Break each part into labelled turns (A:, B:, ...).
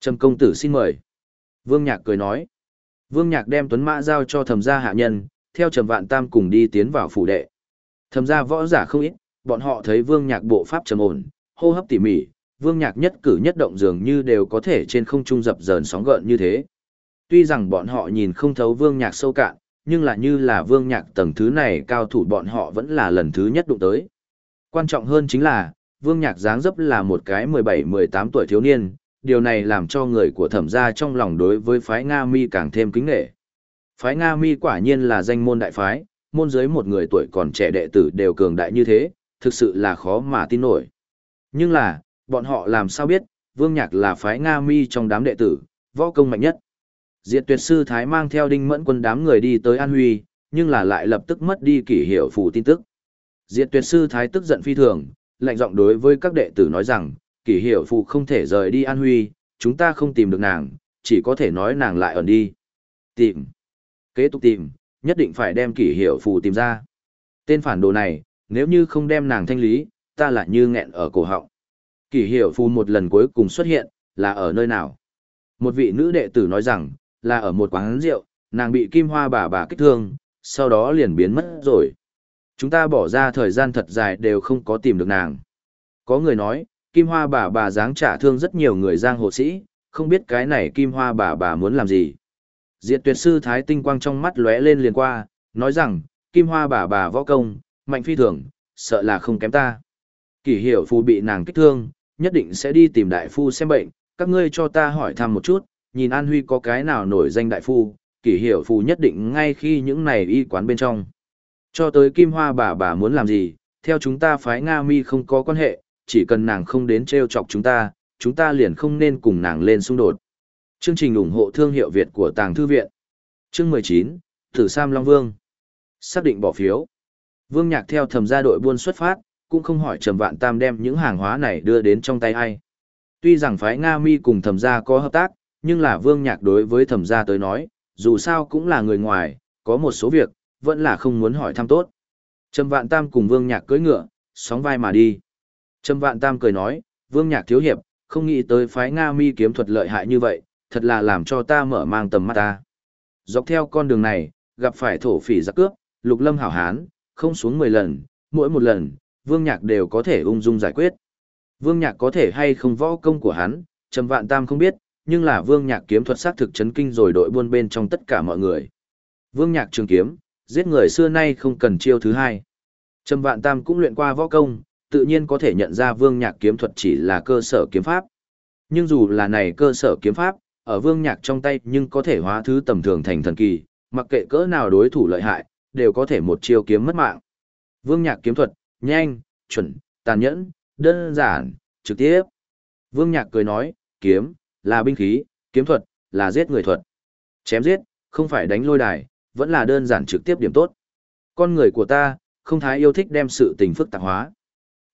A: Trầm công tử xin mời. Vương Nhạc cười nói. Vương Nhạc đem tuấn mã giao cho thẩm gia hạ nhân, theo Trầm Vạn Tam cùng đi tiến vào phủ đệ. Thẩm gia võ giả không ít, bọn họ thấy Vương Nhạc bộ pháp trầm ổn, hô hấp tỉ mỉ, Vương Nhạc nhất cử nhất động dường như đều có thể trên không trung dập dờn sóng gợn như thế. Tuy rằng bọn họ nhìn không thấu Vương Nhạc sâu cạn, nhưng là như là Vương Nhạc tầng thứ này cao thủ bọn họ vẫn là lần thứ nhất đụng tới. Quan trọng hơn chính là, Vương Nhạc dáng dấp là một cái 17-18 tuổi thiếu niên, điều này làm cho người của thẩm gia trong lòng đối với phái Nga Mi càng thêm kính nghệ. Phái Nga Mi quả nhiên là danh môn đại phái, môn giới một người tuổi còn trẻ đệ tử đều cường đại như thế, thực sự là khó mà tin nổi. Nhưng là, bọn họ làm sao biết, Vương Nhạc là phái Nga Mi trong đám đệ tử, võ công mạnh nhất. Diệt tuyệt sư Thái mang theo đinh mẫn quân đám người đi tới An Huy, nhưng là lại lập tức mất đi kỷ hiệu phủ tin tức. Diệt tuyệt sư Thái tức giận phi thường, lạnh giọng đối với các đệ tử nói rằng, kỷ hiệu phụ không thể rời đi An Huy, chúng ta không tìm được nàng, chỉ có thể nói nàng lại ẩn đi. Tìm. Kế tục tìm, nhất định phải đem kỷ hiệu phụ tìm ra. Tên phản đồ này, nếu như không đem nàng thanh lý, ta lại như nghẹn ở cổ họng. Kỷ hiệu phụ một lần cuối cùng xuất hiện, là ở nơi nào? Một vị nữ đệ tử nói rằng, là ở một quán rượu, nàng bị kim hoa bà bà kích thương, sau đó liền biến mất rồi. Chúng ta bỏ ra thời gian thật dài đều không có tìm được nàng. Có người nói, kim hoa bà bà dáng trả thương rất nhiều người giang hồ sĩ, không biết cái này kim hoa bà bà muốn làm gì. Diệt tuyệt sư thái tinh quang trong mắt lóe lên liền qua, nói rằng, kim hoa bà bà võ công, mạnh phi thường, sợ là không kém ta. Kỷ hiểu phù bị nàng kích thương, nhất định sẽ đi tìm đại phu xem bệnh, các ngươi cho ta hỏi thăm một chút, nhìn An Huy có cái nào nổi danh đại phu, kỷ hiểu phù nhất định ngay khi những này y quán bên trong. Cho tới kim hoa bà bà muốn làm gì, theo chúng ta phái Nga mi không có quan hệ, chỉ cần nàng không đến treo chọc chúng ta, chúng ta liền không nên cùng nàng lên xung đột. Chương trình ủng hộ thương hiệu Việt của Tàng Thư Viện. Chương 19, Tử Sam Long Vương. Xác định bỏ phiếu. Vương Nhạc theo thầm gia đội buôn xuất phát, cũng không hỏi Trầm Vạn Tam đem những hàng hóa này đưa đến trong tay ai. Tuy rằng phái Nga Mi cùng thầm gia có hợp tác, nhưng là Vương Nhạc đối với thầm gia tới nói, dù sao cũng là người ngoài, có một số việc, vẫn là không muốn hỏi thăm tốt. Trầm Vạn Tam cùng Vương Nhạc cưỡi ngựa, sóng vai mà đi. Trầm Vạn Tam cười nói, Vương Nhạc thiếu hiệp, không nghĩ tới phái Nga Mi kiếm thuật lợi hại như vậy, thật là làm cho ta mở mang tầm mắt ta. Dọc theo con đường này, gặp phải thổ phỉ giặc cướp, lục lâm hảo hán, không xuống 10 lần, mỗi một lần, Vương Nhạc đều có thể ung dung giải quyết. Vương Nhạc có thể hay không võ công của hắn, Trầm Vạn Tam không biết, nhưng là Vương Nhạc kiếm thuật xác thực chấn kinh rồi đội buôn bên trong tất cả mọi người. Vương Nhạc trường kiếm, giết người xưa nay không cần chiêu thứ hai. Trầm Vạn Tam cũng luyện qua võ công, tự nhiên có thể nhận ra Vương Nhạc kiếm thuật chỉ là cơ sở kiếm pháp. Nhưng dù là này cơ sở kiếm pháp, ở Vương Nhạc trong tay nhưng có thể hóa thứ tầm thường thành thần kỳ, mặc kệ cỡ nào đối thủ lợi hại, đều có thể một chiêu kiếm mất mạng. Vương Nhạc kiếm thuật, nhanh, chuẩn, tàn nhẫn, đơn giản, trực tiếp. Vương Nhạc cười nói, kiếm, là binh khí, kiếm thuật, là giết người thuật. Chém giết, không phải đánh lôi đài, vẫn là đơn giản trực tiếp điểm tốt. Con người của ta, không thái yêu thích đem sự tình phức tạp hóa.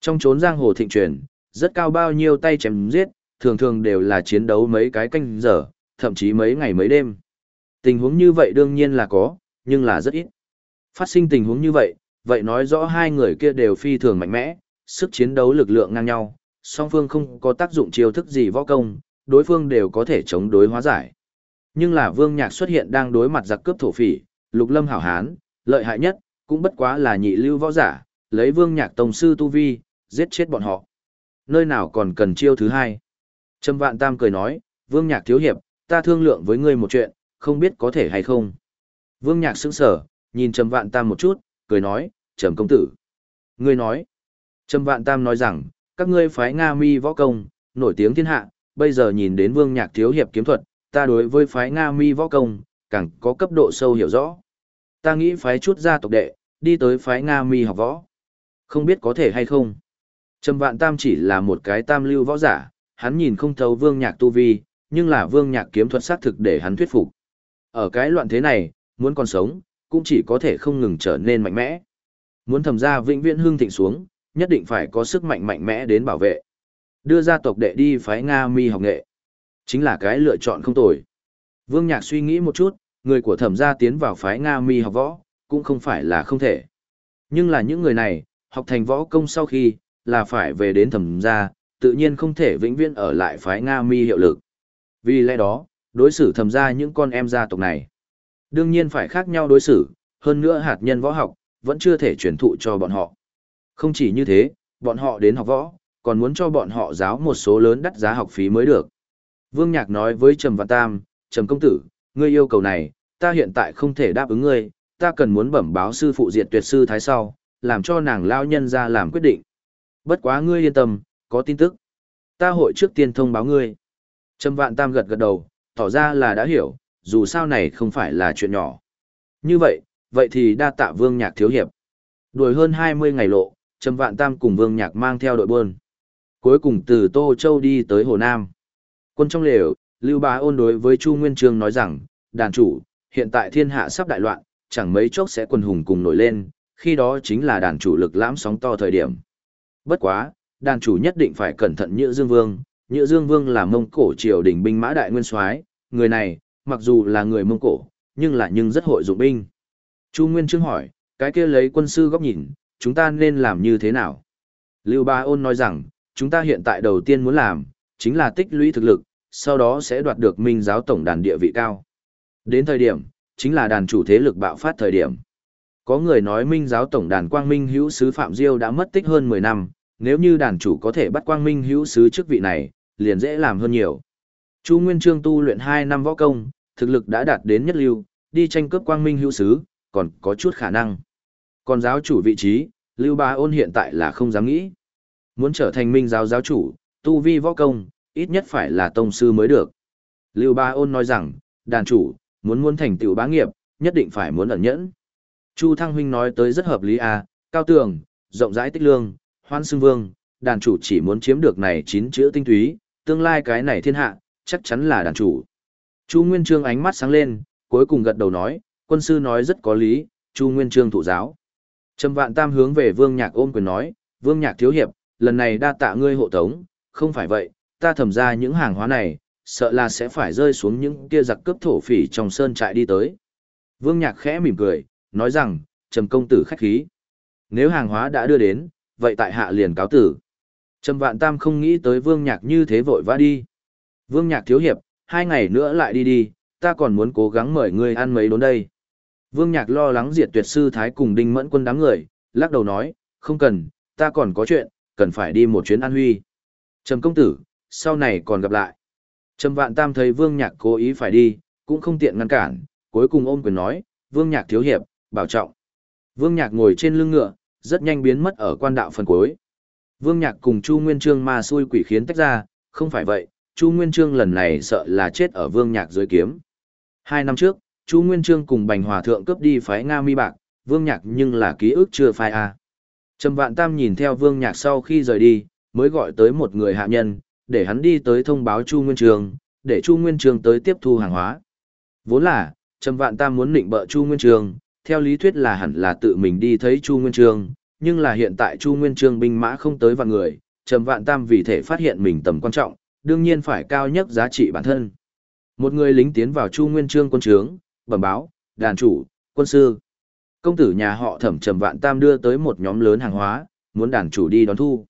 A: Trong chốn giang hồ thịnh truyền, rất cao bao nhiêu tay chém giết, thường thường đều là chiến đấu mấy cái canh giờ, thậm chí mấy ngày mấy đêm. Tình huống như vậy đương nhiên là có, nhưng là rất ít. Phát sinh tình huống như vậy, vậy nói rõ hai người kia đều phi thường mạnh mẽ, sức chiến đấu lực lượng ngang nhau, song phương không có tác dụng chiêu thức gì võ công, đối phương đều có thể chống đối hóa giải. Nhưng là Vương Nhạc xuất hiện đang đối mặt giặc cướp thổ phỉ, Lục Lâm hảo hán, lợi hại nhất, cũng bất quá là nhị lưu võ giả, lấy Vương Nhạc tổng sư tu vi, giết chết bọn họ. Nơi nào còn cần chiêu thứ hai? Trâm Vạn Tam cười nói, Vương Nhạc thiếu hiệp, ta thương lượng với ngươi một chuyện, không biết có thể hay không. Vương Nhạc sững sờ, nhìn Trầm Vạn Tam một chút, cười nói, Trầm công tử. Ngươi nói. Trầm Vạn Tam nói rằng, các ngươi phái Nga Mi võ công, nổi tiếng thiên hạ, bây giờ nhìn đến Vương Nhạc thiếu hiệp kiếm thuật, ta đối với phái Nga Mi võ công, càng có cấp độ sâu hiểu rõ. Ta nghĩ phái chút gia tộc đệ, đi tới phái Nga Mi học võ. Không biết có thể hay không. Trầm Vạn Tam chỉ là một cái tam lưu võ giả, hắn nhìn không thấu Vương Nhạc tu vi, nhưng là Vương Nhạc kiếm thuật sát thực để hắn thuyết phục. Ở cái loạn thế này, muốn còn sống, cũng chỉ có thể không ngừng trở nên mạnh mẽ. Muốn thầm ra vĩnh viễn hương thịnh xuống, nhất định phải có sức mạnh mạnh mẽ đến bảo vệ. Đưa gia tộc đệ đi phái Nga mi học nghệ. Chính là cái lựa chọn không tồi. Vương Nhạc suy nghĩ một chút, người của thẩm gia tiến vào phái Nga mi học võ, cũng không phải là không thể. Nhưng là những người này, học thành võ công sau khi, là phải về đến thẩm gia, tự nhiên không thể vĩnh viễn ở lại phái Nga mi hiệu lực. Vì lẽ đó, đối xử thẩm gia những con em gia tộc này. Đương nhiên phải khác nhau đối xử, hơn nữa hạt nhân võ học, vẫn chưa thể truyền thụ cho bọn họ. Không chỉ như thế, bọn họ đến học võ, còn muốn cho bọn họ giáo một số lớn đắt giá học phí mới được. Vương Nhạc nói với Trầm Văn Tam, Trầm Công Tử, ngươi yêu cầu này, ta hiện tại không thể đáp ứng ngươi, ta cần muốn bẩm báo sư phụ diệt tuyệt sư thái sau, làm cho nàng lao nhân ra làm quyết định. Bất quá ngươi yên tâm, có tin tức. Ta hội trước tiên thông báo ngươi. Trâm Vạn Tam gật gật đầu, tỏ ra là đã hiểu, dù sao này không phải là chuyện nhỏ. Như vậy, vậy thì đa tạ Vương Nhạc thiếu hiệp. Đuổi hơn 20 ngày lộ, Trâm Vạn Tam cùng Vương Nhạc mang theo đội buôn. Cuối cùng từ Tô Châu đi tới Hồ Nam. Quân trong lều, Lưu Bá ôn đối với Chu Nguyên Trương nói rằng, đàn chủ, hiện tại thiên hạ sắp đại loạn, chẳng mấy chốc sẽ quần hùng cùng nổi lên, khi đó chính là đàn chủ lực lãm sóng to thời điểm. Bất quá, đàn chủ nhất định phải cẩn thận Nhữ Dương Vương, Nhữ Dương Vương là Mông Cổ triều đình binh mã đại nguyên soái, người này, mặc dù là người Mông Cổ, nhưng là nhưng rất hội dụng binh. Chu Nguyên Trương hỏi, cái kia lấy quân sư góc nhìn, chúng ta nên làm như thế nào? Lưu Ba Ôn nói rằng, chúng ta hiện tại đầu tiên muốn làm, chính là tích lũy thực lực, sau đó sẽ đoạt được minh giáo tổng đàn địa vị cao. Đến thời điểm, chính là đàn chủ thế lực bạo phát thời điểm. Có người nói minh giáo tổng đàn quang minh hữu sứ Phạm Diêu đã mất tích hơn 10 năm, nếu như đàn chủ có thể bắt quang minh hữu sứ chức vị này, liền dễ làm hơn nhiều. Chu Nguyên Trương tu luyện 2 năm võ công, thực lực đã đạt đến nhất lưu, đi tranh cướp quang minh hữu sứ, còn có chút khả năng. Còn giáo chủ vị trí, Lưu Bá Ôn hiện tại là không dám nghĩ. Muốn trở thành minh giáo giáo chủ, tu vi võ công, ít nhất phải là tông sư mới được. Lưu ba Ôn nói rằng, đàn chủ, muốn muốn thành tựu bá nghiệp, nhất định phải muốn ẩn nhẫn. Chu Thăng Huynh nói tới rất hợp lý à, cao tường, rộng rãi tích lương, hoan xưng vương, đàn chủ chỉ muốn chiếm được này chín chữ tinh túy, tương lai cái này thiên hạ, chắc chắn là đàn chủ. Chu Nguyên Trương ánh mắt sáng lên, cuối cùng gật đầu nói, quân sư nói rất có lý, Chu Nguyên Trương thụ giáo. Trầm vạn tam hướng về Vương Nhạc ôm quyền nói, Vương Nhạc thiếu hiệp, lần này đa tạ ngươi hộ tống, không phải vậy, ta thẩm ra những hàng hóa này, sợ là sẽ phải rơi xuống những kia giặc cướp thổ phỉ trong sơn trại đi tới. Vương Nhạc khẽ mỉm cười, nói rằng, Trầm công tử khách khí. Nếu hàng hóa đã đưa đến, vậy tại hạ liền cáo tử. Trầm Vạn Tam không nghĩ tới Vương Nhạc như thế vội vã đi. Vương Nhạc thiếu hiệp, hai ngày nữa lại đi đi, ta còn muốn cố gắng mời ngươi ăn mấy đốn đây. Vương Nhạc lo lắng diệt tuyệt sư Thái cùng Đinh Mẫn quân đám người, lắc đầu nói, không cần, ta còn có chuyện, cần phải đi một chuyến an huy. Trầm công tử, sau này còn gặp lại. Trầm Vạn Tam thấy Vương Nhạc cố ý phải đi, cũng không tiện ngăn cản, cuối cùng ôm quyền nói, Vương Nhạc thiếu hiệp, bảo trọng. Vương Nhạc ngồi trên lưng ngựa, rất nhanh biến mất ở quan đạo phần cuối. Vương Nhạc cùng Chu Nguyên Trương ma xui quỷ khiến tách ra, không phải vậy, Chu Nguyên Trương lần này sợ là chết ở Vương Nhạc dưới kiếm. Hai năm trước, Chu Nguyên Trương cùng Bành Hòa Thượng cướp đi phái Nga Mi Bạc, Vương Nhạc nhưng là ký ức chưa phai a. Trầm Vạn Tam nhìn theo Vương Nhạc sau khi rời đi, mới gọi tới một người hạ nhân, để hắn đi tới thông báo Chu Nguyên Trương, để Chu Nguyên Trương tới tiếp thu hàng hóa. Vốn là, Trầm Vạn Tam muốn định bợ Chu Nguyên Trương, theo lý thuyết là hẳn là tự mình đi thấy Chu Nguyên Trương, nhưng là hiện tại Chu Nguyên Trương binh mã không tới vạn người, Trầm Vạn Tam vì thể phát hiện mình tầm quan trọng, đương nhiên phải cao nhất giá trị bản thân. Một người lính tiến vào Chu Nguyên Trương quân trướng, bẩm báo, đàn chủ, quân sư. Công tử nhà họ Thẩm Trầm Vạn Tam đưa tới một nhóm lớn hàng hóa, muốn đàn chủ đi đón thu.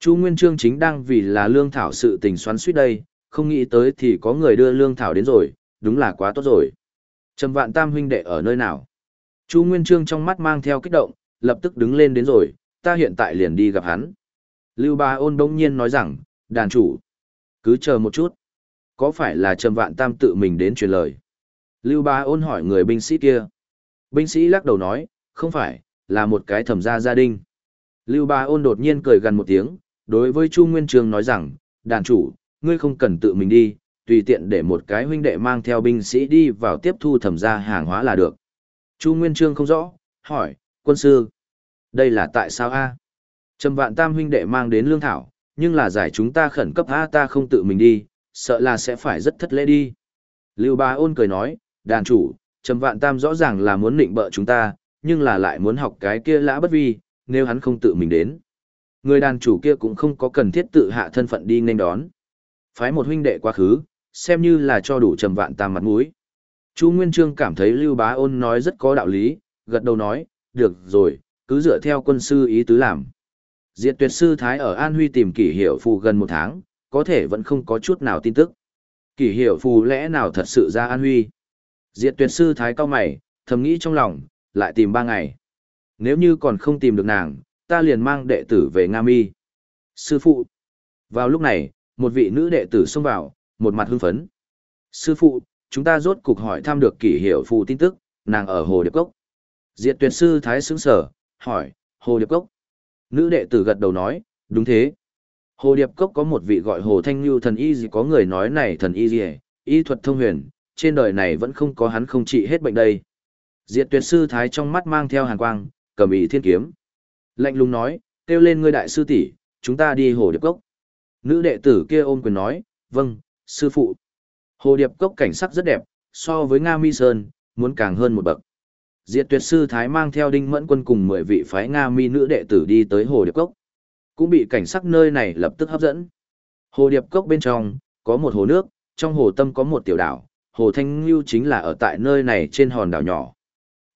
A: Chu Nguyên Trương chính đang vì là lương thảo sự tình xoắn suýt đây, không nghĩ tới thì có người đưa lương thảo đến rồi, đúng là quá tốt rồi. Trầm Vạn Tam huynh đệ ở nơi nào? Chu Nguyên Trương trong mắt mang theo kích động, lập tức đứng lên đến rồi, ta hiện tại liền đi gặp hắn. Lưu Ba Ôn đông nhiên nói rằng, đàn chủ, cứ chờ một chút. Có phải là Trầm Vạn Tam tự mình đến truyền lời? Lưu Ba Ôn hỏi người binh sĩ kia. Binh sĩ lắc đầu nói, không phải, là một cái thẩm gia gia đình. Lưu Ba Ôn đột nhiên cười gần một tiếng, đối với Chu Nguyên Trương nói rằng, đàn chủ, ngươi không cần tự mình đi, tùy tiện để một cái huynh đệ mang theo binh sĩ đi vào tiếp thu thẩm gia hàng hóa là được. Chu Nguyên Trương không rõ, hỏi, quân sư, đây là tại sao a? Trầm vạn tam huynh đệ mang đến lương thảo, nhưng là giải chúng ta khẩn cấp a ta không tự mình đi, sợ là sẽ phải rất thất lễ đi. Lưu Bá ôn cười nói, đàn chủ, Trầm vạn tam rõ ràng là muốn định bợ chúng ta, nhưng là lại muốn học cái kia lã bất vi, nếu hắn không tự mình đến. Người đàn chủ kia cũng không có cần thiết tự hạ thân phận đi nên đón. Phái một huynh đệ quá khứ, xem như là cho đủ Trầm vạn tam mặt mũi. Chu Nguyên Trương cảm thấy Lưu Bá Ôn nói rất có đạo lý, gật đầu nói, được rồi, cứ dựa theo quân sư ý tứ làm. Diệt tuyệt sư Thái ở An Huy tìm kỷ hiệu phù gần một tháng, có thể vẫn không có chút nào tin tức. Kỷ hiểu phù lẽ nào thật sự ra an huy. Diệt tuyệt sư thái cao mày, thầm nghĩ trong lòng, lại tìm ba ngày. Nếu như còn không tìm được nàng, ta liền mang đệ tử về Nga Mi. Sư phụ. Vào lúc này, một vị nữ đệ tử xông vào, một mặt hưng phấn. Sư phụ, chúng ta rốt cục hỏi thăm được kỷ hiểu phù tin tức, nàng ở Hồ Điệp Cốc. Diệt tuyệt sư thái xứng sở, hỏi, Hồ Điệp Cốc. Nữ đệ tử gật đầu nói, đúng thế. Hồ Điệp Cốc có một vị gọi Hồ Thanh Lưu thần y gì có người nói này thần y gì, y thuật thông huyền, trên đời này vẫn không có hắn không trị hết bệnh đây. Diệt tuyệt sư thái trong mắt mang theo hàn quang, cầm ý thiên kiếm. Lạnh lùng nói, kêu lên ngươi đại sư tỷ, chúng ta đi Hồ Điệp Cốc. Nữ đệ tử kia ôm quyền nói, vâng, sư phụ. Hồ Điệp Cốc cảnh sắc rất đẹp, so với Nga Mi Sơn, muốn càng hơn một bậc. Diệt tuyệt sư Thái mang theo đinh mẫn quân cùng 10 vị phái Nga Mi nữ đệ tử đi tới Hồ Điệp Cốc. Cũng bị cảnh sắc nơi này lập tức hấp dẫn. Hồ Điệp Cốc bên trong, có một hồ nước, trong hồ tâm có một tiểu đảo, Hồ Thanh Lưu chính là ở tại nơi này trên hòn đảo nhỏ.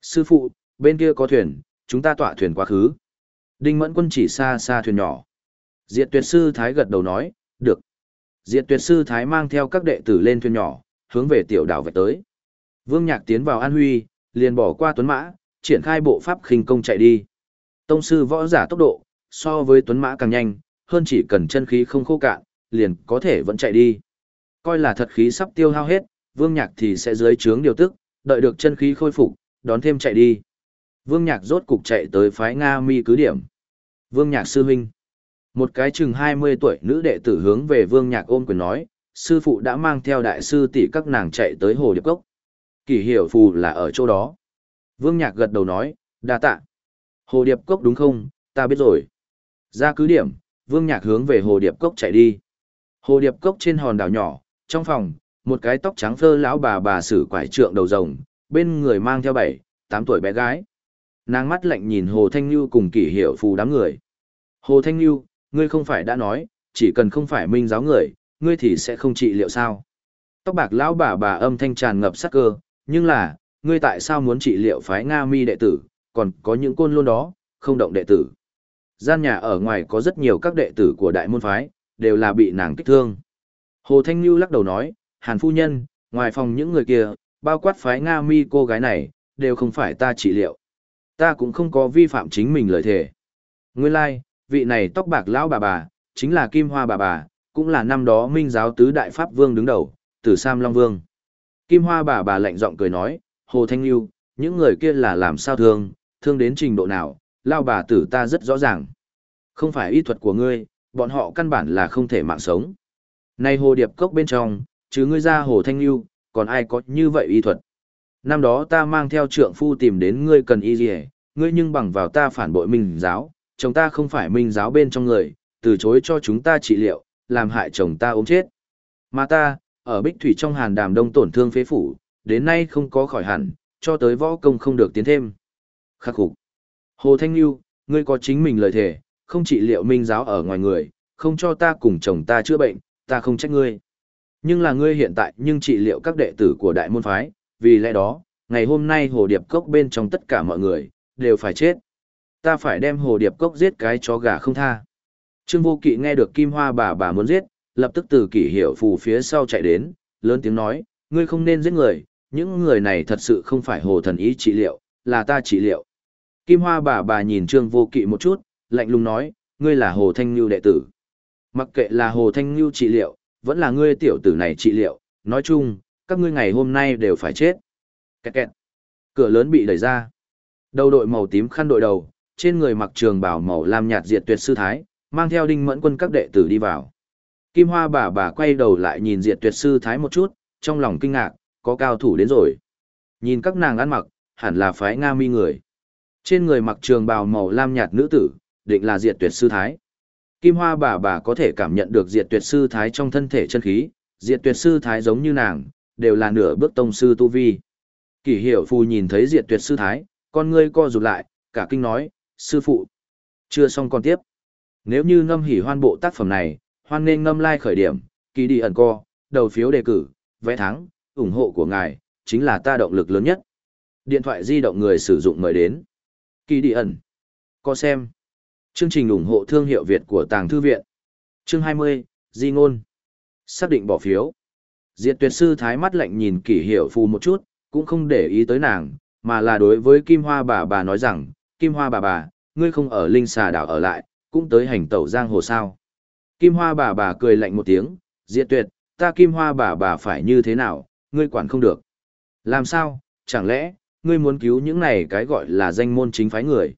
A: Sư phụ, bên kia có thuyền, chúng ta tọa thuyền quá khứ. Đinh Mẫn Quân chỉ xa xa thuyền nhỏ. Diệt tuyệt sư Thái gật đầu nói. Diệt tuyệt sư Thái mang theo các đệ tử lên thuyền nhỏ, hướng về tiểu đảo về tới. Vương Nhạc tiến vào An Huy, liền bỏ qua Tuấn Mã, triển khai bộ pháp khinh công chạy đi. Tông sư võ giả tốc độ, so với Tuấn Mã càng nhanh, hơn chỉ cần chân khí không khô cạn, liền có thể vẫn chạy đi. Coi là thật khí sắp tiêu hao hết, Vương Nhạc thì sẽ dưới trướng điều tức, đợi được chân khí khôi phục, đón thêm chạy đi. Vương Nhạc rốt cục chạy tới phái Nga Mi cứ điểm. Vương Nhạc sư huynh. Một cái chừng 20 tuổi nữ đệ tử hướng về Vương Nhạc ôm quyền nói, sư phụ đã mang theo đại sư tỷ các nàng chạy tới Hồ Điệp Cốc. Kỳ hiểu phù là ở chỗ đó. Vương Nhạc gật đầu nói, đa tạ. Hồ Điệp Cốc đúng không, ta biết rồi. Ra cứ điểm, Vương Nhạc hướng về Hồ Điệp Cốc chạy đi. Hồ Điệp Cốc trên hòn đảo nhỏ, trong phòng, một cái tóc trắng phơ lão bà bà sử quải trượng đầu rồng, bên người mang theo bảy, tám tuổi bé gái. Nàng mắt lạnh nhìn Hồ Thanh Nhu cùng kỷ hiểu phù đám người. Hồ Thanh Nhu, ngươi không phải đã nói, chỉ cần không phải minh giáo người, ngươi thì sẽ không trị liệu sao. Tóc bạc lão bà bà âm thanh tràn ngập sắc cơ, nhưng là, ngươi tại sao muốn trị liệu phái Nga mi đệ tử, còn có những côn luôn đó, không động đệ tử. Gian nhà ở ngoài có rất nhiều các đệ tử của đại môn phái, đều là bị nàng kích thương. Hồ Thanh Nhu lắc đầu nói, Hàn Phu Nhân, ngoài phòng những người kia, bao quát phái Nga mi cô gái này, đều không phải ta trị liệu. Ta cũng không có vi phạm chính mình lời thề. Nguyên lai, like, vị này tóc bạc lão bà bà, chính là Kim Hoa bà bà, cũng là năm đó minh giáo tứ đại pháp vương đứng đầu, tử Sam Long Vương. Kim Hoa bà bà lạnh giọng cười nói, Hồ Thanh Lưu, những người kia là làm sao thương, thương đến trình độ nào, lao bà tử ta rất rõ ràng. Không phải y thuật của ngươi, bọn họ căn bản là không thể mạng sống. Này Hồ Điệp Cốc bên trong, chứ ngươi ra Hồ Thanh Lưu, còn ai có như vậy y thuật. Năm đó ta mang theo trượng phu tìm đến ngươi cần y gì ngươi nhưng bằng vào ta phản bội minh giáo, chồng ta không phải minh giáo bên trong người, từ chối cho chúng ta trị liệu, làm hại chồng ta ốm chết. Mà ta, ở bích thủy trong hàn đàm đông tổn thương phế phủ, đến nay không có khỏi hẳn, cho tới võ công không được tiến thêm. Khắc phục. Hồ Thanh Lưu, ngươi có chính mình lời thề, không trị liệu minh giáo ở ngoài người, không cho ta cùng chồng ta chữa bệnh, ta không trách ngươi. Nhưng là ngươi hiện tại nhưng trị liệu các đệ tử của đại môn phái, vì lẽ đó, ngày hôm nay hồ điệp cốc bên trong tất cả mọi người, đều phải chết. Ta phải đem hồ điệp cốc giết cái chó gà không tha. Trương Vô Kỵ nghe được Kim Hoa bà bà muốn giết, lập tức từ kỷ hiểu phù phía sau chạy đến, lớn tiếng nói, ngươi không nên giết người, những người này thật sự không phải hồ thần ý trị liệu, là ta trị liệu. Kim Hoa bà bà nhìn Trương Vô Kỵ một chút, lạnh lùng nói, ngươi là hồ thanh lưu đệ tử. Mặc kệ là hồ thanh lưu trị liệu, vẫn là ngươi tiểu tử này trị liệu, nói chung, các ngươi ngày hôm nay đều phải chết. Kẹt kẹt. Cửa lớn bị đẩy ra. Đầu đội màu tím khăn đội đầu, trên người mặc trường bào màu lam nhạt diệt tuyệt sư thái, mang theo đinh mẫn quân các đệ tử đi vào. Kim Hoa bà bà quay đầu lại nhìn diệt tuyệt sư thái một chút, trong lòng kinh ngạc, có cao thủ đến rồi. Nhìn các nàng ăn mặc, hẳn là phái Nga mi người. Trên người mặc trường bào màu lam nhạt nữ tử, định là diệt tuyệt sư thái. Kim Hoa bà bà có thể cảm nhận được diệt tuyệt sư thái trong thân thể chân khí, diệt tuyệt sư thái giống như nàng, đều là nửa bước tông sư tu vi. Kỷ hiểu phù nhìn thấy diệt tuyệt sư thái, con ngươi co rụt lại, cả kinh nói, sư phụ. Chưa xong còn tiếp. Nếu như ngâm hỉ hoan bộ tác phẩm này, hoan nên ngâm like khởi điểm, kỳ đi ẩn co, đầu phiếu đề cử, vẽ thắng, ủng hộ của ngài, chính là ta động lực lớn nhất. Điện thoại di động người sử dụng mời đến. Kỳ đi ẩn. Co xem. Chương trình ủng hộ thương hiệu Việt của Tàng Thư Viện. Chương 20, Di Ngôn. Xác định bỏ phiếu. Diệt tuyệt sư thái mắt lạnh nhìn kỷ hiểu phù một chút, cũng không để ý tới nàng, mà là đối với Kim Hoa bà bà nói rằng, Kim Hoa bà bà, ngươi không ở linh xà đảo ở lại, cũng tới hành tẩu giang hồ sao. Kim Hoa bà bà cười lạnh một tiếng, diệt tuyệt, ta Kim Hoa bà bà phải như thế nào, ngươi quản không được. Làm sao, chẳng lẽ, ngươi muốn cứu những này cái gọi là danh môn chính phái người.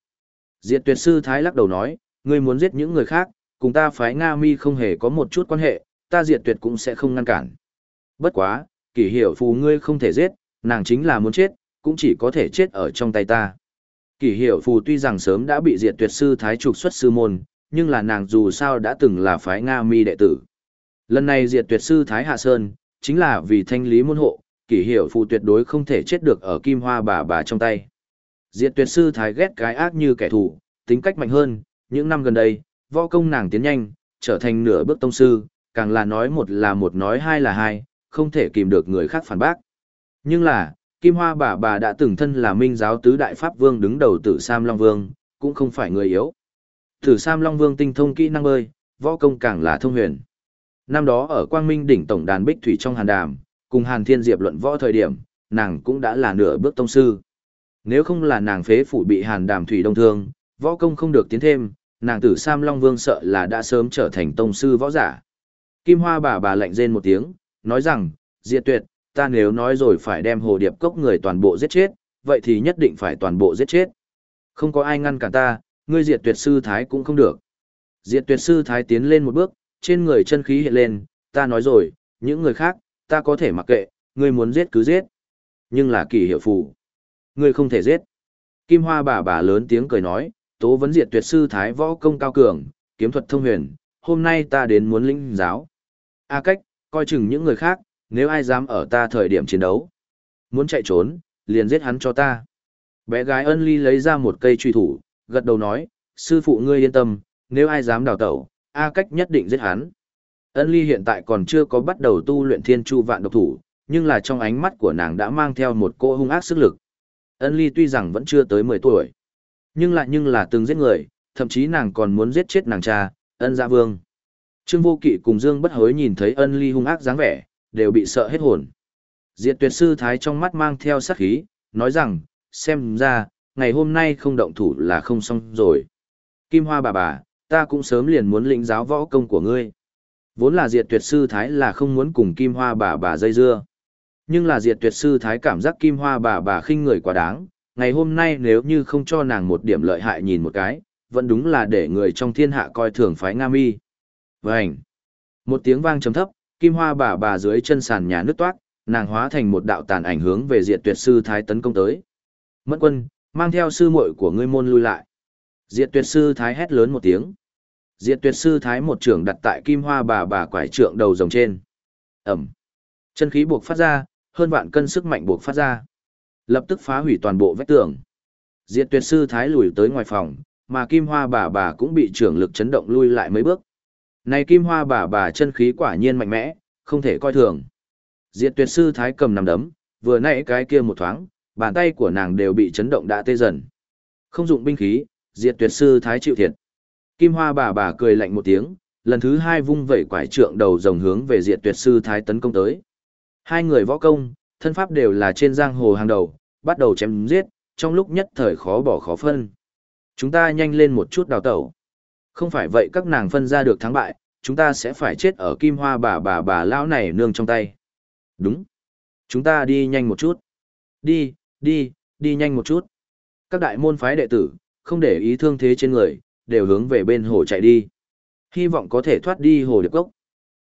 A: Diệt tuyệt sư Thái lắc đầu nói, ngươi muốn giết những người khác, cùng ta phái Nga mi không hề có một chút quan hệ, ta diệt tuyệt cũng sẽ không ngăn cản. Bất quá, kỷ hiểu phù ngươi không thể giết, nàng chính là muốn chết, cũng chỉ có thể chết ở trong tay ta. Kỷ hiểu phù tuy rằng sớm đã bị diệt tuyệt sư Thái trục xuất sư môn, nhưng là nàng dù sao đã từng là phái Nga mi đệ tử. Lần này diệt tuyệt sư Thái Hạ Sơn, chính là vì thanh lý môn hộ, kỷ hiểu phù tuyệt đối không thể chết được ở kim hoa bà bà trong tay. Diệt tuyệt sư thái ghét cái ác như kẻ thù, tính cách mạnh hơn, những năm gần đây, võ công nàng tiến nhanh, trở thành nửa bước tông sư, càng là nói một là một nói hai là hai, không thể kìm được người khác phản bác. Nhưng là, Kim Hoa bà bà đã từng thân là minh giáo tứ đại pháp vương đứng đầu tử Sam Long Vương, cũng không phải người yếu. Tử Sam Long Vương tinh thông kỹ năng bơi, võ công càng là thông huyền. Năm đó ở Quang Minh đỉnh tổng đàn Bích Thủy trong hàn đàm, cùng Hàn Thiên Diệp luận võ thời điểm, nàng cũng đã là nửa bước tông sư. Nếu không là nàng phế phủ bị Hàn Đàm Thủy Đông thương, võ công không được tiến thêm, nàng tử Sam Long Vương sợ là đã sớm trở thành tông sư võ giả. Kim Hoa bà bà lạnh rên một tiếng, nói rằng, diệt tuyệt, ta nếu nói rồi phải đem hồ điệp cốc người toàn bộ giết chết, vậy thì nhất định phải toàn bộ giết chết. Không có ai ngăn cản ta, ngươi diệt tuyệt sư thái cũng không được. Diệt tuyệt sư thái tiến lên một bước, trên người chân khí hiện lên, ta nói rồi, những người khác, ta có thể mặc kệ, ngươi muốn giết cứ giết. Nhưng là kỳ hiệu phù. Ngươi không thể giết. Kim Hoa bà bà lớn tiếng cười nói, tố vấn diệt tuyệt sư thái võ công cao cường, kiếm thuật thông huyền, hôm nay ta đến muốn lĩnh giáo. A cách, coi chừng những người khác, nếu ai dám ở ta thời điểm chiến đấu. Muốn chạy trốn, liền giết hắn cho ta. Bé gái ân ly lấy ra một cây truy thủ, gật đầu nói, sư phụ ngươi yên tâm, nếu ai dám đào tẩu, A cách nhất định giết hắn. Ân ly hiện tại còn chưa có bắt đầu tu luyện thiên chu vạn độc thủ, nhưng là trong ánh mắt của nàng đã mang theo một cô hung ác sức lực. Ân ly tuy rằng vẫn chưa tới 10 tuổi, nhưng lại nhưng là từng giết người, thậm chí nàng còn muốn giết chết nàng cha, ân gia vương. Trương vô kỵ cùng Dương bất hối nhìn thấy ân ly hung ác dáng vẻ, đều bị sợ hết hồn. Diệt tuyệt sư thái trong mắt mang theo sát khí, nói rằng, xem ra, ngày hôm nay không động thủ là không xong rồi. Kim hoa bà bà, ta cũng sớm liền muốn lĩnh giáo võ công của ngươi. Vốn là diệt tuyệt sư thái là không muốn cùng kim hoa bà bà dây dưa. Nhưng là diệt tuyệt sư thái cảm giác kim hoa bà bà khinh người quá đáng, ngày hôm nay nếu như không cho nàng một điểm lợi hại nhìn một cái, vẫn đúng là để người trong thiên hạ coi thường phái Nga mi. Vânh! Một tiếng vang trầm thấp, kim hoa bà bà dưới chân sàn nhà nứt toát, nàng hóa thành một đạo tàn ảnh hướng về diệt tuyệt sư thái tấn công tới. Mất quân, mang theo sư muội của ngươi môn lui lại. Diệt tuyệt sư thái hét lớn một tiếng. Diệt tuyệt sư thái một trưởng đặt tại kim hoa bà bà quải trượng đầu rồng trên. Ẩm. Chân khí buộc phát ra, hơn vạn cân sức mạnh buộc phát ra. Lập tức phá hủy toàn bộ vách tường. Diệt tuyệt sư thái lùi tới ngoài phòng, mà kim hoa bà bà cũng bị trưởng lực chấn động lui lại mấy bước. Này kim hoa bà bà chân khí quả nhiên mạnh mẽ, không thể coi thường. Diệt tuyệt sư thái cầm nằm đấm, vừa nãy cái kia một thoáng, bàn tay của nàng đều bị chấn động đã tê dần. Không dụng binh khí, diệt tuyệt sư thái chịu thiệt. Kim hoa bà bà cười lạnh một tiếng, lần thứ hai vung vẩy quải trượng đầu rồng hướng về diệt tuyệt sư thái tấn công tới. Hai người võ công, thân pháp đều là trên giang hồ hàng đầu, bắt đầu chém giết, trong lúc nhất thời khó bỏ khó phân. Chúng ta nhanh lên một chút đào tẩu. Không phải vậy các nàng phân ra được thắng bại, chúng ta sẽ phải chết ở kim hoa bà bà bà lão này nương trong tay. Đúng. Chúng ta đi nhanh một chút. Đi, đi, đi nhanh một chút. Các đại môn phái đệ tử, không để ý thương thế trên người, đều hướng về bên hồ chạy đi. Hy vọng có thể thoát đi hồ điệp cốc.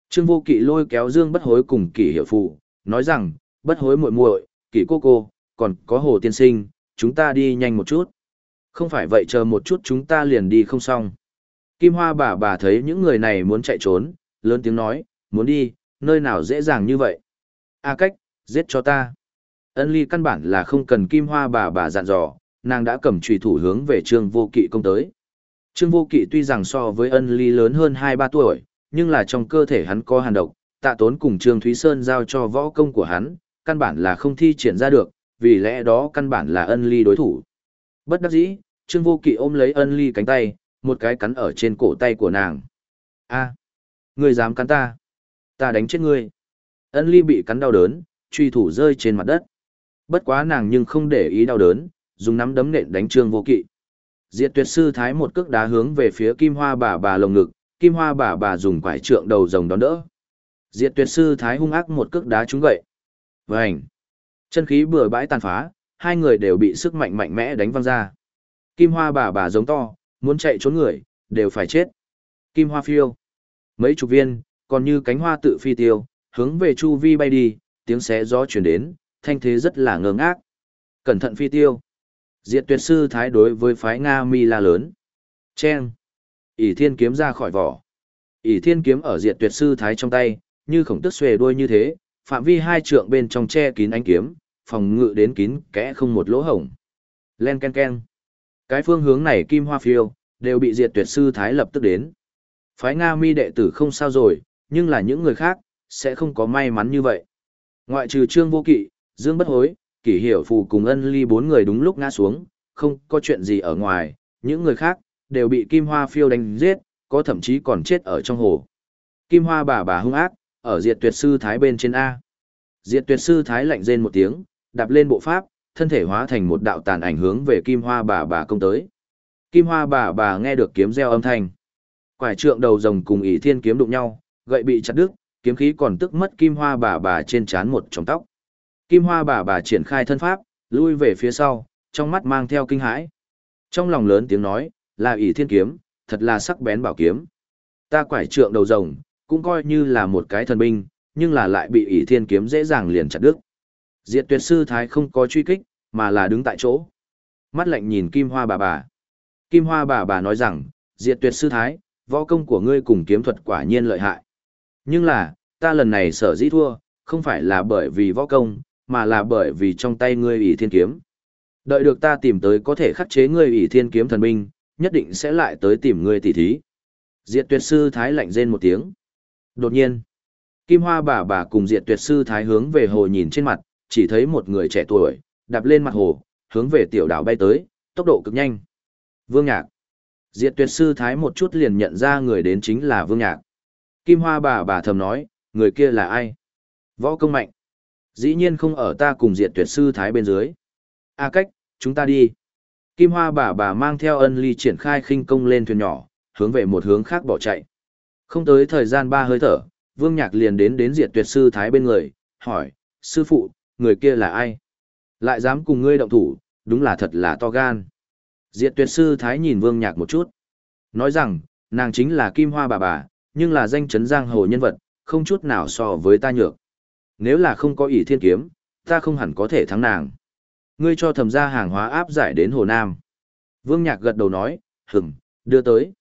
A: Trương Vô Kỵ lôi kéo Dương Bất Hối cùng Kỷ Hiểu Phụ, nói rằng, Bất Hối muội muội, Kỷ cô cô, còn có Hồ tiên sinh, chúng ta đi nhanh một chút. Không phải vậy chờ một chút chúng ta liền đi không xong. Kim Hoa bà bà thấy những người này muốn chạy trốn, lớn tiếng nói, muốn đi, nơi nào dễ dàng như vậy. A cách, giết cho ta. Ân ly căn bản là không cần Kim Hoa bà bà dặn dò, nàng đã cầm trùy thủ hướng về Trương Vô Kỵ công tới. Trương Vô Kỵ tuy rằng so với ân ly lớn hơn 2-3 tuổi, nhưng là trong cơ thể hắn có hàn độc, tạ tốn cùng Trương Thúy Sơn giao cho võ công của hắn, căn bản là không thi triển ra được, vì lẽ đó căn bản là ân ly đối thủ. Bất đắc dĩ, Trương Vô Kỵ ôm lấy ân ly cánh tay, một cái cắn ở trên cổ tay của nàng. a ngươi dám cắn ta? Ta đánh chết ngươi. Ân ly bị cắn đau đớn, truy thủ rơi trên mặt đất. Bất quá nàng nhưng không để ý đau đớn, dùng nắm đấm nện đánh trương vô kỵ. Diệt tuyệt sư thái một cước đá hướng về phía kim hoa bà bà lồng ngực, kim hoa bà bà dùng quải trượng đầu rồng đón đỡ. Diệt tuyệt sư thái hung ác một cước đá trúng gậy. Vành! Chân khí bừa bãi tàn phá, hai người đều bị sức mạnh mạnh mẽ đánh văng ra. Kim hoa bà bà giống to, muốn chạy trốn người, đều phải chết. Kim hoa phiêu. Mấy chục viên, còn như cánh hoa tự phi tiêu, hướng về chu vi bay đi, tiếng xé gió chuyển đến, thanh thế rất là ngơ ngác. Cẩn thận phi tiêu. Diệt tuyệt sư thái đối với phái Nga mi la lớn. Chen. ỷ thiên kiếm ra khỏi vỏ. ỷ thiên kiếm ở diệt tuyệt sư thái trong tay, như khổng tức xuề đuôi như thế, phạm vi hai trượng bên trong che kín ánh kiếm, phòng ngự đến kín kẽ không một lỗ hổng. Len ken ken. Cái phương hướng này kim hoa phiêu, đều bị diệt tuyệt sư thái lập tức đến. Phái Nga mi đệ tử không sao rồi, nhưng là những người khác, sẽ không có may mắn như vậy. Ngoại trừ trương vô kỵ, dương bất hối, kỷ hiểu phù cùng ân ly bốn người đúng lúc ngã xuống, không có chuyện gì ở ngoài, những người khác, đều bị kim hoa phiêu đánh giết, có thậm chí còn chết ở trong hồ. Kim hoa bà bà hung ác, ở diệt tuyệt sư thái bên trên A. Diệt tuyệt sư thái lạnh rên một tiếng, đạp lên bộ pháp, thân thể hóa thành một đạo tàn ảnh hướng về kim hoa bà bà công tới. Kim hoa bà bà nghe được kiếm reo âm thanh. Quải trượng đầu rồng cùng ỷ thiên kiếm đụng nhau, gậy bị chặt đứt, kiếm khí còn tức mất kim hoa bà bà trên trán một trong tóc. Kim hoa bà bà triển khai thân pháp, lui về phía sau, trong mắt mang theo kinh hãi. Trong lòng lớn tiếng nói, là ỷ thiên kiếm, thật là sắc bén bảo kiếm. Ta quải trượng đầu rồng, cũng coi như là một cái thần binh, nhưng là lại bị ỷ thiên kiếm dễ dàng liền chặt đứt. Diệt tuyệt sư thái không có truy kích, mà là đứng tại chỗ. Mắt lạnh nhìn kim hoa bà bà. Kim hoa bà bà nói rằng, diệt tuyệt sư thái, võ công của ngươi cùng kiếm thuật quả nhiên lợi hại. Nhưng là, ta lần này sở dĩ thua, không phải là bởi vì võ công, mà là bởi vì trong tay ngươi ỷ thiên kiếm. Đợi được ta tìm tới có thể khắc chế ngươi ỷ thiên kiếm thần binh, nhất định sẽ lại tới tìm ngươi tỉ thí. Diệt tuyệt sư thái lạnh rên một tiếng. Đột nhiên, Kim Hoa bà bà cùng Diệt tuyệt sư thái hướng về hồ nhìn trên mặt, chỉ thấy một người trẻ tuổi, đạp lên mặt hồ, hướng về tiểu đảo bay tới, tốc độ cực nhanh. Vương Nhạc. Diệt tuyệt sư thái một chút liền nhận ra người đến chính là Vương Nhạc. Kim Hoa bà bà thầm nói, người kia là ai? Võ công mạnh. Dĩ nhiên không ở ta cùng diệt tuyệt sư thái bên dưới. A cách, chúng ta đi. Kim Hoa bà bà mang theo ân ly triển khai khinh công lên thuyền nhỏ, hướng về một hướng khác bỏ chạy. Không tới thời gian ba hơi thở, Vương Nhạc liền đến đến diệt tuyệt sư thái bên người, hỏi, sư phụ, người kia là ai? Lại dám cùng ngươi động thủ, đúng là thật là to gan. Diệt tuyệt sư thái nhìn Vương Nhạc một chút. Nói rằng, nàng chính là Kim Hoa bà bà, nhưng là danh chấn giang hồ nhân vật, không chút nào so với ta nhược. Nếu là không có ỷ thiên kiếm, ta không hẳn có thể thắng nàng. Ngươi cho thầm gia hàng hóa áp giải đến Hồ Nam. Vương Nhạc gật đầu nói, hừng, đưa tới.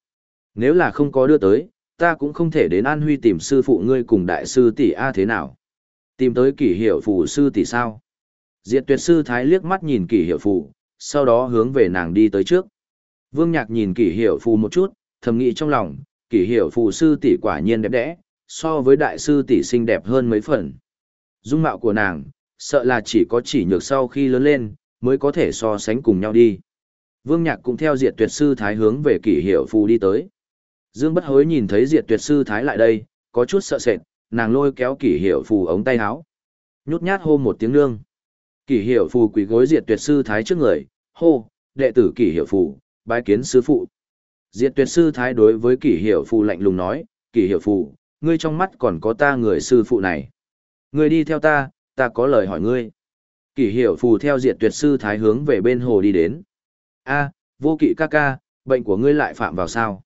A: Nếu là không có đưa tới, ta cũng không thể đến An Huy tìm sư phụ ngươi cùng đại sư tỷ A thế nào. Tìm tới kỷ hiệu phù sư tỷ sao. Diệt tuyệt sư thái liếc mắt nhìn kỷ hiệu phù, sau đó hướng về nàng đi tới trước. Vương Nhạc nhìn kỷ hiệu phù một chút, thầm nghĩ trong lòng, kỷ hiệu phù sư tỷ quả nhiên đẹp đẽ, so với đại sư tỷ xinh đẹp hơn mấy phần. Dung mạo của nàng, sợ là chỉ có chỉ nhược sau khi lớn lên, mới có thể so sánh cùng nhau đi. Vương Nhạc cũng theo diệt tuyệt sư thái hướng về kỷ hiệu phù đi tới. Dương bất hối nhìn thấy diệt tuyệt sư thái lại đây, có chút sợ sệt, nàng lôi kéo kỷ hiệu phù ống tay áo. Nhút nhát hô một tiếng nương. Kỷ hiệu phù quỳ gối diệt tuyệt sư thái trước người, hô, đệ tử kỷ hiệu phù, bái kiến sư phụ. Diệt tuyệt sư thái đối với kỷ hiệu phù lạnh lùng nói, kỷ hiệu phù, ngươi trong mắt còn có ta người sư phụ này. Ngươi đi theo ta, ta có lời hỏi ngươi. Kỷ hiệu phù theo diệt tuyệt sư thái hướng về bên hồ đi đến. a vô kỵ ca ca, bệnh của ngươi lại phạm vào sao?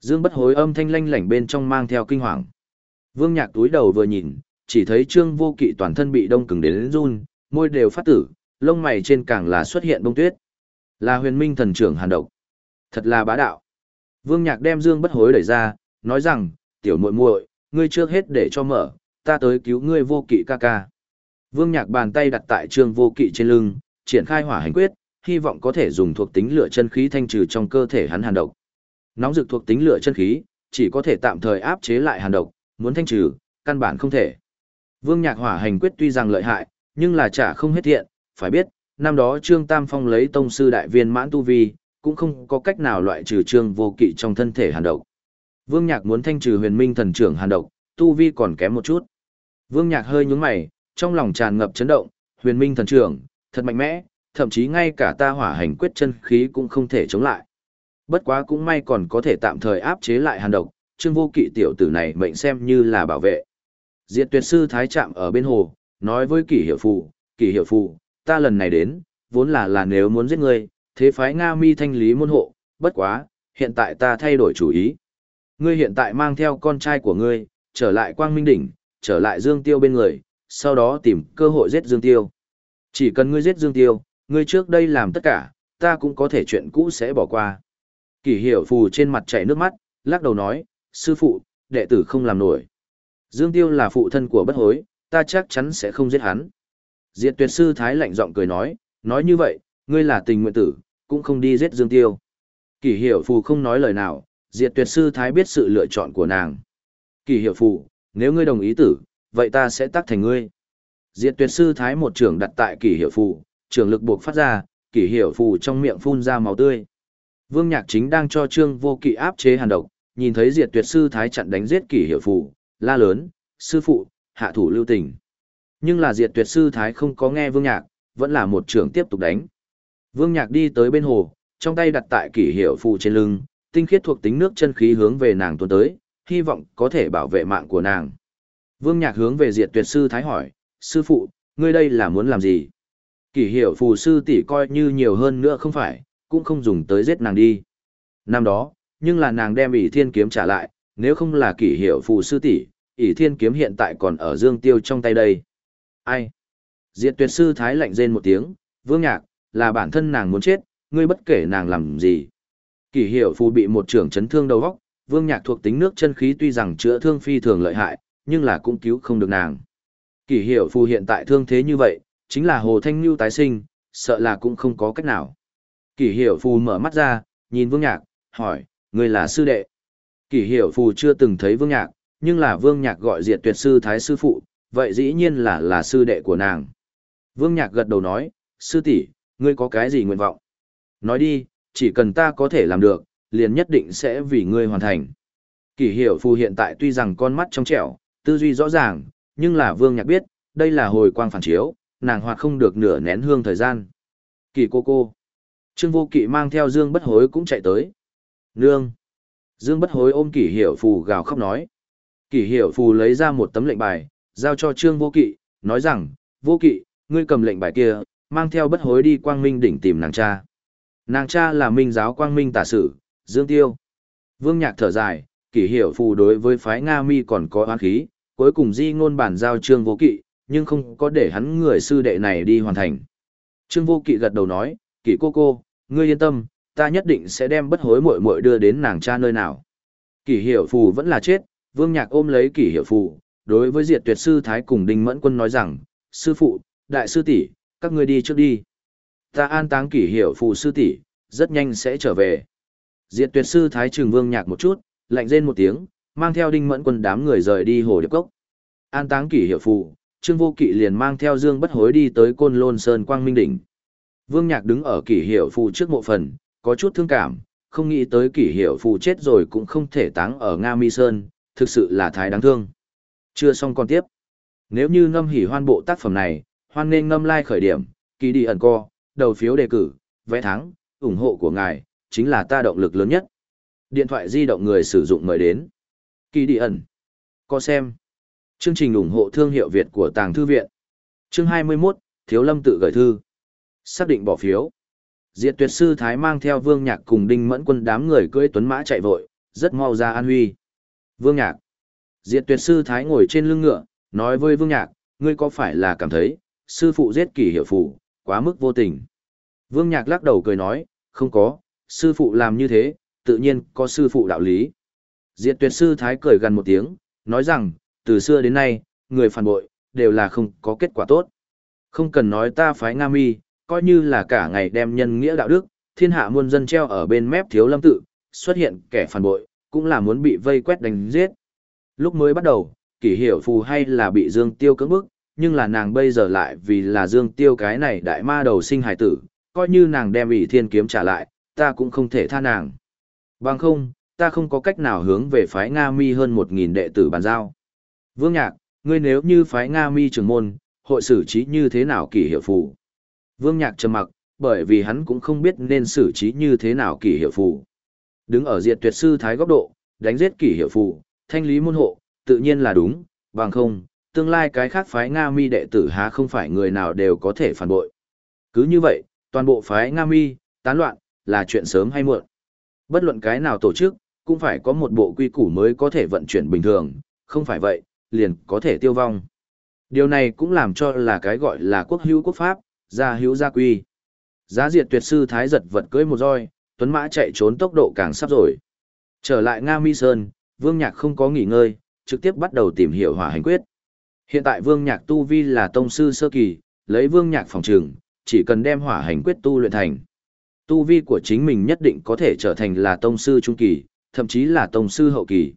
A: Dương bất hối âm thanh lanh lảnh bên trong mang theo kinh hoàng. Vương nhạc túi đầu vừa nhìn, chỉ thấy trương vô kỵ toàn thân bị đông cứng đến run, môi đều phát tử, lông mày trên càng là xuất hiện bông tuyết. Là huyền minh thần trưởng hàn độc. Thật là bá đạo. Vương nhạc đem Dương bất hối đẩy ra, nói rằng, tiểu muội muội, ngươi trước hết để cho mở, ta tới cứu ngươi vô kỵ ca ca. Vương Nhạc bàn tay đặt tại Trương Vô Kỵ trên lưng, triển khai hỏa hành quyết, hy vọng có thể dùng thuộc tính lửa chân khí thanh trừ trong cơ thể hắn hàn độc. Nóng dược thuộc tính lửa chân khí, chỉ có thể tạm thời áp chế lại hàn độc, muốn thanh trừ, căn bản không thể. Vương Nhạc hỏa hành quyết tuy rằng lợi hại, nhưng là trả không hết thiện, phải biết, năm đó Trương Tam Phong lấy tông sư đại viên mãn tu vi, cũng không có cách nào loại trừ Trương Vô Kỵ trong thân thể hàn độc. Vương Nhạc muốn thanh trừ huyền minh thần trưởng hàn độc, tu vi còn kém một chút. Vương Nhạc hơi nhướng mày, trong lòng tràn ngập chấn động, huyền minh thần trưởng, thật mạnh mẽ, thậm chí ngay cả ta hỏa hành quyết chân khí cũng không thể chống lại. Bất quá cũng may còn có thể tạm thời áp chế lại hàn độc, trương vô kỵ tiểu tử này mệnh xem như là bảo vệ. Diệt tuyệt sư thái trạm ở bên hồ, nói với kỷ hiệu phù, kỷ hiệu phù, ta lần này đến, vốn là là nếu muốn giết ngươi, thế phái Nga mi thanh lý môn hộ, bất quá, hiện tại ta thay đổi chủ ý. Ngươi hiện tại mang theo con trai của ngươi, trở lại quang minh đỉnh, trở lại dương tiêu bên người, sau đó tìm cơ hội giết dương tiêu. Chỉ cần ngươi giết dương tiêu, ngươi trước đây làm tất cả, ta cũng có thể chuyện cũ sẽ bỏ qua. Kỷ hiểu phù trên mặt chảy nước mắt, lắc đầu nói, sư phụ, đệ tử không làm nổi. Dương Tiêu là phụ thân của bất hối, ta chắc chắn sẽ không giết hắn. Diệt tuyệt sư thái lạnh giọng cười nói, nói như vậy, ngươi là tình nguyện tử, cũng không đi giết Dương Tiêu. Kỷ hiểu phù không nói lời nào, diệt tuyệt sư thái biết sự lựa chọn của nàng. Kỷ hiểu phù, nếu ngươi đồng ý tử, vậy ta sẽ tác thành ngươi. Diệt tuyệt sư thái một trưởng đặt tại kỷ hiểu phù, trưởng lực buộc phát ra, kỷ hiểu phù trong miệng phun ra máu tươi. Vương Nhạc chính đang cho Trương Vô Kỵ áp chế hàn độc, nhìn thấy Diệt Tuyệt sư thái chặn đánh giết kỷ hiểu phù, la lớn, "Sư phụ, hạ thủ lưu tình." Nhưng là Diệt Tuyệt sư thái không có nghe Vương Nhạc, vẫn là một trưởng tiếp tục đánh. Vương Nhạc đi tới bên hồ, trong tay đặt tại kỷ hiệu phù trên lưng, tinh khiết thuộc tính nước chân khí hướng về nàng tuôn tới, hy vọng có thể bảo vệ mạng của nàng. Vương Nhạc hướng về Diệt Tuyệt sư thái hỏi, "Sư phụ, ngươi đây là muốn làm gì?" Kỷ hiệu phù sư tỷ coi như nhiều hơn nữa không phải, cũng không dùng tới giết nàng đi. Năm đó, nhưng là nàng đem ỷ thiên kiếm trả lại, nếu không là kỷ hiệu phù sư tỷ, ỷ thiên kiếm hiện tại còn ở dương tiêu trong tay đây. Ai? Diệt tuyệt sư thái lạnh rên một tiếng, vương nhạc, là bản thân nàng muốn chết, ngươi bất kể nàng làm gì. Kỷ hiệu phù bị một trưởng chấn thương đầu góc, vương nhạc thuộc tính nước chân khí tuy rằng chữa thương phi thường lợi hại, nhưng là cũng cứu không được nàng. Kỷ hiệu phù hiện tại thương thế như vậy, chính là hồ thanh lưu tái sinh, sợ là cũng không có cách nào. Kỷ hiểu phù mở mắt ra, nhìn vương nhạc, hỏi, người là sư đệ. Kỷ hiểu phù chưa từng thấy vương nhạc, nhưng là vương nhạc gọi diệt tuyệt sư thái sư phụ, vậy dĩ nhiên là là sư đệ của nàng. Vương nhạc gật đầu nói, sư tỷ, ngươi có cái gì nguyện vọng? Nói đi, chỉ cần ta có thể làm được, liền nhất định sẽ vì ngươi hoàn thành. Kỷ hiểu phù hiện tại tuy rằng con mắt trong trẻo, tư duy rõ ràng, nhưng là vương nhạc biết, đây là hồi quang phản chiếu, nàng hoạt không được nửa nén hương thời gian. Kỷ cô cô. Trương vô kỵ mang theo Dương bất hối cũng chạy tới. Nương! Dương bất hối ôm kỷ hiểu phù gào khóc nói. Kỷ hiểu phù lấy ra một tấm lệnh bài, giao cho Trương vô kỵ, nói rằng, vô kỵ, ngươi cầm lệnh bài kia, mang theo bất hối đi quang minh đỉnh tìm nàng cha. Nàng cha là minh giáo quang minh tả sử, Dương Tiêu. Vương Nhạc thở dài, kỷ hiểu phù đối với phái Nga mi còn có oán khí, cuối cùng di ngôn bản giao Trương vô kỵ, nhưng không có để hắn người sư đệ này đi hoàn thành. Trương vô kỵ gật đầu nói, kỷ cô cô, ngươi yên tâm, ta nhất định sẽ đem bất hối muội muội đưa đến nàng cha nơi nào. Kỷ hiểu phù vẫn là chết, vương nhạc ôm lấy kỷ hiểu Phụ, đối với diệt tuyệt sư thái cùng đinh mẫn quân nói rằng, sư phụ, đại sư tỷ, các ngươi đi trước đi. Ta an táng kỷ hiểu Phụ sư tỷ, rất nhanh sẽ trở về. Diệt tuyệt sư thái trừng vương nhạc một chút, lạnh rên một tiếng, mang theo đinh mẫn quân đám người rời đi hồ điệp cốc. An táng kỷ hiểu Phụ, trương vô kỵ liền mang theo dương bất hối đi tới côn lôn sơn quang minh đỉnh. Vương Nhạc đứng ở kỷ hiệu Phụ trước mộ phần, có chút thương cảm, không nghĩ tới kỷ hiệu Phụ chết rồi cũng không thể táng ở Nga Mi Sơn, thực sự là thái đáng thương. Chưa xong còn tiếp. Nếu như ngâm hỉ hoan bộ tác phẩm này, hoan nên ngâm like khởi điểm, ký đi ẩn co, đầu phiếu đề cử, vẽ thắng, ủng hộ của ngài, chính là ta động lực lớn nhất. Điện thoại di động người sử dụng mời đến. Kỳ đi ẩn. Co xem. Chương trình ủng hộ thương hiệu Việt của Tàng Thư Viện. Chương 21, Thiếu Lâm tự gửi thư. Xác định bỏ phiếu. Diệt tuyệt sư Thái mang theo Vương Nhạc cùng Đinh Mẫn quân đám người cưỡi tuấn mã chạy vội, rất mau ra an huy. Vương Nhạc. Diệt tuyệt sư Thái ngồi trên lưng ngựa, nói với Vương Nhạc, ngươi có phải là cảm thấy, sư phụ giết kỷ hiệu phụ, quá mức vô tình. Vương Nhạc lắc đầu cười nói, không có, sư phụ làm như thế, tự nhiên có sư phụ đạo lý. Diệt tuyệt sư Thái cười gần một tiếng, nói rằng, từ xưa đến nay, người phản bội, đều là không có kết quả tốt. Không cần nói ta phái Nga mi, coi như là cả ngày đem nhân nghĩa đạo đức, thiên hạ muôn dân treo ở bên mép thiếu lâm tự, xuất hiện kẻ phản bội, cũng là muốn bị vây quét đánh giết. Lúc mới bắt đầu, kỷ hiểu phù hay là bị Dương Tiêu cưỡng bức, nhưng là nàng bây giờ lại vì là Dương Tiêu cái này đại ma đầu sinh hải tử, coi như nàng đem ỷ thiên kiếm trả lại, ta cũng không thể tha nàng. Bằng không, ta không có cách nào hướng về phái Nga mi hơn một nghìn đệ tử bàn giao. Vương Nhạc, ngươi nếu như phái Nga mi trường môn, hội xử trí như thế nào kỷ hiệu phù. Vương Nhạc trầm mặc, bởi vì hắn cũng không biết nên xử trí như thế nào kỷ hiệu phù. Đứng ở diệt tuyệt sư thái góc độ, đánh giết kỷ hiệu phù, thanh lý môn hộ, tự nhiên là đúng, bằng không, tương lai cái khác phái Nga mi đệ tử há không phải người nào đều có thể phản bội. Cứ như vậy, toàn bộ phái Nga mi, tán loạn, là chuyện sớm hay muộn. Bất luận cái nào tổ chức, cũng phải có một bộ quy củ mới có thể vận chuyển bình thường, không phải vậy, liền có thể tiêu vong. Điều này cũng làm cho là cái gọi là quốc hữu quốc pháp, gia hữu gia quy. Giá diệt tuyệt sư thái giật vật cưỡi một roi, tuấn mã chạy trốn tốc độ càng sắp rồi. Trở lại Nga Mi Sơn, Vương Nhạc không có nghỉ ngơi, trực tiếp bắt đầu tìm hiểu hỏa hành quyết. Hiện tại Vương Nhạc tu vi là tông sư sơ kỳ, lấy Vương Nhạc phòng trường, chỉ cần đem hỏa hành quyết tu luyện thành. Tu vi của chính mình nhất định có thể trở thành là tông sư trung kỳ, thậm chí là tông sư hậu kỳ.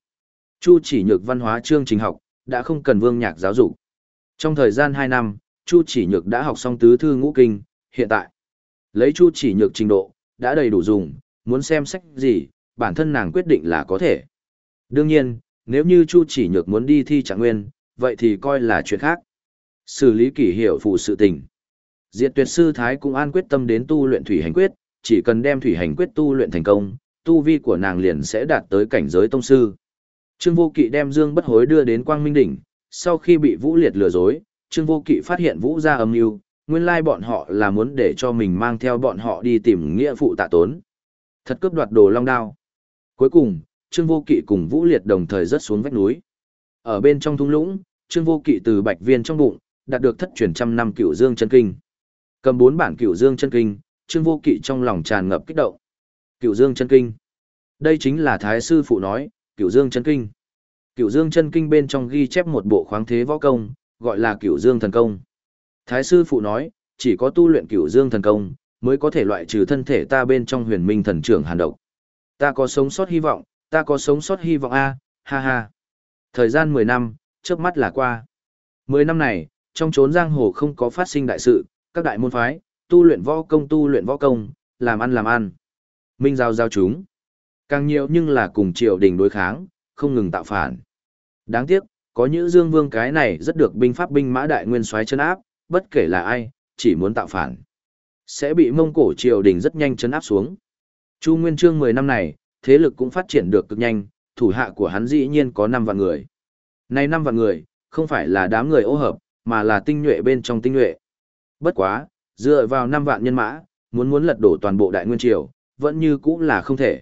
A: Chu chỉ nhược văn hóa chương trình học, đã không cần Vương Nhạc giáo dục. Trong thời gian 2 năm, Chu chỉ nhược đã học xong tứ thư ngũ kinh, hiện tại, lấy Chu chỉ nhược trình độ, đã đầy đủ dùng, muốn xem sách gì, bản thân nàng quyết định là có thể. Đương nhiên, nếu như Chu chỉ nhược muốn đi thi trạng nguyên, vậy thì coi là chuyện khác. Xử lý kỷ hiểu phụ sự tình. Diệt tuyệt sư Thái cũng an quyết tâm đến tu luyện thủy hành quyết, chỉ cần đem thủy hành quyết tu luyện thành công, tu vi của nàng liền sẽ đạt tới cảnh giới tông sư. Trương Vô Kỵ đem Dương Bất Hối đưa đến Quang Minh đỉnh, sau khi bị Vũ Liệt lừa dối, Trương Vô Kỵ phát hiện Vũ gia âm mưu, nguyên lai bọn họ là muốn để cho mình mang theo bọn họ đi tìm nghĩa phụ tạ tốn. Thật cướp đoạt đồ long đao. Cuối cùng, Trương Vô Kỵ cùng Vũ Liệt đồng thời rớt xuống vách núi. Ở bên trong thung lũng, Trương Vô Kỵ từ Bạch Viên trong bụng, đạt được thất truyền trăm năm Cửu Dương chân kinh. Cầm bốn bản Cửu Dương chân kinh, Trương Vô Kỵ trong lòng tràn ngập kích động. Cửu Dương chân kinh. Đây chính là thái sư phụ nói, Cửu Dương chân kinh. Cửu Dương chân kinh bên trong ghi chép một bộ khoáng thế võ công, gọi là Cửu Dương thần công. Thái sư phụ nói, chỉ có tu luyện Cửu Dương thần công mới có thể loại trừ thân thể ta bên trong Huyền Minh thần trưởng hàn độc. Ta có sống sót hy vọng, ta có sống sót hy vọng a, ha ha. Thời gian 10 năm, chớp mắt là qua. 10 năm này, trong chốn giang hồ không có phát sinh đại sự, các đại môn phái, tu luyện võ công tu luyện võ công, làm ăn làm ăn. Minh giao giao chúng. Càng nhiều nhưng là cùng triều đình đối kháng, không ngừng tạo phản. Đáng tiếc, có những dương vương cái này rất được binh pháp binh mã đại nguyên soái chân áp, bất kể là ai, chỉ muốn tạo phản. Sẽ bị mông cổ triều đình rất nhanh chấn áp xuống. Chu Nguyên Trương 10 năm này, thế lực cũng phát triển được cực nhanh, thủ hạ của hắn dĩ nhiên có 5 vạn người. Này 5 vạn người, không phải là đám người ô hợp, mà là tinh nhuệ bên trong tinh nhuệ. Bất quá, dựa vào 5 vạn nhân mã, muốn muốn lật đổ toàn bộ đại nguyên triều, vẫn như cũng là không thể.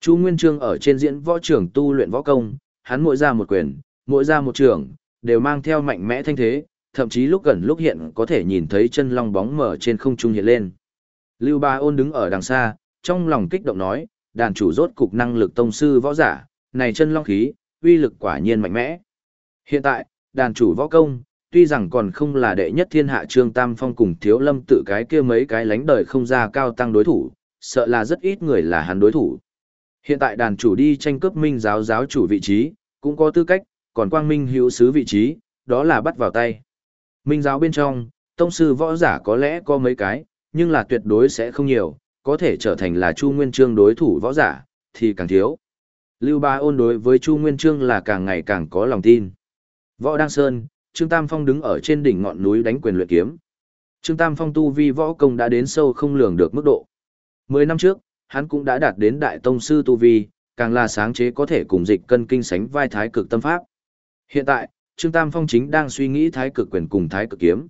A: Chu Nguyên Trương ở trên diễn võ trường tu luyện võ công, hắn mỗi ra một quyền, mỗi ra một trường, đều mang theo mạnh mẽ thanh thế, thậm chí lúc gần lúc hiện có thể nhìn thấy chân long bóng mở trên không trung hiện lên. Lưu Ba Ôn đứng ở đằng xa, trong lòng kích động nói, đàn chủ rốt cục năng lực tông sư võ giả, này chân long khí, uy lực quả nhiên mạnh mẽ. Hiện tại, đàn chủ võ công, tuy rằng còn không là đệ nhất thiên hạ trương tam phong cùng thiếu lâm tự cái kia mấy cái lánh đời không ra cao tăng đối thủ, sợ là rất ít người là hắn đối thủ. Hiện tại đàn chủ đi tranh cướp minh giáo giáo chủ vị trí, cũng có tư cách, còn quang minh hữu sứ vị trí, đó là bắt vào tay. Minh giáo bên trong, tông sư võ giả có lẽ có mấy cái, nhưng là tuyệt đối sẽ không nhiều, có thể trở thành là Chu Nguyên Trương đối thủ võ giả, thì càng thiếu. Lưu Ba ôn đối với Chu Nguyên Trương là càng ngày càng có lòng tin. Võ Đăng Sơn, Trương Tam Phong đứng ở trên đỉnh ngọn núi đánh quyền luyện kiếm. Trương Tam Phong tu vi võ công đã đến sâu không lường được mức độ. Mười năm trước, hắn cũng đã đạt đến đại tông sư tu vi, càng là sáng chế có thể cùng dịch cân kinh sánh vai thái cực tâm pháp. Hiện tại, Trương Tam Phong chính đang suy nghĩ thái cực quyền cùng thái cực kiếm.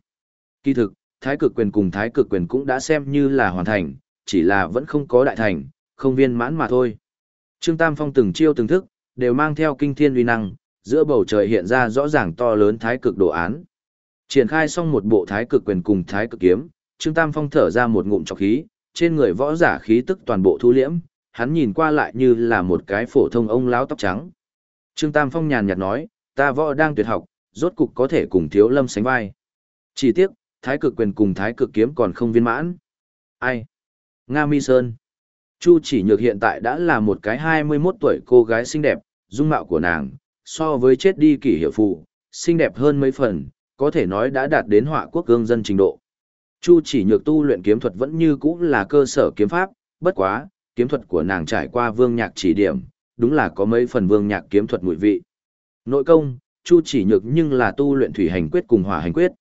A: Kỳ thực, thái cực quyền cùng thái cực quyền cũng đã xem như là hoàn thành, chỉ là vẫn không có đại thành, không viên mãn mà thôi. Trương Tam Phong từng chiêu từng thức, đều mang theo kinh thiên uy năng, giữa bầu trời hiện ra rõ ràng to lớn thái cực đồ án. Triển khai xong một bộ thái cực quyền cùng thái cực kiếm, Trương Tam Phong thở ra một ngụm trọc khí, trên người võ giả khí tức toàn bộ thu liễm, hắn nhìn qua lại như là một cái phổ thông ông lão tóc trắng. Trương Tam Phong nhàn nhạt nói, ta võ đang tuyệt học, rốt cục có thể cùng thiếu lâm sánh vai. Chỉ tiếc, thái cực quyền cùng thái cực kiếm còn không viên mãn. Ai? Nga Mi Sơn. Chu chỉ nhược hiện tại đã là một cái 21 tuổi cô gái xinh đẹp, dung mạo của nàng, so với chết đi kỷ hiệu phụ, xinh đẹp hơn mấy phần, có thể nói đã đạt đến họa quốc gương dân trình độ. Chu chỉ nhược tu luyện kiếm thuật vẫn như cũ là cơ sở kiếm pháp, bất quá, kiếm thuật của nàng trải qua vương nhạc chỉ điểm, đúng là có mấy phần vương nhạc kiếm thuật mùi vị. Nội công, Chu chỉ nhược nhưng là tu luyện thủy hành quyết cùng hỏa hành quyết.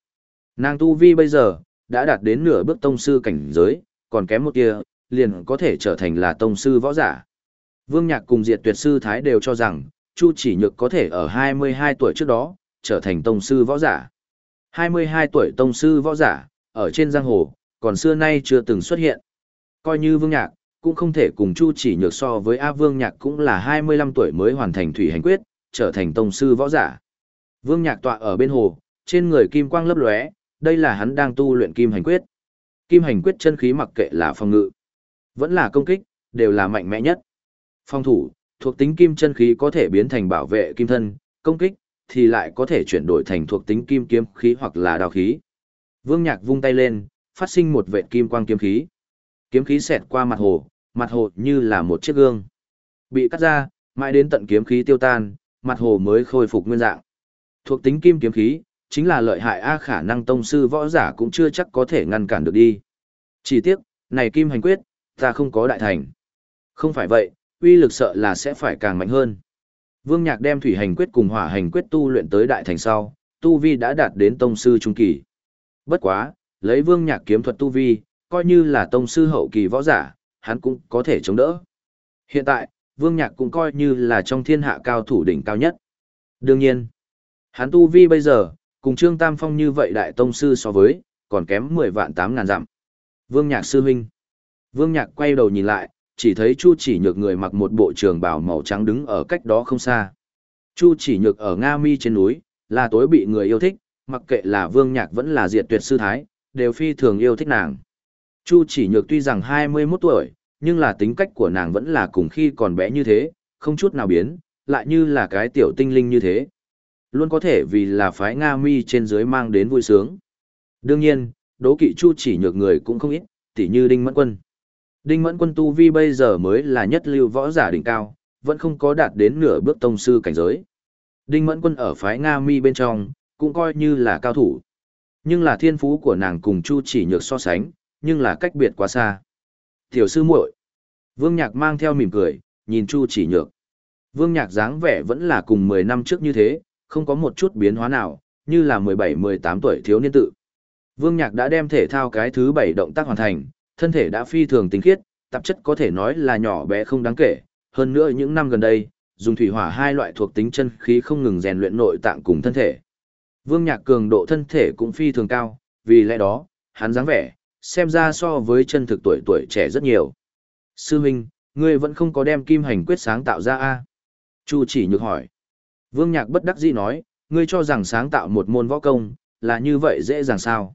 A: Nàng tu vi bây giờ, đã đạt đến nửa bước tông sư cảnh giới, còn kém một kia, liền có thể trở thành là tông sư võ giả. Vương Nhạc cùng Diệt Tuyệt sư Thái đều cho rằng, Chu Chỉ Nhược có thể ở 22 tuổi trước đó, trở thành tông sư võ giả. 22 tuổi tông sư võ giả, ở trên giang hồ, còn xưa nay chưa từng xuất hiện. Coi như Vương Nhạc, cũng không thể cùng Chu Chỉ Nhược so với A Vương Nhạc cũng là 25 tuổi mới hoàn thành thủy hành quyết, trở thành tông sư võ giả. Vương Nhạc tọa ở bên hồ, trên người kim quang lấp lóe, đây là hắn đang tu luyện kim hành quyết. Kim hành quyết chân khí mặc kệ là phòng ngự, vẫn là công kích, đều là mạnh mẽ nhất. Phòng thủ, thuộc tính kim chân khí có thể biến thành bảo vệ kim thân, công kích, thì lại có thể chuyển đổi thành thuộc tính kim kiếm khí hoặc là đao khí. Vương Nhạc vung tay lên, phát sinh một vệt kim quang kiếm khí. Kiếm khí xẹt qua mặt hồ, mặt hồ như là một chiếc gương. Bị cắt ra, mãi đến tận kiếm khí tiêu tan, mặt hồ mới khôi phục nguyên dạng. Thuộc tính kim kiếm khí, chính là lợi hại A khả năng tông sư võ giả cũng chưa chắc có thể ngăn cản được đi. Chỉ tiếc, này kim hành quyết, ta không có đại thành. Không phải vậy, uy lực sợ là sẽ phải càng mạnh hơn. Vương Nhạc đem thủy hành quyết cùng hỏa hành quyết tu luyện tới đại thành sau, tu vi đã đạt đến tông sư trung kỳ. Bất quá, lấy Vương Nhạc kiếm thuật tu vi, coi như là tông sư hậu kỳ võ giả, hắn cũng có thể chống đỡ. Hiện tại, Vương Nhạc cũng coi như là trong thiên hạ cao thủ đỉnh cao nhất. Đương nhiên, hắn tu vi bây giờ, cùng Trương Tam Phong như vậy đại tông sư so với, còn kém 10 vạn 8 ngàn dặm. Vương Nhạc sư huynh. Vương Nhạc quay đầu nhìn lại, chỉ thấy Chu Chỉ Nhược người mặc một bộ trường bào màu trắng đứng ở cách đó không xa. Chu Chỉ Nhược ở Nga Mi trên núi, là tối bị người yêu thích, mặc kệ là Vương Nhạc vẫn là Diệt Tuyệt sư thái, đều phi thường yêu thích nàng. Chu Chỉ Nhược tuy rằng 21 tuổi, nhưng là tính cách của nàng vẫn là cùng khi còn bé như thế, không chút nào biến, lại như là cái tiểu tinh linh như thế. Luôn có thể vì là phái Nga Mi trên dưới mang đến vui sướng. Đương nhiên, đố kỵ Chu Chỉ Nhược người cũng không ít, tỉ như Đinh Mẫn Quân. Đinh Mẫn Quân tu vi bây giờ mới là nhất lưu võ giả đỉnh cao, vẫn không có đạt đến nửa bước tông sư cảnh giới. Đinh Mẫn Quân ở phái Nga Mi bên trong, cũng coi như là cao thủ. Nhưng là thiên phú của nàng cùng Chu Chỉ Nhược so sánh, nhưng là cách biệt quá xa. Tiểu sư muội. Vương Nhạc mang theo mỉm cười, nhìn Chu Chỉ Nhược. Vương Nhạc dáng vẻ vẫn là cùng 10 năm trước như thế, không có một chút biến hóa nào, như là 17-18 tuổi thiếu niên tự. Vương Nhạc đã đem thể thao cái thứ 7 động tác hoàn thành, thân thể đã phi thường tinh khiết, tạp chất có thể nói là nhỏ bé không đáng kể, hơn nữa những năm gần đây, dùng thủy hỏa hai loại thuộc tính chân khí không ngừng rèn luyện nội tạng cùng thân thể. Vương Nhạc cường độ thân thể cũng phi thường cao, vì lẽ đó, hắn dáng vẻ, xem ra so với chân thực tuổi tuổi trẻ rất nhiều. Sư Minh, ngươi vẫn không có đem kim hành quyết sáng tạo ra a Chu chỉ nhược hỏi. Vương Nhạc bất đắc dĩ nói, ngươi cho rằng sáng tạo một môn võ công, là như vậy dễ dàng sao.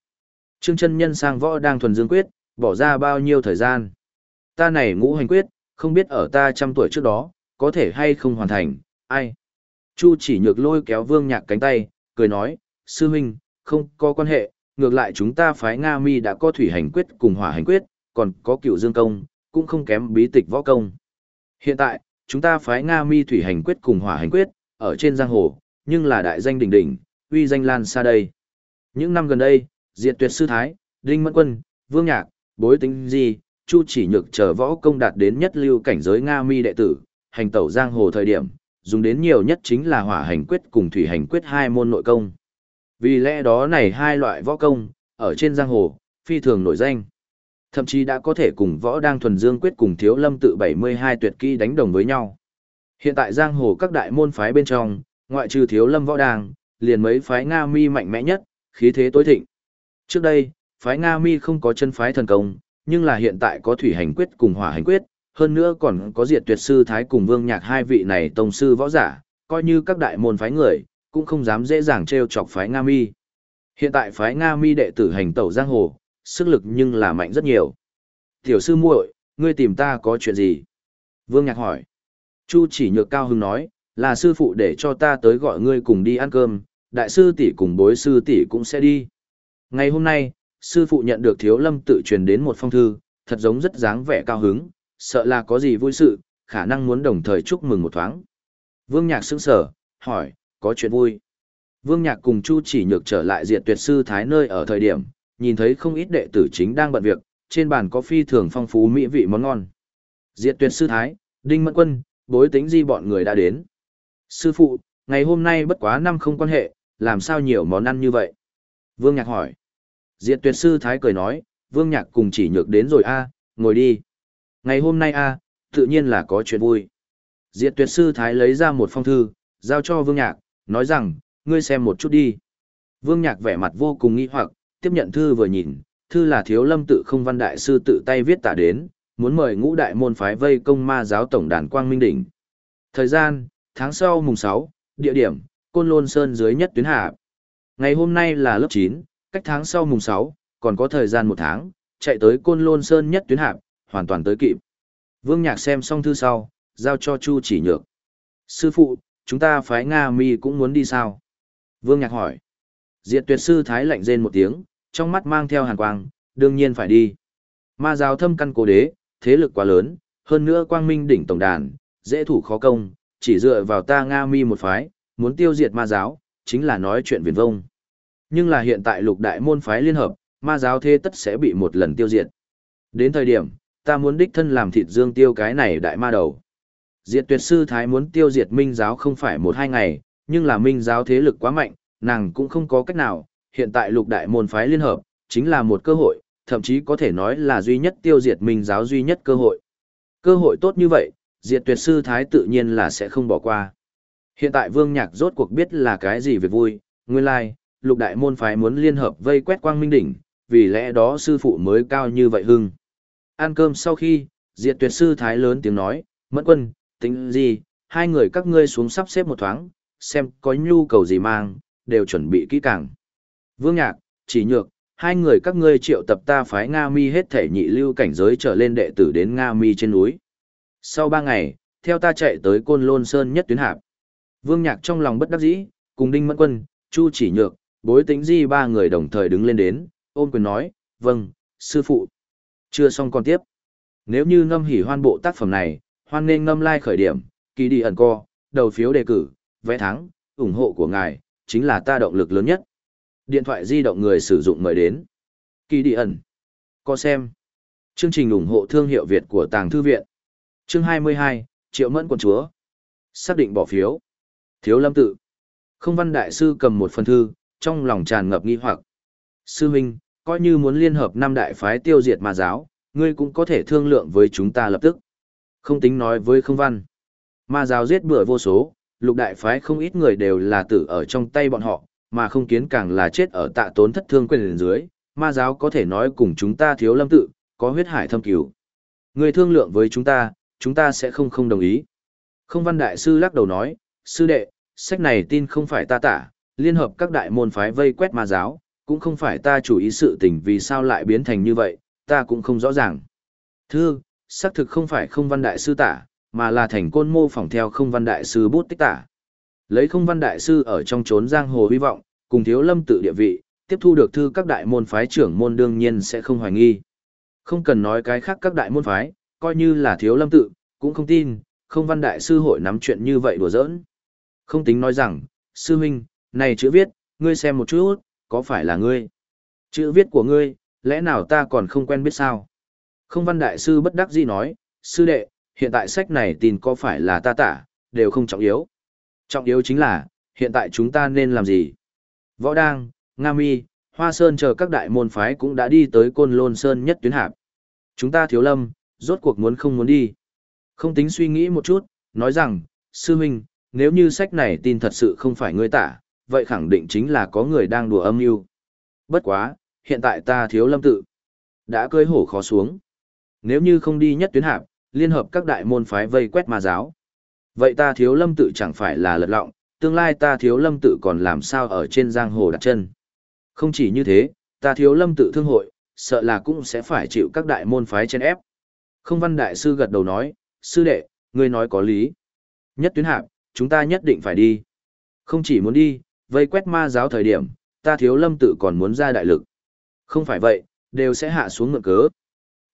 A: Trương chân nhân sang võ đang thuần dương quyết, bỏ ra bao nhiêu thời gian. Ta này ngũ hành quyết, không biết ở ta trăm tuổi trước đó, có thể hay không hoàn thành, ai. Chu chỉ nhược lôi kéo vương nhạc cánh tay, cười nói, sư huynh, không có quan hệ, ngược lại chúng ta phái Nga mi đã có thủy hành quyết cùng hỏa hành quyết, còn có cựu dương công, cũng không kém bí tịch võ công. Hiện tại, chúng ta phái Nga mi thủy hành quyết cùng hỏa hành quyết, ở trên giang hồ, nhưng là đại danh đỉnh đỉnh, uy danh lan xa đây. Những năm gần đây, Diệt Tuyệt Sư Thái, Đinh Mẫn Quân, Vương Nhạc, Bối Tính Di, Chu Chỉ Nhược chờ võ công đạt đến nhất lưu cảnh giới Nga Mi đệ tử, hành tẩu giang hồ thời điểm, dùng đến nhiều nhất chính là hỏa hành quyết cùng thủy hành quyết hai môn nội công. Vì lẽ đó này hai loại võ công, ở trên giang hồ, phi thường nổi danh. Thậm chí đã có thể cùng võ đang thuần dương quyết cùng thiếu lâm tự 72 tuyệt kỹ đánh đồng với nhau. Hiện tại giang hồ các đại môn phái bên trong, ngoại trừ thiếu lâm võ đang, liền mấy phái Nga mi mạnh mẽ nhất, khí thế tối thịnh. Trước đây, phái Nga mi không có chân phái thần công, nhưng là hiện tại có thủy hành quyết cùng hỏa hành quyết, hơn nữa còn có diệt tuyệt sư thái cùng vương nhạc hai vị này tông sư võ giả, coi như các đại môn phái người, cũng không dám dễ dàng trêu chọc phái Nga mi. Hiện tại phái Nga mi đệ tử hành tẩu giang hồ, sức lực nhưng là mạnh rất nhiều. Tiểu sư muội, ngươi tìm ta có chuyện gì? Vương nhạc hỏi. Chu chỉ nhược cao hứng nói, là sư phụ để cho ta tới gọi ngươi cùng đi ăn cơm, đại sư tỷ cùng bối sư tỷ cũng sẽ đi. Ngày hôm nay, sư phụ nhận được thiếu lâm tự truyền đến một phong thư, thật giống rất dáng vẻ cao hứng, sợ là có gì vui sự, khả năng muốn đồng thời chúc mừng một thoáng. Vương Nhạc sững sở, hỏi, có chuyện vui. Vương Nhạc cùng Chu chỉ nhược trở lại diệt tuyệt sư thái nơi ở thời điểm, nhìn thấy không ít đệ tử chính đang bận việc, trên bàn có phi thường phong phú mỹ vị món ngon. Diệt tuyệt sư thái, Đinh Mẫn Quân, bối tính di bọn người đã đến. Sư phụ, Ngày hôm nay bất quá năm không quan hệ, làm sao nhiều món ăn như vậy? Vương Nhạc hỏi. Diệt tuyệt sư Thái cười nói, Vương Nhạc cùng chỉ nhược đến rồi a ngồi đi. Ngày hôm nay a tự nhiên là có chuyện vui. Diệt tuyệt sư Thái lấy ra một phong thư, giao cho Vương Nhạc, nói rằng, ngươi xem một chút đi. Vương Nhạc vẻ mặt vô cùng nghi hoặc, tiếp nhận thư vừa nhìn, thư là thiếu lâm tự không văn đại sư tự tay viết tả đến, muốn mời ngũ đại môn phái vây công ma giáo tổng đàn quang minh đỉnh. Thời gian, tháng sau mùng 6, địa điểm, Côn Lôn Sơn dưới nhất tuyến hạ. Ngày hôm nay là lớp 9, cách tháng sau mùng 6, còn có thời gian một tháng, chạy tới Côn Lôn Sơn nhất tuyến hạ, hoàn toàn tới kịp. Vương Nhạc xem xong thư sau, giao cho Chu chỉ nhược. Sư phụ, chúng ta phái Nga mi cũng muốn đi sao? Vương Nhạc hỏi. Diệt tuyệt sư thái lạnh rên một tiếng, trong mắt mang theo hàn quang, đương nhiên phải đi. Ma giáo thâm căn cố đế, thế lực quá lớn, hơn nữa quang minh đỉnh tổng đàn, dễ thủ khó công, chỉ dựa vào ta Nga mi một phái, muốn tiêu diệt ma giáo, chính là nói chuyện viển vông. Nhưng là hiện tại lục đại môn phái liên hợp, ma giáo thế tất sẽ bị một lần tiêu diệt. Đến thời điểm, ta muốn đích thân làm thịt dương tiêu cái này đại ma đầu. Diệt tuyệt sư thái muốn tiêu diệt minh giáo không phải một hai ngày, nhưng là minh giáo thế lực quá mạnh, nàng cũng không có cách nào, hiện tại lục đại môn phái liên hợp, chính là một cơ hội, thậm chí có thể nói là duy nhất tiêu diệt minh giáo duy nhất cơ hội. Cơ hội tốt như vậy, diệt tuyệt sư thái tự nhiên là sẽ không bỏ qua. Hiện tại vương nhạc rốt cuộc biết là cái gì về vui, nguyên lai, like, lục đại môn phái muốn liên hợp vây quét quang minh đỉnh, vì lẽ đó sư phụ mới cao như vậy hưng. Ăn cơm sau khi, diệt tuyệt sư thái lớn tiếng nói, mẫn quân, tính gì, hai người các ngươi xuống sắp xếp một thoáng, xem có nhu cầu gì mang, đều chuẩn bị kỹ càng. Vương Nhạc, chỉ nhược, hai người các ngươi triệu tập ta phái Nga Mi hết thể nhị lưu cảnh giới trở lên đệ tử đến Nga Mi trên núi. Sau ba ngày, theo ta chạy tới Côn Lôn Sơn nhất tuyến hạp. Vương Nhạc trong lòng bất đắc dĩ, cùng Đinh Mẫn Quân, Chu Chỉ Nhược, Bối Tĩnh Di ba người đồng thời đứng lên đến, ôm quyền nói, vâng, sư phụ. Chưa xong còn tiếp. Nếu như ngâm hỉ hoan bộ tác phẩm này, hoan nên ngâm lai like khởi điểm, kỳ đi ẩn co, đầu phiếu đề cử, vẽ thắng, ủng hộ của ngài, chính là ta động lực lớn nhất. Điện thoại di động người sử dụng mời đến. Kỳ đi ẩn. co xem. Chương trình ủng hộ thương hiệu Việt của Tàng Thư Viện. Chương 22, Triệu Mẫn quân Chúa. Xác định bỏ phiếu. Thiếu lâm tự. Không văn đại sư cầm một phần thư, trong lòng tràn ngập nghi hoặc. Sư huynh, coi như muốn liên hợp năm đại phái tiêu diệt ma giáo, ngươi cũng có thể thương lượng với chúng ta lập tức. Không tính nói với không văn. Ma giáo giết bừa vô số, lục đại phái không ít người đều là tử ở trong tay bọn họ, mà không kiến càng là chết ở tạ tốn thất thương quyền dưới. Ma giáo có thể nói cùng chúng ta thiếu lâm tự, có huyết hải thâm cứu. Người thương lượng với chúng ta, chúng ta sẽ không không đồng ý. Không văn đại sư lắc đầu nói, sư đệ, sách này tin không phải ta tả, liên hợp các đại môn phái vây quét ma giáo, cũng không phải ta chủ ý sự tình vì sao lại biến thành như vậy, ta cũng không rõ ràng. Thưa xác thực không phải không văn đại sư tả, mà là thành côn mô phỏng theo không văn đại sư bút tích tả. Lấy không văn đại sư ở trong chốn giang hồ hy vọng, cùng thiếu lâm tự địa vị, tiếp thu được thư các đại môn phái trưởng môn đương nhiên sẽ không hoài nghi. Không cần nói cái khác các đại môn phái, coi như là thiếu lâm tự, cũng không tin, không văn đại sư hội nắm chuyện như vậy đùa giỡn. Không tính nói rằng, sư huynh, này chữ viết, ngươi xem một chút, có phải là ngươi? Chữ viết của ngươi, lẽ nào ta còn không quen biết sao? Không văn đại sư bất đắc dĩ nói, sư đệ, hiện tại sách này tin có phải là ta tả, đều không trọng yếu. Trọng yếu chính là, hiện tại chúng ta nên làm gì? Võ Đang, Nga Mi, Hoa Sơn chờ các đại môn phái cũng đã đi tới Côn Lôn Sơn nhất tuyến hạp. Chúng ta thiếu lâm, rốt cuộc muốn không muốn đi. Không tính suy nghĩ một chút, nói rằng, sư huynh, nếu như sách này tin thật sự không phải ngươi tả, vậy khẳng định chính là có người đang đùa âm mưu. Bất quá, hiện tại ta thiếu lâm tự. Đã cưới hổ khó xuống. Nếu như không đi nhất tuyến hạp, liên hợp các đại môn phái vây quét ma giáo. Vậy ta thiếu lâm tự chẳng phải là lật lọng, tương lai ta thiếu lâm tự còn làm sao ở trên giang hồ đặt chân. Không chỉ như thế, ta thiếu lâm tự thương hội, sợ là cũng sẽ phải chịu các đại môn phái trên ép. Không văn đại sư gật đầu nói, sư đệ, ngươi nói có lý. Nhất tuyến hạp, chúng ta nhất định phải đi. Không chỉ muốn đi, vây quét ma giáo thời điểm, ta thiếu lâm tự còn muốn ra đại lực. Không phải vậy, đều sẽ hạ xuống ngựa cớ.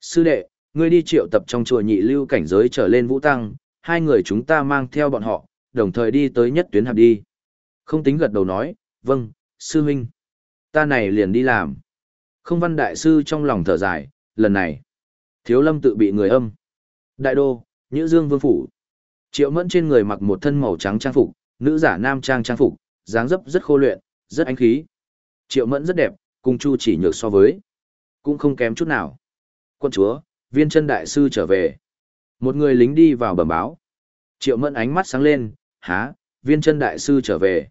A: Sư đệ, ngươi đi triệu tập trong chùa nhị lưu cảnh giới trở lên vũ tăng, hai người chúng ta mang theo bọn họ, đồng thời đi tới nhất tuyến hạp đi. Không tính gật đầu nói, vâng, sư huynh. Ta này liền đi làm. Không văn đại sư trong lòng thở dài, lần này. Thiếu lâm tự bị người âm. Đại đô, Nhữ Dương Vương Phủ. Triệu Mẫn trên người mặc một thân màu trắng trang phục, nữ giả nam trang trang phục, dáng dấp rất khô luyện, rất ánh khí. Triệu Mẫn rất đẹp, cùng Chu chỉ nhược so với. Cũng không kém chút nào. Quân chúa, viên chân đại sư trở về. Một người lính đi vào bẩm báo. Triệu Mẫn ánh mắt sáng lên, há, viên chân đại sư trở về.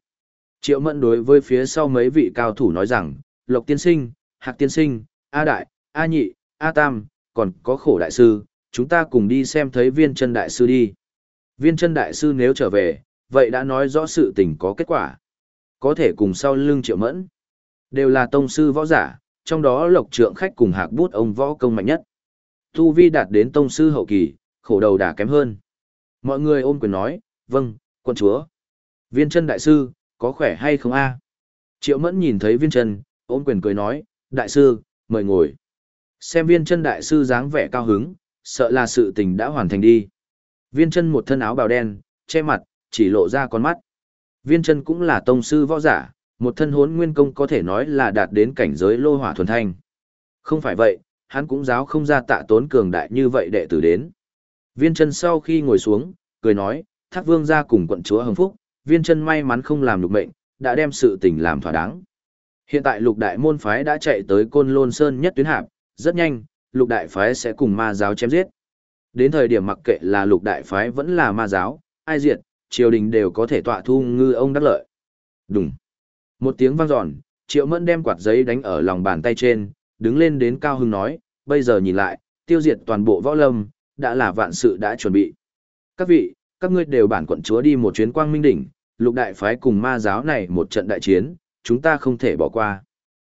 A: Triệu Mẫn đối với phía sau mấy vị cao thủ nói rằng, Lộc Tiên Sinh, Hạc Tiên Sinh, A Đại, A Nhị, A Tam, còn có khổ đại sư, chúng ta cùng đi xem thấy viên chân đại sư đi. Viên chân đại sư nếu trở về, vậy đã nói rõ sự tình có kết quả. Có thể cùng sau lưng triệu mẫn. Đều là tông sư võ giả, trong đó lộc trượng khách cùng hạc bút ông võ công mạnh nhất. Tu vi đạt đến tông sư hậu kỳ, khổ đầu đả kém hơn. Mọi người ôm quyền nói, vâng, quân chúa. Viên chân đại sư, có khỏe hay không a? Triệu mẫn nhìn thấy viên chân, ôm quyền cười nói, đại sư, mời ngồi. Xem viên chân đại sư dáng vẻ cao hứng, sợ là sự tình đã hoàn thành đi. Viên chân một thân áo bào đen, che mặt, chỉ lộ ra con mắt. Viên chân cũng là tông sư võ giả, một thân hốn nguyên công có thể nói là đạt đến cảnh giới lô hỏa thuần thanh. Không phải vậy, hắn cũng giáo không ra tạ tốn cường đại như vậy đệ tử đến. Viên chân sau khi ngồi xuống, cười nói, thác vương ra cùng quận chúa hồng phúc, viên chân may mắn không làm lục mệnh, đã đem sự tình làm thỏa đáng. Hiện tại lục đại môn phái đã chạy tới côn lôn sơn nhất tuyến hạp, rất nhanh, lục đại phái sẽ cùng ma giáo chém giết. Đến thời điểm mặc kệ là lục đại phái vẫn là ma giáo, ai diệt, triều đình đều có thể tọa thu ngư ông đắc lợi. Đúng. Một tiếng vang dọn, triệu mẫn đem quạt giấy đánh ở lòng bàn tay trên, đứng lên đến cao hưng nói, bây giờ nhìn lại, tiêu diệt toàn bộ võ lâm, đã là vạn sự đã chuẩn bị. Các vị, các ngươi đều bản quận chúa đi một chuyến quang minh đỉnh, lục đại phái cùng ma giáo này một trận đại chiến, chúng ta không thể bỏ qua.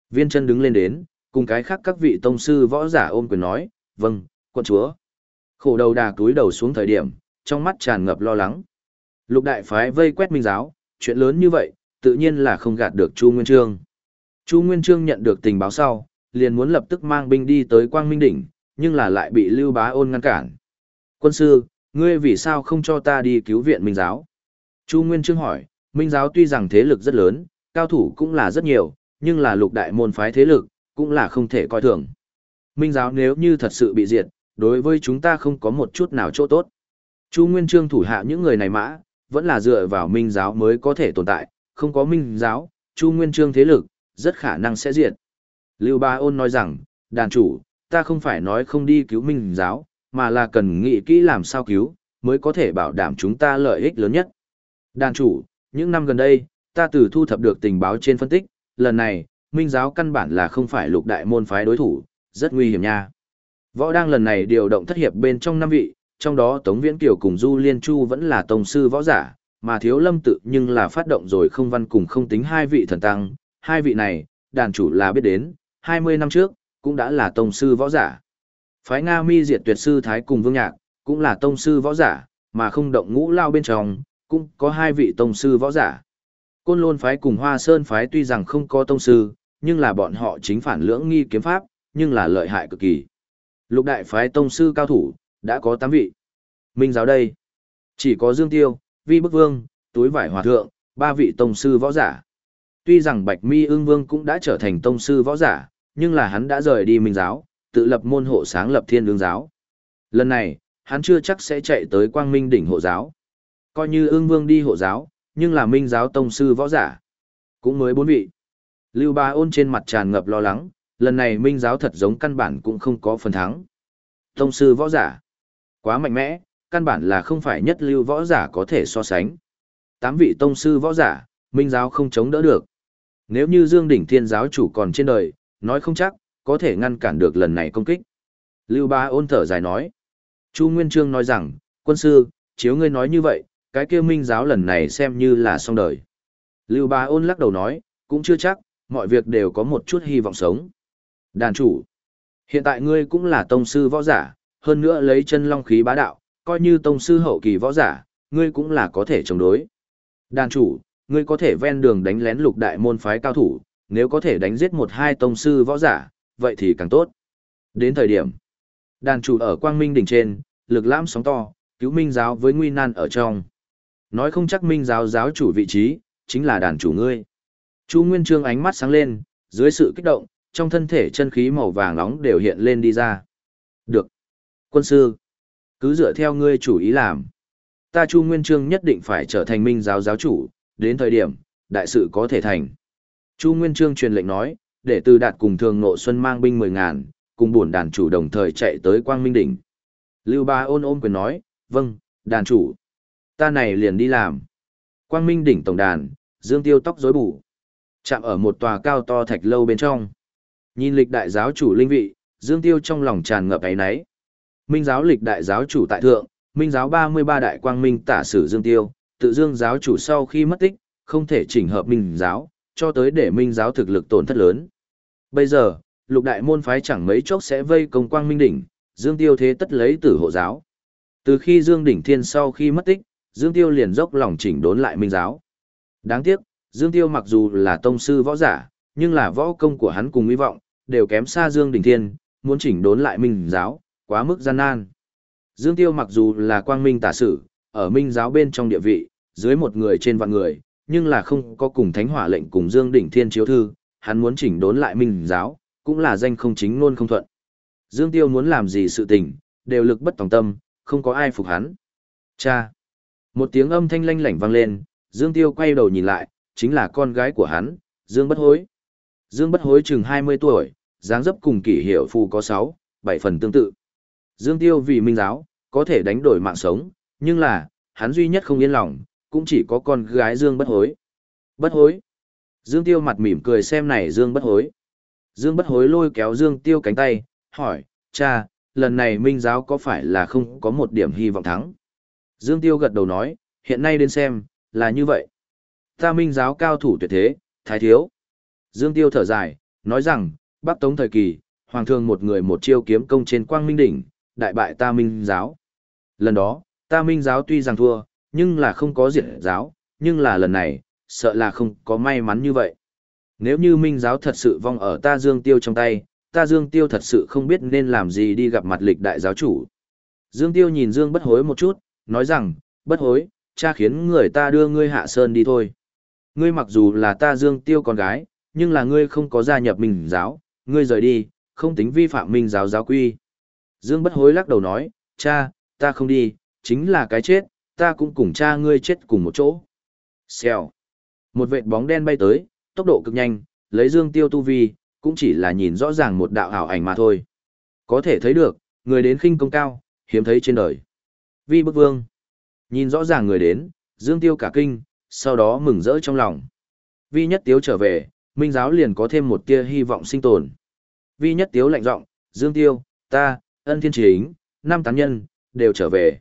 A: Viên chân đứng lên đến, cùng cái khác các vị tông sư võ giả ôm quyền nói, vâng, quận chúa. Khổ đầu đà túi đầu xuống thời điểm, trong mắt tràn ngập lo lắng. Lục đại phái vây quét minh giáo, chuyện lớn như vậy, tự nhiên là không gạt được Chu Nguyên Trương. Chu Nguyên Trương nhận được tình báo sau, liền muốn lập tức mang binh đi tới Quang Minh Đỉnh, nhưng là lại bị Lưu Bá Ôn ngăn cản. Quân sư, ngươi vì sao không cho ta đi cứu viện Minh giáo? Chu Nguyên Trương hỏi, Minh giáo tuy rằng thế lực rất lớn, cao thủ cũng là rất nhiều, nhưng là lục đại môn phái thế lực, cũng là không thể coi thường. Minh giáo nếu như thật sự bị diệt, đối với chúng ta không có một chút nào chỗ tốt. Chu Nguyên Trương thủ hạ những người này mã, vẫn là dựa vào minh giáo mới có thể tồn tại, không có minh giáo, Chu Nguyên Trương thế lực, rất khả năng sẽ diệt. Lưu Ba Ôn nói rằng, đàn chủ, ta không phải nói không đi cứu minh giáo, mà là cần nghĩ kỹ làm sao cứu, mới có thể bảo đảm chúng ta lợi ích lớn nhất. Đàn chủ, những năm gần đây, ta từ thu thập được tình báo trên phân tích, lần này, minh giáo căn bản là không phải lục đại môn phái đối thủ, rất nguy hiểm nha. Võ đang lần này điều động thất hiệp bên trong năm vị, trong đó Tống Viễn Kiều cùng Du Liên Chu vẫn là tông sư võ giả, mà Thiếu Lâm tự nhưng là phát động rồi không văn cùng không tính hai vị thần tăng, hai vị này, đàn chủ là biết đến, 20 năm trước, cũng đã là tông sư võ giả. Phái Nga Mi diệt tuyệt sư Thái cùng Vương Nhạc, cũng là tông sư võ giả, mà không động ngũ lao bên trong, cũng có hai vị tông sư võ giả. Côn Lôn phái cùng Hoa Sơn phái tuy rằng không có tông sư, nhưng là bọn họ chính phản lưỡng nghi kiếm pháp, nhưng là lợi hại cực kỳ. Lục đại phái tông sư cao thủ, đã có 8 vị. Minh giáo đây, chỉ có Dương Tiêu, Vi Bức Vương, Túi Vải Hòa Thượng, ba vị tông sư võ giả. Tuy rằng Bạch Mi Ưng Vương cũng đã trở thành tông sư võ giả, nhưng là hắn đã rời đi Minh giáo, tự lập môn hộ sáng lập Thiên Lương giáo. Lần này, hắn chưa chắc sẽ chạy tới Quang Minh đỉnh hộ giáo. Coi như ương Vương đi hộ giáo, nhưng là Minh giáo tông sư võ giả, cũng mới bốn vị. Lưu Ba Ôn trên mặt tràn ngập lo lắng, lần này Minh giáo thật giống căn bản cũng không có phần thắng. Tông sư võ giả, quá mạnh mẽ, căn bản là không phải nhất lưu võ giả có thể so sánh. Tám vị tông sư võ giả, Minh giáo không chống đỡ được. Nếu như Dương Đỉnh Thiên giáo chủ còn trên đời, nói không chắc, có thể ngăn cản được lần này công kích. Lưu Ba ôn thở dài nói. Chu Nguyên Trương nói rằng, quân sư, chiếu ngươi nói như vậy, cái kia minh giáo lần này xem như là xong đời. Lưu Ba ôn lắc đầu nói, cũng chưa chắc, mọi việc đều có một chút hy vọng sống. Đàn chủ, hiện tại ngươi cũng là tông sư võ giả, hơn nữa lấy chân long khí bá đạo, coi như tông sư hậu kỳ võ giả, ngươi cũng là có thể chống đối. Đàn chủ, ngươi có thể ven đường đánh lén lục đại môn phái cao thủ, nếu có thể đánh giết một hai tông sư võ giả, vậy thì càng tốt. Đến thời điểm, đàn chủ ở quang minh đỉnh trên, lực lãm sóng to, cứu minh giáo với nguy nan ở trong. Nói không chắc minh giáo giáo chủ vị trí, chính là đàn chủ ngươi. Chu Nguyên Trương ánh mắt sáng lên, dưới sự kích động, trong thân thể chân khí màu vàng nóng đều hiện lên đi ra. Được. Quân sư, cứ dựa theo ngươi chủ ý làm. Ta Chu Nguyên Trương nhất định phải trở thành minh giáo giáo chủ, đến thời điểm, đại sự có thể thành. Chu Nguyên Trương truyền lệnh nói, để từ đạt cùng thường nộ xuân mang binh 10 ngàn, cùng buồn đàn chủ đồng thời chạy tới Quang Minh Đỉnh. Lưu Ba ôn ôm quyền nói, vâng, đàn chủ. Ta này liền đi làm. Quang Minh Đỉnh tổng đàn, Dương Tiêu tóc rối bù. Chạm ở một tòa cao to thạch lâu bên trong. Nhìn lịch đại giáo chủ linh vị, Dương Tiêu trong lòng tràn ngập ấy náy. Minh giáo lịch đại giáo chủ tại thượng, Minh giáo 33 đại quang minh tả sử Dương Tiêu, tự Dương giáo chủ sau khi mất tích, không thể chỉnh hợp Minh giáo, cho tới để Minh giáo thực lực tổn thất lớn. Bây giờ, lục đại môn phái chẳng mấy chốc sẽ vây công quang minh đỉnh, Dương Tiêu thế tất lấy tử hộ giáo. Từ khi Dương Đỉnh Thiên sau khi mất tích, Dương Tiêu liền dốc lòng chỉnh đốn lại Minh giáo. Đáng tiếc, Dương Tiêu mặc dù là tông sư võ giả, nhưng là võ công của hắn cùng hy vọng, đều kém xa Dương Đỉnh Thiên, muốn chỉnh đốn lại Minh giáo, quá mức gian nan. Dương Tiêu mặc dù là quang minh tả sử, ở Minh giáo bên trong địa vị, dưới một người trên vạn người, nhưng là không có cùng thánh hỏa lệnh cùng Dương Đỉnh Thiên chiếu thư, hắn muốn chỉnh đốn lại Minh giáo, cũng là danh không chính luôn không thuận. Dương Tiêu muốn làm gì sự tình, đều lực bất tòng tâm, không có ai phục hắn. Cha! Một tiếng âm thanh lanh lảnh vang lên, Dương Tiêu quay đầu nhìn lại, chính là con gái của hắn, Dương Bất Hối. Dương Bất Hối chừng 20 tuổi, dáng dấp cùng kỷ hiệu phù có 6, 7 phần tương tự. Dương Tiêu vì minh giáo, có thể đánh đổi mạng sống, nhưng là, hắn duy nhất không yên lòng, cũng chỉ có con gái Dương Bất Hối. Bất Hối. Dương Tiêu mặt mỉm cười xem này Dương Bất Hối. Dương Bất Hối lôi kéo Dương Tiêu cánh tay, hỏi, cha, lần này minh giáo có phải là không có một điểm hy vọng thắng? Dương Tiêu gật đầu nói, hiện nay đến xem, là như vậy. Ta minh giáo cao thủ tuyệt thế, thái thiếu. Dương Tiêu thở dài, nói rằng, Bắc Tống thời kỳ, Hoàng thương một người một chiêu kiếm công trên quang minh đỉnh, đại bại ta minh giáo. Lần đó, ta minh giáo tuy rằng thua, nhưng là không có diệt giáo, nhưng là lần này, sợ là không có may mắn như vậy. Nếu như minh giáo thật sự vong ở ta Dương Tiêu trong tay, ta Dương Tiêu thật sự không biết nên làm gì đi gặp mặt lịch đại giáo chủ. Dương Tiêu nhìn Dương bất hối một chút, nói rằng, bất hối, cha khiến người ta đưa ngươi hạ sơn đi thôi. Ngươi mặc dù là ta Dương Tiêu con gái, nhưng là ngươi không có gia nhập minh giáo, ngươi rời đi, không tính vi phạm minh giáo giáo quy. Dương bất hối lắc đầu nói, cha, ta không đi, chính là cái chết, ta cũng cùng cha ngươi chết cùng một chỗ. Xèo. Một vệt bóng đen bay tới, tốc độ cực nhanh, lấy Dương Tiêu tu vi, cũng chỉ là nhìn rõ ràng một đạo ảo ảnh mà thôi. Có thể thấy được, người đến khinh công cao, hiếm thấy trên đời. Vi bức vương. Nhìn rõ ràng người đến, Dương Tiêu cả kinh, sau đó mừng rỡ trong lòng. Vi nhất tiếu trở về, minh giáo liền có thêm một tia hy vọng sinh tồn. Vi nhất tiếu lạnh giọng, Dương Tiêu, ta, ân thiên chính, năm tán nhân, đều trở về.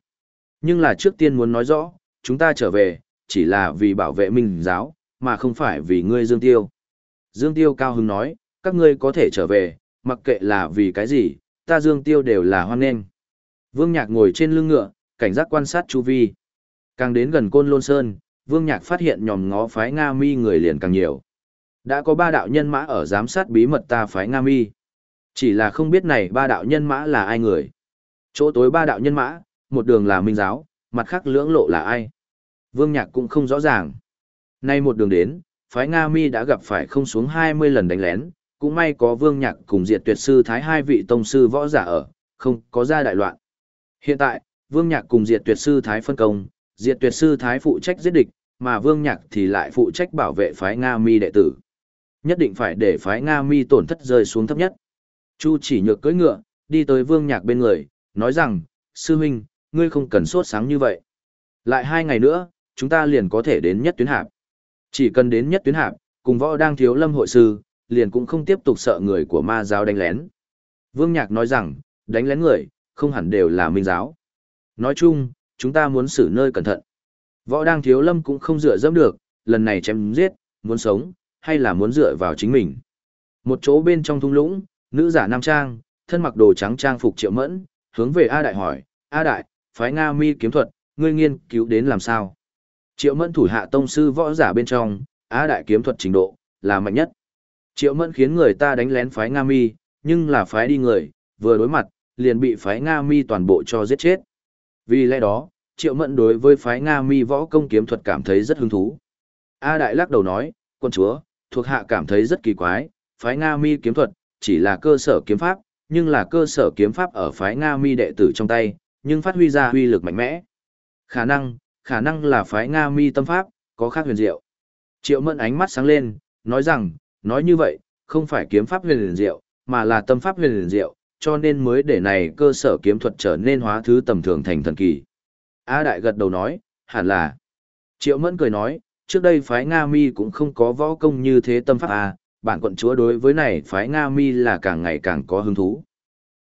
A: Nhưng là trước tiên muốn nói rõ, chúng ta trở về, chỉ là vì bảo vệ minh giáo, mà không phải vì ngươi Dương Tiêu. Dương Tiêu cao hứng nói, các ngươi có thể trở về, mặc kệ là vì cái gì, ta Dương Tiêu đều là hoan nghênh. Vương Nhạc ngồi trên lưng ngựa, cảnh giác quan sát chu vi. Càng đến gần Côn Lôn Sơn, Vương Nhạc phát hiện nhòm ngó phái Nga Mi người liền càng nhiều. Đã có ba đạo nhân mã ở giám sát bí mật ta phái Nga Mi. Chỉ là không biết này ba đạo nhân mã là ai người. Chỗ tối ba đạo nhân mã, một đường là Minh Giáo, mặt khác lưỡng lộ là ai. Vương Nhạc cũng không rõ ràng. Nay một đường đến, phái Nga Mi đã gặp phải không xuống 20 lần đánh lén, cũng may có Vương Nhạc cùng Diệt Tuyệt sư thái hai vị tông sư võ giả ở, không có ra đại loạn. Hiện tại, Vương Nhạc cùng Diệt Tuyệt sư thái phân công, Diệt Tuyệt sư thái phụ trách giết địch, mà Vương Nhạc thì lại phụ trách bảo vệ phái Nga Mi đệ tử. Nhất định phải để phái Nga Mi tổn thất rơi xuống thấp nhất. Chu chỉ nhược cưỡi ngựa, đi tới Vương Nhạc bên người, nói rằng, sư huynh, ngươi không cần sốt sáng như vậy. Lại hai ngày nữa, chúng ta liền có thể đến nhất tuyến hạp. Chỉ cần đến nhất tuyến hạp, cùng võ đang thiếu lâm hội sư, liền cũng không tiếp tục sợ người của ma giáo đánh lén. Vương Nhạc nói rằng, đánh lén người, không hẳn đều là minh giáo. Nói chung, chúng ta muốn xử nơi cẩn thận. Võ đang thiếu lâm cũng không dựa dẫm được, lần này chém giết, muốn sống, hay là muốn dựa vào chính mình. Một chỗ bên trong thung lũng, nữ giả nam trang, thân mặc đồ trắng trang phục triệu mẫn, hướng về A Đại hỏi, A Đại, phái Nga mi kiếm thuật, ngươi nghiên cứu đến làm sao? Triệu mẫn thủ hạ tông sư võ giả bên trong, Á Đại kiếm thuật trình độ, là mạnh nhất. Triệu mẫn khiến người ta đánh lén phái Nga mi, nhưng là phái đi người, vừa đối mặt, liền bị phái Nga mi toàn bộ cho giết chết. Vì lẽ đó, triệu mẫn đối với phái Nga mi võ công kiếm thuật cảm thấy rất hứng thú. A Đại lắc đầu nói, quân chúa, thuộc hạ cảm thấy rất kỳ quái, phái Nga mi kiếm thuật, chỉ là cơ sở kiếm pháp, nhưng là cơ sở kiếm pháp ở phái Nga mi đệ tử trong tay, nhưng phát huy ra huy lực mạnh mẽ. Khả năng, khả năng là phái Nga mi tâm pháp, có khác huyền diệu. Triệu mẫn ánh mắt sáng lên, nói rằng, nói như vậy, không phải kiếm pháp huyền diệu, mà là tâm pháp huyền diệu, cho nên mới để này cơ sở kiếm thuật trở nên hóa thứ tầm thường thành thần kỳ. A Đại gật đầu nói, hẳn là. Triệu Mẫn cười nói, trước đây phái Nga Mi cũng không có võ công như thế tâm pháp A, bản quận chúa đối với này phái Nga Mi là càng ngày càng có hứng thú.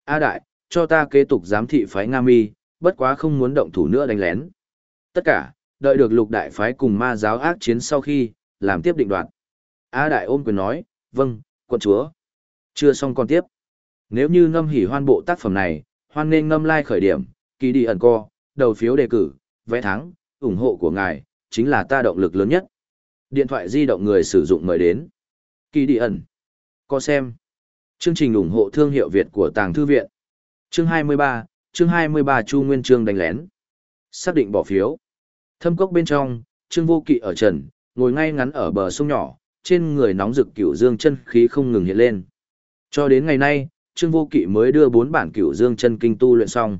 A: A Đại, cho ta kế tục giám thị phái Nga Mi, bất quá không muốn động thủ nữa đánh lén. Tất cả, đợi được lục đại phái cùng ma giáo ác chiến sau khi, làm tiếp định đoạt. A Đại ôm quyền nói, vâng, quận chúa. Chưa xong còn tiếp. Nếu như ngâm hỉ hoan bộ tác phẩm này, hoan nên ngâm lai like khởi điểm, kỳ đi ẩn co, đầu phiếu đề cử, vẽ thắng, ủng hộ của ngài, chính là ta động lực lớn nhất. Điện thoại di động người sử dụng mời đến. Kỳ đi ẩn. Co xem. Chương trình ủng hộ thương hiệu Việt của Tàng Thư Viện. Chương 23, chương 23 Chu Nguyên Trương đánh lén. Xác định bỏ phiếu. Thâm cốc bên trong, Trương Vô Kỵ ở trần, ngồi ngay ngắn ở bờ sông nhỏ, trên người nóng rực cửu dương chân khí không ngừng hiện lên. Cho đến ngày nay, Trương Vô Kỵ mới đưa bốn bản cửu dương chân kinh tu luyện xong.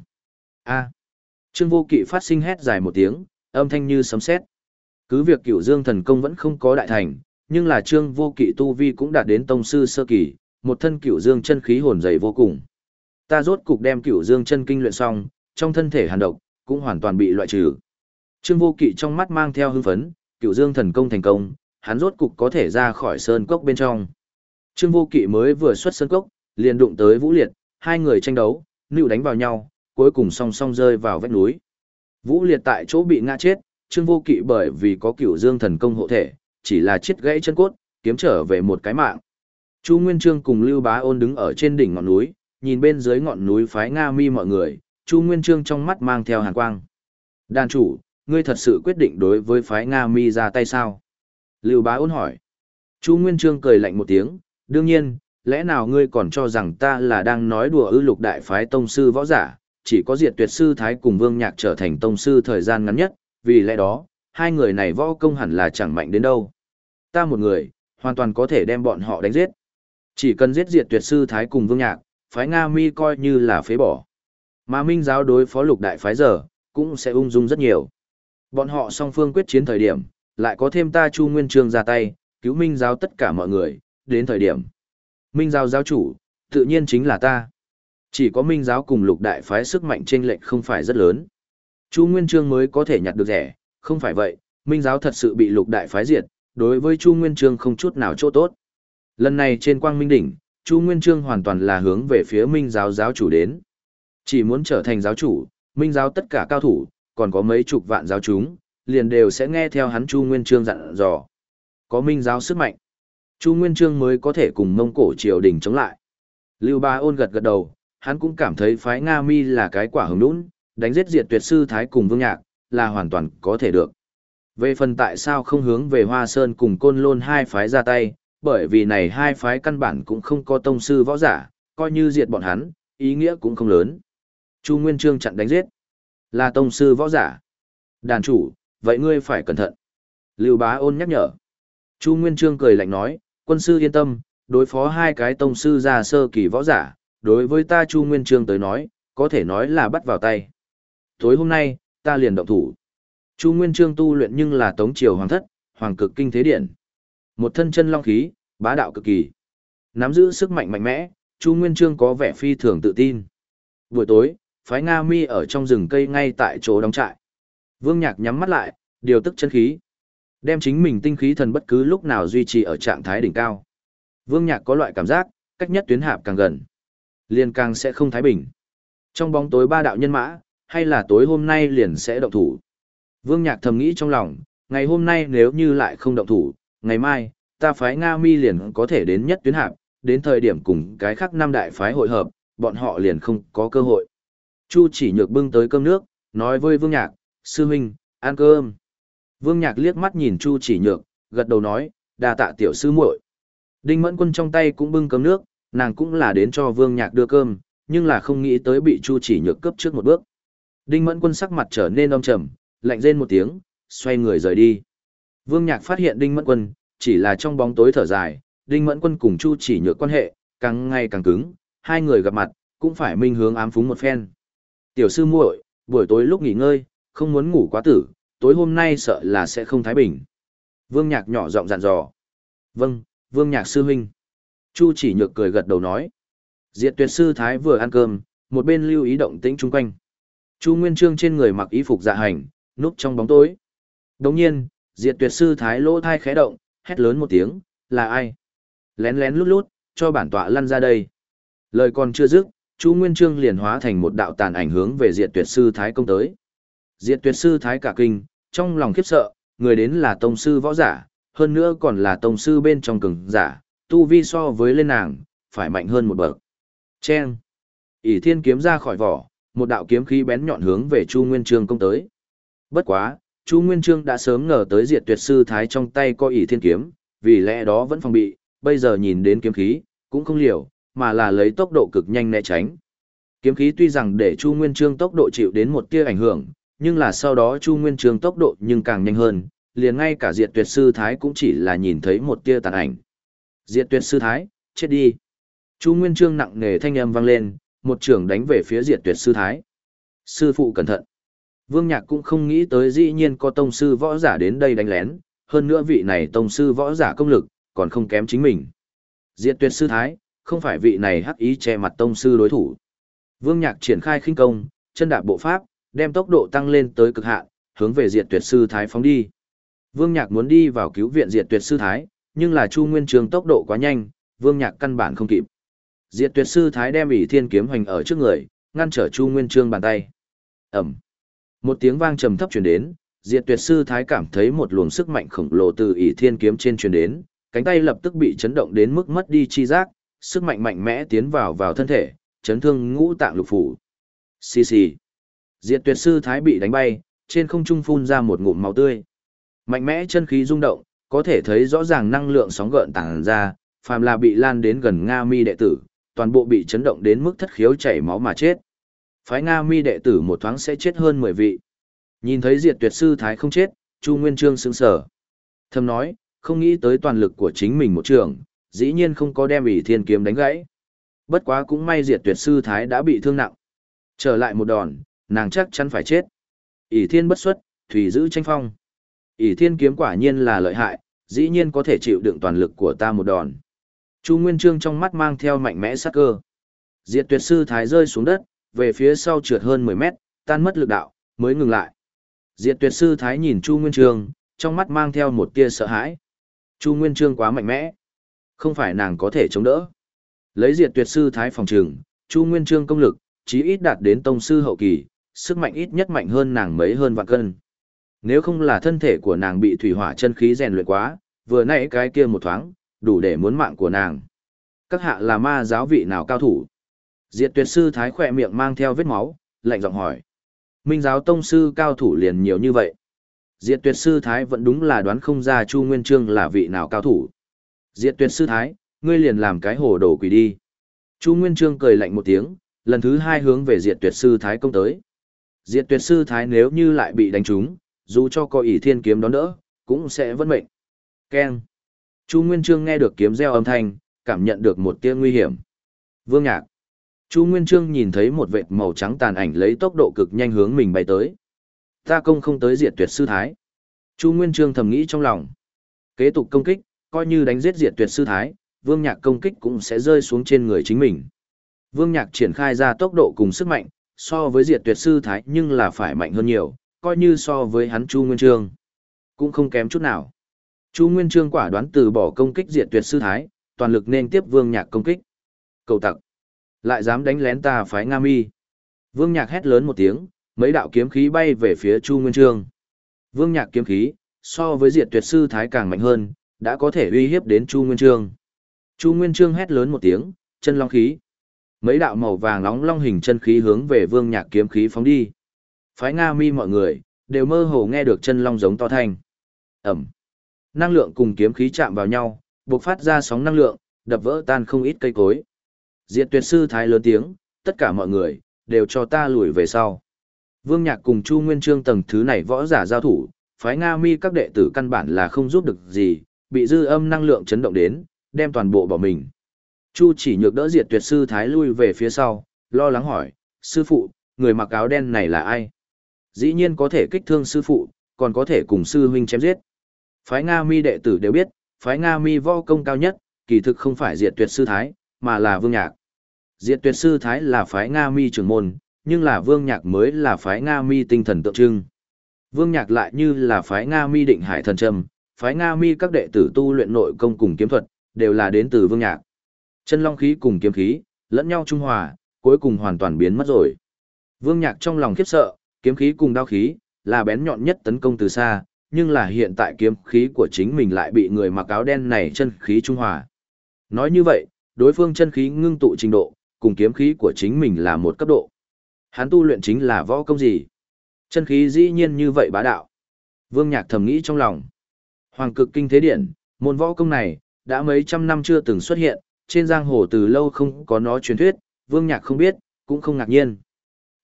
A: A. Trương Vô Kỵ phát sinh hét dài một tiếng, âm thanh như sấm sét. Cứ việc cửu dương thần công vẫn không có đại thành, nhưng là Trương Vô Kỵ tu vi cũng đạt đến tông sư sơ kỳ, một thân cửu dương chân khí hồn dày vô cùng. Ta rốt cục đem cửu dương chân kinh luyện xong, trong thân thể hàn độc cũng hoàn toàn bị loại trừ. Trương Vô Kỵ trong mắt mang theo hưng phấn, cửu dương thần công thành công, hắn rốt cục có thể ra khỏi sơn cốc bên trong. Trương Vô Kỵ mới vừa xuất sơn cốc, liền đụng tới Vũ Liệt, hai người tranh đấu, nữu đánh vào nhau, cuối cùng song song rơi vào vách núi. Vũ Liệt tại chỗ bị ngã chết, Trương Vô Kỵ bởi vì có cửu dương thần công hộ thể, chỉ là chết gãy chân cốt, kiếm trở về một cái mạng. Chu Nguyên Trương cùng Lưu Bá Ôn đứng ở trên đỉnh ngọn núi, nhìn bên dưới ngọn núi phái Nga Mi mọi người, Chu Nguyên Trương trong mắt mang theo hàn quang. Đàn chủ, ngươi thật sự quyết định đối với phái Nga Mi ra tay sao? Lưu Bá Ôn hỏi. Chu Nguyên Trương cười lạnh một tiếng, đương nhiên, lẽ nào ngươi còn cho rằng ta là đang nói đùa ư lục đại phái tông sư võ giả, chỉ có diệt tuyệt sư Thái cùng Vương Nhạc trở thành tông sư thời gian ngắn nhất, vì lẽ đó, hai người này võ công hẳn là chẳng mạnh đến đâu. Ta một người, hoàn toàn có thể đem bọn họ đánh giết. Chỉ cần giết diệt tuyệt sư Thái cùng Vương Nhạc, phái Nga Mi coi như là phế bỏ. Mà Minh giáo đối phó lục đại phái giờ, cũng sẽ ung dung rất nhiều. Bọn họ song phương quyết chiến thời điểm, lại có thêm ta Chu Nguyên Trương ra tay, cứu Minh giáo tất cả mọi người, đến thời điểm. Minh giáo giáo chủ, tự nhiên chính là ta. Chỉ có Minh giáo cùng lục đại phái sức mạnh chênh lệch không phải rất lớn. Chu Nguyên Trương mới có thể nhặt được rẻ, không phải vậy, Minh giáo thật sự bị lục đại phái diệt, đối với Chu Nguyên Trương không chút nào chỗ tốt. Lần này trên Quang Minh đỉnh, Chu Nguyên Trương hoàn toàn là hướng về phía Minh giáo giáo chủ đến. Chỉ muốn trở thành giáo chủ, Minh giáo tất cả cao thủ, còn có mấy chục vạn giáo chúng, liền đều sẽ nghe theo hắn Chu Nguyên Trương dặn dò. Có Minh giáo sức mạnh, Chu Nguyên Trương mới có thể cùng Mông Cổ triều đình chống lại. Lưu Ba Ôn gật gật đầu, hắn cũng cảm thấy phái Nga Mi là cái quả hứng lũn, đánh giết diệt tuyệt sư Thái cùng Vương Nhạc, là hoàn toàn có thể được. Về phần tại sao không hướng về Hoa Sơn cùng Côn Lôn hai phái ra tay, bởi vì này hai phái căn bản cũng không có tông sư võ giả, coi như diệt bọn hắn, ý nghĩa cũng không lớn. Chu Nguyên Trương chặn đánh giết, là tông sư võ giả. Đàn chủ, vậy ngươi phải cẩn thận. Lưu Bá Ôn nhắc nhở. Chu Nguyên Trương cười lạnh nói, quân sư yên tâm, đối phó hai cái tông sư già sơ kỳ võ giả, đối với ta Chu Nguyên Trương tới nói, có thể nói là bắt vào tay. Tối hôm nay, ta liền động thủ. Chu Nguyên Trương tu luyện nhưng là tống triều hoàng thất, hoàng cực kinh thế điện. Một thân chân long khí, bá đạo cực kỳ. Nắm giữ sức mạnh mạnh mẽ, Chu Nguyên Trương có vẻ phi thường tự tin. Buổi tối, phái Nga Mi ở trong rừng cây ngay tại chỗ đóng trại. Vương Nhạc nhắm mắt lại, điều tức chân khí. Đem chính mình tinh khí thần bất cứ lúc nào duy trì ở trạng thái đỉnh cao. Vương Nhạc có loại cảm giác, cách nhất tuyến hạp càng gần, liền càng sẽ không thái bình. Trong bóng tối ba đạo nhân mã, hay là tối hôm nay liền sẽ động thủ. Vương Nhạc thầm nghĩ trong lòng, ngày hôm nay nếu như lại không động thủ, ngày mai, ta phái Nga Mi liền có thể đến nhất tuyến hạp, đến thời điểm cùng cái khác năm đại phái hội hợp, bọn họ liền không có cơ hội. Chu chỉ nhược bưng tới cơm nước, nói với Vương Nhạc, sư huynh, ăn cơm. Vương Nhạc liếc mắt nhìn Chu chỉ nhược, gật đầu nói, đà tạ tiểu sư muội. Đinh Mẫn Quân trong tay cũng bưng cơm nước, nàng cũng là đến cho Vương Nhạc đưa cơm, nhưng là không nghĩ tới bị Chu chỉ nhược cướp trước một bước. Đinh Mẫn Quân sắc mặt trở nên âm trầm, lạnh rên một tiếng, xoay người rời đi. Vương Nhạc phát hiện Đinh Mẫn Quân, chỉ là trong bóng tối thở dài, Đinh Mẫn Quân cùng Chu chỉ nhược quan hệ, càng ngày càng cứng, hai người gặp mặt, cũng phải minh hướng ám phúng một phen. Tiểu sư muội, buổi tối lúc nghỉ ngơi, không muốn ngủ quá tử, tối hôm nay sợ là sẽ không thái bình. Vương Nhạc nhỏ giọng dặn dò. Vâng, Vương Nhạc sư huynh. Chu chỉ nhược cười gật đầu nói. Diệt tuyệt sư thái vừa ăn cơm, một bên lưu ý động tĩnh chung quanh. Chu Nguyên Trương trên người mặc y phục dạ hành, núp trong bóng tối. Đồng nhiên, diệt tuyệt sư thái lỗ thai khẽ động, hét lớn một tiếng, là ai? Lén lén lút lút, cho bản tọa lăn ra đây. Lời còn chưa dứt, Chu Nguyên Trương liền hóa thành một đạo tàn ảnh hướng về diệt tuyệt sư thái công tới. Diệt tuyệt sư thái cả kinh, trong lòng khiếp sợ, người đến là tông sư võ giả, hơn nữa còn là tông sư bên trong cường giả, tu vi so với lên nàng, phải mạnh hơn một bậc. Chen! ỷ thiên kiếm ra khỏi vỏ, một đạo kiếm khí bén nhọn hướng về Chu Nguyên Trương công tới. Bất quá, Chu Nguyên Trương đã sớm ngờ tới diệt tuyệt sư thái trong tay có ỷ thiên kiếm, vì lẽ đó vẫn phòng bị, bây giờ nhìn đến kiếm khí, cũng không liều, mà là lấy tốc độ cực nhanh né tránh. Kiếm khí tuy rằng để Chu Nguyên Trương tốc độ chịu đến một tia ảnh hưởng, nhưng là sau đó Chu Nguyên Trương tốc độ nhưng càng nhanh hơn, liền ngay cả diệt tuyệt sư thái cũng chỉ là nhìn thấy một tia tàn ảnh. Diệt tuyệt sư thái, chết đi. Chu Nguyên Trương nặng nề thanh âm vang lên, một trưởng đánh về phía diệt tuyệt sư thái. Sư phụ cẩn thận. Vương Nhạc cũng không nghĩ tới dĩ nhiên có tông sư võ giả đến đây đánh lén, hơn nữa vị này tông sư võ giả công lực, còn không kém chính mình. Diệt tuyệt sư thái, không phải vị này hắc ý che mặt tông sư đối thủ. Vương Nhạc triển khai khinh công, chân đạp bộ pháp, đem tốc độ tăng lên tới cực hạn, hướng về diệt tuyệt sư thái phóng đi. Vương Nhạc muốn đi vào cứu viện diệt tuyệt sư thái, nhưng là Chu Nguyên Trường tốc độ quá nhanh, Vương Nhạc căn bản không kịp. Diệt tuyệt sư thái đem ỷ thiên kiếm hoành ở trước người, ngăn trở Chu Nguyên Trương bàn tay. ầm! Một tiếng vang trầm thấp truyền đến, Diệt tuyệt sư thái cảm thấy một luồng sức mạnh khổng lồ từ ỷ thiên kiếm trên truyền đến, cánh tay lập tức bị chấn động đến mức mất đi chi giác, sức mạnh mạnh mẽ tiến vào vào thân thể, chấn thương ngũ tạng lục phủ. Xì xì. Diệt tuyệt sư thái bị đánh bay, trên không trung phun ra một ngụm máu tươi. Mạnh mẽ chân khí rung động, có thể thấy rõ ràng năng lượng sóng gợn tàng ra, phàm là bị lan đến gần Nga Mi đệ tử, toàn bộ bị chấn động đến mức thất khiếu chảy máu mà chết. Phái Nga Mi đệ tử một thoáng sẽ chết hơn 10 vị. Nhìn thấy diệt tuyệt sư thái không chết, Chu Nguyên Trương sững sờ. Thầm nói, không nghĩ tới toàn lực của chính mình một trường, dĩ nhiên không có đem ỷ thiên kiếm đánh gãy. Bất quá cũng may diệt tuyệt sư thái đã bị thương nặng. Trở lại một đòn, nàng chắc chắn phải chết. ỷ thiên bất xuất, thủy giữ tranh phong. ỷ thiên kiếm quả nhiên là lợi hại, dĩ nhiên có thể chịu đựng toàn lực của ta một đòn. Chu Nguyên Trương trong mắt mang theo mạnh mẽ sát cơ. Diệt tuyệt sư thái rơi xuống đất, về phía sau trượt hơn 10 mét, tan mất lực đạo, mới ngừng lại. Diệt tuyệt sư thái nhìn Chu Nguyên Trương, trong mắt mang theo một tia sợ hãi. Chu Nguyên Trương quá mạnh mẽ. Không phải nàng có thể chống đỡ. Lấy diệt tuyệt sư thái phòng trường, Chu Nguyên Trương công lực, chí ít đạt đến tông sư hậu kỳ, sức mạnh ít nhất mạnh hơn nàng mấy hơn vạn cân. Nếu không là thân thể của nàng bị thủy hỏa chân khí rèn luyện quá, vừa nãy cái kia một thoáng, đủ để muốn mạng của nàng. Các hạ là ma giáo vị nào cao thủ? Diệt tuyệt sư thái khỏe miệng mang theo vết máu, lạnh giọng hỏi. Minh giáo tông sư cao thủ liền nhiều như vậy. Diệt tuyệt sư thái vẫn đúng là đoán không ra Chu Nguyên Trương là vị nào cao thủ. Diệt tuyệt sư thái, ngươi liền làm cái hồ đồ quỷ đi. Chu Nguyên Trương cười lạnh một tiếng, lần thứ hai hướng về diệt tuyệt sư thái công tới. Diệt tuyệt sư thái nếu như lại bị đánh trúng, dù cho có ỷ thiên kiếm đón đỡ, cũng sẽ vẫn mệnh. Keng. Chu Nguyên Trương nghe được kiếm reo âm thanh, cảm nhận được một tia nguy hiểm. Vương Nhạc. Chu Nguyên Trương nhìn thấy một vệt màu trắng tàn ảnh lấy tốc độ cực nhanh hướng mình bay tới. Ta công không tới diệt tuyệt sư thái. Chu Nguyên Trương thầm nghĩ trong lòng. Kế tục công kích, coi như đánh giết diệt tuyệt sư thái, Vương Nhạc công kích cũng sẽ rơi xuống trên người chính mình. Vương Nhạc triển khai ra tốc độ cùng sức mạnh, so với diệt tuyệt sư thái nhưng là phải mạnh hơn nhiều, coi như so với hắn Chu Nguyên Trương. Cũng không kém chút nào. Chu Nguyên Trương quả đoán từ bỏ công kích diệt tuyệt sư thái, toàn lực nên tiếp Vương Nhạc công kích. Cầu tặc. Lại dám đánh lén ta phái Nga Mi. Vương Nhạc hét lớn một tiếng, mấy đạo kiếm khí bay về phía Chu Nguyên Trương. Vương Nhạc kiếm khí, so với diệt tuyệt sư thái càng mạnh hơn, đã có thể uy hiếp đến Chu Nguyên Trương. Chu Nguyên Trương hét lớn một tiếng, chân long khí. Mấy đạo màu vàng nóng long hình chân khí hướng về Vương Nhạc kiếm khí phóng đi. Phái Nga Mi mọi người đều mơ hồ nghe được chân long giống to thanh. Ẩm. Năng lượng cùng kiếm khí chạm vào nhau, bộc phát ra sóng năng lượng, đập vỡ tan không ít cây cối. Diệt tuyệt sư thái lớn tiếng, tất cả mọi người, đều cho ta lùi về sau. Vương Nhạc cùng Chu Nguyên Trương tầng thứ này võ giả giao thủ, phái Nga mi các đệ tử căn bản là không giúp được gì, bị dư âm năng lượng chấn động đến, đem toàn bộ bỏ mình. Chu chỉ nhược đỡ diệt tuyệt sư thái lui về phía sau, lo lắng hỏi, sư phụ, người mặc áo đen này là ai? Dĩ nhiên có thể kích thương sư phụ, còn có thể cùng sư huynh chém giết. Phái Nga mi đệ tử đều biết, phái Nga mi võ công cao nhất, kỳ thực không phải diệt tuyệt sư thái, mà là vương nhạc. Diệt tuyệt sư thái là phái Nga mi trưởng môn, nhưng là vương nhạc mới là phái Nga mi tinh thần tượng trưng. Vương nhạc lại như là phái Nga mi định hải thần trầm, phái Nga mi các đệ tử tu luyện nội công cùng kiếm thuật, đều là đến từ vương nhạc. Chân long khí cùng kiếm khí, lẫn nhau trung hòa, cuối cùng hoàn toàn biến mất rồi. Vương nhạc trong lòng khiếp sợ, kiếm khí cùng đao khí, là bén nhọn nhất tấn công từ xa, nhưng là hiện tại kiếm khí của chính mình lại bị người mặc áo đen này chân khí trung hòa. Nói như vậy, đối phương chân khí ngưng tụ trình độ, cùng kiếm khí của chính mình là một cấp độ. Hắn tu luyện chính là võ công gì? Chân khí dĩ nhiên như vậy bá đạo. Vương Nhạc thầm nghĩ trong lòng. Hoàng cực kinh thế điển, môn võ công này, đã mấy trăm năm chưa từng xuất hiện, trên giang hồ từ lâu không có nó truyền thuyết, Vương Nhạc không biết, cũng không ngạc nhiên.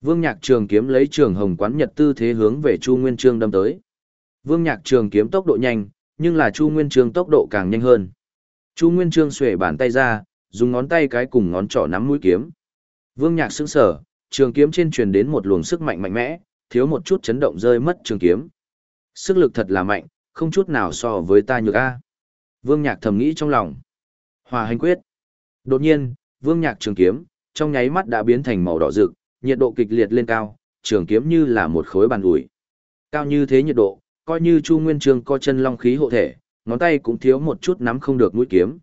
A: Vương Nhạc trường kiếm lấy trường hồng quán nhật tư thế hướng về Chu Nguyên Trương đâm tới. Vương Nhạc trường kiếm tốc độ nhanh, nhưng là Chu Nguyên Trương tốc độ càng nhanh hơn. Chu Nguyên Trương xuể bàn tay ra, dùng ngón tay cái cùng ngón trỏ nắm mũi kiếm. Vương Nhạc sững sờ, trường kiếm trên truyền đến một luồng sức mạnh mạnh mẽ, thiếu một chút chấn động rơi mất trường kiếm. Sức lực thật là mạnh, không chút nào so với ta nhược a. Vương Nhạc thầm nghĩ trong lòng. Hòa hành quyết. Đột nhiên, Vương Nhạc trường kiếm, trong nháy mắt đã biến thành màu đỏ rực, nhiệt độ kịch liệt lên cao, trường kiếm như là một khối bàn ủi. Cao như thế nhiệt độ, coi như Chu Nguyên Trường co chân long khí hộ thể, ngón tay cũng thiếu một chút nắm không được mũi kiếm.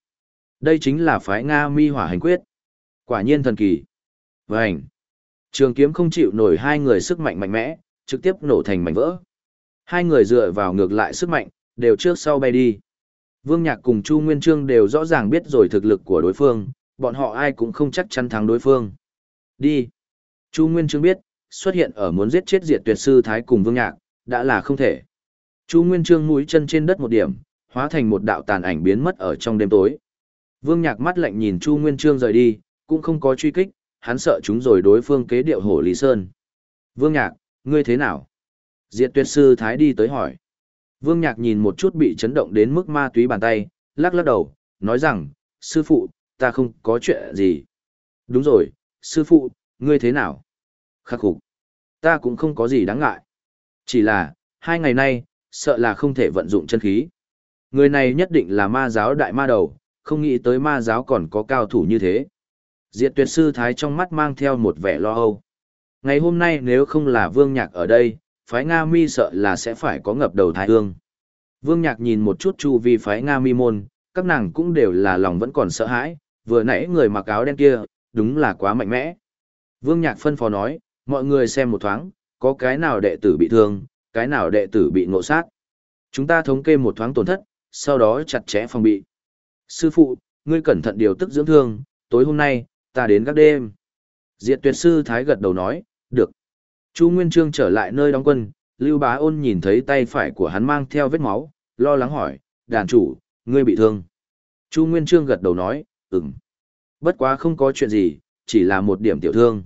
A: Đây chính là phái Nga Mi Hỏa Hành Quyết. Quả nhiên thần kỳ. Vành. Trường kiếm không chịu nổi hai người sức mạnh mạnh mẽ, trực tiếp nổ thành mảnh vỡ. Hai người dựa vào ngược lại sức mạnh, đều trước sau bay đi. Vương Nhạc cùng Chu Nguyên Trương đều rõ ràng biết rồi thực lực của đối phương, bọn họ ai cũng không chắc chắn thắng đối phương. Đi. Chu Nguyên Trương biết, xuất hiện ở muốn giết chết diệt tuyệt sư Thái cùng Vương Nhạc, đã là không thể. Chu Nguyên Trương mũi chân trên đất một điểm, hóa thành một đạo tàn ảnh biến mất ở trong đêm tối. Vương Nhạc mắt lạnh nhìn Chu Nguyên Trương rời đi, cũng không có truy kích, hắn sợ chúng rồi đối phương kế điệu hổ Lý Sơn. Vương Nhạc, ngươi thế nào? Diệt tuyệt sư Thái đi tới hỏi. Vương Nhạc nhìn một chút bị chấn động đến mức ma túy bàn tay, lắc lắc đầu, nói rằng, sư phụ, ta không có chuyện gì. Đúng rồi, sư phụ, ngươi thế nào? Khắc phục. Ta cũng không có gì đáng ngại. Chỉ là, hai ngày nay, sợ là không thể vận dụng chân khí. Người này nhất định là ma giáo đại ma đầu, không nghĩ tới ma giáo còn có cao thủ như thế. Diệt tuyệt sư thái trong mắt mang theo một vẻ lo âu. Ngày hôm nay nếu không là vương nhạc ở đây, phái Nga mi sợ là sẽ phải có ngập đầu thái hương. Vương nhạc nhìn một chút chu vi phái Nga mi môn, các nàng cũng đều là lòng vẫn còn sợ hãi, vừa nãy người mặc áo đen kia, đúng là quá mạnh mẽ. Vương nhạc phân phó nói, mọi người xem một thoáng, có cái nào đệ tử bị thương, cái nào đệ tử bị ngộ sát. Chúng ta thống kê một thoáng tổn thất, sau đó chặt chẽ phòng bị. Sư phụ, ngươi cẩn thận điều tức dưỡng thương, tối hôm nay, ta đến các đêm. Diệt tuyệt sư Thái gật đầu nói, được. Chu Nguyên Trương trở lại nơi đóng quân, Lưu Bá ôn nhìn thấy tay phải của hắn mang theo vết máu, lo lắng hỏi, đàn chủ, ngươi bị thương. Chu Nguyên Trương gật đầu nói, ừm. Bất quá không có chuyện gì, chỉ là một điểm tiểu thương.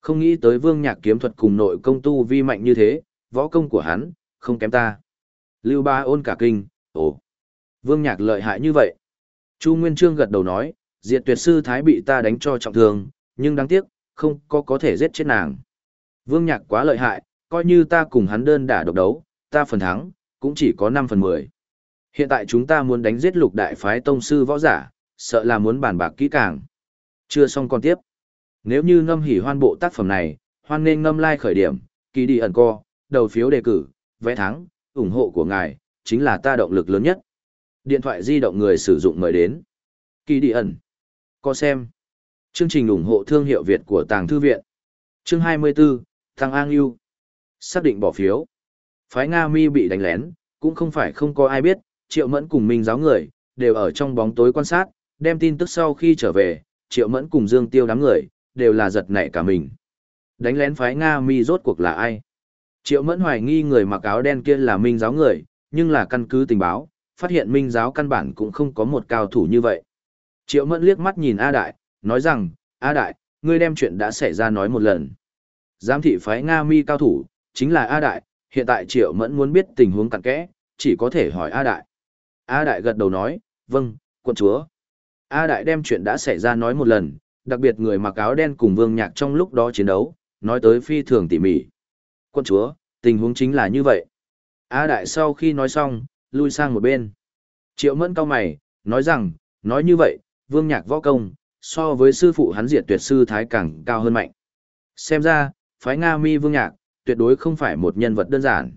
A: Không nghĩ tới vương nhạc kiếm thuật cùng nội công tu vi mạnh như thế, võ công của hắn, không kém ta. Lưu Ba ôn cả kinh, ồ, vương nhạc lợi hại như vậy. Chu Nguyên Trương gật đầu nói, diệt tuyệt sư Thái bị ta đánh cho trọng thương, nhưng đáng tiếc, không có có thể giết chết nàng. Vương nhạc quá lợi hại, coi như ta cùng hắn đơn đả độc đấu, ta phần thắng, cũng chỉ có 5 phần 10. Hiện tại chúng ta muốn đánh giết lục đại phái tông sư võ giả, sợ là muốn bàn bạc kỹ càng. Chưa xong còn tiếp. Nếu như ngâm hỉ hoan bộ tác phẩm này, hoan nên ngâm lai like khởi điểm, kỳ đi ẩn co, đầu phiếu đề cử, vẽ thắng, ủng hộ của ngài, chính là ta động lực lớn nhất. Điện thoại di động người sử dụng mời đến. Kỳ đi ẩn. Có xem. Chương trình ủng hộ thương hiệu Việt của Tàng Thư Viện. Chương 24, Thăng An Yêu. Xác định bỏ phiếu. Phái Nga Mi bị đánh lén, cũng không phải không có ai biết, Triệu Mẫn cùng Minh giáo người, đều ở trong bóng tối quan sát, đem tin tức sau khi trở về, Triệu Mẫn cùng Dương Tiêu đám người, đều là giật nảy cả mình. Đánh lén phái Nga Mi rốt cuộc là ai? Triệu Mẫn hoài nghi người mặc áo đen kia là Minh giáo người, nhưng là căn cứ tình báo, phát hiện Minh giáo căn bản cũng không có một cao thủ như vậy. Triệu Mẫn liếc mắt nhìn A Đại, nói rằng, A Đại, ngươi đem chuyện đã xảy ra nói một lần. Giám thị phái Nga Mi cao thủ, chính là A Đại, hiện tại Triệu Mẫn muốn biết tình huống cặn kẽ, chỉ có thể hỏi A Đại. A Đại gật đầu nói, vâng, quân chúa. A Đại đem chuyện đã xảy ra nói một lần, đặc biệt người mặc áo đen cùng Vương Nhạc trong lúc đó chiến đấu, nói tới phi thường tỉ mỉ. Quân chúa, Tình huống chính là như vậy. A Đại sau khi nói xong, lui sang một bên. Triệu Mẫn cao mày, nói rằng, nói như vậy, Vương Nhạc võ công, so với sư phụ hắn diệt tuyệt sư Thái càng cao hơn mạnh. Xem ra, phái Nga mi Vương Nhạc, tuyệt đối không phải một nhân vật đơn giản.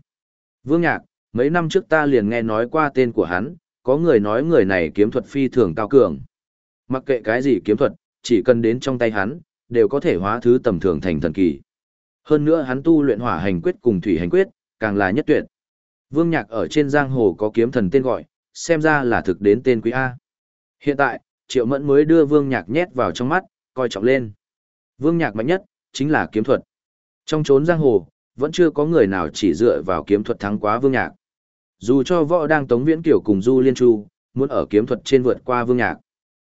A: Vương Nhạc, mấy năm trước ta liền nghe nói qua tên của hắn, có người nói người này kiếm thuật phi thường cao cường. Mặc kệ cái gì kiếm thuật, chỉ cần đến trong tay hắn, đều có thể hóa thứ tầm thường thành thần kỳ. Hơn nữa hắn tu luyện hỏa hành quyết cùng thủy hành quyết, càng là nhất tuyệt. Vương Nhạc ở trên giang hồ có kiếm thần tên gọi, xem ra là thực đến tên quý A. Hiện tại, Triệu Mẫn mới đưa Vương Nhạc nhét vào trong mắt, coi trọng lên. Vương Nhạc mạnh nhất, chính là kiếm thuật. Trong chốn giang hồ, vẫn chưa có người nào chỉ dựa vào kiếm thuật thắng quá Vương Nhạc. Dù cho võ đang tống viễn kiểu cùng Du Liên Chu, muốn ở kiếm thuật trên vượt qua Vương Nhạc,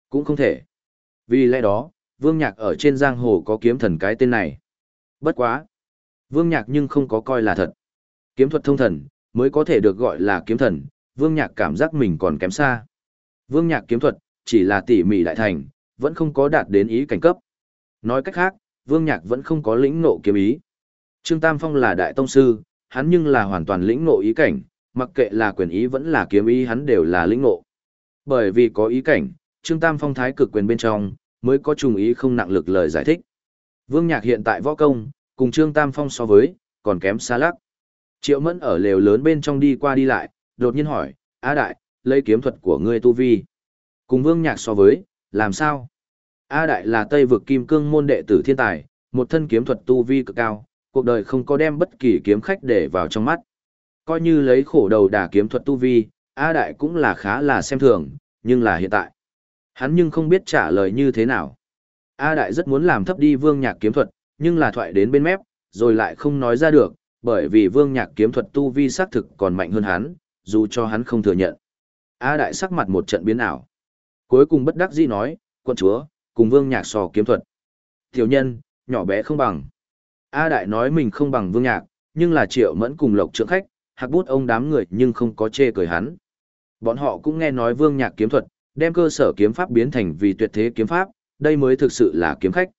A: cũng không thể. Vì lẽ đó, Vương Nhạc ở trên giang hồ có kiếm thần cái tên này. Bất quá. Vương Nhạc nhưng không có coi là thật. Kiếm thuật thông thần, mới có thể được gọi là kiếm thần, Vương Nhạc cảm giác mình còn kém xa. Vương Nhạc kiếm thuật, chỉ là tỉ mỉ đại thành, vẫn không có đạt đến ý cảnh cấp. Nói cách khác, Vương Nhạc vẫn không có lĩnh ngộ kiếm ý. Trương Tam Phong là đại tông sư, hắn nhưng là hoàn toàn lĩnh ngộ ý cảnh, mặc kệ là quyền ý vẫn là kiếm ý hắn đều là lĩnh ngộ. Bởi vì có ý cảnh, Trương Tam Phong thái cực quyền bên trong, mới có trùng ý không nặng lực lời giải thích. Vương Nhạc hiện tại võ công, cùng Trương Tam Phong so với, còn kém xa lắc. Triệu Mẫn ở lều lớn bên trong đi qua đi lại, đột nhiên hỏi, A Đại, lấy kiếm thuật của ngươi tu vi. Cùng Vương Nhạc so với, làm sao? A Đại là Tây vực kim cương môn đệ tử thiên tài, một thân kiếm thuật tu vi cực cao, cuộc đời không có đem bất kỳ kiếm khách để vào trong mắt. Coi như lấy khổ đầu đả kiếm thuật tu vi, A Đại cũng là khá là xem thường, nhưng là hiện tại. Hắn nhưng không biết trả lời như thế nào. A Đại rất muốn làm thấp đi Vương Nhạc kiếm thuật, nhưng là thoại đến bên mép, rồi lại không nói ra được, bởi vì Vương Nhạc kiếm thuật tu vi xác thực còn mạnh hơn hắn, dù cho hắn không thừa nhận. A Đại sắc mặt một trận biến ảo. Cuối cùng bất đắc dĩ nói, quân chúa, cùng Vương Nhạc sò kiếm thuật. Tiểu nhân, nhỏ bé không bằng. A Đại nói mình không bằng Vương Nhạc, nhưng là Triệu Mẫn cùng Lộc trưởng khách, hạc bút ông đám người nhưng không có chê cười hắn. Bọn họ cũng nghe nói Vương Nhạc kiếm thuật, đem cơ sở kiếm pháp biến thành vì tuyệt thế kiếm pháp, đây mới thực sự là kiếm khách.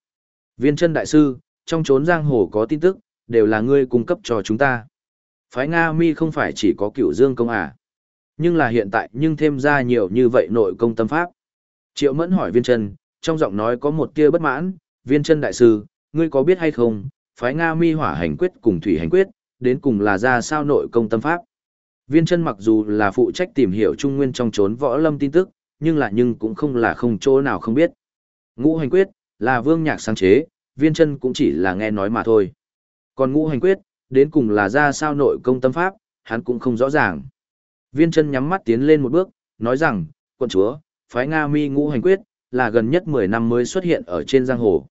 A: Viên chân đại sư, trong chốn giang hồ có tin tức, đều là ngươi cung cấp cho chúng ta. Phái Nga mi không phải chỉ có cửu dương công à. Nhưng là hiện tại nhưng thêm ra nhiều như vậy nội công tâm pháp. Triệu mẫn hỏi viên Trân, trong giọng nói có một tia bất mãn, viên Trân đại sư, ngươi có biết hay không, phái Nga mi hỏa hành quyết cùng thủy hành quyết, đến cùng là ra sao nội công tâm pháp. Viên Trân mặc dù là phụ trách tìm hiểu trung nguyên trong chốn võ lâm tin tức, nhưng là nhưng cũng không là không chỗ nào không biết. Ngũ hành quyết, là vương nhạc sáng chế, viên chân cũng chỉ là nghe nói mà thôi. Còn ngũ hành quyết, đến cùng là ra sao nội công tâm pháp, hắn cũng không rõ ràng. Viên chân nhắm mắt tiến lên một bước, nói rằng, quân chúa, phái Nga mi ngũ hành quyết, là gần nhất 10 năm mới xuất hiện ở trên giang hồ.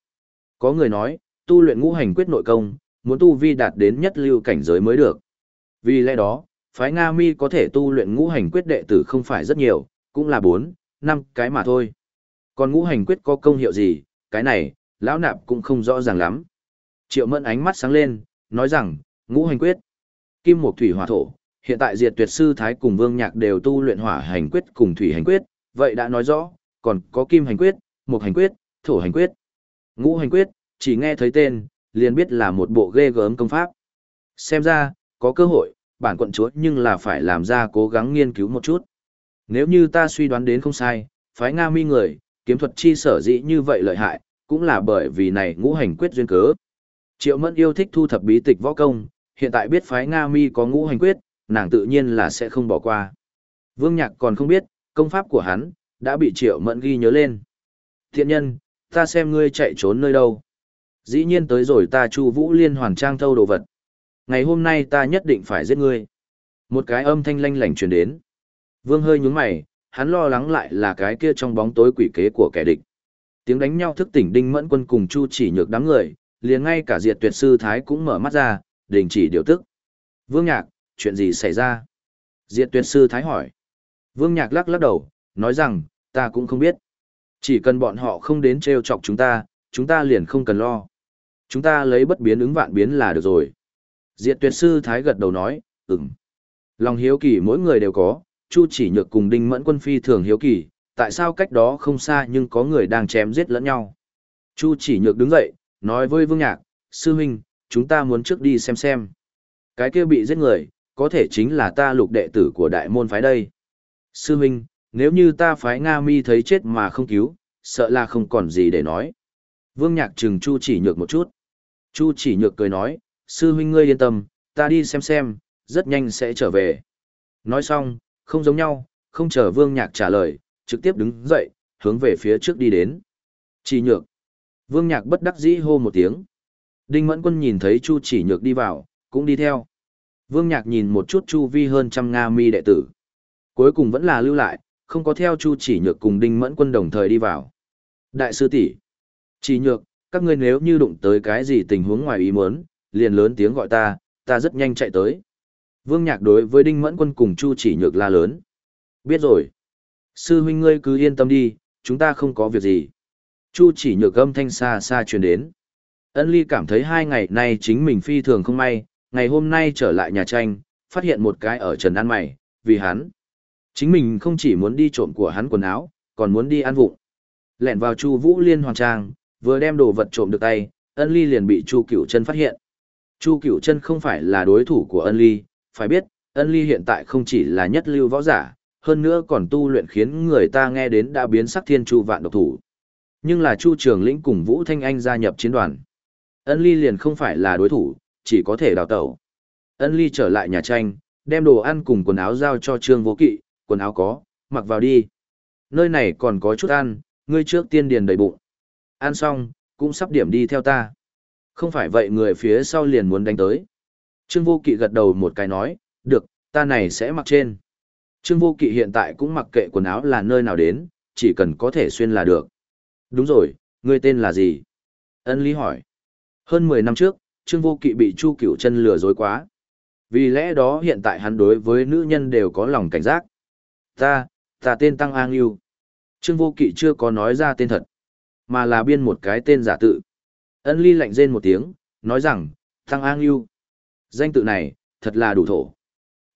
A: Có người nói, tu luyện ngũ hành quyết nội công, muốn tu vi đạt đến nhất lưu cảnh giới mới được. Vì lẽ đó, phái Nga mi có thể tu luyện ngũ hành quyết đệ tử không phải rất nhiều, cũng là 4, 5 cái mà thôi. Còn ngũ hành quyết có công hiệu gì, cái này, lão nạp cũng không rõ ràng lắm. Triệu mẫn ánh mắt sáng lên, nói rằng, ngũ hành quyết, kim mục thủy hỏa thổ, hiện tại diệt tuyệt sư Thái cùng vương nhạc đều tu luyện hỏa hành quyết cùng thủy hành quyết, vậy đã nói rõ, còn có kim hành quyết, mục hành quyết, thổ hành quyết. Ngũ hành quyết, chỉ nghe thấy tên, liền biết là một bộ ghê gớm công pháp. Xem ra, có cơ hội, bản quận chúa nhưng là phải làm ra cố gắng nghiên cứu một chút. Nếu như ta suy đoán đến không sai, phái Nga mi người, kiếm thuật chi sở dĩ như vậy lợi hại, cũng là bởi vì này ngũ hành quyết duyên cớ. Triệu Mẫn yêu thích thu thập bí tịch võ công, hiện tại biết phái Nga Mi có ngũ hành quyết, nàng tự nhiên là sẽ không bỏ qua. Vương Nhạc còn không biết, công pháp của hắn đã bị Triệu Mẫn ghi nhớ lên. Thiện nhân, ta xem ngươi chạy trốn nơi đâu. Dĩ nhiên tới rồi ta Chu Vũ Liên hoàn trang thâu đồ vật. Ngày hôm nay ta nhất định phải giết ngươi. Một cái âm thanh lanh lảnh truyền đến. Vương hơi nhướng mày, hắn lo lắng lại là cái kia trong bóng tối quỷ kế của kẻ địch. Tiếng đánh nhau thức tỉnh Đinh Mẫn Quân cùng Chu Chỉ Nhược đám người, liền ngay cả Diệt Tuyệt sư thái cũng mở mắt ra, đình chỉ điều tức. Vương Nhạc, chuyện gì xảy ra? Diệt Tuyệt sư thái hỏi. Vương Nhạc lắc lắc đầu, nói rằng, ta cũng không biết. Chỉ cần bọn họ không đến trêu chọc chúng ta, chúng ta liền không cần lo. Chúng ta lấy bất biến ứng vạn biến là được rồi. Diệt Tuyệt sư thái gật đầu nói, ừm. Lòng hiếu kỳ mỗi người đều có, Chu chỉ nhược cùng đinh mẫn quân phi thường hiếu kỳ, tại sao cách đó không xa nhưng có người đang chém giết lẫn nhau. Chu chỉ nhược đứng dậy, nói với Vương Nhạc, sư huynh, chúng ta muốn trước đi xem xem. Cái kia bị giết người, có thể chính là ta lục đệ tử của đại môn phái đây. Sư huynh, nếu như ta phái Nga mi thấy chết mà không cứu, sợ là không còn gì để nói. Vương Nhạc trừng Chu chỉ nhược một chút. Chu chỉ nhược cười nói, sư huynh ngươi yên tâm, ta đi xem xem, rất nhanh sẽ trở về. Nói xong, không giống nhau, không chờ Vương Nhạc trả lời, trực tiếp đứng dậy, hướng về phía trước đi đến. Chỉ nhược. Vương Nhạc bất đắc dĩ hô một tiếng. Đinh Mẫn Quân nhìn thấy Chu chỉ nhược đi vào, cũng đi theo. Vương Nhạc nhìn một chút Chu vi hơn trăm Nga mi đệ tử. Cuối cùng vẫn là lưu lại, không có theo Chu chỉ nhược cùng Đinh Mẫn Quân đồng thời đi vào. Đại sư tỷ Chỉ nhược, các ngươi nếu như đụng tới cái gì tình huống ngoài ý muốn, liền lớn tiếng gọi ta, ta rất nhanh chạy tới. Vương Nhạc đối với Đinh Mẫn Quân cùng Chu chỉ nhược la lớn. Biết rồi. Sư huynh ngươi cứ yên tâm đi, chúng ta không có việc gì. Chu chỉ nhược âm thanh xa xa truyền đến. Ân ly cảm thấy hai ngày nay chính mình phi thường không may, ngày hôm nay trở lại nhà tranh, phát hiện một cái ở trần ăn mày, vì hắn. Chính mình không chỉ muốn đi trộm của hắn quần áo, còn muốn đi ăn vụng. Lẹn vào Chu Vũ Liên hoàng trang, vừa đem đồ vật trộm được tay, Ân Ly liền bị Chu Cửu Chân phát hiện. Chu Cửu Chân không phải là đối thủ của Ân Ly, phải biết, Ân Ly hiện tại không chỉ là nhất lưu võ giả, hơn nữa còn tu luyện khiến người ta nghe đến đã biến sắc thiên chu vạn độc thủ. Nhưng là Chu Trường Lĩnh cùng Vũ Thanh Anh gia nhập chiến đoàn. Ân Ly liền không phải là đối thủ, chỉ có thể đào tẩu. Ân Ly trở lại nhà tranh, đem đồ ăn cùng quần áo giao cho Trương Vô Kỵ, quần áo có, mặc vào đi. Nơi này còn có chút ăn, ngươi trước tiên điền đầy bụng. Ăn xong, cũng sắp điểm đi theo ta. Không phải vậy người phía sau liền muốn đánh tới. Trương Vô Kỵ gật đầu một cái nói, được, ta này sẽ mặc trên. Trương Vô Kỵ hiện tại cũng mặc kệ quần áo là nơi nào đến, chỉ cần có thể xuyên là được. Đúng rồi, ngươi tên là gì? Ân Lý hỏi. Hơn 10 năm trước, Trương Vô Kỵ bị Chu Cửu Chân lừa dối quá. Vì lẽ đó hiện tại hắn đối với nữ nhân đều có lòng cảnh giác. Ta, ta tên Tăng An Yêu. Trương Vô Kỵ chưa có nói ra tên thật, mà là biên một cái tên giả tự. Ân Ly lạnh rên một tiếng, nói rằng, Tăng An Yêu. Danh tự này, thật là đủ thổ.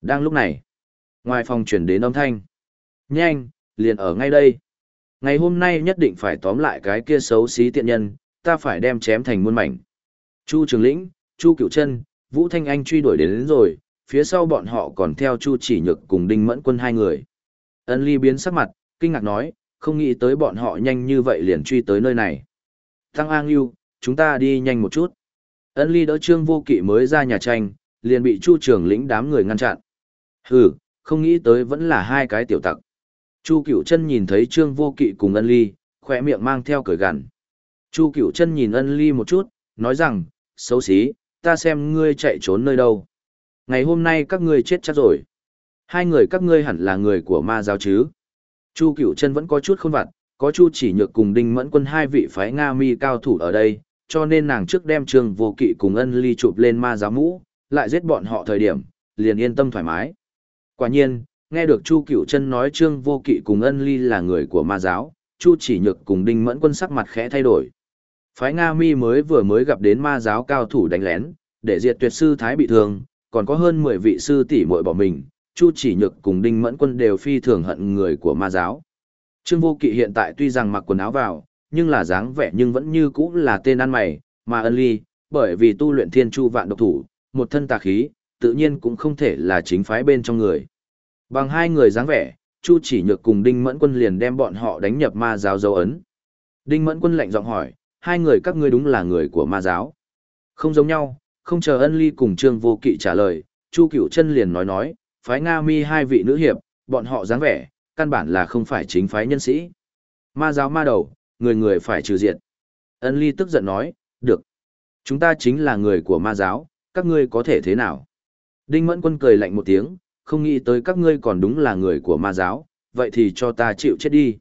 A: Đang lúc này, ngoài phòng chuyển đến âm thanh. Nhanh, liền ở ngay đây. Ngày hôm nay nhất định phải tóm lại cái kia xấu xí tiện nhân, ta phải đem chém thành muôn mảnh. Chu Trường Lĩnh, Chu Cửu Trân, Vũ Thanh Anh truy đuổi đến, đến rồi, phía sau bọn họ còn theo Chu Chỉ Nhược cùng Đinh Mẫn Quân hai người. Ân Ly biến sắc mặt, kinh ngạc nói, không nghĩ tới bọn họ nhanh như vậy liền truy tới nơi này. Tăng An Yêu, chúng ta đi nhanh một chút. Ân Ly đỡ Trương Vô Kỵ mới ra nhà tranh, liền bị Chu Trường Lĩnh đám người ngăn chặn. Hừ, không nghĩ tới vẫn là hai cái tiểu tặc. Chu Cửu Chân nhìn thấy Trương Vô Kỵ cùng Ân Ly, khóe miệng mang theo cười gằn. Chu Cửu Chân nhìn Ân Ly một chút, nói rằng, xấu xí, ta xem ngươi chạy trốn nơi đâu. Ngày hôm nay các ngươi chết chắc rồi. Hai người các ngươi hẳn là người của ma giáo chứ. Chu Cửu Chân vẫn có chút khôn vặt, có Chu chỉ nhược cùng Đinh Mẫn Quân hai vị phái Nga mi cao thủ ở đây, cho nên nàng trước đem Trương Vô Kỵ cùng Ân Ly chụp lên ma giáo mũ, lại giết bọn họ thời điểm, liền yên tâm thoải mái. Quả nhiên, nghe được Chu Cửu Chân nói Trương Vô Kỵ cùng Ân Ly là người của ma giáo, Chu chỉ nhược cùng Đinh Mẫn Quân sắc mặt khẽ thay đổi. Phái Nga Mi mới vừa mới gặp đến ma giáo cao thủ đánh lén, để diệt tuyệt sư Thái bị thương, còn có hơn 10 vị sư tỷ muội bỏ mình, Chu Chỉ Nhược cùng Đinh Mẫn Quân đều phi thường hận người của ma giáo. Trương Vô Kỵ hiện tại tuy rằng mặc quần áo vào, nhưng là dáng vẻ nhưng vẫn như cũ là tên ăn mày, mà ân ly, bởi vì tu luyện thiên chu vạn độc thủ, một thân tà khí, tự nhiên cũng không thể là chính phái bên trong người. Bằng hai người dáng vẻ, Chu Chỉ Nhược cùng Đinh Mẫn Quân liền đem bọn họ đánh nhập ma giáo dấu ấn. Đinh Mẫn Quân lạnh giọng hỏi, hai người các ngươi đúng là người của ma giáo. Không giống nhau, không chờ ân ly cùng Trương Vô Kỵ trả lời, Chu Cửu Chân liền nói nói, phái Nga mi hai vị nữ hiệp, bọn họ dáng vẻ, căn bản là không phải chính phái nhân sĩ. Ma giáo ma đầu, người người phải trừ diệt. Ân ly tức giận nói, được. Chúng ta chính là người của ma giáo, các ngươi có thể thế nào? Đinh Mẫn Quân cười lạnh một tiếng, không nghĩ tới các ngươi còn đúng là người của ma giáo, vậy thì cho ta chịu chết đi.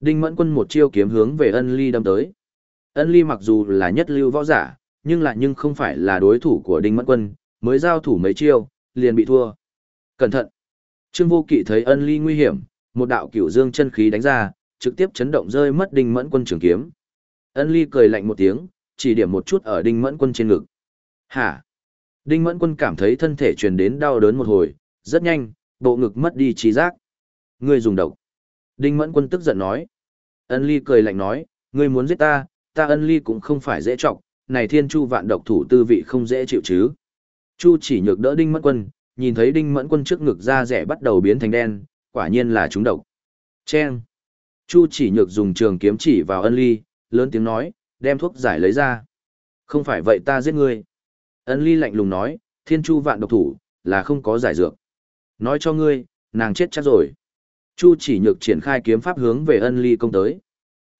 A: Đinh Mẫn Quân một chiêu kiếm hướng về ân ly đâm tới. Ân ly mặc dù là nhất lưu võ giả, nhưng lại nhưng không phải là đối thủ của Đinh Mẫn Quân, mới giao thủ mấy chiêu, liền bị thua. Cẩn thận! Trương Vô Kỵ thấy ân ly nguy hiểm, một đạo cửu dương chân khí đánh ra, trực tiếp chấn động rơi mất Đinh Mẫn Quân trường kiếm. Ân ly cười lạnh một tiếng, chỉ điểm một chút ở Đinh Mẫn Quân trên ngực. Hả? Đinh Mẫn Quân cảm thấy thân thể truyền đến đau đớn một hồi, rất nhanh, bộ ngực mất đi trí giác. Ngươi dùng độc. Đinh Mẫn Quân tức giận nói. Ân ly cười lạnh nói, ngươi muốn giết ta, ta ân ly cũng không phải dễ trọng, này thiên chu vạn độc thủ tư vị không dễ chịu chứ. Chu chỉ nhược đỡ Đinh Mẫn Quân, nhìn thấy Đinh Mẫn Quân trước ngực da rẻ bắt đầu biến thành đen, quả nhiên là trúng độc. Chen. Chu chỉ nhược dùng trường kiếm chỉ vào ân ly, lớn tiếng nói, đem thuốc giải lấy ra. Không phải vậy ta giết ngươi. Ân ly lạnh lùng nói, thiên chu vạn độc thủ, là không có giải dược. Nói cho ngươi, nàng chết chắc rồi. Chu chỉ nhược triển khai kiếm pháp hướng về ân ly công tới.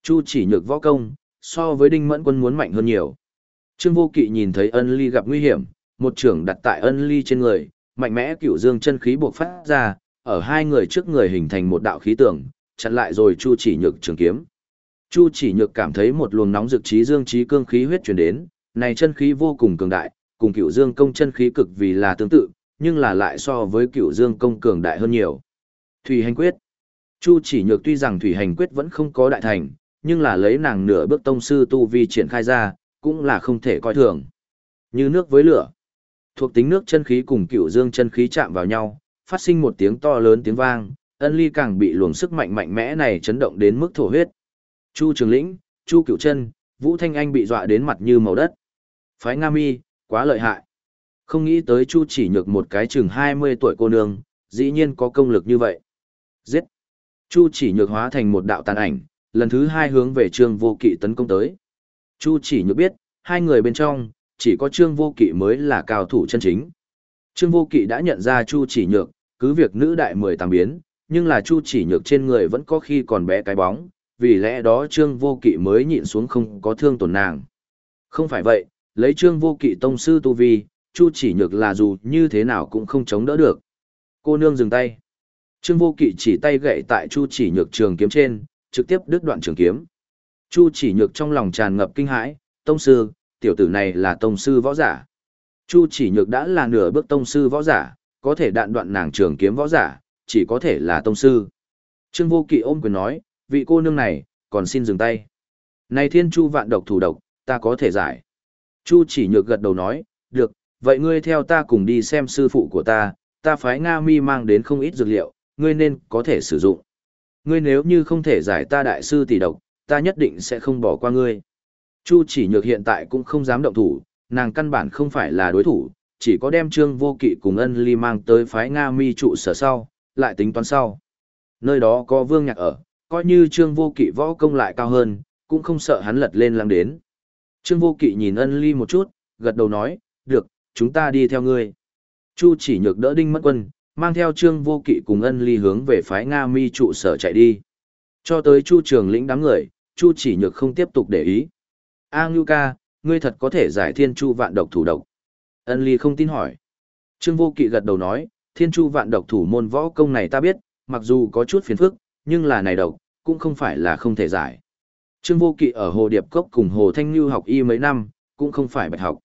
A: Chu chỉ nhược võ công, so với đinh mẫn quân muốn mạnh hơn nhiều. Trương vô kỵ nhìn thấy ân ly gặp nguy hiểm, một trưởng đặt tại ân ly trên người, mạnh mẽ cựu dương chân khí buộc phát ra, ở hai người trước người hình thành một đạo khí tưởng chặn lại rồi Chu chỉ nhược trường kiếm. Chu chỉ nhược cảm thấy một luồng nóng dực trí dương trí cương khí huyết truyền đến, này chân khí vô cùng cường đại, cùng cựu dương công chân khí cực vì là tương tự, nhưng là lại so với cựu dương công cường đại hơn nhiều. Thủy hành quyết Chu chỉ nhược tuy rằng thủy hành quyết vẫn không có đại thành, nhưng là lấy nàng nửa bước tông sư tu vi triển khai ra, cũng là không thể coi thường. Như nước với lửa. Thuộc tính nước chân khí cùng cựu dương chân khí chạm vào nhau, phát sinh một tiếng to lớn tiếng vang, ân ly càng bị luồng sức mạnh mạnh mẽ này chấn động đến mức thổ huyết. Chu Trường Lĩnh, Chu Cửu Chân, Vũ Thanh Anh bị dọa đến mặt như màu đất. Phái Nga Mi, quá lợi hại. Không nghĩ tới Chu chỉ nhược một cái chừng 20 tuổi cô nương, dĩ nhiên có công lực như vậy. Giết. Chu chỉ nhược hóa thành một đạo tàn ảnh, lần thứ hai hướng về Trương Vô Kỵ tấn công tới. Chu chỉ nhược biết, hai người bên trong, chỉ có Trương Vô Kỵ mới là cao thủ chân chính. Trương Vô Kỵ đã nhận ra Chu chỉ nhược, cứ việc nữ đại mười tàng biến, nhưng là Chu chỉ nhược trên người vẫn có khi còn bé cái bóng, vì lẽ đó Trương Vô Kỵ mới nhịn xuống không có thương tổn nàng. Không phải vậy, lấy Trương Vô Kỵ tông sư tu vi, Chu chỉ nhược là dù như thế nào cũng không chống đỡ được. Cô nương dừng tay. Trương Vô Kỵ chỉ tay gậy tại Chu chỉ nhược trường kiếm trên, trực tiếp đứt đoạn trường kiếm. Chu chỉ nhược trong lòng tràn ngập kinh hãi, tông sư, tiểu tử này là tông sư võ giả. Chu chỉ nhược đã là nửa bước tông sư võ giả, có thể đạn đoạn nàng trường kiếm võ giả, chỉ có thể là tông sư. Trương Vô Kỵ ôm quyền nói, vị cô nương này, còn xin dừng tay. Này thiên chu vạn độc thủ độc, ta có thể giải. Chu chỉ nhược gật đầu nói, được, vậy ngươi theo ta cùng đi xem sư phụ của ta, ta phái Nga mi mang đến không ít dược liệu, ngươi nên có thể sử dụng. Ngươi nếu như không thể giải ta đại sư tỷ độc, ta nhất định sẽ không bỏ qua ngươi. Chu chỉ nhược hiện tại cũng không dám động thủ, nàng căn bản không phải là đối thủ, chỉ có đem trương vô kỵ cùng ân ly mang tới phái Nga mi trụ sở sau, lại tính toán sau. Nơi đó có vương nhạc ở, coi như trương vô kỵ võ công lại cao hơn, cũng không sợ hắn lật lên lăng đến. Trương vô kỵ nhìn ân ly một chút, gật đầu nói, được, chúng ta đi theo ngươi. Chu chỉ nhược đỡ đinh mất quân, mang theo trương vô kỵ cùng ân ly hướng về phái Nga mi trụ sở chạy đi. Cho tới chu trường lĩnh đám người, chu chỉ nhược không tiếp tục để ý. A Ngưu ca, ngươi thật có thể giải thiên chu vạn độc thủ độc. Ân ly không tin hỏi. Trương vô kỵ gật đầu nói, thiên chu vạn độc thủ môn võ công này ta biết, mặc dù có chút phiền phức, nhưng là này độc, cũng không phải là không thể giải. Trương Vô Kỵ ở Hồ Điệp Cốc cùng Hồ Thanh Như học y mấy năm, cũng không phải bạch học.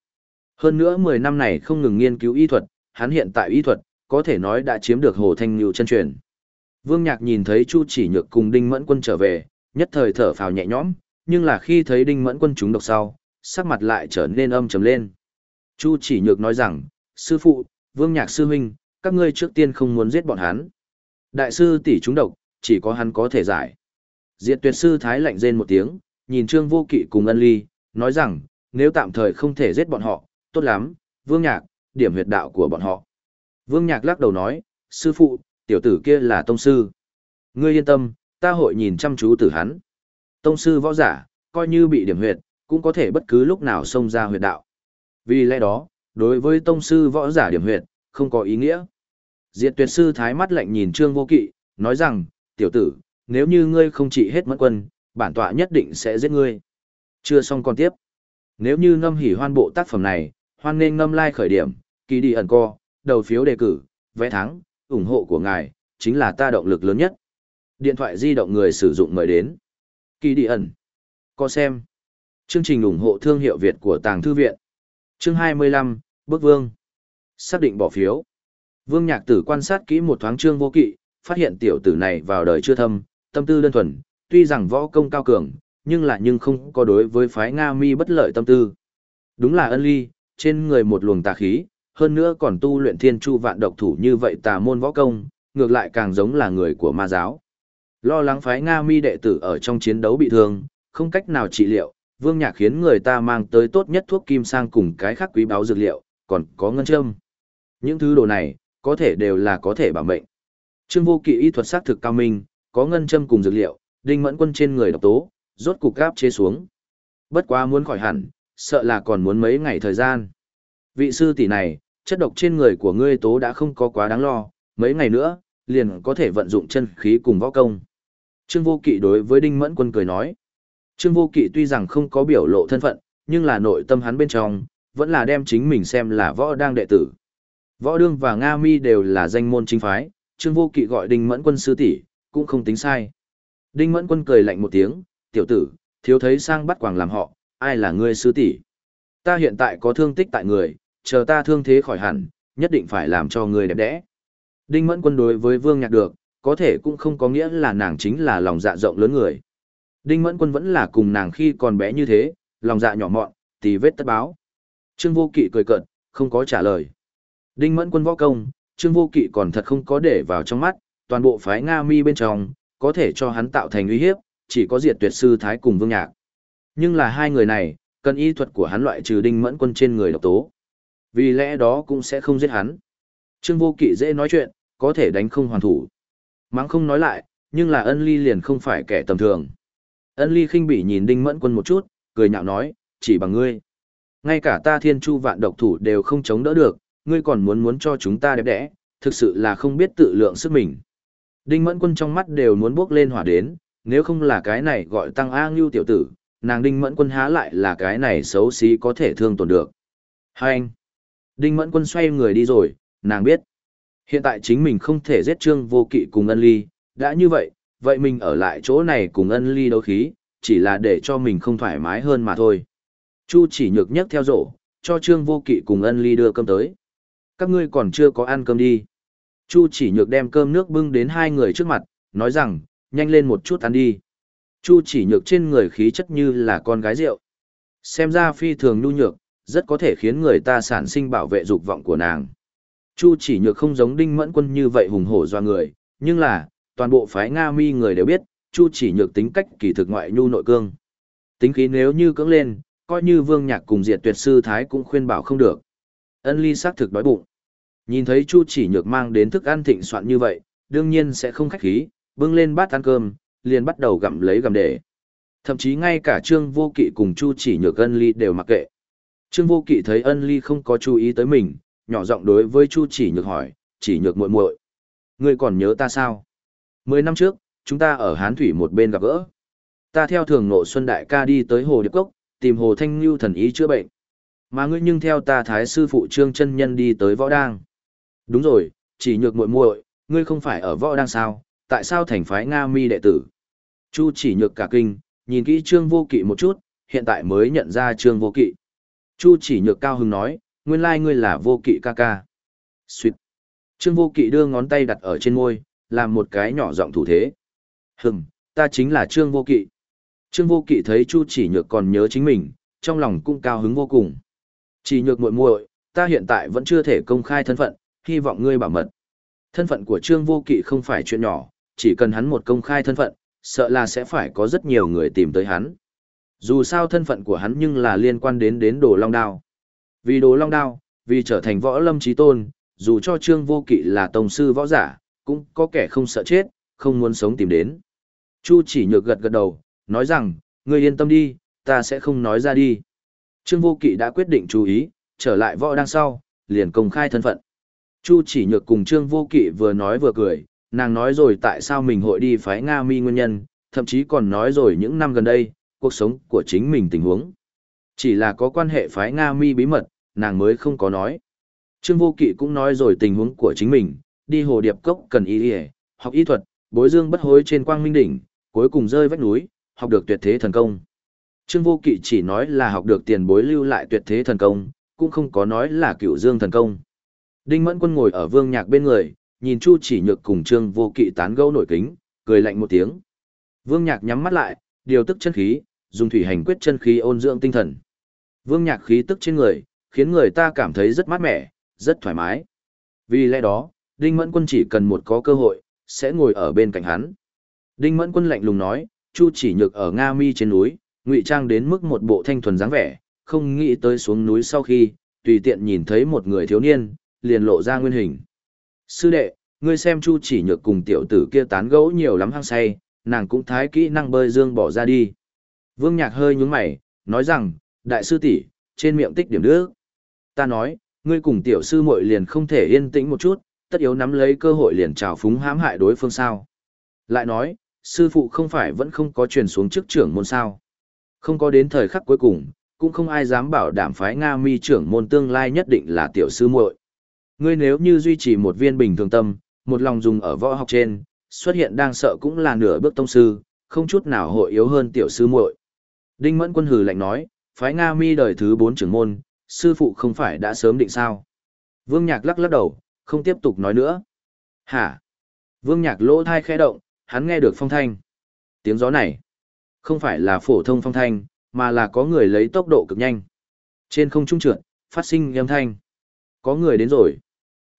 A: Hơn nữa 10 năm này không ngừng nghiên cứu y thuật, hắn hiện tại y thuật, có thể nói đã chiếm được Hồ Thanh Như chân truyền. Vương Nhạc nhìn thấy Chu Chỉ Nhược cùng Đinh Mẫn Quân trở về, nhất thời thở phào nhẹ nhõm, nhưng là khi thấy Đinh Mẫn Quân chúng độc sau, sắc mặt lại trở nên âm trầm lên. Chu Chỉ Nhược nói rằng, sư phụ, Vương Nhạc sư huynh, các ngươi trước tiên không muốn giết bọn hắn. Đại sư tỷ chúng độc, chỉ có hắn có thể giải. Diệt tuyệt sư thái lạnh rên một tiếng, nhìn Trương Vô Kỵ cùng ân ly, nói rằng, nếu tạm thời không thể giết bọn họ, tốt lắm, Vương Nhạc, điểm huyệt đạo của bọn họ. Vương Nhạc lắc đầu nói, sư phụ, tiểu tử kia là tông sư. Ngươi yên tâm, ta hội nhìn chăm chú tử hắn. Tông sư võ giả, coi như bị điểm huyệt, cũng có thể bất cứ lúc nào xông ra huyệt đạo. Vì lẽ đó, đối với tông sư võ giả điểm huyệt, không có ý nghĩa. Diệt tuyệt sư thái mắt lạnh nhìn Trương Vô Kỵ, nói rằng, tiểu tử, nếu như ngươi không trị hết mất quân, bản tọa nhất định sẽ giết ngươi. Chưa xong còn tiếp. Nếu như ngâm hỉ hoan bộ tác phẩm này, hoan nên ngâm like khởi điểm, kỳ đi ẩn co, đầu phiếu đề cử, vẽ thắng, ủng hộ của ngài, chính là ta động lực lớn nhất. Điện thoại di động người sử dụng mời đến. Kỳ đi ẩn. Co xem. Chương trình ủng hộ thương hiệu Việt của Tàng Thư Viện. Chương 25, Bước Vương. Xác định bỏ phiếu. Vương Nhạc Tử quan sát kỹ một thoáng Trương Vô Kỵ, phát hiện tiểu tử này vào đời chưa thâm, tâm tư đơn thuần, tuy rằng võ công cao cường, nhưng lại nhưng không có đối với phái Nga Mi bất lợi tâm tư. Đúng là ân ly, trên người một luồng tà khí, hơn nữa còn tu luyện thiên chu vạn độc thủ như vậy tà môn võ công, ngược lại càng giống là người của ma giáo. Lo lắng phái Nga Mi đệ tử ở trong chiến đấu bị thương, không cách nào trị liệu, Vương Nhạc khiến người ta mang tới tốt nhất thuốc kim sang cùng cái khác quý báo dược liệu, còn có ngân châm. Những thứ đồ này, có thể đều là có thể bảo mệnh. Trương Vô Kỵ y thuật xác thực cao minh, có ngân châm cùng dược liệu, đinh mẫn quân trên người độc tố, rốt cục gáp chế xuống. Bất quá muốn khỏi hẳn, sợ là còn muốn mấy ngày thời gian. Vị sư tỷ này, chất độc trên người của ngươi tố đã không có quá đáng lo, mấy ngày nữa, liền có thể vận dụng chân khí cùng võ công. Trương Vô Kỵ đối với Đinh Mẫn Quân cười nói. Trương Vô Kỵ tuy rằng không có biểu lộ thân phận, nhưng là nội tâm hắn bên trong, vẫn là đem chính mình xem là võ đang đệ tử. Võ đương và Nga Mi đều là danh môn chính phái, Trương Vô Kỵ gọi Đinh Mẫn Quân sư tỷ, cũng không tính sai. Đinh Mẫn Quân cười lạnh một tiếng, "Tiểu tử, thiếu thấy sang bắt quàng làm họ, ai là ngươi sư tỷ? Ta hiện tại có thương tích tại người, chờ ta thương thế khỏi hẳn, nhất định phải làm cho ngươi đẹp đẽ." Đinh Mẫn Quân đối với Vương Nhạc được, có thể cũng không có nghĩa là nàng chính là lòng dạ rộng lớn người. Đinh Mẫn Quân vẫn là cùng nàng khi còn bé như thế, lòng dạ nhỏ mọn, tì vết tất báo. Trương Vô Kỵ cười cợt, không có trả lời. Đinh Mẫn Quân võ công, Trương Vô Kỵ còn thật không có để vào trong mắt, toàn bộ phái Nga Mi bên trong, có thể cho hắn tạo thành uy hiếp, chỉ có Diệt Tuyệt sư thái cùng Vương Nhạc. Nhưng là hai người này, cần y thuật của hắn loại trừ Đinh Mẫn Quân trên người độc tố. Vì lẽ đó cũng sẽ không giết hắn. Trương Vô Kỵ dễ nói chuyện, có thể đánh không hoàn thủ. Mắng không nói lại, nhưng là ân ly liền không phải kẻ tầm thường. Ân ly khinh bỉ nhìn Đinh Mẫn Quân một chút, cười nhạo nói, chỉ bằng ngươi. Ngay cả ta thiên chu vạn độc thủ đều không chống đỡ được, ngươi còn muốn muốn cho chúng ta đẹp đẽ, thực sự là không biết tự lượng sức mình. Đinh Mẫn Quân trong mắt đều muốn bước lên hỏa đến, nếu không là cái này gọi tăng A Ngưu tiểu tử, nàng Đinh Mẫn Quân há lại là cái này xấu xí có thể thương tổn được. Hai anh. Đinh Mẫn Quân xoay người đi rồi, nàng biết. Hiện tại chính mình không thể giết Trương Vô Kỵ cùng Ân Ly, đã như vậy, vậy mình ở lại chỗ này cùng Ân Ly đấu khí, chỉ là để cho mình không thoải mái hơn mà thôi. Chu chỉ nhược nhấc theo rổ, cho Trương Vô Kỵ cùng Ân Ly đưa cơm tới. Các ngươi còn chưa có ăn cơm đi. Chu chỉ nhược đem cơm nước bưng đến hai người trước mặt, nói rằng, nhanh lên một chút ăn đi. Chu chỉ nhược trên người khí chất như là con gái rượu. Xem ra phi thường nhu nhược, rất có thể khiến người ta sản sinh bảo vệ dục vọng của nàng. Chu chỉ nhược không giống đinh mẫn quân như vậy hùng hổ doa người, nhưng là, toàn bộ phái Nga mi người đều biết, Chu chỉ nhược tính cách kỳ thực ngoại nhu nội cương. Tính khí nếu như cưỡng lên, coi như vương nhạc cùng diệt tuyệt sư thái cũng khuyên bảo không được. Ân ly xác thực đói bụng. Nhìn thấy Chu chỉ nhược mang đến thức ăn thịnh soạn như vậy, đương nhiên sẽ không khách khí, bưng lên bát ăn cơm, liền bắt đầu gặm lấy gặm để. Thậm chí ngay cả Trương Vô Kỵ cùng Chu chỉ nhược ân ly đều mặc kệ. Trương Vô Kỵ thấy ân ly không có chú ý tới mình, nhỏ giọng đối với Chu chỉ nhược hỏi, chỉ nhược muội muội, ngươi còn nhớ ta sao? Mười năm trước, chúng ta ở Hán Thủy một bên gặp gỡ. Ta theo thường nộ Xuân Đại ca đi tới Hồ Điệp Cốc, tìm Hồ Thanh Lưu thần ý chữa bệnh. Mà ngươi nhưng theo ta thái sư phụ Trương chân Nhân đi tới Võ Đang. Đúng rồi, chỉ nhược muội muội, ngươi không phải ở Võ Đang sao, tại sao thành phái Nga Mi đệ tử? Chu chỉ nhược cả kinh, nhìn kỹ Trương Vô Kỵ một chút, hiện tại mới nhận ra Trương Vô Kỵ. Chu chỉ nhược cao hứng nói, nguyên lai ngươi là Vô Kỵ ca ca. Xuyệt. Trương Vô Kỵ đưa ngón tay đặt ở trên môi, làm một cái nhỏ giọng thủ thế. Hừm, ta chính là Trương Vô Kỵ. Trương Vô Kỵ thấy Chu Chỉ Nhược còn nhớ chính mình, trong lòng cũng cao hứng vô cùng. Chỉ Nhược muội muội, ta hiện tại vẫn chưa thể công khai thân phận, hy vọng ngươi bảo mật. Thân phận của Trương Vô Kỵ không phải chuyện nhỏ, chỉ cần hắn một công khai thân phận, sợ là sẽ phải có rất nhiều người tìm tới hắn. Dù sao thân phận của hắn nhưng là liên quan đến đến Đồ Long Đao. Vì Đồ Long Đao, vì trở thành võ lâm trí tôn, dù cho Trương Vô Kỵ là tổng sư võ giả, cũng có kẻ không sợ chết, không muốn sống tìm đến. Chu chỉ nhược gật gật đầu, nói rằng, ngươi yên tâm đi, ta sẽ không nói ra đi. Trương Vô Kỵ đã quyết định chú ý, trở lại võ đang sau, liền công khai thân phận. Chu chỉ nhược cùng Trương Vô Kỵ vừa nói vừa cười, nàng nói rồi tại sao mình hội đi phái Nga mi nguyên nhân, thậm chí còn nói rồi những năm gần đây, cuộc sống của chính mình tình huống. Chỉ là có quan hệ phái Nga mi bí mật, nàng mới không có nói. Trương Vô Kỵ cũng nói rồi tình huống của chính mình, đi hồ điệp cốc cần y y, học y thuật, bối dương bất hối trên quang minh đỉnh, cuối cùng rơi vách núi, học được tuyệt thế thần công. Trương Vô Kỵ chỉ nói là học được tiền bối lưu lại tuyệt thế thần công, cũng không có nói là cựu dương thần công. Đinh Mẫn Quân ngồi ở vương nhạc bên người, nhìn Chu chỉ nhược cùng Trương Vô Kỵ tán gẫu nổi kính, cười lạnh một tiếng. Vương nhạc nhắm mắt lại, điều tức chân khí, dùng thủy hành quyết chân khí ôn dưỡng tinh thần. Vương nhạc khí tức trên người, khiến người ta cảm thấy rất mát mẻ, rất thoải mái. Vì lẽ đó, Đinh Mẫn Quân chỉ cần một có cơ hội, sẽ ngồi ở bên cạnh hắn. Đinh Mẫn Quân lạnh lùng nói, Chu chỉ nhược ở Nga Mi trên núi, ngụy trang đến mức một bộ thanh thuần dáng vẻ, không nghĩ tới xuống núi sau khi, tùy tiện nhìn thấy một người thiếu niên, liền lộ ra nguyên hình. Sư đệ, ngươi xem Chu chỉ nhược cùng tiểu tử kia tán gẫu nhiều lắm hăng say, nàng cũng thái kỹ năng bơi dương bỏ ra đi. Vương Nhạc hơi nhún mày, nói rằng, đại sư tỷ, trên miệng tích điểm nước. Ta nói, ngươi cùng tiểu sư muội liền không thể yên tĩnh một chút, tất yếu nắm lấy cơ hội liền trào phúng hãm hại đối phương sao. Lại nói, sư phụ không phải vẫn không có truyền xuống chức trưởng môn sao. Không có đến thời khắc cuối cùng, cũng không ai dám bảo đảm phái Nga mi trưởng môn tương lai nhất định là tiểu sư muội. Ngươi nếu như duy trì một viên bình thường tâm, một lòng dùng ở võ học trên, xuất hiện đang sợ cũng là nửa bước tông sư, không chút nào hội yếu hơn tiểu sư muội. Đinh Mẫn Quân hừ lạnh nói, phái Nga Mi đời thứ 4 trưởng môn, sư phụ không phải đã sớm định sao? Vương Nhạc lắc lắc đầu, không tiếp tục nói nữa. Hả? Vương Nhạc lỗ thai khẽ động, hắn nghe được phong thanh. Tiếng gió này, không phải là phổ thông phong thanh, mà là có người lấy tốc độ cực nhanh. Trên không trung trượt, phát sinh âm thanh. Có người đến rồi.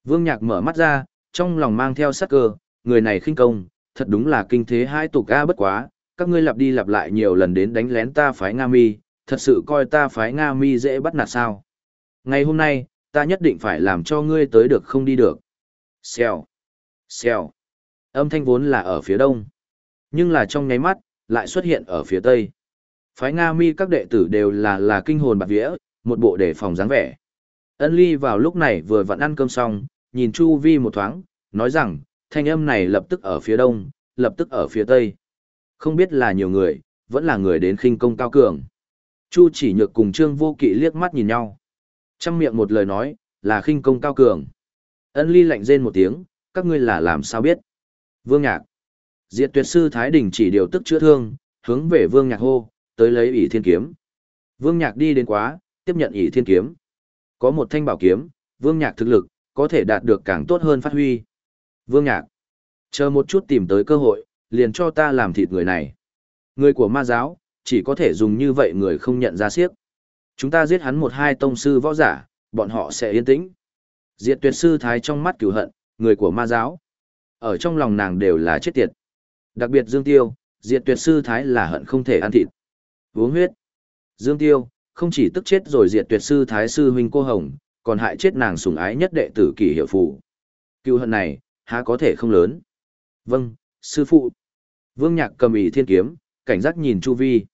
A: Vương Nhạc mở mắt ra, trong lòng mang theo sắc cơ, người này khinh công, thật đúng là kinh thế hai tục ca bất quá, các ngươi lặp đi lặp lại nhiều lần đến đánh lén ta phái Nga Mi, thật sự coi ta phái Nga Mi dễ bắt nạt sao. Ngày hôm nay, ta nhất định phải làm cho ngươi tới được không đi được. Xèo, xèo. Âm thanh vốn là ở phía đông, nhưng là trong nháy mắt, lại xuất hiện ở phía tây. Phái Nga Mi các đệ tử đều là là kinh hồn bạc vía, một bộ đề phòng dáng vẻ. Ân Ly vào lúc này vừa vặn ăn cơm xong, nhìn Chu Vi một thoáng, nói rằng, thanh âm này lập tức ở phía đông, lập tức ở phía tây. Không biết là nhiều người, vẫn là người đến khinh công cao cường. Chu chỉ nhược cùng Trương Vô Kỵ liếc mắt nhìn nhau. Trong miệng một lời nói, là khinh công cao cường. Ân ly lạnh rên một tiếng, các ngươi là làm sao biết. Vương Nhạc. Diệt tuyệt sư Thái Đình chỉ điều tức chữa thương, hướng về Vương Nhạc hô, tới lấy ỷ thiên kiếm. Vương Nhạc đi đến quá, tiếp nhận ỷ thiên kiếm. Có một thanh bảo kiếm, Vương Nhạc thực lực, có thể đạt được càng tốt hơn phát huy. Vương Nhạc. Chờ một chút tìm tới cơ hội, liền cho ta làm thịt người này. Người của ma giáo, chỉ có thể dùng như vậy người không nhận ra siếc. Chúng ta giết hắn một hai tông sư võ giả, bọn họ sẽ yên tĩnh. Diệt tuyệt sư thái trong mắt cửu hận, người của ma giáo. Ở trong lòng nàng đều là chết tiệt. Đặc biệt Dương Tiêu, diệt tuyệt sư thái là hận không thể ăn thịt. Uống huyết. Dương Tiêu, không chỉ tức chết rồi diệt tuyệt sư thái sư huynh cô hồng, còn hại chết nàng sủng ái nhất đệ tử kỷ hiệu phụ. Cựu hận này, há có thể không lớn. Vâng, sư phụ. Vương Nhạc cầm ý thiên kiếm, cảnh giác nhìn chu vi.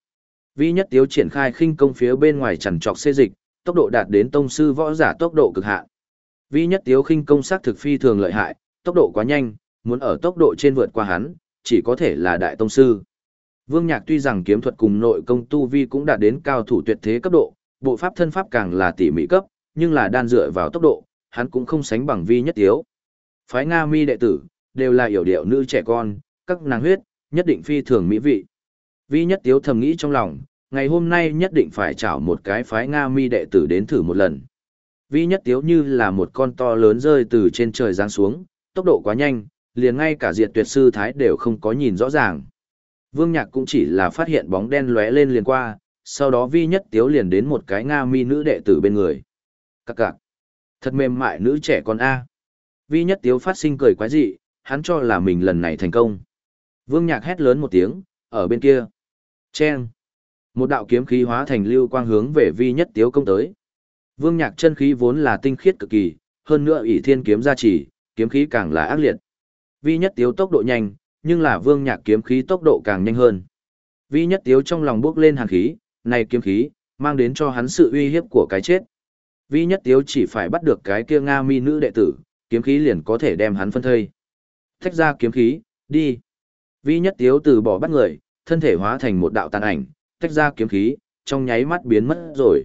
A: Vi nhất tiếu triển khai khinh công phía bên ngoài chằn trọc xê dịch, tốc độ đạt đến tông sư võ giả tốc độ cực hạn. Vi nhất tiếu khinh công sát thực phi thường lợi hại, tốc độ quá nhanh, muốn ở tốc độ trên vượt qua hắn, chỉ có thể là đại tông sư. Vương Nhạc tuy rằng kiếm thuật cùng nội công tu vi cũng đạt đến cao thủ tuyệt thế cấp độ, bộ pháp thân pháp càng là tỉ mỉ cấp, nhưng là đan dựa vào tốc độ, hắn cũng không sánh bằng Vi nhất tiếu. Phái Nga Mi đệ tử, đều là hiểu điệu nữ trẻ con, các nàng huyết, nhất định phi thường mỹ vị. Vi nhất tiếu thầm nghĩ trong lòng, ngày hôm nay nhất định phải chảo một cái phái Nga mi đệ tử đến thử một lần. Vi nhất tiếu như là một con to lớn rơi từ trên trời giáng xuống, tốc độ quá nhanh, liền ngay cả diệt tuyệt sư thái đều không có nhìn rõ ràng. Vương Nhạc cũng chỉ là phát hiện bóng đen lóe lên liền qua, sau đó vi nhất tiếu liền đến một cái Nga mi nữ đệ tử bên người. Các cạc. Thật mềm mại nữ trẻ con A. Vi nhất tiếu phát sinh cười quái dị, hắn cho là mình lần này thành công. Vương Nhạc hét lớn một tiếng, ở bên kia. Chen. Một đạo kiếm khí hóa thành lưu quang hướng về vi nhất tiếu công tới. Vương Nhạc chân khí vốn là tinh khiết cực kỳ, hơn nữa ỷ thiên kiếm gia trì, kiếm khí càng là ác liệt. Vi nhất tiếu tốc độ nhanh, nhưng là Vương Nhạc kiếm khí tốc độ càng nhanh hơn. Vi nhất tiếu trong lòng bước lên hàng khí, này kiếm khí, mang đến cho hắn sự uy hiếp của cái chết. Vi nhất tiếu chỉ phải bắt được cái kia Nga mi nữ đệ tử, kiếm khí liền có thể đem hắn phân thây. Thách ra kiếm khí, đi. Vi nhất tiếu từ bỏ bắt người, thân thể hóa thành một đạo tàn ảnh, tách ra kiếm khí, trong nháy mắt biến mất rồi.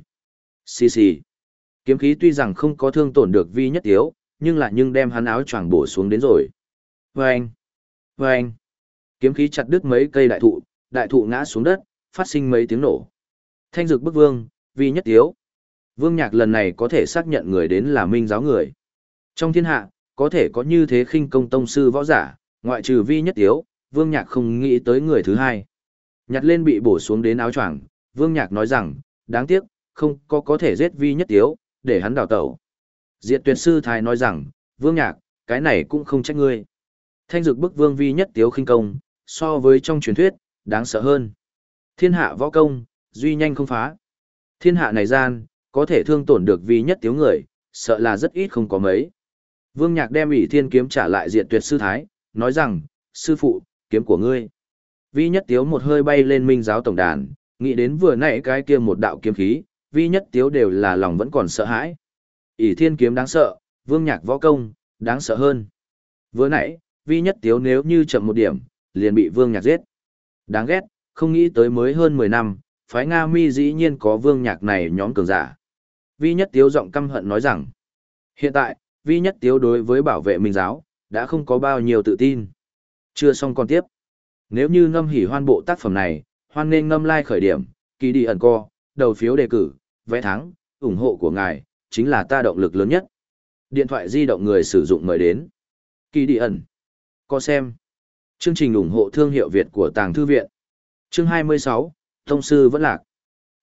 A: Xì xì. Kiếm khí tuy rằng không có thương tổn được vi nhất tiếu, nhưng lại nhưng đem hắn áo choàng bổ xuống đến rồi. Vâng! Vâng! Kiếm khí chặt đứt mấy cây đại thụ, đại thụ ngã xuống đất, phát sinh mấy tiếng nổ. Thanh dực bức vương, vi nhất tiếu. Vương nhạc lần này có thể xác nhận người đến là minh giáo người. Trong thiên hạ, có thể có như thế khinh công tông sư võ giả, ngoại trừ vi nhất tiếu, vương nhạc không nghĩ tới người thứ hai. Nhặt lên bị bổ xuống đến áo choàng, Vương Nhạc nói rằng, đáng tiếc, không có có thể giết vi nhất tiếu, để hắn đào tẩu. Diệt tuyệt sư thái nói rằng, Vương Nhạc, cái này cũng không trách ngươi. Thanh dực bức Vương vi nhất tiếu khinh công, so với trong truyền thuyết, đáng sợ hơn. Thiên hạ võ công, duy nhanh không phá. Thiên hạ này gian, có thể thương tổn được vi nhất tiếu người, sợ là rất ít không có mấy. Vương Nhạc đem ủy thiên kiếm trả lại Diện tuyệt sư thái, nói rằng, sư phụ, kiếm của ngươi. Vi nhất tiếu một hơi bay lên minh giáo tổng đàn, nghĩ đến vừa nãy cái kia một đạo kiếm khí, vi nhất tiếu đều là lòng vẫn còn sợ hãi. ỷ thiên kiếm đáng sợ, vương nhạc võ công, đáng sợ hơn. Vừa nãy, vi nhất tiếu nếu như chậm một điểm, liền bị vương nhạc giết. Đáng ghét, không nghĩ tới mới hơn 10 năm, phái Nga mi dĩ nhiên có vương nhạc này nhóm cường giả. Vi nhất tiếu giọng căm hận nói rằng, hiện tại, vi nhất tiếu đối với bảo vệ minh giáo, đã không có bao nhiêu tự tin. Chưa xong còn tiếp. Nếu như ngâm hỉ hoan bộ tác phẩm này, hoan nên ngâm lai like khởi điểm, kỳ đi ẩn co, đầu phiếu đề cử, vẽ thắng, ủng hộ của ngài, chính là ta động lực lớn nhất. Điện thoại di động người sử dụng mời đến. Kỳ đi ẩn. Co xem. Chương trình ủng hộ thương hiệu Việt của Tàng Thư Viện. Chương 26, Thông sư vẫn lạc.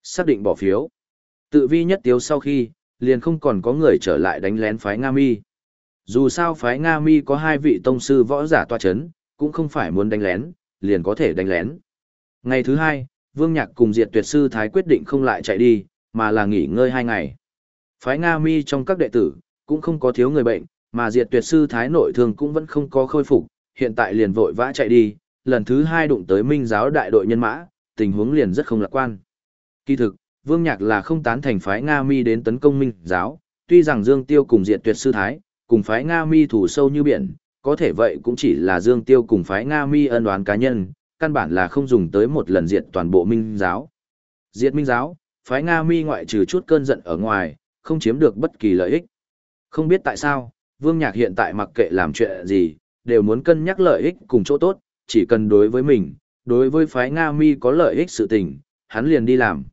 A: Xác định bỏ phiếu. Tự vi nhất tiếu sau khi, liền không còn có người trở lại đánh lén phái Nga Mi. Dù sao phái Nga Mi có hai vị tông sư võ giả toa chấn, cũng không phải muốn đánh lén, liền có thể đánh lén. Ngày thứ hai, Vương Nhạc cùng Diệt Tuyệt Sư Thái quyết định không lại chạy đi, mà là nghỉ ngơi hai ngày. Phái Nga Mi trong các đệ tử, cũng không có thiếu người bệnh, mà Diệt Tuyệt Sư Thái nội thương cũng vẫn không có khôi phục, hiện tại liền vội vã chạy đi, lần thứ hai đụng tới Minh giáo đại đội nhân mã, tình huống liền rất không lạc quan. Kỳ thực, Vương Nhạc là không tán thành phái Nga Mi đến tấn công Minh giáo, tuy rằng Dương Tiêu cùng diện Tuyệt Sư Thái, cùng phái Nga Mi thủ sâu như biển, có thể vậy cũng chỉ là Dương Tiêu cùng phái Nga Mi ân đoán cá nhân, căn bản là không dùng tới một lần diệt toàn bộ Minh giáo. Diệt Minh giáo, phái Nga Mi ngoại trừ chút cơn giận ở ngoài, không chiếm được bất kỳ lợi ích. Không biết tại sao, Vương Nhạc hiện tại mặc kệ làm chuyện gì, đều muốn cân nhắc lợi ích cùng chỗ tốt, chỉ cần đối với mình, đối với phái Nga Mi có lợi ích sự tình, hắn liền đi làm.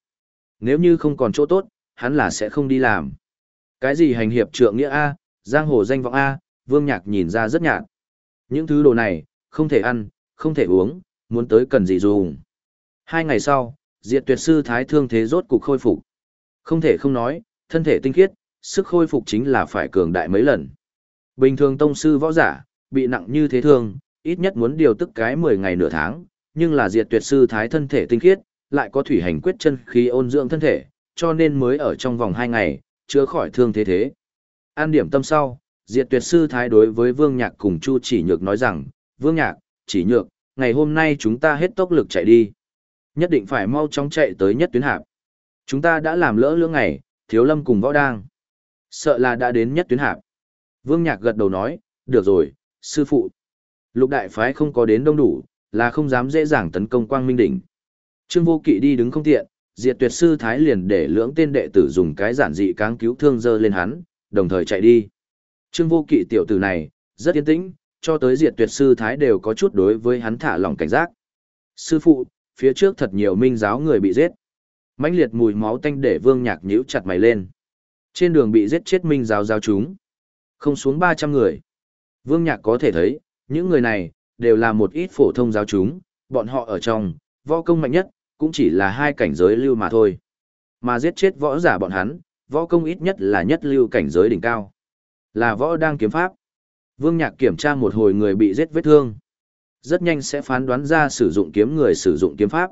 A: Nếu như không còn chỗ tốt, hắn là sẽ không đi làm. Cái gì hành hiệp trượng nghĩa A, giang hồ danh vọng A, Vương Nhạc nhìn ra rất nhạt. Những thứ đồ này, không thể ăn, không thể uống, muốn tới cần gì dùng. Hai ngày sau, Diệt Tuyệt Sư Thái thương thế rốt cục khôi phục. Không thể không nói, thân thể tinh khiết, sức khôi phục chính là phải cường đại mấy lần. Bình thường tông sư võ giả, bị nặng như thế thương, ít nhất muốn điều tức cái 10 ngày nửa tháng, nhưng là Diệt Tuyệt Sư Thái thân thể tinh khiết, lại có thủy hành quyết chân khí ôn dưỡng thân thể, cho nên mới ở trong vòng 2 ngày, chữa khỏi thương thế thế. An điểm tâm sau, Diệt tuyệt sư thái đối với Vương Nhạc cùng Chu chỉ nhược nói rằng, Vương Nhạc, chỉ nhược, ngày hôm nay chúng ta hết tốc lực chạy đi. Nhất định phải mau chóng chạy tới nhất tuyến hạp. Chúng ta đã làm lỡ lưỡng ngày, thiếu lâm cùng võ đang. Sợ là đã đến nhất tuyến hạp. Vương Nhạc gật đầu nói, được rồi, sư phụ. Lục đại phái không có đến đông đủ, là không dám dễ dàng tấn công quang minh đỉnh. Trương vô kỵ đi đứng không tiện, diệt tuyệt sư thái liền để lưỡng tên đệ tử dùng cái giản dị cáng cứu thương dơ lên hắn, đồng thời chạy đi. Trương vô kỵ tiểu tử này, rất yên tĩnh, cho tới diệt tuyệt sư thái đều có chút đối với hắn thả lòng cảnh giác. Sư phụ, phía trước thật nhiều minh giáo người bị giết. mãnh liệt mùi máu tanh để vương nhạc nhíu chặt mày lên. Trên đường bị giết chết minh giáo giáo chúng. Không xuống 300 người. Vương nhạc có thể thấy, những người này, đều là một ít phổ thông giáo chúng, bọn họ ở trong, võ công mạnh nhất, cũng chỉ là hai cảnh giới lưu mà thôi. Mà giết chết võ giả bọn hắn, võ công ít nhất là nhất lưu cảnh giới đỉnh cao. Là võ đang kiếm pháp. Vương Nhạc kiểm tra một hồi người bị giết vết thương. Rất nhanh sẽ phán đoán ra sử dụng kiếm người sử dụng kiếm pháp.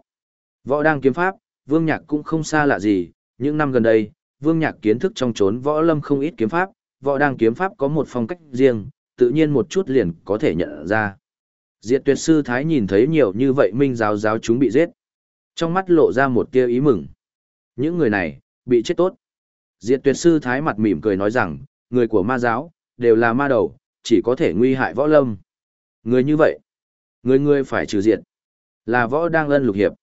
A: Võ đang kiếm pháp, Vương Nhạc cũng không xa lạ gì, những năm gần đây, Vương Nhạc kiến thức trong chốn võ lâm không ít kiếm pháp, võ đang kiếm pháp có một phong cách riêng, tự nhiên một chút liền có thể nhận ra. Diệt tuyệt sư Thái nhìn thấy nhiều như vậy minh giáo giáo chúng bị giết. Trong mắt lộ ra một tia ý mừng. Những người này, bị chết tốt. Diệt tuyệt sư Thái mặt mỉm cười nói rằng, người của ma giáo, đều là ma đầu, chỉ có thể nguy hại võ lâm. Người như vậy, người người phải trừ diệt. Là võ đang ân lục hiệp.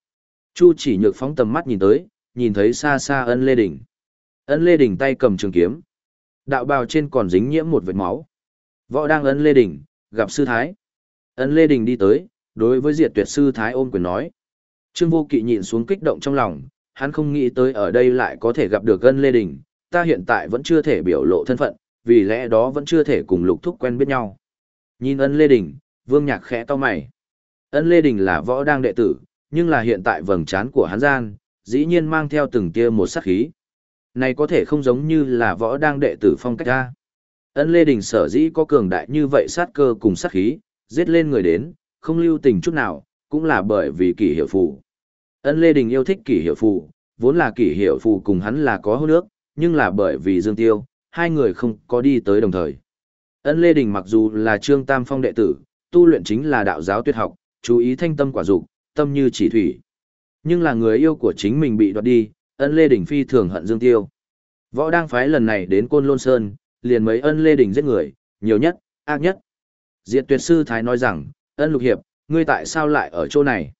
A: Chu chỉ nhược phóng tầm mắt nhìn tới, nhìn thấy xa xa ân lê đỉnh. Ân lê đỉnh tay cầm trường kiếm. Đạo bào trên còn dính nhiễm một vệt máu. Võ đang ân lê Đình gặp sư thái. Ân lê Đình đi tới, đối với diệt tuyệt sư thái ôm quyền nói. Trương vô kỵ nhịn xuống kích động trong lòng, hắn không nghĩ tới ở đây lại có thể gặp được ân lê Đình. ta hiện tại vẫn chưa thể biểu lộ thân phận, vì lẽ đó vẫn chưa thể cùng lục thúc quen biết nhau. Nhìn ân Lê Đình, vương nhạc khẽ to mày. Ân Lê Đình là võ đang đệ tử, nhưng là hiện tại vầng trán của hắn gian, dĩ nhiên mang theo từng tia một sát khí. Này có thể không giống như là võ đang đệ tử phong cách ra. Ân Lê Đình sở dĩ có cường đại như vậy sát cơ cùng sát khí, giết lên người đến, không lưu tình chút nào, cũng là bởi vì kỷ hiệu phù. Ân Lê Đình yêu thích kỷ hiệu phù, vốn là kỷ hiệu phù cùng hắn là có hô nước, nhưng là bởi vì Dương Tiêu, hai người không có đi tới đồng thời. Ân Lê Đình mặc dù là Trương Tam Phong đệ tử, tu luyện chính là đạo giáo tuyệt học, chú ý thanh tâm quả dục, tâm như chỉ thủy. Nhưng là người yêu của chính mình bị đoạt đi, Ân Lê Đình phi thường hận Dương Tiêu. Võ đang phái lần này đến Côn Lôn Sơn, liền mấy Ân Lê Đình giết người, nhiều nhất, ác nhất. Diệt Tuyệt sư thái nói rằng, "Ân Lục hiệp, ngươi tại sao lại ở chỗ này?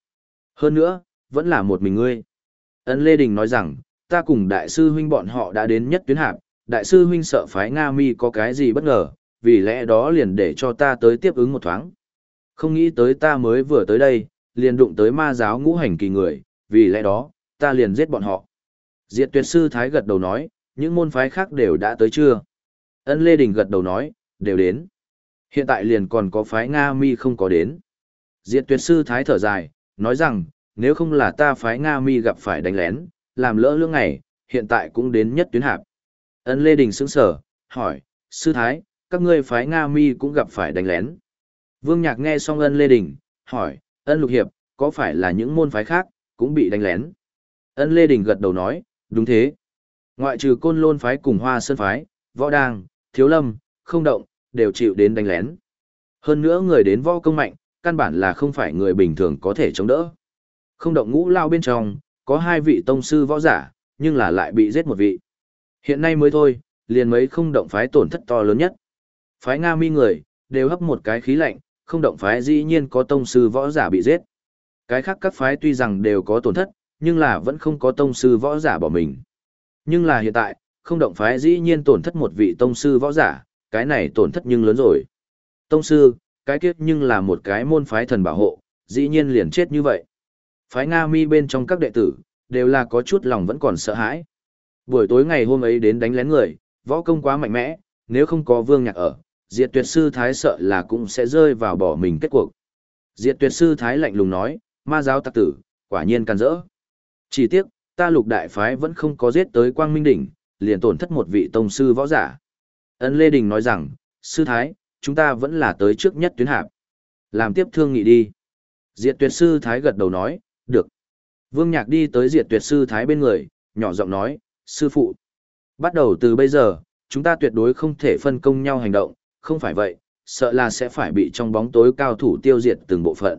A: Hơn nữa, vẫn là một mình ngươi." Ân Lê Đình nói rằng, "Ta cùng đại sư huynh bọn họ đã đến nhất tuyến hạp, đại sư huynh sợ phái Nga Mi có cái gì bất ngờ, vì lẽ đó liền để cho ta tới tiếp ứng một thoáng. Không nghĩ tới ta mới vừa tới đây, liền đụng tới ma giáo ngũ hành kỳ người, vì lẽ đó, ta liền giết bọn họ. Diệt tuyệt sư Thái gật đầu nói, những môn phái khác đều đã tới chưa? Ân Lê Đình gật đầu nói, đều đến. Hiện tại liền còn có phái Nga Mi không có đến. Diệt tuyệt sư Thái thở dài, nói rằng, nếu không là ta phái Nga Mi gặp phải đánh lén, làm lỡ lưỡng ngày, hiện tại cũng đến nhất tuyến hạp. Ân Lê Đình sững sở, hỏi, sư Thái, các ngươi phái Nga Mi cũng gặp phải đánh lén. Vương Nhạc nghe xong ân Lê Đình, hỏi, ân Lục Hiệp, có phải là những môn phái khác, cũng bị đánh lén? Ân Lê Đình gật đầu nói, đúng thế. Ngoại trừ côn lôn phái cùng hoa sơn phái, võ đàng, thiếu lâm, không động, đều chịu đến đánh lén. Hơn nữa người đến võ công mạnh, căn bản là không phải người bình thường có thể chống đỡ. Không động ngũ lao bên trong, có hai vị tông sư võ giả, nhưng là lại bị giết một vị. Hiện nay mới thôi, liền mấy không động phái tổn thất to lớn nhất. Phái Nga mi người, đều hấp một cái khí lạnh, không động phái dĩ nhiên có tông sư võ giả bị giết. Cái khác các phái tuy rằng đều có tổn thất, nhưng là vẫn không có tông sư võ giả bỏ mình. Nhưng là hiện tại, không động phái dĩ nhiên tổn thất một vị tông sư võ giả, cái này tổn thất nhưng lớn rồi. Tông sư, cái kiếp nhưng là một cái môn phái thần bảo hộ, dĩ nhiên liền chết như vậy. Phái Nga mi bên trong các đệ tử, đều là có chút lòng vẫn còn sợ hãi. Buổi tối ngày hôm ấy đến đánh lén người, võ công quá mạnh mẽ, nếu không có vương nhạc ở, diệt tuyệt sư thái sợ là cũng sẽ rơi vào bỏ mình kết cuộc. Diệt tuyệt sư thái lạnh lùng nói, ma giáo tặc tử, quả nhiên can dỡ. Chỉ tiếc, ta lục đại phái vẫn không có giết tới quang minh đỉnh, liền tổn thất một vị tông sư võ giả. Ấn Lê Đình nói rằng, sư thái, chúng ta vẫn là tới trước nhất tuyến hạp. Làm tiếp thương nghị đi. Diệt tuyệt sư thái gật đầu nói, được. Vương Nhạc đi tới diệt tuyệt sư thái bên người, nhỏ giọng nói, sư phụ. Bắt đầu từ bây giờ, chúng ta tuyệt đối không thể phân công nhau hành động, không phải vậy, sợ là sẽ phải bị trong bóng tối cao thủ tiêu diệt từng bộ phận.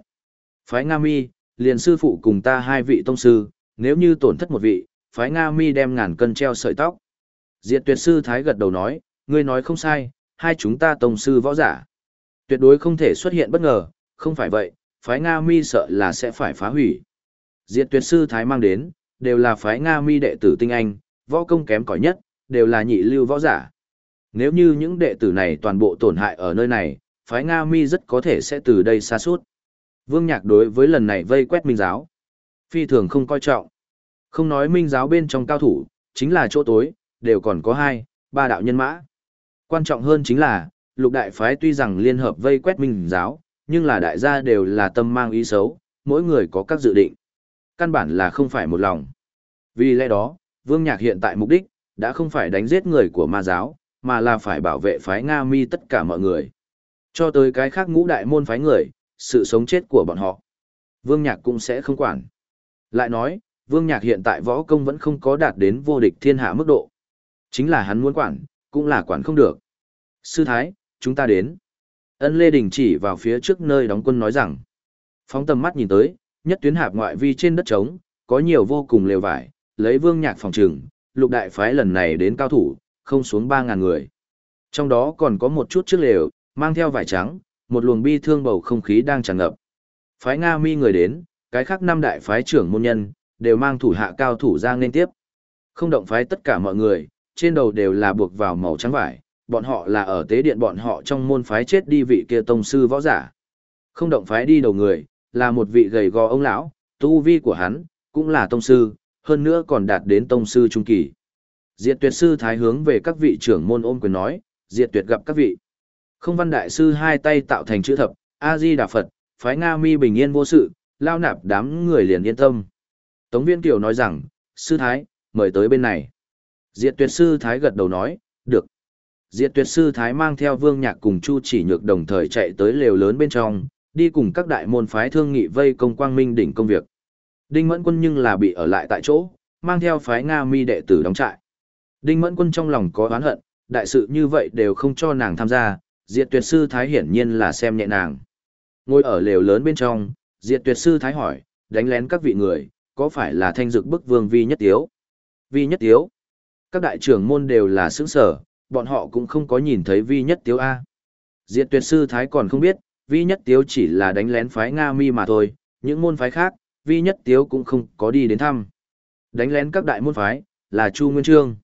A: Phái Nga Mi, liền sư phụ cùng ta hai vị tông sư, nếu như tổn thất một vị, phái Nga Mi đem ngàn cân treo sợi tóc. Diệt tuyệt sư Thái gật đầu nói, ngươi nói không sai, hai chúng ta tông sư võ giả. Tuyệt đối không thể xuất hiện bất ngờ, không phải vậy, phái Nga Mi sợ là sẽ phải phá hủy. Diệt tuyệt sư Thái mang đến, đều là phái Nga Mi đệ tử tinh anh, võ công kém cỏi nhất, đều là nhị lưu võ giả. Nếu như những đệ tử này toàn bộ tổn hại ở nơi này, phái Nga Mi rất có thể sẽ từ đây xa suốt. Vương Nhạc đối với lần này vây quét minh giáo. Phi thường không coi trọng. Không nói minh giáo bên trong cao thủ, chính là chỗ tối, đều còn có hai, ba đạo nhân mã. Quan trọng hơn chính là, lục đại phái tuy rằng liên hợp vây quét minh giáo, nhưng là đại gia đều là tâm mang ý xấu, mỗi người có các dự định. Căn bản là không phải một lòng. Vì lẽ đó, Vương Nhạc hiện tại mục đích, đã không phải đánh giết người của ma giáo, mà là phải bảo vệ phái Nga mi tất cả mọi người. Cho tới cái khác ngũ đại môn phái người, sự sống chết của bọn họ. Vương Nhạc cũng sẽ không quản. Lại nói, Vương Nhạc hiện tại võ công vẫn không có đạt đến vô địch thiên hạ mức độ. Chính là hắn muốn quản, cũng là quản không được. Sư Thái, chúng ta đến. Ân Lê Đình chỉ vào phía trước nơi đóng quân nói rằng. Phóng tầm mắt nhìn tới, nhất tuyến hạp ngoại vi trên đất trống, có nhiều vô cùng lều vải, lấy Vương Nhạc phòng trừng, lục đại phái lần này đến cao thủ, không xuống 3.000 người. Trong đó còn có một chút chiếc lều, mang theo vải trắng, một luồng bi thương bầu không khí đang tràn ngập. Phái Nga mi người đến, cái khác năm đại phái trưởng môn nhân, đều mang thủ hạ cao thủ ra nên tiếp. Không động phái tất cả mọi người, trên đầu đều là buộc vào màu trắng vải, bọn họ là ở tế điện bọn họ trong môn phái chết đi vị kia tông sư võ giả. Không động phái đi đầu người, là một vị gầy gò ông lão, tu vi của hắn, cũng là tông sư, hơn nữa còn đạt đến tông sư trung kỳ. Diệt tuyệt sư thái hướng về các vị trưởng môn ôm quyền nói, diệt tuyệt gặp các vị. Không văn đại sư hai tay tạo thành chữ thập, A-di Đà Phật, phái Nga mi bình yên vô sự, lao nạp đám người liền yên tâm. Tống viên kiều nói rằng, sư thái, mời tới bên này. Diệt tuyệt sư thái gật đầu nói, được. Diệt tuyệt sư thái mang theo vương nhạc cùng chu chỉ nhược đồng thời chạy tới lều lớn bên trong, đi cùng các đại môn phái thương nghị vây công quang minh đỉnh công việc. Đinh Mẫn Quân nhưng là bị ở lại tại chỗ, mang theo phái Nga mi đệ tử đóng trại. Đinh Mẫn Quân trong lòng có oán hận, đại sự như vậy đều không cho nàng tham gia, Diệt tuyệt sư Thái hiển nhiên là xem nhẹ nàng. Ngồi ở lều lớn bên trong, diệt tuyệt sư Thái hỏi, đánh lén các vị người, có phải là thanh dực bức vương vi nhất tiếu? Vi nhất tiếu? Các đại trưởng môn đều là sướng sở, bọn họ cũng không có nhìn thấy vi nhất tiếu A. Diệt tuyệt sư Thái còn không biết, vi nhất tiếu chỉ là đánh lén phái Nga mi mà thôi, những môn phái khác, vi nhất tiếu cũng không có đi đến thăm. Đánh lén các đại môn phái, là Chu Nguyên Trương.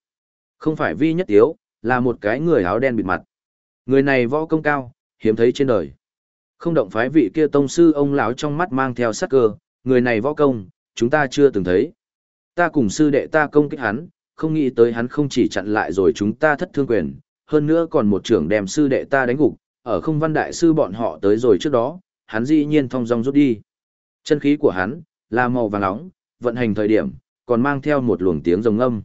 A: Không phải vi nhất tiếu, là một cái người áo đen bịt mặt. Người này võ công cao, hiếm thấy trên đời. Không động phái vị kia tông sư ông lão trong mắt mang theo sắc cơ, người này võ công, chúng ta chưa từng thấy. Ta cùng sư đệ ta công kích hắn, không nghĩ tới hắn không chỉ chặn lại rồi chúng ta thất thương quyền, hơn nữa còn một trưởng đem sư đệ ta đánh gục, ở không văn đại sư bọn họ tới rồi trước đó, hắn dĩ nhiên thong dong rút đi. Chân khí của hắn, là màu vàng nóng, vận hành thời điểm, còn mang theo một luồng tiếng rồng âm.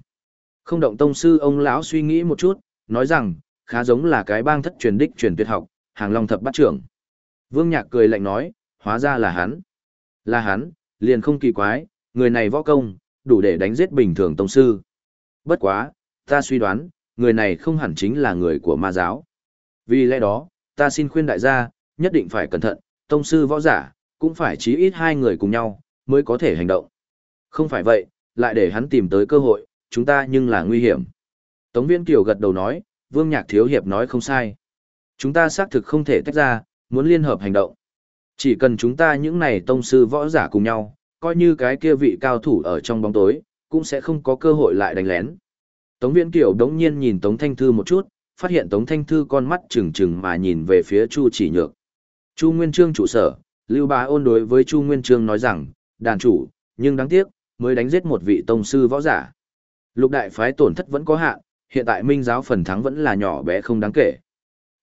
A: Không động tông sư ông lão suy nghĩ một chút, nói rằng, khá giống là cái bang thất truyền đích truyền tuyệt học, hàng long thập bát trưởng. Vương Nhạc cười lạnh nói, hóa ra là hắn. Là hắn, liền không kỳ quái, người này võ công, đủ để đánh giết bình thường tông sư. Bất quá, ta suy đoán, người này không hẳn chính là người của ma giáo. Vì lẽ đó, ta xin khuyên đại gia, nhất định phải cẩn thận, tông sư võ giả, cũng phải chí ít hai người cùng nhau, mới có thể hành động. Không phải vậy, lại để hắn tìm tới cơ hội, chúng ta nhưng là nguy hiểm. Tống Viễn Kiều gật đầu nói, Vương Nhạc Thiếu Hiệp nói không sai. Chúng ta xác thực không thể tách ra, muốn liên hợp hành động. Chỉ cần chúng ta những này tông sư võ giả cùng nhau, coi như cái kia vị cao thủ ở trong bóng tối, cũng sẽ không có cơ hội lại đánh lén. Tống Viễn Kiều đống nhiên nhìn Tống Thanh Thư một chút, phát hiện Tống Thanh Thư con mắt trừng trừng mà nhìn về phía Chu Chỉ Nhược. Chu Nguyên Trương trụ sở, Lưu Bá ôn đối với Chu Nguyên Trương nói rằng, đàn chủ, nhưng đáng tiếc, mới đánh giết một vị tông sư võ giả. Lục đại phái tổn thất vẫn có hạn, hiện tại minh giáo phần thắng vẫn là nhỏ bé không đáng kể.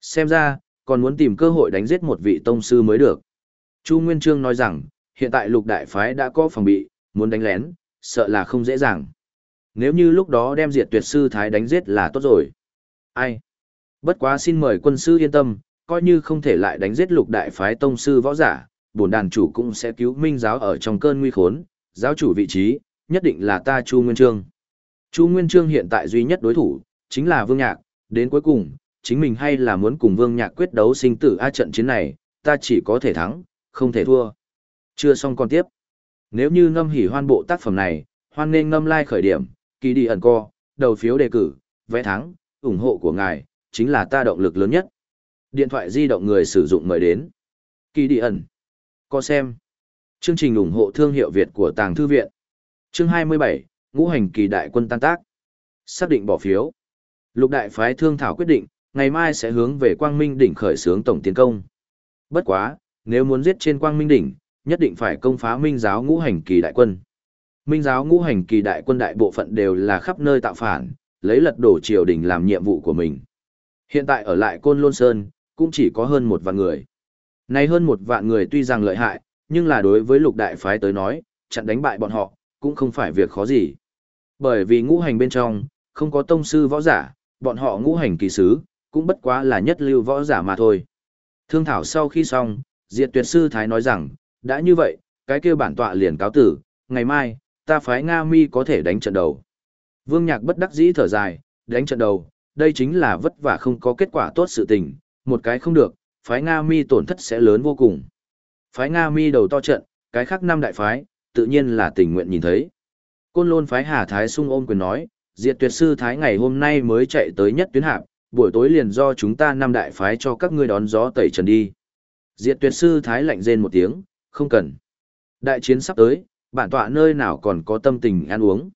A: Xem ra, còn muốn tìm cơ hội đánh giết một vị tông sư mới được. Chu Nguyên Trương nói rằng, hiện tại lục đại phái đã có phòng bị, muốn đánh lén, sợ là không dễ dàng. Nếu như lúc đó đem diệt tuyệt sư thái đánh giết là tốt rồi. Ai? Bất quá xin mời quân sư yên tâm, coi như không thể lại đánh giết lục đại phái tông sư võ giả, bổn đàn chủ cũng sẽ cứu minh giáo ở trong cơn nguy khốn, giáo chủ vị trí, nhất định là ta Chu Nguyên Trương. Chu Nguyên Trương hiện tại duy nhất đối thủ, chính là Vương Nhạc, đến cuối cùng, chính mình hay là muốn cùng Vương Nhạc quyết đấu sinh tử a trận chiến này, ta chỉ có thể thắng, không thể thua. Chưa xong còn tiếp. Nếu như ngâm hỉ hoan bộ tác phẩm này, hoan nên ngâm like khởi điểm, kỳ đi ẩn co, đầu phiếu đề cử, vẽ thắng, ủng hộ của ngài, chính là ta động lực lớn nhất. Điện thoại di động người sử dụng mời đến. Kỳ đi ẩn. Co xem. Chương trình ủng hộ thương hiệu Việt của Tàng Thư Viện. Chương 27, ngũ hành kỳ đại quân tan tác. Xác định bỏ phiếu. Lục đại phái thương thảo quyết định, ngày mai sẽ hướng về Quang Minh đỉnh khởi xướng tổng tiến công. Bất quá, nếu muốn giết trên Quang Minh đỉnh, nhất định phải công phá Minh giáo ngũ hành kỳ đại quân. Minh giáo ngũ hành kỳ đại quân đại bộ phận đều là khắp nơi tạo phản, lấy lật đổ triều đình làm nhiệm vụ của mình. Hiện tại ở lại Côn Lôn Sơn, cũng chỉ có hơn một vạn người. Nay hơn một vạn người tuy rằng lợi hại, nhưng là đối với lục đại phái tới nói, chặn đánh bại bọn họ, cũng không phải việc khó gì. Bởi vì ngũ hành bên trong, không có tông sư võ giả, bọn họ ngũ hành kỳ sứ, cũng bất quá là nhất lưu võ giả mà thôi. Thương thảo sau khi xong, Diệt Tuyệt Sư Thái nói rằng, đã như vậy, cái kia bản tọa liền cáo tử, ngày mai, ta phái Nga Mi có thể đánh trận đầu. Vương Nhạc bất đắc dĩ thở dài, đánh trận đầu, đây chính là vất vả không có kết quả tốt sự tình, một cái không được, phái Nga Mi tổn thất sẽ lớn vô cùng. Phái Nga Mi đầu to trận, cái khác năm đại phái, tự nhiên là tình nguyện nhìn thấy. Côn lôn phái Hà Thái sung ôm quyền nói, diệt tuyệt sư Thái ngày hôm nay mới chạy tới nhất tuyến hạp, buổi tối liền do chúng ta năm đại phái cho các ngươi đón gió tẩy trần đi. Diệt tuyệt sư Thái lạnh rên một tiếng, không cần. Đại chiến sắp tới, bản tọa nơi nào còn có tâm tình ăn uống.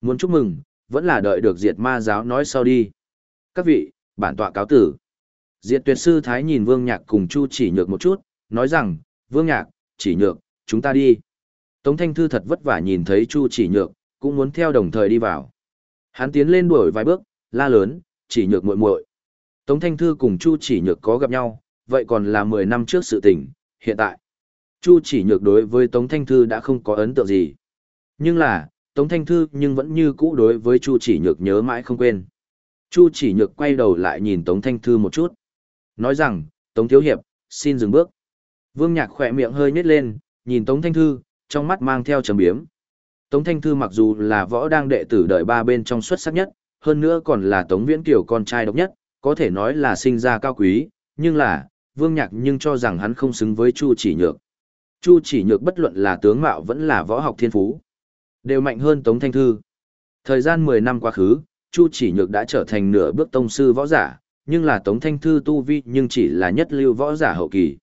A: Muốn chúc mừng, vẫn là đợi được diệt ma giáo nói sau đi. Các vị, bản tọa cáo tử. Diệt tuyệt sư Thái nhìn Vương Nhạc cùng Chu chỉ nhược một chút, nói rằng, Vương Nhạc, chỉ nhược, chúng ta đi. Tống Thanh Thư thật vất vả nhìn thấy Chu chỉ nhược, cũng muốn theo đồng thời đi vào. Hắn tiến lên đuổi vài bước, la lớn, chỉ nhược muội muội. Tống Thanh Thư cùng Chu chỉ nhược có gặp nhau, vậy còn là 10 năm trước sự tình, hiện tại. Chu chỉ nhược đối với Tống Thanh Thư đã không có ấn tượng gì. Nhưng là, Tống Thanh Thư nhưng vẫn như cũ đối với Chu chỉ nhược nhớ mãi không quên. Chu chỉ nhược quay đầu lại nhìn Tống Thanh Thư một chút. Nói rằng, Tống Thiếu Hiệp, xin dừng bước. Vương Nhạc khỏe miệng hơi nhếch lên, nhìn Tống Thanh Thư, trong mắt mang theo trầm biếm. Tống Thanh Thư mặc dù là võ đang đệ tử đợi ba bên trong xuất sắc nhất, hơn nữa còn là Tống Viễn Kiều con trai độc nhất, có thể nói là sinh ra cao quý, Nhưng là, Vương Nhạc nhưng cho rằng hắn không xứng với Chu Chỉ Nhược. Chu Chỉ Nhược bất luận là tướng mạo vẫn là võ học thiên phú, đều mạnh hơn Tống Thanh Thư. Thời gian 10 năm quá khứ, Chu Chỉ Nhược đã trở thành nửa bước tông sư võ giả, nhưng là Tống Thanh Thư tu vi nhưng chỉ là nhất lưu võ giả hậu kỳ.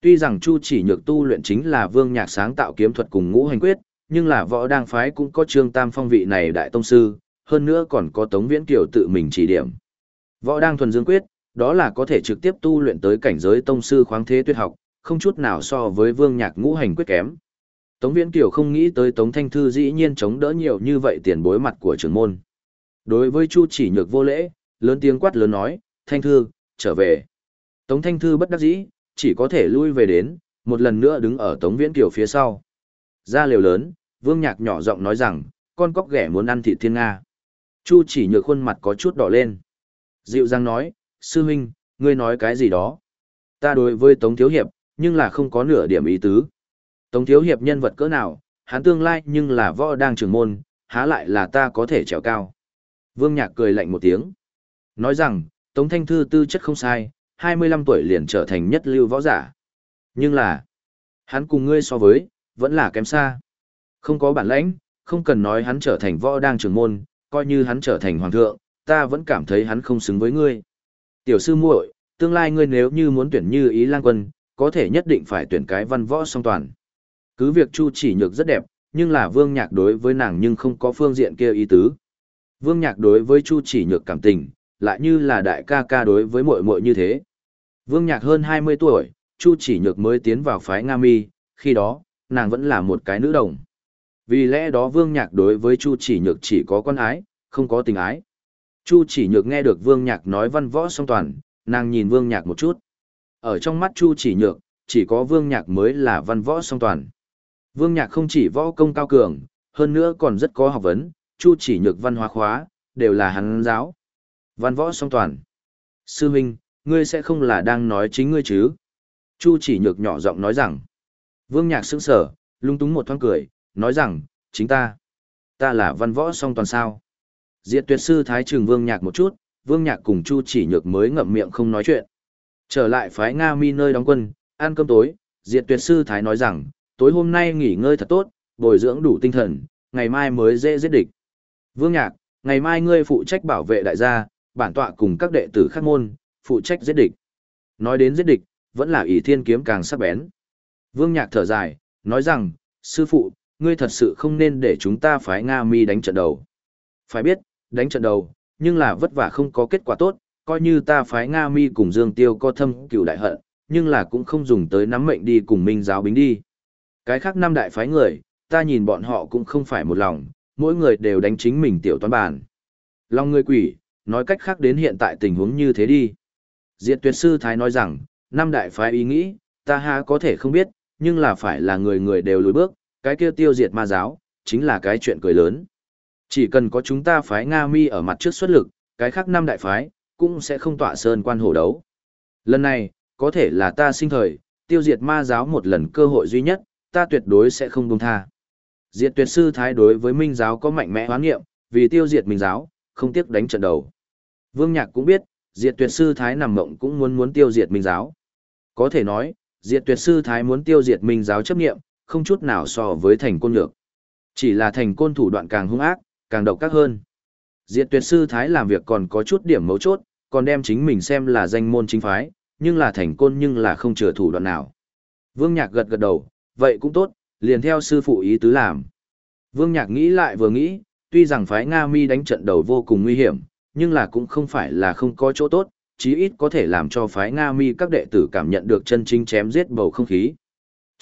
A: Tuy rằng Chu Chỉ Nhược tu luyện chính là Vương Nhạc sáng tạo kiếm thuật cùng ngũ hành quyết, nhưng là võ đang phái cũng có Trương Tam Phong vị này đại tông sư, hơn nữa còn có Tống Viễn Kiều tự mình chỉ điểm. Võ đang thuần dương quyết, đó là có thể trực tiếp tu luyện tới cảnh giới tông sư khoáng thế tuyệt học, không chút nào so với Vương Nhạc ngũ hành quyết kém. Tống Viễn Kiều không nghĩ tới Tống Thanh Thư dĩ nhiên chống đỡ nhiều như vậy tiền bối mặt của trưởng môn. Đối với Chu Chỉ Nhược vô lễ, lớn tiếng quát lớn nói, Thanh Thư, trở về. Tống Thanh Thư bất đắc dĩ, chỉ có thể lui về đến, một lần nữa đứng ở Tống Viễn Kiều phía sau. Ra liều lớn, Vương Nhạc nhỏ giọng nói rằng, con cóc ghẻ muốn ăn thịt thiên Nga. Chu chỉ nhược khuôn mặt có chút đỏ lên. Dịu dàng nói, sư huynh, ngươi nói cái gì đó. Ta đối với Tống Thiếu Hiệp, nhưng là không có nửa điểm ý tứ. Tống Thiếu Hiệp nhân vật cỡ nào, hắn tương lai nhưng là võ đang trưởng môn, há lại là ta có thể trèo cao. Vương Nhạc cười lạnh một tiếng. Nói rằng, Tống Thanh Thư tư chất không sai, 25 tuổi liền trở thành nhất lưu võ giả. Nhưng là, hắn cùng ngươi so với, vẫn là kém xa. Không có bản lãnh, không cần nói hắn trở thành võ đang trưởng môn, coi như hắn trở thành hoàng thượng, ta vẫn cảm thấy hắn không xứng với ngươi. Tiểu sư muội, tương lai ngươi nếu như muốn tuyển như ý lang quân, có thể nhất định phải tuyển cái văn võ song toàn. Cứ việc Chu chỉ nhược rất đẹp, nhưng là vương nhạc đối với nàng nhưng không có phương diện kia ý tứ. Vương nhạc đối với Chu chỉ nhược cảm tình, lại như là đại ca ca đối với muội muội như thế. Vương nhạc hơn 20 tuổi, Chu chỉ nhược mới tiến vào phái Nga Mi, khi đó, nàng vẫn là một cái nữ đồng. Vì lẽ đó Vương Nhạc đối với Chu Chỉ Nhược chỉ có quan ái, không có tình ái. Chu Chỉ Nhược nghe được Vương Nhạc nói văn võ song toàn, nàng nhìn Vương Nhạc một chút. Ở trong mắt Chu Chỉ Nhược, chỉ có Vương Nhạc mới là văn võ song toàn. Vương Nhạc không chỉ võ công cao cường, hơn nữa còn rất có học vấn, Chu Chỉ Nhược văn hóa khóa, đều là hắn giáo. Văn võ song toàn. Sư Minh, ngươi sẽ không là đang nói chính ngươi chứ? Chu Chỉ Nhược nhỏ giọng nói rằng. Vương Nhạc sững sờ, lung túng một thoáng cười, nói rằng, chính ta, ta là văn võ song toàn sao. Diệt tuyệt sư Thái Trường Vương Nhạc một chút, Vương Nhạc cùng Chu chỉ nhược mới ngậm miệng không nói chuyện. Trở lại phái Nga mi nơi đóng quân, ăn cơm tối, Diệt tuyệt sư Thái nói rằng, tối hôm nay nghỉ ngơi thật tốt, bồi dưỡng đủ tinh thần, ngày mai mới dễ giết địch. Vương Nhạc, ngày mai ngươi phụ trách bảo vệ đại gia, bản tọa cùng các đệ tử khác môn, phụ trách giết địch. Nói đến giết địch, vẫn là ỷ thiên kiếm càng sắc bén. Vương Nhạc thở dài, nói rằng, sư phụ, ngươi thật sự không nên để chúng ta phái Nga mi đánh trận đầu. Phải biết, đánh trận đầu, nhưng là vất vả không có kết quả tốt, coi như ta phái Nga mi cùng Dương Tiêu có thâm cửu đại hận, nhưng là cũng không dùng tới nắm mệnh đi cùng minh giáo bính đi. Cái khác năm đại phái người, ta nhìn bọn họ cũng không phải một lòng, mỗi người đều đánh chính mình tiểu toán bản. Long người quỷ, nói cách khác đến hiện tại tình huống như thế đi. Diệt tuyệt sư Thái nói rằng, năm đại phái ý nghĩ, ta ha có thể không biết, nhưng là phải là người người đều lùi bước, cái kia tiêu diệt ma giáo, chính là cái chuyện cười lớn. Chỉ cần có chúng ta phái Nga mi ở mặt trước xuất lực, cái khác năm đại phái, cũng sẽ không tọa sơn quan hổ đấu. Lần này, có thể là ta sinh thời, tiêu diệt ma giáo một lần cơ hội duy nhất, ta tuyệt đối sẽ không buông tha. Diệt tuyệt sư thái đối với minh giáo có mạnh mẽ hoán nghiệm, vì tiêu diệt minh giáo, không tiếc đánh trận đầu. Vương Nhạc cũng biết, diệt tuyệt sư thái nằm mộng cũng muốn muốn tiêu diệt minh giáo. Có thể nói, diệt tuyệt sư thái muốn tiêu diệt minh giáo chấp nghiệm, không chút nào so với thành côn lược. Chỉ là thành côn thủ đoạn càng hung ác, càng độc các hơn. Diệt tuyệt sư Thái làm việc còn có chút điểm mấu chốt, còn đem chính mình xem là danh môn chính phái, nhưng là thành côn nhưng là không chừa thủ đoạn nào. Vương Nhạc gật gật đầu, vậy cũng tốt, liền theo sư phụ ý tứ làm. Vương Nhạc nghĩ lại vừa nghĩ, tuy rằng phái Nga Mi đánh trận đầu vô cùng nguy hiểm, nhưng là cũng không phải là không có chỗ tốt, chí ít có thể làm cho phái Nga Mi các đệ tử cảm nhận được chân chính chém giết bầu không khí.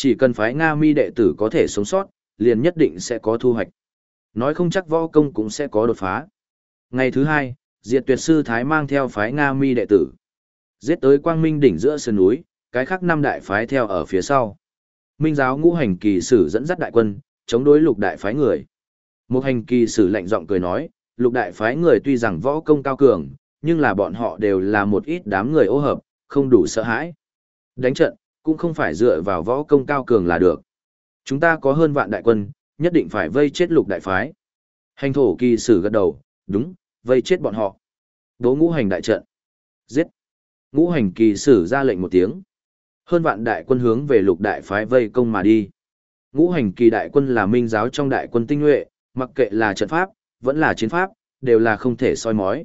A: Chỉ cần phái Nga mi đệ tử có thể sống sót, liền nhất định sẽ có thu hoạch. Nói không chắc võ công cũng sẽ có đột phá. Ngày thứ hai, Diệt Tuyệt Sư Thái mang theo phái Nga mi đệ tử. Giết tới Quang Minh đỉnh giữa sơn núi, cái khác năm đại phái theo ở phía sau. Minh giáo ngũ hành kỳ sử dẫn dắt đại quân, chống đối lục đại phái người. Một hành kỳ sử lạnh giọng cười nói, lục đại phái người tuy rằng võ công cao cường, nhưng là bọn họ đều là một ít đám người ô hợp, không đủ sợ hãi. Đánh trận, cũng không phải dựa vào võ công cao cường là được. Chúng ta có hơn vạn đại quân, nhất định phải vây chết lục đại phái. Hành thổ kỳ sử gật đầu, đúng, vây chết bọn họ. Đố ngũ hành đại trận. Giết. Ngũ hành kỳ sử ra lệnh một tiếng. Hơn vạn đại quân hướng về lục đại phái vây công mà đi. Ngũ hành kỳ đại quân là minh giáo trong đại quân tinh nhuệ, mặc kệ là trận pháp, vẫn là chiến pháp, đều là không thể soi mói.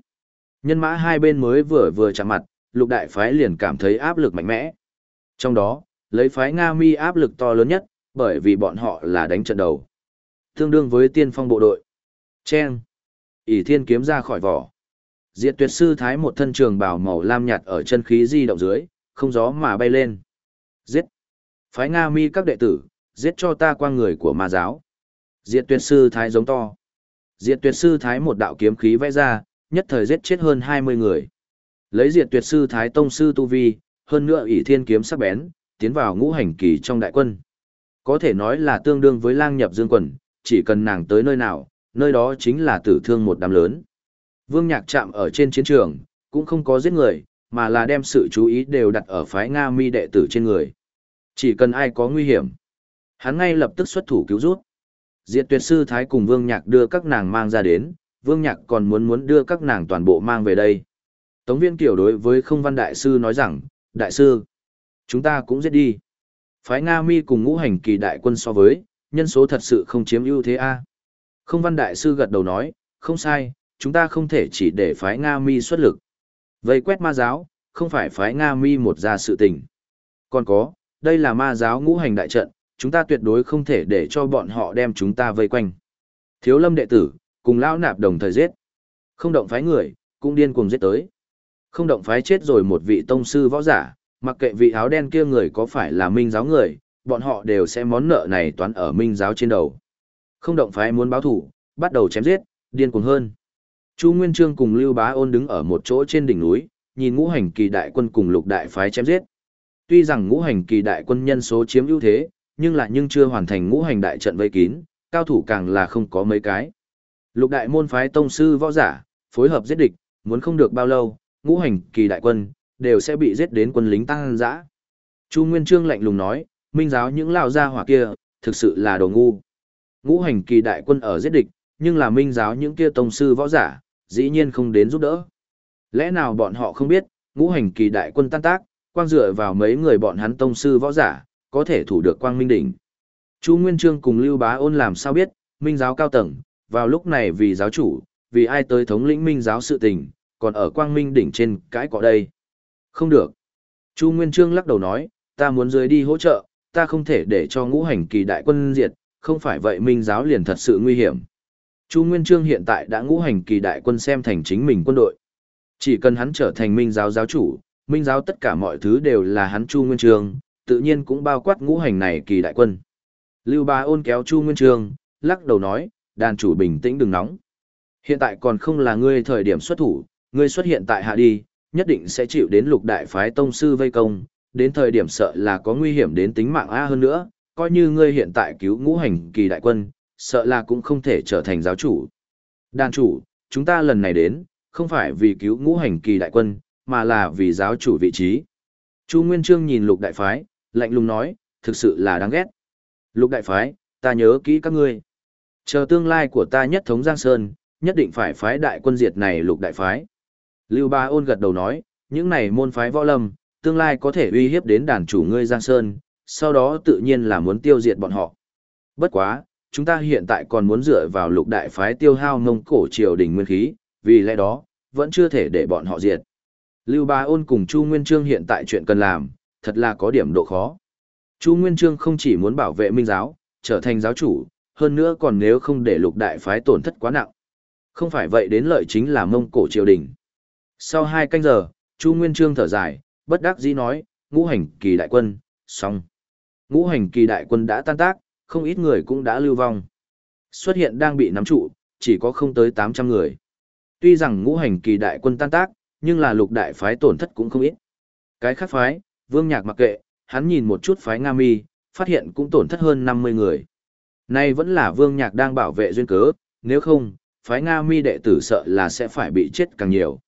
A: Nhân mã hai bên mới vừa vừa chạm mặt, lục đại phái liền cảm thấy áp lực mạnh mẽ. Trong đó, lấy phái Nga mi áp lực to lớn nhất, bởi vì bọn họ là đánh trận đầu. Tương đương với tiên phong bộ đội. Chen ỷ thiên kiếm ra khỏi vỏ. Diệt tuyệt sư thái một thân trường bào màu lam nhạt ở chân khí di động dưới, không gió mà bay lên. Giết. Phái Nga mi các đệ tử, giết cho ta qua người của ma giáo. Diệt tuyệt sư thái giống to. Diệt tuyệt sư thái một đạo kiếm khí vẽ ra, nhất thời giết chết hơn 20 người. Lấy diệt tuyệt sư thái tông sư tu vi, hơn nữa ỷ thiên kiếm sắc bén, tiến vào ngũ hành kỳ trong đại quân. Có thể nói là tương đương với lang nhập dương quần, chỉ cần nàng tới nơi nào, nơi đó chính là tử thương một đám lớn. Vương Nhạc chạm ở trên chiến trường, cũng không có giết người, mà là đem sự chú ý đều đặt ở phái Nga mi đệ tử trên người. Chỉ cần ai có nguy hiểm, hắn ngay lập tức xuất thủ cứu rút. Diệt tuyệt sư Thái cùng Vương Nhạc đưa các nàng mang ra đến, Vương Nhạc còn muốn muốn đưa các nàng toàn bộ mang về đây. Tống viên kiểu đối với không văn đại sư nói rằng, đại sư, chúng ta cũng giết đi. Phái Nga mi cùng ngũ hành kỳ đại quân so với, nhân số thật sự không chiếm ưu thế a. Không văn đại sư gật đầu nói, không sai, chúng ta không thể chỉ để phái Nga mi xuất lực. Vây quét ma giáo, không phải phái Nga mi một ra sự tình. Còn có, đây là ma giáo ngũ hành đại trận, chúng ta tuyệt đối không thể để cho bọn họ đem chúng ta vây quanh. Thiếu lâm đệ tử, cùng lão nạp đồng thời giết. Không động phái người, cũng điên cuồng giết tới. Không động phái chết rồi một vị tông sư võ giả, mặc kệ vị áo đen kia người có phải là minh giáo người, bọn họ đều sẽ món nợ này toán ở minh giáo trên đầu. Không động phái muốn báo thủ, bắt đầu chém giết, điên cuồng hơn. Chu Nguyên Trương cùng Lưu Bá Ôn đứng ở một chỗ trên đỉnh núi, nhìn ngũ hành kỳ đại quân cùng lục đại phái chém giết. Tuy rằng ngũ hành kỳ đại quân nhân số chiếm ưu thế, nhưng lại nhưng chưa hoàn thành ngũ hành đại trận vây kín, cao thủ càng là không có mấy cái. Lục đại môn phái tông sư võ giả, phối hợp giết địch, muốn không được bao lâu, ngũ hành kỳ đại quân, đều sẽ bị giết đến quân lính tăng dã. Chu Nguyên Trương lạnh lùng nói, minh giáo những lão gia hỏa kia, thực sự là đồ ngu. Ngũ hành kỳ đại quân ở giết địch, nhưng là minh giáo những kia tông sư võ giả, dĩ nhiên không đến giúp đỡ. Lẽ nào bọn họ không biết, ngũ hành kỳ đại quân tan tác, quang dựa vào mấy người bọn hắn tông sư võ giả, có thể thủ được quang minh đỉnh. Chu Nguyên Trương cùng Lưu Bá Ôn làm sao biết, minh giáo cao tầng, vào lúc này vì giáo chủ, vì ai tới thống lĩnh minh giáo sự tình, còn ở quang minh đỉnh trên cái cọ đây. Không được. Chu Nguyên Trương lắc đầu nói, ta muốn dưới đi hỗ trợ, ta không thể để cho ngũ hành kỳ đại quân diệt, không phải vậy minh giáo liền thật sự nguy hiểm. Chu Nguyên Trương hiện tại đã ngũ hành kỳ đại quân xem thành chính mình quân đội. Chỉ cần hắn trở thành minh giáo giáo chủ, minh giáo tất cả mọi thứ đều là hắn Chu Nguyên Trương, tự nhiên cũng bao quát ngũ hành này kỳ đại quân. Lưu Ba ôn kéo Chu Nguyên Trương, lắc đầu nói, đàn chủ bình tĩnh đừng nóng. Hiện tại còn không là ngươi thời điểm xuất thủ, ngươi xuất hiện tại hạ đi, nhất định sẽ chịu đến lục đại phái tông sư vây công, đến thời điểm sợ là có nguy hiểm đến tính mạng A hơn nữa, coi như ngươi hiện tại cứu ngũ hành kỳ đại quân, sợ là cũng không thể trở thành giáo chủ. Đàn chủ, chúng ta lần này đến, không phải vì cứu ngũ hành kỳ đại quân, mà là vì giáo chủ vị trí. Chu Nguyên Trương nhìn lục đại phái, lạnh lùng nói, thực sự là đáng ghét. Lục đại phái, ta nhớ kỹ các ngươi. Chờ tương lai của ta nhất thống Giang Sơn, nhất định phải phái đại quân diệt này lục đại phái. Lưu Ba ôn gật đầu nói, những này môn phái võ lâm, tương lai có thể uy hiếp đến đàn chủ ngươi Giang Sơn, sau đó tự nhiên là muốn tiêu diệt bọn họ. Bất quá, chúng ta hiện tại còn muốn dựa vào lục đại phái tiêu hao mông cổ triều đình nguyên khí, vì lẽ đó, vẫn chưa thể để bọn họ diệt. Lưu Ba ôn cùng Chu Nguyên Trương hiện tại chuyện cần làm, thật là có điểm độ khó. Chu Nguyên Trương không chỉ muốn bảo vệ minh giáo, trở thành giáo chủ, hơn nữa còn nếu không để lục đại phái tổn thất quá nặng. Không phải vậy đến lợi chính là mông cổ triều đình. Sau hai canh giờ, Chu Nguyên Trương thở dài, bất đắc dĩ nói, ngũ hành kỳ đại quân, xong. Ngũ hành kỳ đại quân đã tan tác, không ít người cũng đã lưu vong. Xuất hiện đang bị nắm trụ, chỉ có không tới 800 người. Tuy rằng ngũ hành kỳ đại quân tan tác, nhưng là lục đại phái tổn thất cũng không ít. Cái khác phái, vương nhạc mặc kệ, hắn nhìn một chút phái Nga mi, phát hiện cũng tổn thất hơn 50 người. Nay vẫn là vương nhạc đang bảo vệ duyên cớ, nếu không, phái Nga mi đệ tử sợ là sẽ phải bị chết càng nhiều.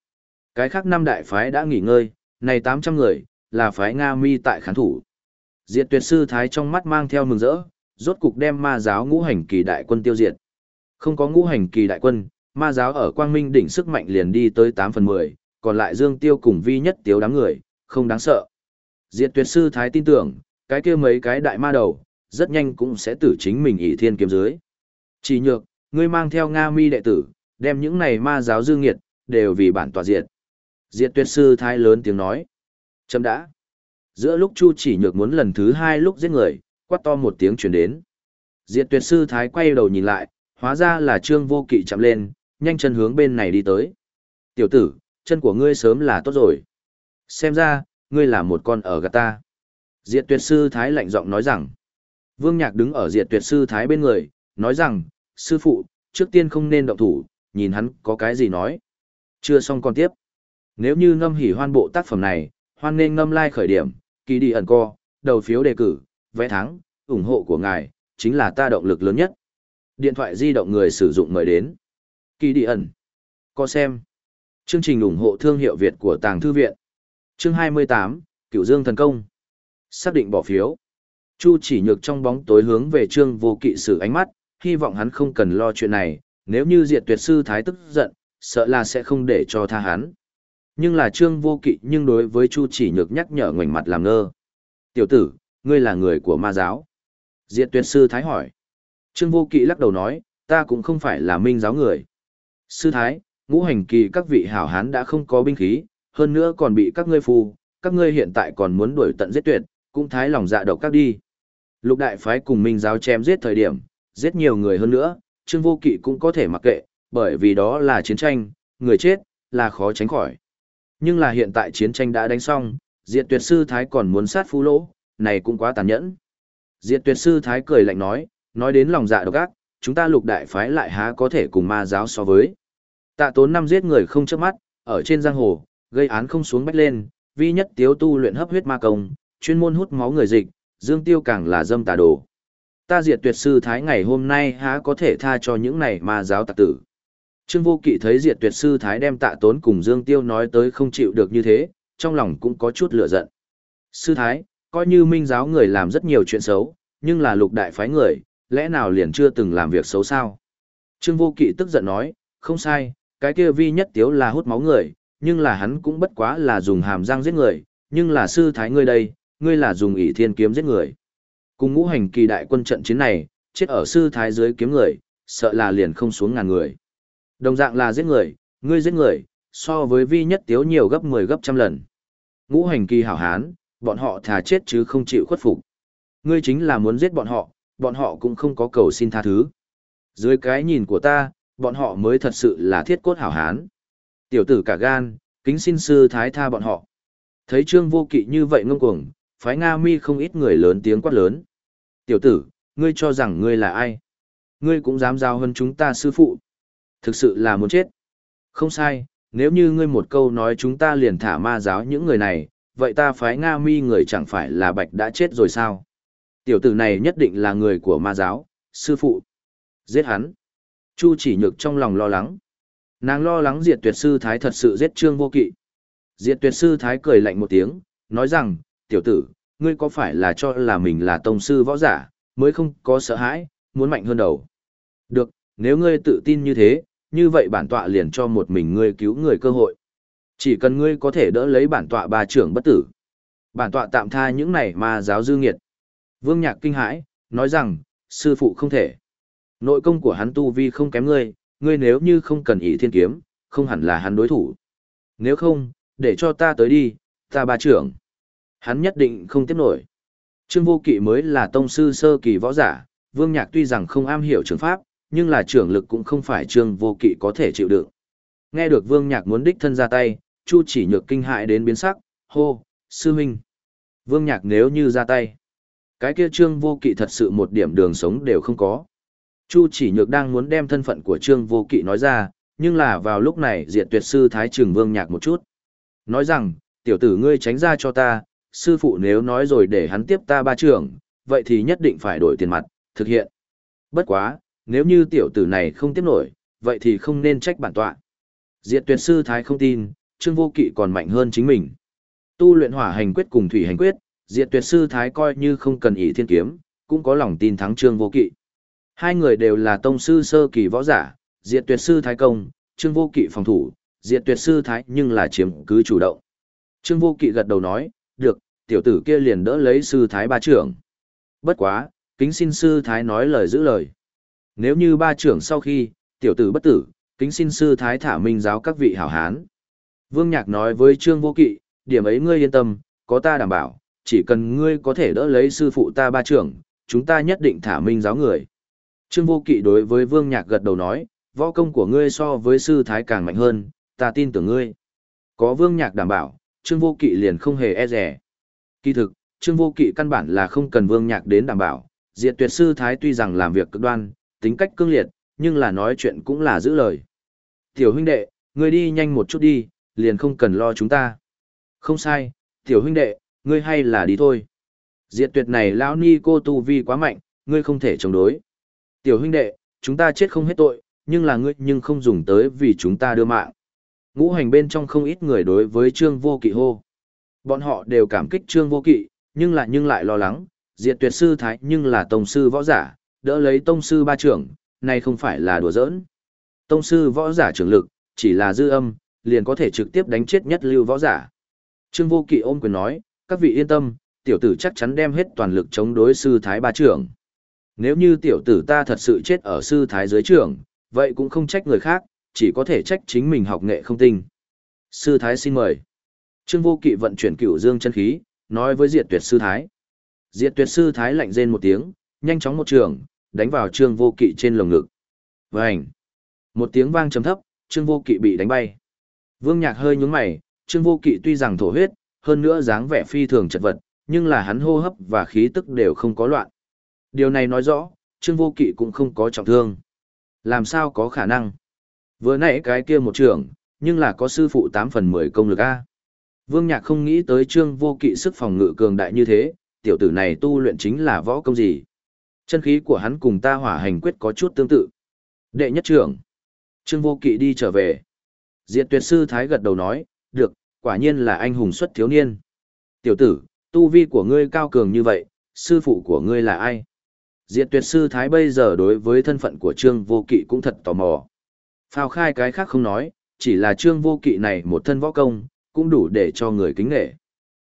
A: Cái khác năm đại phái đã nghỉ ngơi, này 800 người, là phái Nga mi tại khán thủ. Diệt tuyệt sư thái trong mắt mang theo mừng rỡ, rốt cục đem ma giáo ngũ hành kỳ đại quân tiêu diệt. Không có ngũ hành kỳ đại quân, ma giáo ở quang minh đỉnh sức mạnh liền đi tới 8 phần 10, còn lại dương tiêu cùng vi nhất tiếu đám người, không đáng sợ. Diệt tuyệt sư thái tin tưởng, cái kia mấy cái đại ma đầu, rất nhanh cũng sẽ tử chính mình ỷ thiên kiếm dưới. Chỉ nhược, ngươi mang theo Nga mi đệ tử, đem những này ma giáo dương nghiệt, đều vì bản tòa diệt. Diệt tuyệt sư thái lớn tiếng nói. Chấm đã. Giữa lúc Chu chỉ nhược muốn lần thứ hai lúc giết người, quát to một tiếng chuyển đến. Diệt tuyệt sư thái quay đầu nhìn lại, hóa ra là trương vô kỵ chạm lên, nhanh chân hướng bên này đi tới. Tiểu tử, chân của ngươi sớm là tốt rồi. Xem ra, ngươi là một con ở gạt ta. Diệt tuyệt sư thái lạnh giọng nói rằng. Vương Nhạc đứng ở diệt tuyệt sư thái bên người, nói rằng, sư phụ, trước tiên không nên động thủ, nhìn hắn có cái gì nói. Chưa xong còn tiếp. Nếu như ngâm hỉ hoan bộ tác phẩm này, hoan nên ngâm lai like khởi điểm, kỳ đi ẩn co, đầu phiếu đề cử, vẽ thắng, ủng hộ của ngài, chính là ta động lực lớn nhất. Điện thoại di động người sử dụng mời đến. Kỳ đi ẩn. Co xem. Chương trình ủng hộ thương hiệu Việt của Tàng Thư Viện. Chương 28, Cửu Dương Thần Công. Xác định bỏ phiếu. Chu chỉ nhược trong bóng tối hướng về trương vô kỵ sử ánh mắt, hy vọng hắn không cần lo chuyện này, nếu như diệt tuyệt sư thái tức giận, sợ là sẽ không để cho tha hắn. Nhưng là trương vô kỵ nhưng đối với Chu chỉ nhược nhắc nhở ngoảnh mặt làm ngơ. Tiểu tử, ngươi là người của ma giáo. Diệt tuyệt sư thái hỏi. Trương vô kỵ lắc đầu nói, ta cũng không phải là minh giáo người. Sư thái, ngũ hành kỳ các vị hảo hán đã không có binh khí, hơn nữa còn bị các ngươi phù, các ngươi hiện tại còn muốn đuổi tận giết tuyệt, cũng thái lòng dạ độc các đi. Lục đại phái cùng minh giáo chém giết thời điểm, giết nhiều người hơn nữa, Trương Vô Kỵ cũng có thể mặc kệ, bởi vì đó là chiến tranh, người chết, là khó tránh khỏi. Nhưng là hiện tại chiến tranh đã đánh xong, Diệt Tuyệt Sư Thái còn muốn sát Phú Lỗ, này cũng quá tàn nhẫn. Diệt Tuyệt Sư Thái cười lạnh nói, nói đến lòng dạ độc ác, chúng ta lục đại phái lại há có thể cùng ma giáo so với. Tạ tốn năm giết người không chớp mắt, ở trên giang hồ, gây án không xuống bách lên, vi nhất tiếu tu luyện hấp huyết ma công, chuyên môn hút máu người dịch, dương tiêu càng là dâm tà đồ. Ta diệt tuyệt sư thái ngày hôm nay há có thể tha cho những này ma giáo tặc tử. Trương vô kỵ thấy diệt tuyệt sư thái đem tạ tốn cùng dương tiêu nói tới không chịu được như thế, trong lòng cũng có chút lửa giận. Sư thái, coi như minh giáo người làm rất nhiều chuyện xấu, nhưng là lục đại phái người, lẽ nào liền chưa từng làm việc xấu sao? Trương vô kỵ tức giận nói, không sai, cái kia vi nhất tiếu là hút máu người, nhưng là hắn cũng bất quá là dùng hàm răng giết người, nhưng là sư thái ngươi đây, ngươi là dùng ỷ thiên kiếm giết người. Cùng ngũ hành kỳ đại quân trận chiến này, chết ở sư thái dưới kiếm người, sợ là liền không xuống ngàn người. Đồng dạng là giết người, ngươi giết người, so với vi nhất tiếu nhiều gấp 10 gấp trăm lần. Ngũ hành kỳ hảo hán, bọn họ thà chết chứ không chịu khuất phục. Ngươi chính là muốn giết bọn họ, bọn họ cũng không có cầu xin tha thứ. Dưới cái nhìn của ta, bọn họ mới thật sự là thiết cốt hảo hán. Tiểu tử cả gan, kính xin sư thái tha bọn họ. Thấy trương vô kỵ như vậy ngông cuồng, phái Nga mi không ít người lớn tiếng quát lớn. Tiểu tử, ngươi cho rằng ngươi là ai? Ngươi cũng dám giao hơn chúng ta sư phụ. Thực sự là muốn chết. Không sai, nếu như ngươi một câu nói chúng ta liền thả ma giáo những người này, vậy ta phái Nga mi người chẳng phải là bạch đã chết rồi sao? Tiểu tử này nhất định là người của ma giáo, sư phụ. Giết hắn. Chu chỉ nhược trong lòng lo lắng. Nàng lo lắng diệt tuyệt sư thái thật sự giết trương vô kỵ. Diệt tuyệt sư thái cười lạnh một tiếng, nói rằng, tiểu tử, ngươi có phải là cho là mình là tông sư võ giả, mới không có sợ hãi, muốn mạnh hơn đầu. Được, nếu ngươi tự tin như thế, như vậy bản tọa liền cho một mình ngươi cứu người cơ hội. Chỉ cần ngươi có thể đỡ lấy bản tọa ba trưởng bất tử. Bản tọa tạm tha những này mà giáo dư nghiệt. Vương Nhạc kinh hãi, nói rằng, sư phụ không thể. Nội công của hắn tu vi không kém ngươi, ngươi nếu như không cần ý thiên kiếm, không hẳn là hắn đối thủ. Nếu không, để cho ta tới đi, ta ba trưởng. Hắn nhất định không tiếp nổi. Trương Vô Kỵ mới là tông sư sơ kỳ võ giả, Vương Nhạc tuy rằng không am hiểu trường pháp, nhưng là trưởng lực cũng không phải Trương Vô Kỵ có thể chịu đựng. Nghe được Vương Nhạc muốn đích thân ra tay, Chu Chỉ Nhược kinh hại đến biến sắc, hô, sư huynh. Vương Nhạc nếu như ra tay, cái kia Trương Vô Kỵ thật sự một điểm đường sống đều không có. Chu Chỉ Nhược đang muốn đem thân phận của Trương Vô Kỵ nói ra, nhưng là vào lúc này Diệt Tuyệt sư Thái Trường Vương Nhạc một chút. Nói rằng, tiểu tử ngươi tránh ra cho ta, sư phụ nếu nói rồi để hắn tiếp ta ba trưởng, vậy thì nhất định phải đổi tiền mặt, thực hiện. Bất quá, nếu như tiểu tử này không tiếp nổi, vậy thì không nên trách bản tọa. Diệt tuyệt sư thái không tin, Trương Vô Kỵ còn mạnh hơn chính mình. Tu luyện hỏa hành quyết cùng thủy hành quyết, Diệt tuyệt sư thái coi như không cần ý thiên kiếm, cũng có lòng tin thắng Trương Vô Kỵ. Hai người đều là tông sư sơ kỳ võ giả, Diệt tuyệt sư thái công, Trương Vô Kỵ phòng thủ, Diệt tuyệt sư thái nhưng là chiếm cứ chủ động. Trương Vô Kỵ gật đầu nói, được, tiểu tử kia liền đỡ lấy sư thái ba trưởng. Bất quá, kính xin sư thái nói lời giữ lời. Nếu như ba trưởng sau khi, tiểu tử bất tử, kính xin sư thái thả minh giáo các vị hảo hán. Vương Nhạc nói với Trương Vô Kỵ, điểm ấy ngươi yên tâm, có ta đảm bảo, chỉ cần ngươi có thể đỡ lấy sư phụ ta ba trưởng, chúng ta nhất định thả minh giáo người. Trương Vô Kỵ đối với Vương Nhạc gật đầu nói, võ công của ngươi so với sư thái càng mạnh hơn, ta tin tưởng ngươi. Có Vương Nhạc đảm bảo, Trương Vô Kỵ liền không hề e rẻ. Kỳ thực, Trương Vô Kỵ căn bản là không cần Vương Nhạc đến đảm bảo, Diệt Tuyệt sư thái tuy rằng làm việc cực đoan, tính cách cương liệt, nhưng là nói chuyện cũng là giữ lời. Tiểu huynh đệ, ngươi đi nhanh một chút đi, liền không cần lo chúng ta. Không sai, tiểu huynh đệ, ngươi hay là đi thôi. Diệt tuyệt này lão ni cô tu vi quá mạnh, ngươi không thể chống đối. Tiểu huynh đệ, chúng ta chết không hết tội, nhưng là ngươi nhưng không dùng tới vì chúng ta đưa mạng. Ngũ hành bên trong không ít người đối với Trương Vô Kỵ hô. Bọn họ đều cảm kích Trương Vô Kỵ, nhưng lại nhưng lại lo lắng, diệt tuyệt sư thái nhưng là tổng sư võ giả, đỡ lấy tông sư ba trưởng, này không phải là đùa giỡn. Tông sư võ giả trưởng lực, chỉ là dư âm, liền có thể trực tiếp đánh chết nhất lưu võ giả. Trương Vô Kỵ ôm quyền nói, các vị yên tâm, tiểu tử chắc chắn đem hết toàn lực chống đối sư thái ba trưởng. Nếu như tiểu tử ta thật sự chết ở sư thái dưới trưởng, vậy cũng không trách người khác, chỉ có thể trách chính mình học nghệ không tinh. Sư thái xin mời. Trương Vô Kỵ vận chuyển cửu dương chân khí, nói với Diệt Tuyệt sư thái. Diệt Tuyệt sư thái lạnh rên một tiếng, nhanh chóng một trường, đánh vào Trương Vô Kỵ trên lồng ngực. Vành. Một tiếng vang trầm thấp, Trương Vô Kỵ bị đánh bay. Vương Nhạc hơi nhướng mày, Trương Vô Kỵ tuy rằng thổ huyết, hơn nữa dáng vẻ phi thường chật vật, nhưng là hắn hô hấp và khí tức đều không có loạn. Điều này nói rõ, Trương Vô Kỵ cũng không có trọng thương. Làm sao có khả năng? Vừa nãy cái kia một trường, nhưng là có sư phụ 8 phần 10 công lực A. Vương Nhạc không nghĩ tới Trương Vô Kỵ sức phòng ngự cường đại như thế, tiểu tử này tu luyện chính là võ công gì. Chân khí của hắn cùng ta hỏa hành quyết có chút tương tự. Đệ nhất trưởng. Trương Vô Kỵ đi trở về. Diệt tuyệt sư Thái gật đầu nói, được, quả nhiên là anh hùng xuất thiếu niên. Tiểu tử, tu vi của ngươi cao cường như vậy, sư phụ của ngươi là ai? Diệt tuyệt sư Thái bây giờ đối với thân phận của Trương Vô Kỵ cũng thật tò mò. Phao khai cái khác không nói, chỉ là Trương Vô Kỵ này một thân võ công, cũng đủ để cho người kính nghệ.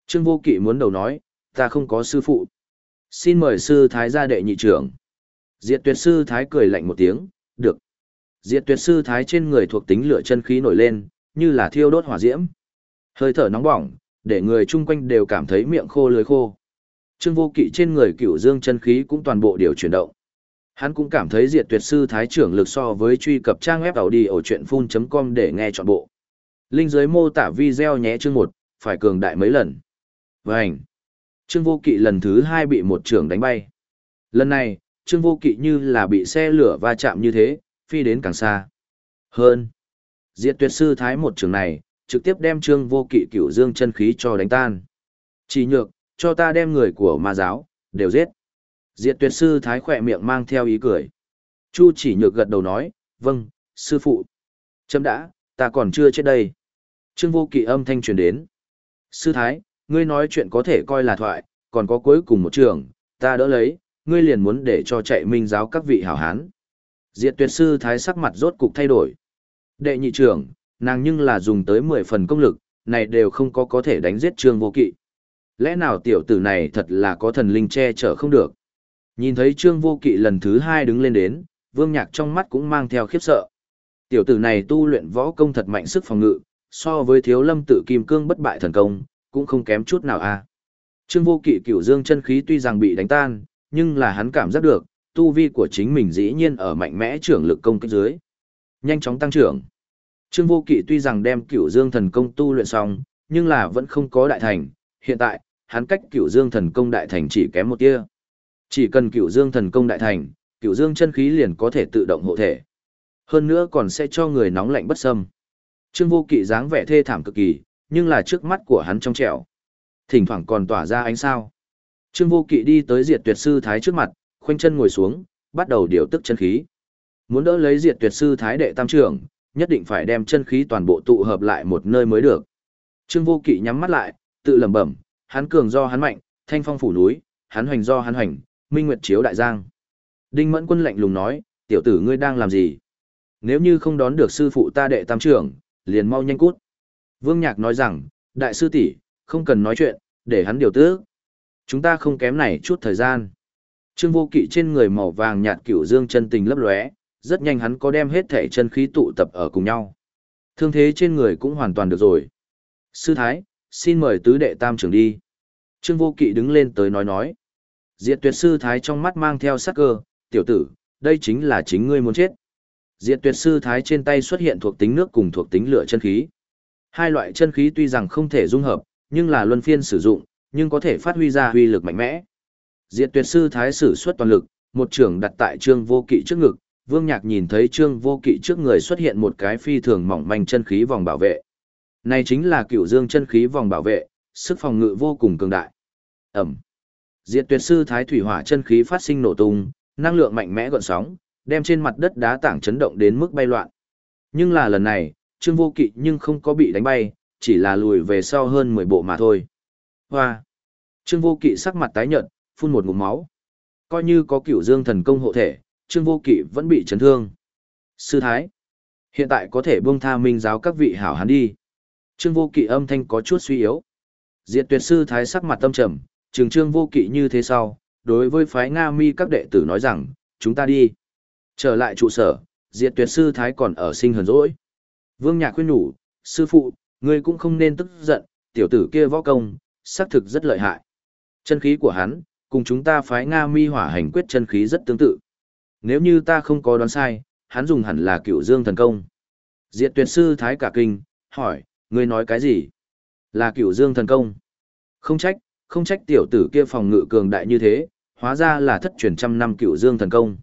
A: Trương Vô Kỵ muốn đầu nói, ta không có sư phụ. Xin mời sư Thái ra đệ nhị trưởng. Diệt tuyệt sư Thái cười lạnh một tiếng, được. Diệt tuyệt sư Thái trên người thuộc tính lửa chân khí nổi lên, như là thiêu đốt hỏa diễm. Hơi thở nóng bỏng, để người chung quanh đều cảm thấy miệng khô lưới khô. Trương Vô Kỵ trên người cửu dương chân khí cũng toàn bộ điều chuyển động. Hắn cũng cảm thấy diệt tuyệt sư thái trưởng lực so với truy cập trang web đầu đi ở chuyện full.com để nghe trọn bộ. Linh dưới mô tả video nhé chương một, phải cường đại mấy lần. Vành. Trương Vô Kỵ lần thứ hai bị một trưởng đánh bay. Lần này, Trương Vô Kỵ như là bị xe lửa va chạm như thế, phi đến càng xa. Hơn. Diệt tuyệt sư thái một trường này, trực tiếp đem Trương Vô Kỵ cửu dương chân khí cho đánh tan. Chỉ nhược, cho ta đem người của ma giáo, đều giết. Diệt tuyệt sư thái khỏe miệng mang theo ý cười. Chu chỉ nhược gật đầu nói, vâng, sư phụ. Chấm đã, ta còn chưa chết đây. Trương vô kỵ âm thanh truyền đến. Sư thái, ngươi nói chuyện có thể coi là thoại, còn có cuối cùng một trường, ta đỡ lấy, ngươi liền muốn để cho chạy minh giáo các vị hảo hán. Diệt tuyệt sư thái sắc mặt rốt cục thay đổi. Đệ nhị trưởng, nàng nhưng là dùng tới 10 phần công lực, này đều không có có thể đánh giết trương vô kỵ. Lẽ nào tiểu tử này thật là có thần linh che chở không được? Nhìn thấy trương vô kỵ lần thứ hai đứng lên đến, vương nhạc trong mắt cũng mang theo khiếp sợ. Tiểu tử này tu luyện võ công thật mạnh sức phòng ngự, so với thiếu lâm tự kim cương bất bại thần công, cũng không kém chút nào a. Trương vô kỵ cửu dương chân khí tuy rằng bị đánh tan, nhưng là hắn cảm giác được, tu vi của chính mình dĩ nhiên ở mạnh mẽ trưởng lực công kích dưới. Nhanh chóng tăng trưởng. Trương vô kỵ tuy rằng đem cửu dương thần công tu luyện xong, nhưng là vẫn không có đại thành, hiện tại, hắn cách cửu dương thần công đại thành chỉ kém một tia. Chỉ cần cửu dương thần công đại thành, cửu dương chân khí liền có thể tự động hộ thể. Hơn nữa còn sẽ cho người nóng lạnh bất xâm. Trương vô kỵ dáng vẻ thê thảm cực kỳ, nhưng là trước mắt của hắn trong trẻo. Thỉnh thoảng còn tỏa ra ánh sao. Trương vô kỵ đi tới diệt tuyệt sư thái trước mặt, khoanh chân ngồi xuống, bắt đầu điều tức chân khí. Muốn đỡ lấy diệt tuyệt sư thái đệ tam trưởng, nhất định phải đem chân khí toàn bộ tụ hợp lại một nơi mới được. Trương vô kỵ nhắm mắt lại, tự lẩm bẩm, hắn cường do hắn mạnh, thanh phong phủ núi, hắn hoành do hắn hoành, minh nguyệt chiếu đại giang. Đinh Mẫn Quân lạnh lùng nói, tiểu tử ngươi đang làm gì? Nếu như không đón được sư phụ ta đệ tam trưởng, liền mau nhanh cút. Vương Nhạc nói rằng, đại sư tỷ, không cần nói chuyện, để hắn điều tước. Chúng ta không kém này chút thời gian. Trương vô kỵ trên người màu vàng nhạt cửu dương chân tình lấp lóe, rất nhanh hắn có đem hết thể chân khí tụ tập ở cùng nhau. Thương thế trên người cũng hoàn toàn được rồi. Sư Thái, xin mời tứ đệ tam trưởng đi. Trương vô kỵ đứng lên tới nói nói. Diệt tuyệt sư Thái trong mắt mang theo sắc cơ, tiểu tử, đây chính là chính ngươi muốn chết. Diệt tuyệt sư Thái trên tay xuất hiện thuộc tính nước cùng thuộc tính lửa chân khí. Hai loại chân khí tuy rằng không thể dung hợp, nhưng là luân phiên sử dụng, nhưng có thể phát huy ra huy lực mạnh mẽ. Diệt tuyệt sư thái sử xuất toàn lực, một trường đặt tại trương vô kỵ trước ngực, vương nhạc nhìn thấy trương vô kỵ trước người xuất hiện một cái phi thường mỏng manh chân khí vòng bảo vệ. Này chính là cựu dương chân khí vòng bảo vệ, sức phòng ngự vô cùng cường đại. Ẩm. Diệt tuyệt sư thái thủy hỏa chân khí phát sinh nổ tung, năng lượng mạnh mẽ gọn sóng, đem trên mặt đất đá tảng chấn động đến mức bay loạn. Nhưng là lần này, Trương Vô Kỵ nhưng không có bị đánh bay, chỉ là lùi về sau hơn 10 bộ mà thôi. Hoa! Trương Vô Kỵ sắc mặt tái nhợt, phun một ngụm máu. Coi như có cửu dương thần công hộ thể, Trương Vô Kỵ vẫn bị chấn thương. Sư Thái! Hiện tại có thể buông tha minh giáo các vị hảo hán đi. Trương Vô Kỵ âm thanh có chút suy yếu. Diệt tuyệt sư Thái sắc mặt tâm trầm, trường Trương Vô Kỵ như thế sau, đối với phái Nga mi các đệ tử nói rằng, chúng ta đi. Trở lại trụ sở, diệt tuyệt sư Thái còn ở sinh hờn rỗi. Vương Nhạc khuyên nhủ, sư phụ, ngươi cũng không nên tức giận, tiểu tử kia võ công, xác thực rất lợi hại. Chân khí của hắn, cùng chúng ta phái Nga mi hỏa hành quyết chân khí rất tương tự. Nếu như ta không có đoán sai, hắn dùng hẳn là cựu dương thần công. Diệt tuyệt sư Thái cả kinh, hỏi, ngươi nói cái gì? Là cựu dương thần công. Không trách, không trách tiểu tử kia phòng ngự cường đại như thế, hóa ra là thất truyền trăm năm cựu dương thần công.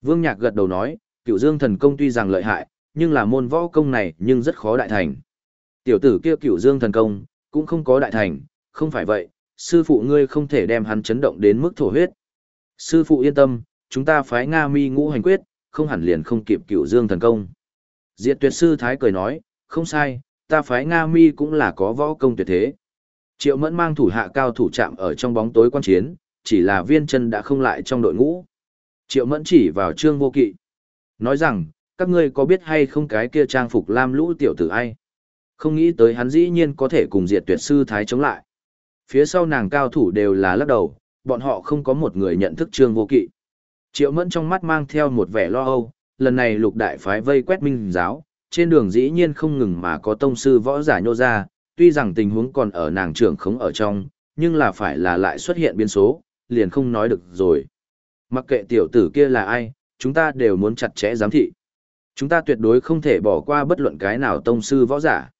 A: Vương Nhạc gật đầu nói, cựu dương thần công tuy rằng lợi hại, nhưng là môn võ công này nhưng rất khó đại thành. Tiểu tử kia cửu dương thần công, cũng không có đại thành, không phải vậy, sư phụ ngươi không thể đem hắn chấn động đến mức thổ huyết. Sư phụ yên tâm, chúng ta phái Nga mi ngũ hành quyết, không hẳn liền không kịp cửu dương thần công. Diệt tuyệt sư thái cười nói, không sai, ta phái Nga mi cũng là có võ công tuyệt thế. Triệu mẫn mang thủ hạ cao thủ chạm ở trong bóng tối quan chiến, chỉ là viên chân đã không lại trong đội ngũ. Triệu mẫn chỉ vào trương vô kỵ. Nói rằng, các ngươi có biết hay không cái kia trang phục lam lũ tiểu tử ai? Không nghĩ tới hắn dĩ nhiên có thể cùng diệt tuyệt sư thái chống lại. Phía sau nàng cao thủ đều là lắc đầu, bọn họ không có một người nhận thức trương vô kỵ. Triệu mẫn trong mắt mang theo một vẻ lo âu, lần này lục đại phái vây quét minh giáo, trên đường dĩ nhiên không ngừng mà có tông sư võ giả nhô ra, tuy rằng tình huống còn ở nàng trưởng khống ở trong, nhưng là phải là lại xuất hiện biến số, liền không nói được rồi. Mặc kệ tiểu tử kia là ai, chúng ta đều muốn chặt chẽ giám thị. Chúng ta tuyệt đối không thể bỏ qua bất luận cái nào tông sư võ giả.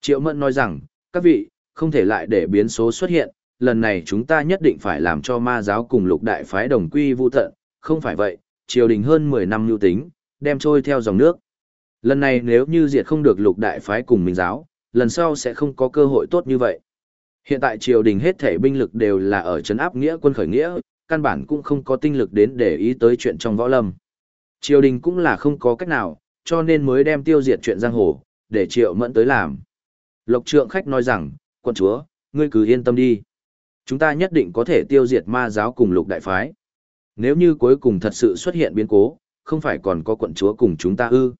A: Triệu Mẫn nói rằng, các vị, không thể lại để biến số xuất hiện, lần này chúng ta nhất định phải làm cho ma giáo cùng lục đại phái đồng quy vu tận, không phải vậy, triều đình hơn 10 năm lưu tính, đem trôi theo dòng nước. Lần này nếu như diệt không được lục đại phái cùng minh giáo, lần sau sẽ không có cơ hội tốt như vậy. Hiện tại triều đình hết thể binh lực đều là ở trấn áp nghĩa quân khởi nghĩa, căn bản cũng không có tinh lực đến để ý tới chuyện trong võ lâm. Triều đình cũng là không có cách nào, cho nên mới đem tiêu diệt chuyện giang hồ, để triệu mẫn tới làm. Lộc trượng khách nói rằng, quân chúa, ngươi cứ yên tâm đi. Chúng ta nhất định có thể tiêu diệt ma giáo cùng lục đại phái. Nếu như cuối cùng thật sự xuất hiện biến cố, không phải còn có quận chúa cùng chúng ta ư.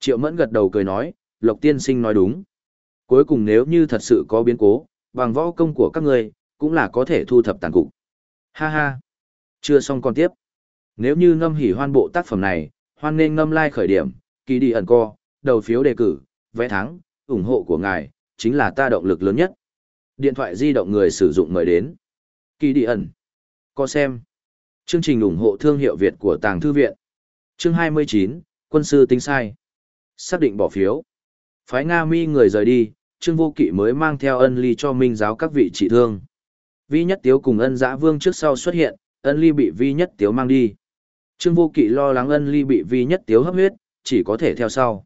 A: Triệu mẫn gật đầu cười nói, Lộc tiên sinh nói đúng. Cuối cùng nếu như thật sự có biến cố, bằng võ công của các ngươi, cũng là có thể thu thập tàn cục. Ha ha. Chưa xong còn tiếp. Nếu như ngâm hỉ hoan bộ tác phẩm này, hoan nên ngâm like khởi điểm, kỳ đi ẩn co, đầu phiếu đề cử, vẽ thắng, ủng hộ của ngài, chính là ta động lực lớn nhất. Điện thoại di động người sử dụng mời đến. Kỳ đi ẩn. Co xem. Chương trình ủng hộ thương hiệu Việt của Tàng Thư Viện. Chương 29, quân sư tính sai. Xác định bỏ phiếu. Phái Nga mi người rời đi, Trương Vô Kỵ mới mang theo ân ly cho minh giáo các vị trị thương. Vi Nhất Tiếu cùng ân giã vương trước sau xuất hiện, ân ly bị Vi Nhất Tiếu mang đi. Trương Vô Kỵ lo lắng ân ly bị Vi Nhất Tiếu hấp huyết, chỉ có thể theo sau.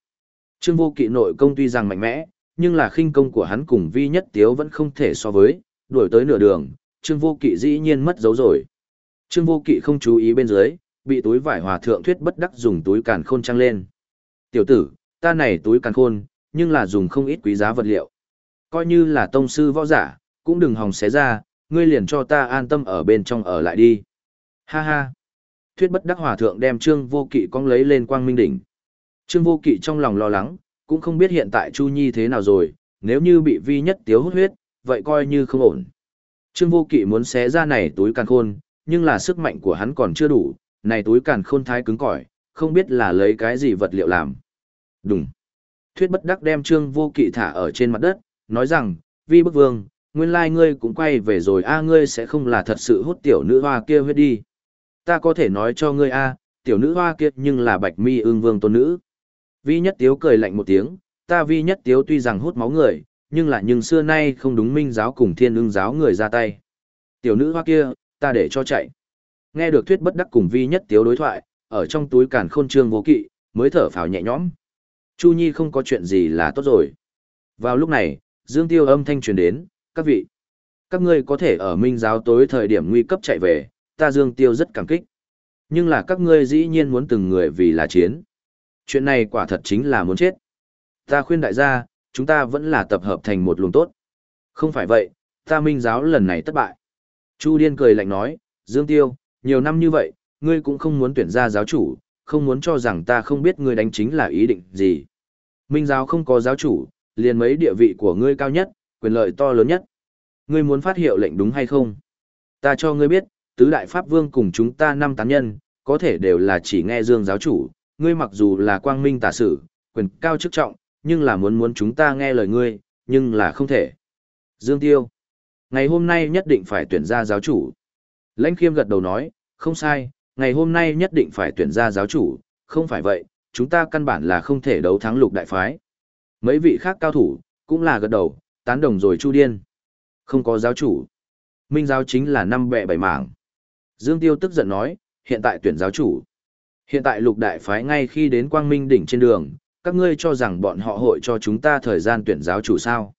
A: Trương Vô Kỵ nội công tuy rằng mạnh mẽ, nhưng là khinh công của hắn cùng Vi Nhất Tiếu vẫn không thể so với, đuổi tới nửa đường, Trương Vô Kỵ dĩ nhiên mất dấu rồi. Trương Vô Kỵ không chú ý bên dưới, bị túi vải hòa thượng thuyết bất đắc dùng túi càn khôn trăng lên. Tiểu tử, ta này túi càn khôn, nhưng là dùng không ít quý giá vật liệu. Coi như là tông sư võ giả, cũng đừng hòng xé ra, ngươi liền cho ta an tâm ở bên trong ở lại đi. Ha ha. Thuyết bất đắc hòa thượng đem Trương Vô Kỵ cong lấy lên quang minh đỉnh. Trương Vô Kỵ trong lòng lo lắng, cũng không biết hiện tại Chu Nhi thế nào rồi, nếu như bị vi nhất tiếu hút huyết, vậy coi như không ổn. Trương Vô Kỵ muốn xé ra này túi càn khôn, nhưng là sức mạnh của hắn còn chưa đủ, này túi càn khôn thái cứng cỏi, không biết là lấy cái gì vật liệu làm. Đúng. Thuyết bất đắc đem Trương Vô Kỵ thả ở trên mặt đất, nói rằng, vi bức vương, nguyên lai ngươi cũng quay về rồi a ngươi sẽ không là thật sự hút tiểu nữ hoa kia huyết đi. Ta có thể nói cho ngươi a, tiểu nữ hoa kia nhưng là bạch mi ương vương tôn nữ. Vi nhất tiếu cười lạnh một tiếng, ta vi nhất tiếu tuy rằng hút máu người, nhưng là nhưng xưa nay không đúng minh giáo cùng thiên ương giáo người ra tay. Tiểu nữ hoa kia, ta để cho chạy. Nghe được thuyết bất đắc cùng vi nhất tiếu đối thoại, ở trong túi càn khôn trương vô kỵ, mới thở phào nhẹ nhõm. Chu Nhi không có chuyện gì là tốt rồi. Vào lúc này, Dương Tiêu âm thanh truyền đến, các vị. Các ngươi có thể ở minh giáo tối thời điểm nguy cấp chạy về, ta Dương Tiêu rất cảm kích. Nhưng là các ngươi dĩ nhiên muốn từng người vì là chiến. Chuyện này quả thật chính là muốn chết. Ta khuyên đại gia, chúng ta vẫn là tập hợp thành một luồng tốt. Không phải vậy, ta minh giáo lần này thất bại. Chu Điên cười lạnh nói, Dương Tiêu, nhiều năm như vậy, ngươi cũng không muốn tuyển ra giáo chủ, không muốn cho rằng ta không biết ngươi đánh chính là ý định gì. Minh giáo không có giáo chủ, liền mấy địa vị của ngươi cao nhất, quyền lợi to lớn nhất. Ngươi muốn phát hiệu lệnh đúng hay không? Ta cho ngươi biết, tứ đại pháp vương cùng chúng ta năm tán nhân, có thể đều là chỉ nghe dương giáo chủ, ngươi mặc dù là quang minh tả sử, quyền cao chức trọng, nhưng là muốn muốn chúng ta nghe lời ngươi, nhưng là không thể. Dương Tiêu, ngày hôm nay nhất định phải tuyển ra giáo chủ. Lãnh Khiêm gật đầu nói, không sai, ngày hôm nay nhất định phải tuyển ra giáo chủ, không phải vậy, chúng ta căn bản là không thể đấu thắng lục đại phái. Mấy vị khác cao thủ, cũng là gật đầu, tán đồng rồi chu điên. Không có giáo chủ. Minh giáo chính là năm bẹ bảy mảng. Dương Tiêu tức giận nói, hiện tại tuyển giáo chủ. Hiện tại lục đại phái ngay khi đến quang minh đỉnh trên đường, các ngươi cho rằng bọn họ hội cho chúng ta thời gian tuyển giáo chủ sao.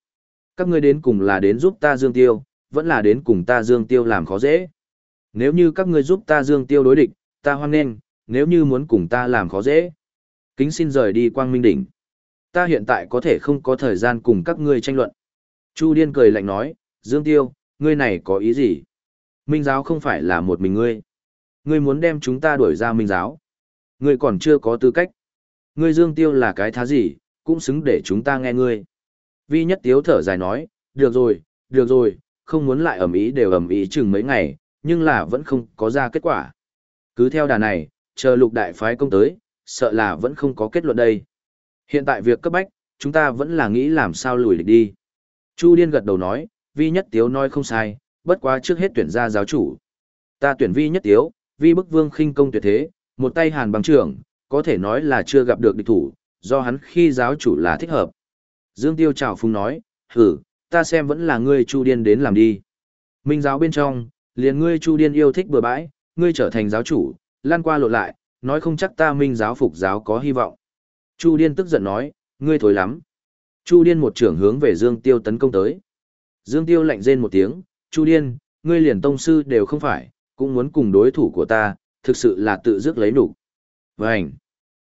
A: Các ngươi đến cùng là đến giúp ta Dương Tiêu, vẫn là đến cùng ta Dương Tiêu làm khó dễ. Nếu như các ngươi giúp ta Dương Tiêu đối địch, ta hoan nghênh, nếu như muốn cùng ta làm khó dễ. Kính xin rời đi quang minh đỉnh. Ta hiện tại có thể không có thời gian cùng các ngươi tranh luận. Chu Điên cười lạnh nói, Dương Tiêu, ngươi này có ý gì? Minh giáo không phải là một mình ngươi. Ngươi muốn đem chúng ta đuổi ra Minh giáo. Ngươi còn chưa có tư cách. Ngươi Dương Tiêu là cái thá gì, cũng xứng để chúng ta nghe ngươi. Vi nhất tiếu thở dài nói, được rồi, được rồi, không muốn lại ẩm ý đều ẩm ý chừng mấy ngày, nhưng là vẫn không có ra kết quả. Cứ theo đà này, chờ lục đại phái công tới, sợ là vẫn không có kết luận đây. Hiện tại việc cấp bách, chúng ta vẫn là nghĩ làm sao lùi lịch đi. Chu Điên gật đầu nói, vi nhất tiếu nói không sai, bất quá trước hết tuyển ra giáo chủ. Ta tuyển vi nhất tiếu, vi bức vương khinh công tuyệt thế, một tay hàn bằng trưởng, có thể nói là chưa gặp được địch thủ, do hắn khi giáo chủ là thích hợp. Dương Tiêu Trào phung nói, hử, ta xem vẫn là ngươi Chu Điên đến làm đi. Minh giáo bên trong, liền ngươi Chu Điên yêu thích bừa bãi, ngươi trở thành giáo chủ, lan qua lộ lại, nói không chắc ta Minh giáo phục giáo có hy vọng. Chu Điên tức giận nói, ngươi thối lắm. Chu Điên một trưởng hướng về Dương Tiêu tấn công tới. Dương Tiêu lạnh rên một tiếng, Chu Điên, ngươi liền tông sư đều không phải, cũng muốn cùng đối thủ của ta, thực sự là tự dứt lấy đủ. Vânh!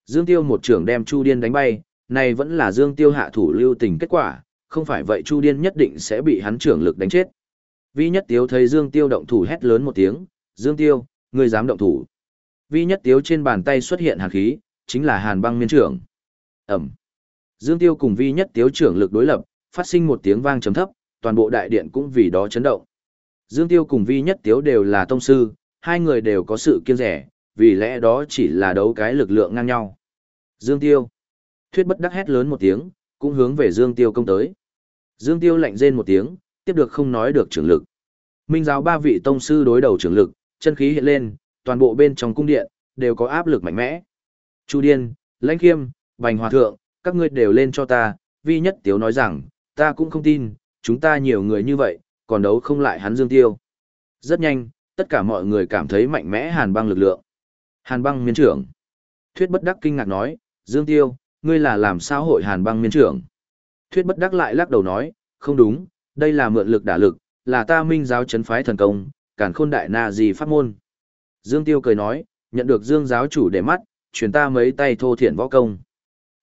A: Dương Tiêu một trưởng đem Chu Điên đánh bay, này vẫn là Dương Tiêu hạ thủ lưu tình kết quả, không phải vậy Chu Điên nhất định sẽ bị hắn trưởng lực đánh chết. Vi Nhất Tiếu thấy Dương Tiêu động thủ hét lớn một tiếng, Dương Tiêu, ngươi dám động thủ. Vi Nhất Tiếu trên bàn tay xuất hiện hàn khí, chính là hàn băng miên trưởng. Ẩm. Dương Tiêu cùng Vi Nhất Tiếu trưởng lực đối lập, phát sinh một tiếng vang trầm thấp, toàn bộ đại điện cũng vì đó chấn động. Dương Tiêu cùng Vi Nhất Tiếu đều là tông sư, hai người đều có sự kiêng rẻ, vì lẽ đó chỉ là đấu cái lực lượng ngang nhau. Dương Tiêu. Thuyết bất đắc hét lớn một tiếng, cũng hướng về Dương Tiêu công tới. Dương Tiêu lạnh rên một tiếng, tiếp được không nói được trưởng lực. Minh giáo ba vị tông sư đối đầu trưởng lực, chân khí hiện lên, toàn bộ bên trong cung điện đều có áp lực mạnh mẽ. Chu Điên, Lãnh Khiêm, Bành Hòa thượng, các ngươi đều lên cho ta, Vi Nhất Tiếu nói rằng, ta cũng không tin, chúng ta nhiều người như vậy, còn đấu không lại hắn Dương Tiêu. Rất nhanh, tất cả mọi người cảm thấy mạnh mẽ hàn băng lực lượng. Hàn băng miên trưởng. Thuyết bất đắc kinh ngạc nói, Dương Tiêu, ngươi là làm sao hội hàn băng miên trưởng. Thuyết bất đắc lại lắc đầu nói, không đúng, đây là mượn lực đả lực, là ta minh giáo chấn phái thần công, cản khôn đại na gì pháp môn. Dương Tiêu cười nói, nhận được Dương giáo chủ để mắt, truyền ta mấy tay thô thiện võ công.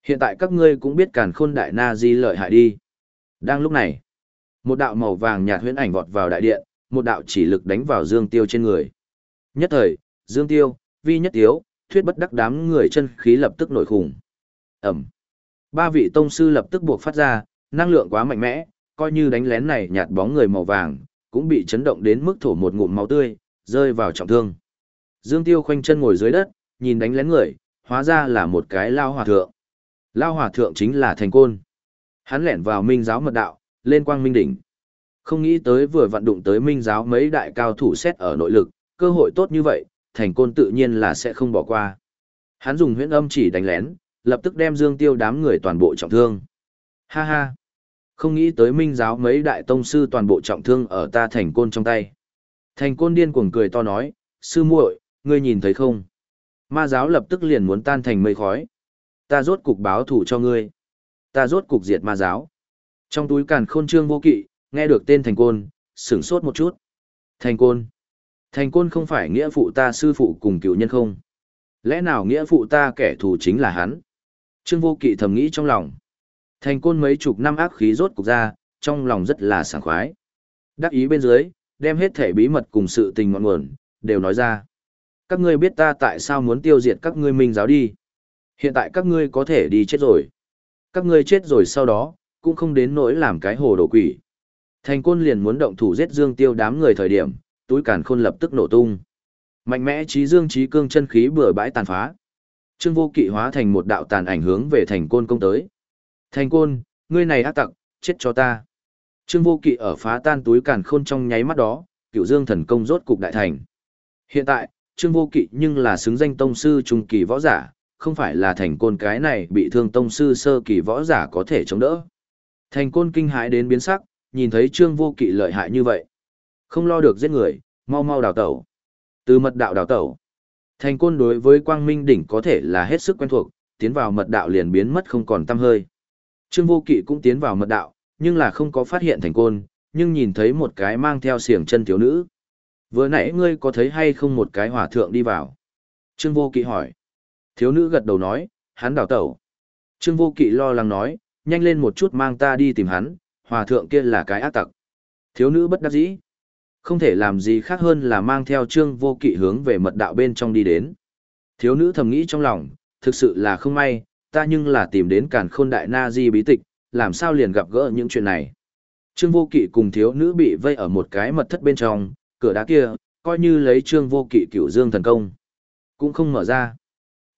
A: Hiện tại các ngươi cũng biết cản khôn đại na di lợi hại đi. Đang lúc này, một đạo màu vàng nhạt huyễn ảnh vọt vào đại điện, một đạo chỉ lực đánh vào Dương Tiêu trên người. Nhất thời, Dương Tiêu, Vi Nhất Tiếu, thuyết bất đắc đám người chân khí lập tức nổi khủng. Ẩm. Ba vị tông sư lập tức buộc phát ra, năng lượng quá mạnh mẽ, coi như đánh lén này nhạt bóng người màu vàng, cũng bị chấn động đến mức thổ một ngụm máu tươi, rơi vào trọng thương. Dương Tiêu khoanh chân ngồi dưới đất, nhìn đánh lén người, hóa ra là một cái lao hòa thượng. Lao hòa thượng chính là thành côn. Hắn lẻn vào minh giáo mật đạo, lên quang minh đỉnh. Không nghĩ tới vừa vận đụng tới minh giáo mấy đại cao thủ xét ở nội lực, cơ hội tốt như vậy, thành côn tự nhiên là sẽ không bỏ qua. Hắn dùng huyễn âm chỉ đánh lén, lập tức đem Dương Tiêu đám người toàn bộ trọng thương. Ha ha! Không nghĩ tới minh giáo mấy đại tông sư toàn bộ trọng thương ở ta thành côn trong tay. Thành côn điên cuồng cười to nói, sư muội, ngươi nhìn thấy không? Ma giáo lập tức liền muốn tan thành mây khói. Ta rốt cục báo thủ cho ngươi. Ta rốt cục diệt ma giáo. Trong túi càn khôn trương vô kỵ, nghe được tên thành côn, sửng sốt một chút. Thành côn. Thành côn không phải nghĩa phụ ta sư phụ cùng cựu nhân không? Lẽ nào nghĩa phụ ta kẻ thù chính là hắn? Trương vô kỵ thầm nghĩ trong lòng. Thành côn mấy chục năm ác khí rốt cục ra, trong lòng rất là sảng khoái. Đắc ý bên dưới, đem hết thể bí mật cùng sự tình ngọn nguồn, đều nói ra. Các ngươi biết ta tại sao muốn tiêu diệt các ngươi minh giáo đi. Hiện tại các ngươi có thể đi chết rồi. Các ngươi chết rồi sau đó, cũng không đến nỗi làm cái hồ đồ quỷ. Thành côn liền muốn động thủ giết dương tiêu đám người thời điểm, túi càn khôn lập tức nổ tung. Mạnh mẽ trí dương trí cương chân khí bừa bãi tàn phá. Trương vô kỵ hóa thành một đạo tàn ảnh hướng về thành côn công tới. Thành côn, ngươi này ác tặc, chết cho ta. Trương vô kỵ ở phá tan túi càn khôn trong nháy mắt đó, cựu dương thần công rốt cục đại thành. Hiện tại, Trương vô kỵ nhưng là xứng danh tông sư trung kỳ võ giả, không phải là thành côn cái này bị thương tông sư sơ kỳ võ giả có thể chống đỡ. Thành côn kinh hãi đến biến sắc, nhìn thấy trương vô kỵ lợi hại như vậy. Không lo được giết người, mau mau đào tẩu. Từ mật đạo đào tẩu. Thành côn đối với quang minh đỉnh có thể là hết sức quen thuộc, tiến vào mật đạo liền biến mất không còn tăm hơi. Trương vô kỵ cũng tiến vào mật đạo, nhưng là không có phát hiện thành côn, nhưng nhìn thấy một cái mang theo xiềng chân thiếu nữ. Vừa nãy ngươi có thấy hay không một cái hỏa thượng đi vào? Trương vô kỵ hỏi. Thiếu nữ gật đầu nói, hắn đào tẩu. Trương vô kỵ lo lắng nói, nhanh lên một chút mang ta đi tìm hắn, hòa thượng kia là cái ác tặc. Thiếu nữ bất đắc dĩ. Không thể làm gì khác hơn là mang theo trương vô kỵ hướng về mật đạo bên trong đi đến. Thiếu nữ thầm nghĩ trong lòng, thực sự là không may, ta nhưng là tìm đến càn khôn đại na di bí tịch, làm sao liền gặp gỡ những chuyện này. Trương vô kỵ cùng thiếu nữ bị vây ở một cái mật thất bên trong, cửa đá kia, coi như lấy trương vô kỵ cửu dương thần công. Cũng không mở ra.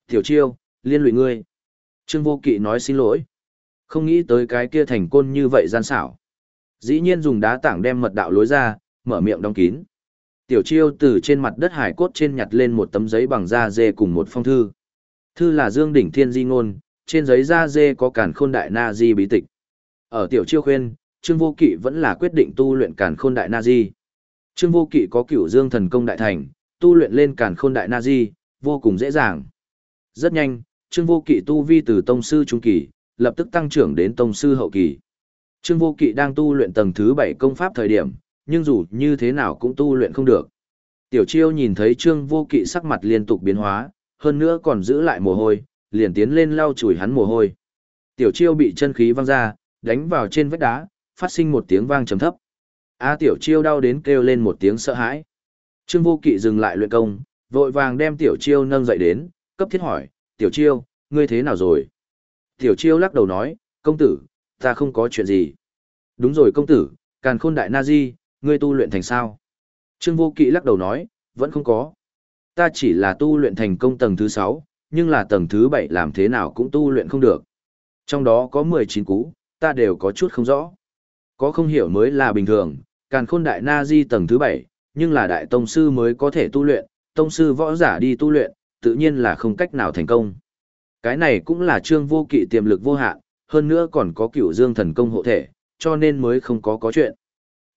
A: Tiểu chiêu, liên lụy ngươi. Trương vô kỵ nói xin lỗi. Không nghĩ tới cái kia thành côn như vậy gian xảo. Dĩ nhiên dùng đá tảng đem mật đạo lối ra, mở miệng đóng kín. Tiểu chiêu từ trên mặt đất hải cốt trên nhặt lên một tấm giấy bằng da dê cùng một phong thư. Thư là Dương Đỉnh Thiên Di Ngôn, trên giấy da dê có cản khôn đại na di bí tịch. Ở tiểu chiêu khuyên, Trương Vô Kỵ vẫn là quyết định tu luyện cản khôn đại na di. Trương Vô Kỵ có cửu dương thần công đại thành, tu luyện lên cản khôn đại na di, vô cùng dễ dàng. Rất nhanh, Trương Vô Kỵ tu vi từ tông sư trung kỳ, lập tức tăng trưởng đến tông sư hậu kỳ. Trương Vô Kỵ đang tu luyện tầng thứ 7 công pháp thời điểm, nhưng dù như thế nào cũng tu luyện không được. Tiểu Chiêu nhìn thấy Trương Vô Kỵ sắc mặt liên tục biến hóa, hơn nữa còn giữ lại mồ hôi, liền tiến lên lau chùi hắn mồ hôi. Tiểu Chiêu bị chân khí văng ra, đánh vào trên vách đá, phát sinh một tiếng vang trầm thấp. A à, Tiểu Chiêu đau đến kêu lên một tiếng sợ hãi. Trương Vô Kỵ dừng lại luyện công, vội vàng đem Tiểu Chiêu nâng dậy đến, cấp thiết hỏi, Tiểu Chiêu, ngươi thế nào rồi? Tiểu Chiêu lắc đầu nói, công tử, ta không có chuyện gì. Đúng rồi công tử, càn khôn đại na di, ngươi tu luyện thành sao? Trương Vô Kỵ lắc đầu nói, vẫn không có. Ta chỉ là tu luyện thành công tầng thứ 6, nhưng là tầng thứ 7 làm thế nào cũng tu luyện không được. Trong đó có 19 cú, ta đều có chút không rõ. Có không hiểu mới là bình thường, càn khôn đại na di tầng thứ 7, nhưng là đại tông sư mới có thể tu luyện, tông sư võ giả đi tu luyện, tự nhiên là không cách nào thành công. Cái này cũng là trương vô kỵ tiềm lực vô hạn, hơn nữa còn có cửu dương thần công hộ thể, cho nên mới không có có chuyện.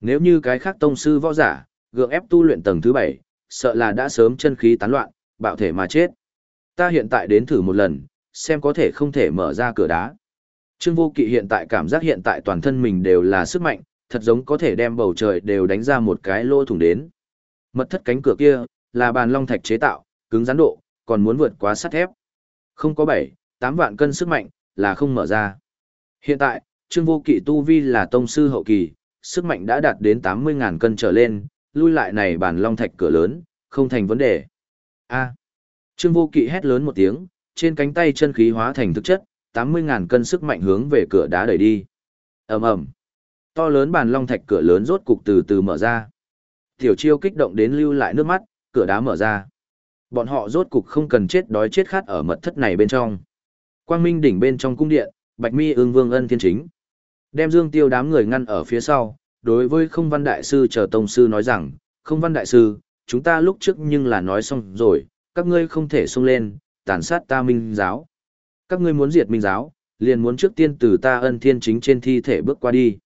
A: Nếu như cái khác tông sư võ giả, gượng ép tu luyện tầng thứ bảy, sợ là đã sớm chân khí tán loạn, bạo thể mà chết. Ta hiện tại đến thử một lần, xem có thể không thể mở ra cửa đá. Trương Vô Kỵ hiện tại cảm giác hiện tại toàn thân mình đều là sức mạnh, thật giống có thể đem bầu trời đều đánh ra một cái lỗ thủng đến. Mật thất cánh cửa kia, là bàn long thạch chế tạo, cứng rắn độ, còn muốn vượt quá sắt thép. Không có 7, 8 vạn cân sức mạnh, là không mở ra. Hiện tại, Trương Vô Kỵ tu vi là tông sư hậu kỳ, sức mạnh đã đạt đến 80.000 cân trở lên, lui lại này bàn long thạch cửa lớn, không thành vấn đề. A. Trương Vô Kỵ hét lớn một tiếng, trên cánh tay chân khí hóa thành thực chất, 80.000 cân sức mạnh hướng về cửa đá đẩy đi. Ầm ầm. To lớn bàn long thạch cửa lớn rốt cục từ từ mở ra. Tiểu chiêu kích động đến lưu lại nước mắt, cửa đá mở ra. Bọn họ rốt cục không cần chết đói chết khát ở mật thất này bên trong. Quang Minh đỉnh bên trong cung điện, Bạch Mi ương vương ân thiên chính. Đem Dương Tiêu đám người ngăn ở phía sau, đối với không văn đại sư chờ tông sư nói rằng, không văn đại sư, chúng ta lúc trước nhưng là nói xong rồi, các ngươi không thể xông lên, tàn sát ta minh giáo. Các ngươi muốn diệt minh giáo, liền muốn trước tiên từ ta ân thiên chính trên thi thể bước qua đi.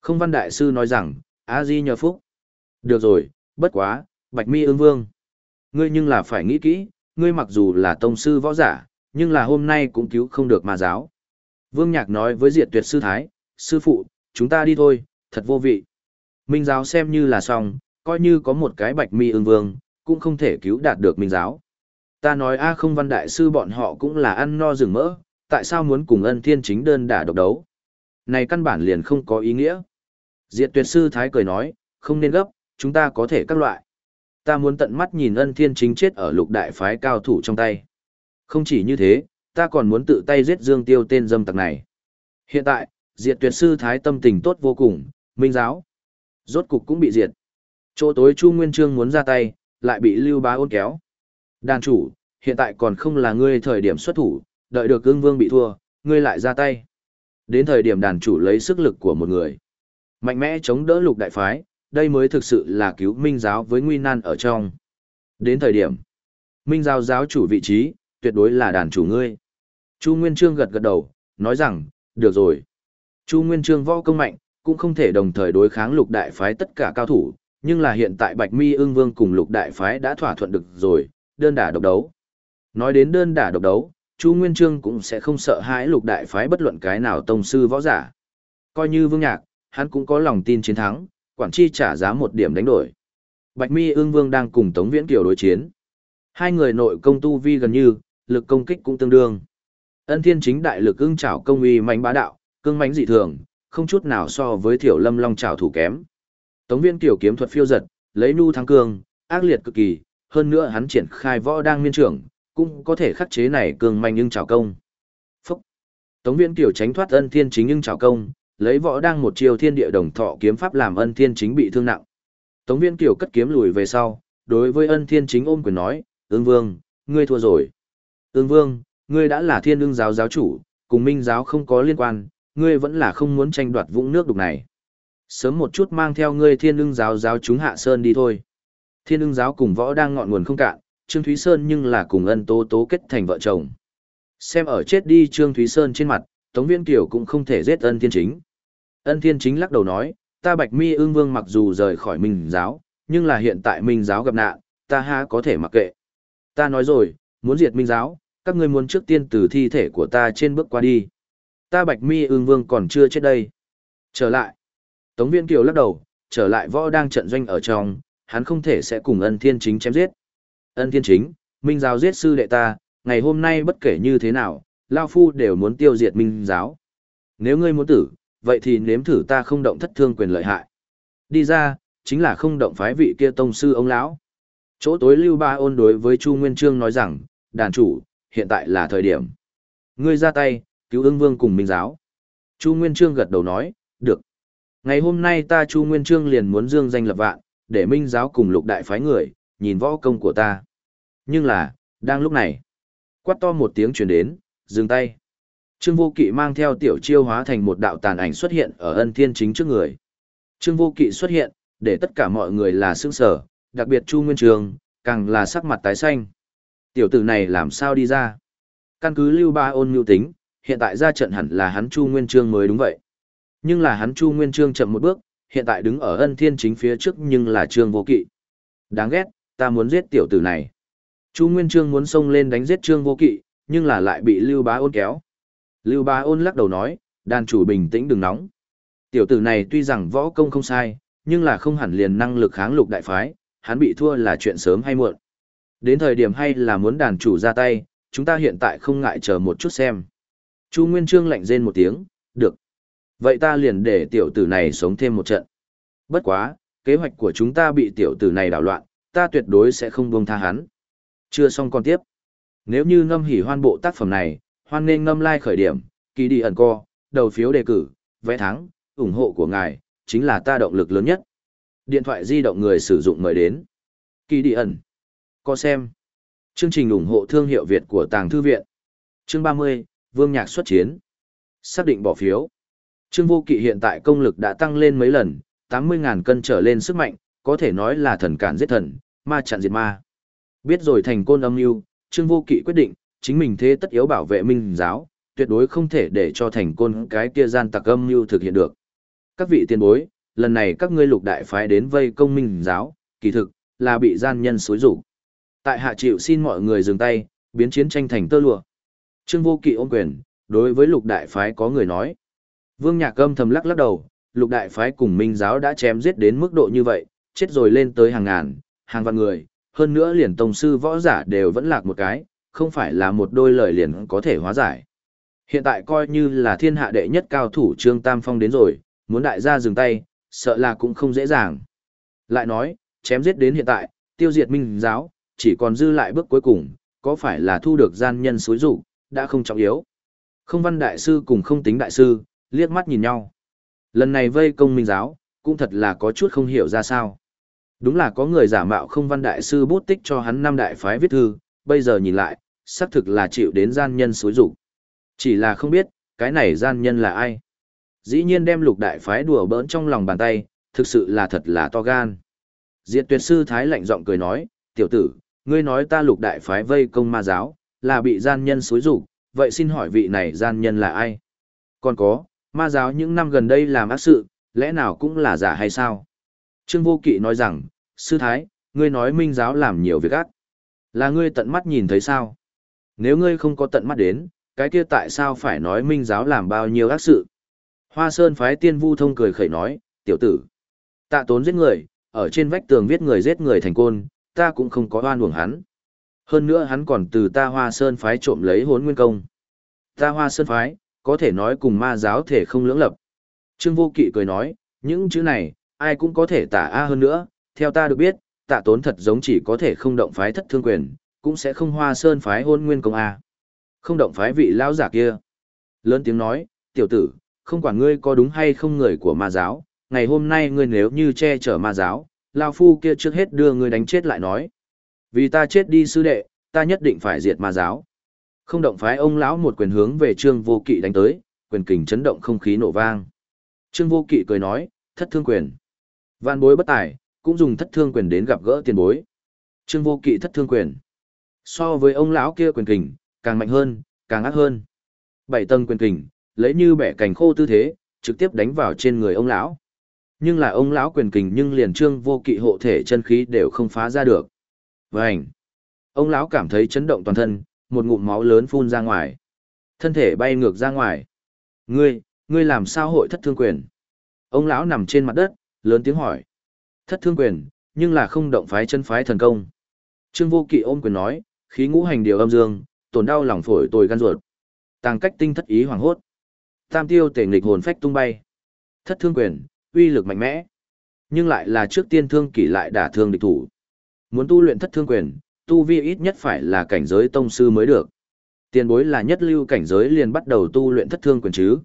A: Không văn đại sư nói rằng, a di nhờ phúc. Được rồi, bất quá, bạch mi ương vương. Ngươi nhưng là phải nghĩ kỹ, ngươi mặc dù là tông sư võ giả, nhưng là hôm nay cũng cứu không được ma giáo. Vương Nhạc nói với diệt tuyệt sư thái, sư phụ, chúng ta đi thôi, thật vô vị. Minh giáo xem như là xong, coi như có một cái bạch mi ương vương, cũng không thể cứu đạt được minh giáo. Ta nói a không văn đại sư bọn họ cũng là ăn no rừng mỡ, tại sao muốn cùng ân thiên chính đơn đả độc đấu? Này căn bản liền không có ý nghĩa. Diệt tuyệt sư thái cười nói, không nên gấp, chúng ta có thể các loại. Ta muốn tận mắt nhìn ân thiên chính chết ở lục đại phái cao thủ trong tay. Không chỉ như thế, ta còn muốn tự tay giết dương tiêu tên dâm tặc này. Hiện tại, diệt tuyệt sư thái tâm tình tốt vô cùng, minh giáo. Rốt cục cũng bị diệt. Chỗ tối Chu Nguyên Trương muốn ra tay, lại bị Lưu Bá ôn kéo. Đàn chủ, hiện tại còn không là ngươi thời điểm xuất thủ, đợi được ương vương bị thua, ngươi lại ra tay. Đến thời điểm đàn chủ lấy sức lực của một người. Mạnh mẽ chống đỡ lục đại phái, đây mới thực sự là cứu minh giáo với nguy nan ở trong. Đến thời điểm, minh giáo giáo chủ vị trí, tuyệt đối là đàn chủ ngươi. Chu Nguyên Trương gật gật đầu, nói rằng, được rồi. Chu Nguyên Trương võ công mạnh, cũng không thể đồng thời đối kháng lục đại phái tất cả cao thủ, nhưng là hiện tại Bạch Mi Ưng vương cùng lục đại phái đã thỏa thuận được rồi, đơn đả độc đấu. Nói đến đơn đả độc đấu, Chu Nguyên Trương cũng sẽ không sợ hãi lục đại phái bất luận cái nào tông sư võ giả. Coi như vương nhạc, hắn cũng có lòng tin chiến thắng, quản chi trả giá một điểm đánh đổi. Bạch Mi Ưng vương đang cùng Tống Viễn Kiều đối chiến. Hai người nội công tu vi gần như, lực công kích cũng tương đương. Ân Thiên chính đại lực ưng trảo công uy mạnh bá đạo, cương mãnh dị thường, không chút nào so với Thiểu Lâm Long trảo thủ kém. Tống Viễn Kiều kiếm thuật phiêu giật, lấy nu thắng cương, ác liệt cực kỳ, hơn nữa hắn triển khai võ đang miên trưởng, cũng có thể khắc chế này cường mạnh nhưng trảo công. Phúc! Tống Viễn Kiều tránh thoát Ân Thiên chính nhưng trảo công, lấy võ đang một chiêu thiên địa đồng thọ kiếm pháp làm Ân Thiên chính bị thương nặng. Tống viên Kiều cất kiếm lùi về sau, đối với Ân Thiên chính ôm quyền nói, ương Vương, ngươi thua rồi." Ương Vương, ngươi đã là Thiên đương giáo giáo chủ, cùng Minh giáo không có liên quan, ngươi vẫn là không muốn tranh đoạt vũng nước đục này." sớm một chút mang theo ngươi thiên đương giáo giáo chúng hạ sơn đi thôi. Thiên đương giáo cùng võ đang ngọn nguồn không cạn, Trương Thúy Sơn nhưng là cùng ân tố tố kết thành vợ chồng. Xem ở chết đi Trương Thúy Sơn trên mặt, Tống Viên Kiều cũng không thể giết ân thiên chính. Ân thiên chính lắc đầu nói, ta bạch mi Ưng vương mặc dù rời khỏi minh giáo, nhưng là hiện tại minh giáo gặp nạn, ta ha có thể mặc kệ. Ta nói rồi, muốn diệt minh giáo, các ngươi muốn trước tiên từ thi thể của ta trên bước qua đi. Ta bạch mi Ưng vương còn chưa chết đây. Trở lại. Tống Viên Kiều lắc đầu, trở lại võ đang trận doanh ở trong, hắn không thể sẽ cùng ân thiên chính chém giết. Ân thiên chính, minh giáo giết sư đệ ta, ngày hôm nay bất kể như thế nào, Lao Phu đều muốn tiêu diệt minh giáo. Nếu ngươi muốn tử, vậy thì nếm thử ta không động thất thương quyền lợi hại. Đi ra, chính là không động phái vị kia tông sư ông lão. Chỗ tối Lưu Ba ôn đối với Chu Nguyên Trương nói rằng, đàn chủ, hiện tại là thời điểm. Ngươi ra tay, cứu ưng vương cùng minh giáo. Chu Nguyên Trương gật đầu nói, được. Ngày hôm nay ta Chu Nguyên Trương liền muốn dương danh lập vạn, để minh giáo cùng lục đại phái người, nhìn võ công của ta. Nhưng là, đang lúc này, quát to một tiếng truyền đến, dừng tay. Trương Vô Kỵ mang theo tiểu chiêu hóa thành một đạo tàn ảnh xuất hiện ở ân thiên chính trước người. Trương Vô Kỵ xuất hiện, để tất cả mọi người là sững sở, đặc biệt Chu Nguyên Trường, càng là sắc mặt tái xanh. Tiểu tử này làm sao đi ra? Căn cứ lưu ba ôn mưu tính, hiện tại ra trận hẳn là hắn Chu Nguyên Trương mới đúng vậy. Nhưng là hắn Chu Nguyên Trương chậm một bước, hiện tại đứng ở ân thiên chính phía trước nhưng là Trương Vô Kỵ. Đáng ghét, ta muốn giết tiểu tử này. Chu Nguyên Trương muốn xông lên đánh giết Trương Vô Kỵ, nhưng là lại bị Lưu Bá Ôn kéo. Lưu Bá Ôn lắc đầu nói, đàn chủ bình tĩnh đừng nóng. Tiểu tử này tuy rằng võ công không sai, nhưng là không hẳn liền năng lực kháng lục đại phái, hắn bị thua là chuyện sớm hay muộn. Đến thời điểm hay là muốn đàn chủ ra tay, chúng ta hiện tại không ngại chờ một chút xem. Chu Nguyên Trương lạnh rên một tiếng, được. Vậy ta liền để tiểu tử này sống thêm một trận. Bất quá, kế hoạch của chúng ta bị tiểu tử này đảo loạn, ta tuyệt đối sẽ không buông tha hắn. Chưa xong còn tiếp. Nếu như ngâm hỉ hoan bộ tác phẩm này, hoan nên ngâm like khởi điểm, kỳ đi ẩn co, đầu phiếu đề cử, vẽ thắng, ủng hộ của ngài, chính là ta động lực lớn nhất. Điện thoại di động người sử dụng mời đến. Kỳ đi ẩn. co xem. Chương trình ủng hộ thương hiệu Việt của Tàng Thư Viện. Chương 30, Vương Nhạc xuất chiến. Xác định bỏ phiếu. Trương Vô Kỵ hiện tại công lực đã tăng lên mấy lần, 80.000 cân trở lên sức mạnh, có thể nói là thần cản giết thần, ma chặn diệt ma. Biết rồi thành côn âm mưu, Trương Vô Kỵ quyết định, chính mình thế tất yếu bảo vệ minh giáo, tuyệt đối không thể để cho thành côn cái kia gian tặc âm mưu thực hiện được. Các vị tiền bối, lần này các ngươi lục đại phái đến vây công minh giáo, kỳ thực, là bị gian nhân xối rủ. Tại hạ chịu xin mọi người dừng tay, biến chiến tranh thành tơ lụa. Trương Vô Kỵ ôm quyền, đối với lục đại phái có người nói. Vương Nhạc Âm thầm lắc lắc đầu, lục đại phái cùng minh giáo đã chém giết đến mức độ như vậy, chết rồi lên tới hàng ngàn, hàng vạn người, hơn nữa liền tông sư võ giả đều vẫn lạc một cái, không phải là một đôi lời liền có thể hóa giải. Hiện tại coi như là thiên hạ đệ nhất cao thủ Trương Tam Phong đến rồi, muốn đại gia dừng tay, sợ là cũng không dễ dàng. Lại nói, chém giết đến hiện tại, tiêu diệt minh giáo, chỉ còn dư lại bước cuối cùng, có phải là thu được gian nhân xối rủ, đã không trọng yếu. Không văn đại sư cùng không tính đại sư, liếc mắt nhìn nhau. Lần này vây công minh giáo, cũng thật là có chút không hiểu ra sao. Đúng là có người giả mạo không văn đại sư bút tích cho hắn năm đại phái viết thư, bây giờ nhìn lại, xác thực là chịu đến gian nhân xối rủ. Chỉ là không biết, cái này gian nhân là ai. Dĩ nhiên đem lục đại phái đùa bỡn trong lòng bàn tay, thực sự là thật là to gan. Diệt tuyệt sư Thái lạnh giọng cười nói, tiểu tử, ngươi nói ta lục đại phái vây công ma giáo, là bị gian nhân xối rủ, vậy xin hỏi vị này gian nhân là ai? Còn có, ma giáo những năm gần đây làm ác sự, lẽ nào cũng là giả hay sao? Trương Vô Kỵ nói rằng, sư thái, ngươi nói minh giáo làm nhiều việc ác. Là ngươi tận mắt nhìn thấy sao? Nếu ngươi không có tận mắt đến, cái kia tại sao phải nói minh giáo làm bao nhiêu ác sự? Hoa Sơn phái tiên vu thông cười khẩy nói, tiểu tử. Tạ tốn giết người, ở trên vách tường viết người giết người thành côn, ta cũng không có oan uổng hắn. Hơn nữa hắn còn từ ta Hoa Sơn phái trộm lấy hốn nguyên công. Ta Hoa Sơn phái, có thể nói cùng ma giáo thể không lưỡng lập. Trương Vô Kỵ cười nói, những chữ này, ai cũng có thể tả A hơn nữa, theo ta được biết, tạ tốn thật giống chỉ có thể không động phái thất thương quyền, cũng sẽ không Hoa Sơn phái hôn nguyên công A. Không động phái vị lão giả kia. Lớn tiếng nói, tiểu tử, không quản ngươi có đúng hay không người của ma giáo, ngày hôm nay ngươi nếu như che chở ma giáo, lao phu kia trước hết đưa ngươi đánh chết lại nói. Vì ta chết đi sư đệ, ta nhất định phải diệt ma giáo. Không động phái ông lão một quyền hướng về Trương Vô Kỵ đánh tới, quyền kình chấn động không khí nổ vang. Trương Vô Kỵ cười nói, thất thương quyền. Vạn bối bất tài, cũng dùng thất thương quyền đến gặp gỡ tiền bối. Trương Vô Kỵ thất thương quyền. So với ông lão kia quyền kình, càng mạnh hơn, càng ác hơn. Bảy tầng quyền kình, lấy như bẻ cành khô tư thế, trực tiếp đánh vào trên người ông lão. Nhưng là ông lão quyền kình nhưng liền Trương Vô Kỵ hộ thể chân khí đều không phá ra được. Vành. Ông lão cảm thấy chấn động toàn thân, một ngụm máu lớn phun ra ngoài. Thân thể bay ngược ra ngoài. Ngươi, ngươi làm sao hội thất thương quyền? Ông lão nằm trên mặt đất, lớn tiếng hỏi. Thất thương quyền, nhưng là không động phái chân phái thần công. Trương Vô Kỵ ôm quyền nói, khí ngũ hành điều âm dương, tổn đau lòng phổi tồi gan ruột. Tàng cách tinh thất ý hoàng hốt. Tam tiêu tể nghịch hồn phách tung bay. Thất thương quyền, uy lực mạnh mẽ. Nhưng lại là trước tiên thương kỷ lại đả thương địch thủ. Muốn tu luyện thất thương quyền, tu vi ít nhất phải là cảnh giới tông sư mới được. Tiền bối là nhất lưu cảnh giới liền bắt đầu tu luyện thất thương quyền chứ.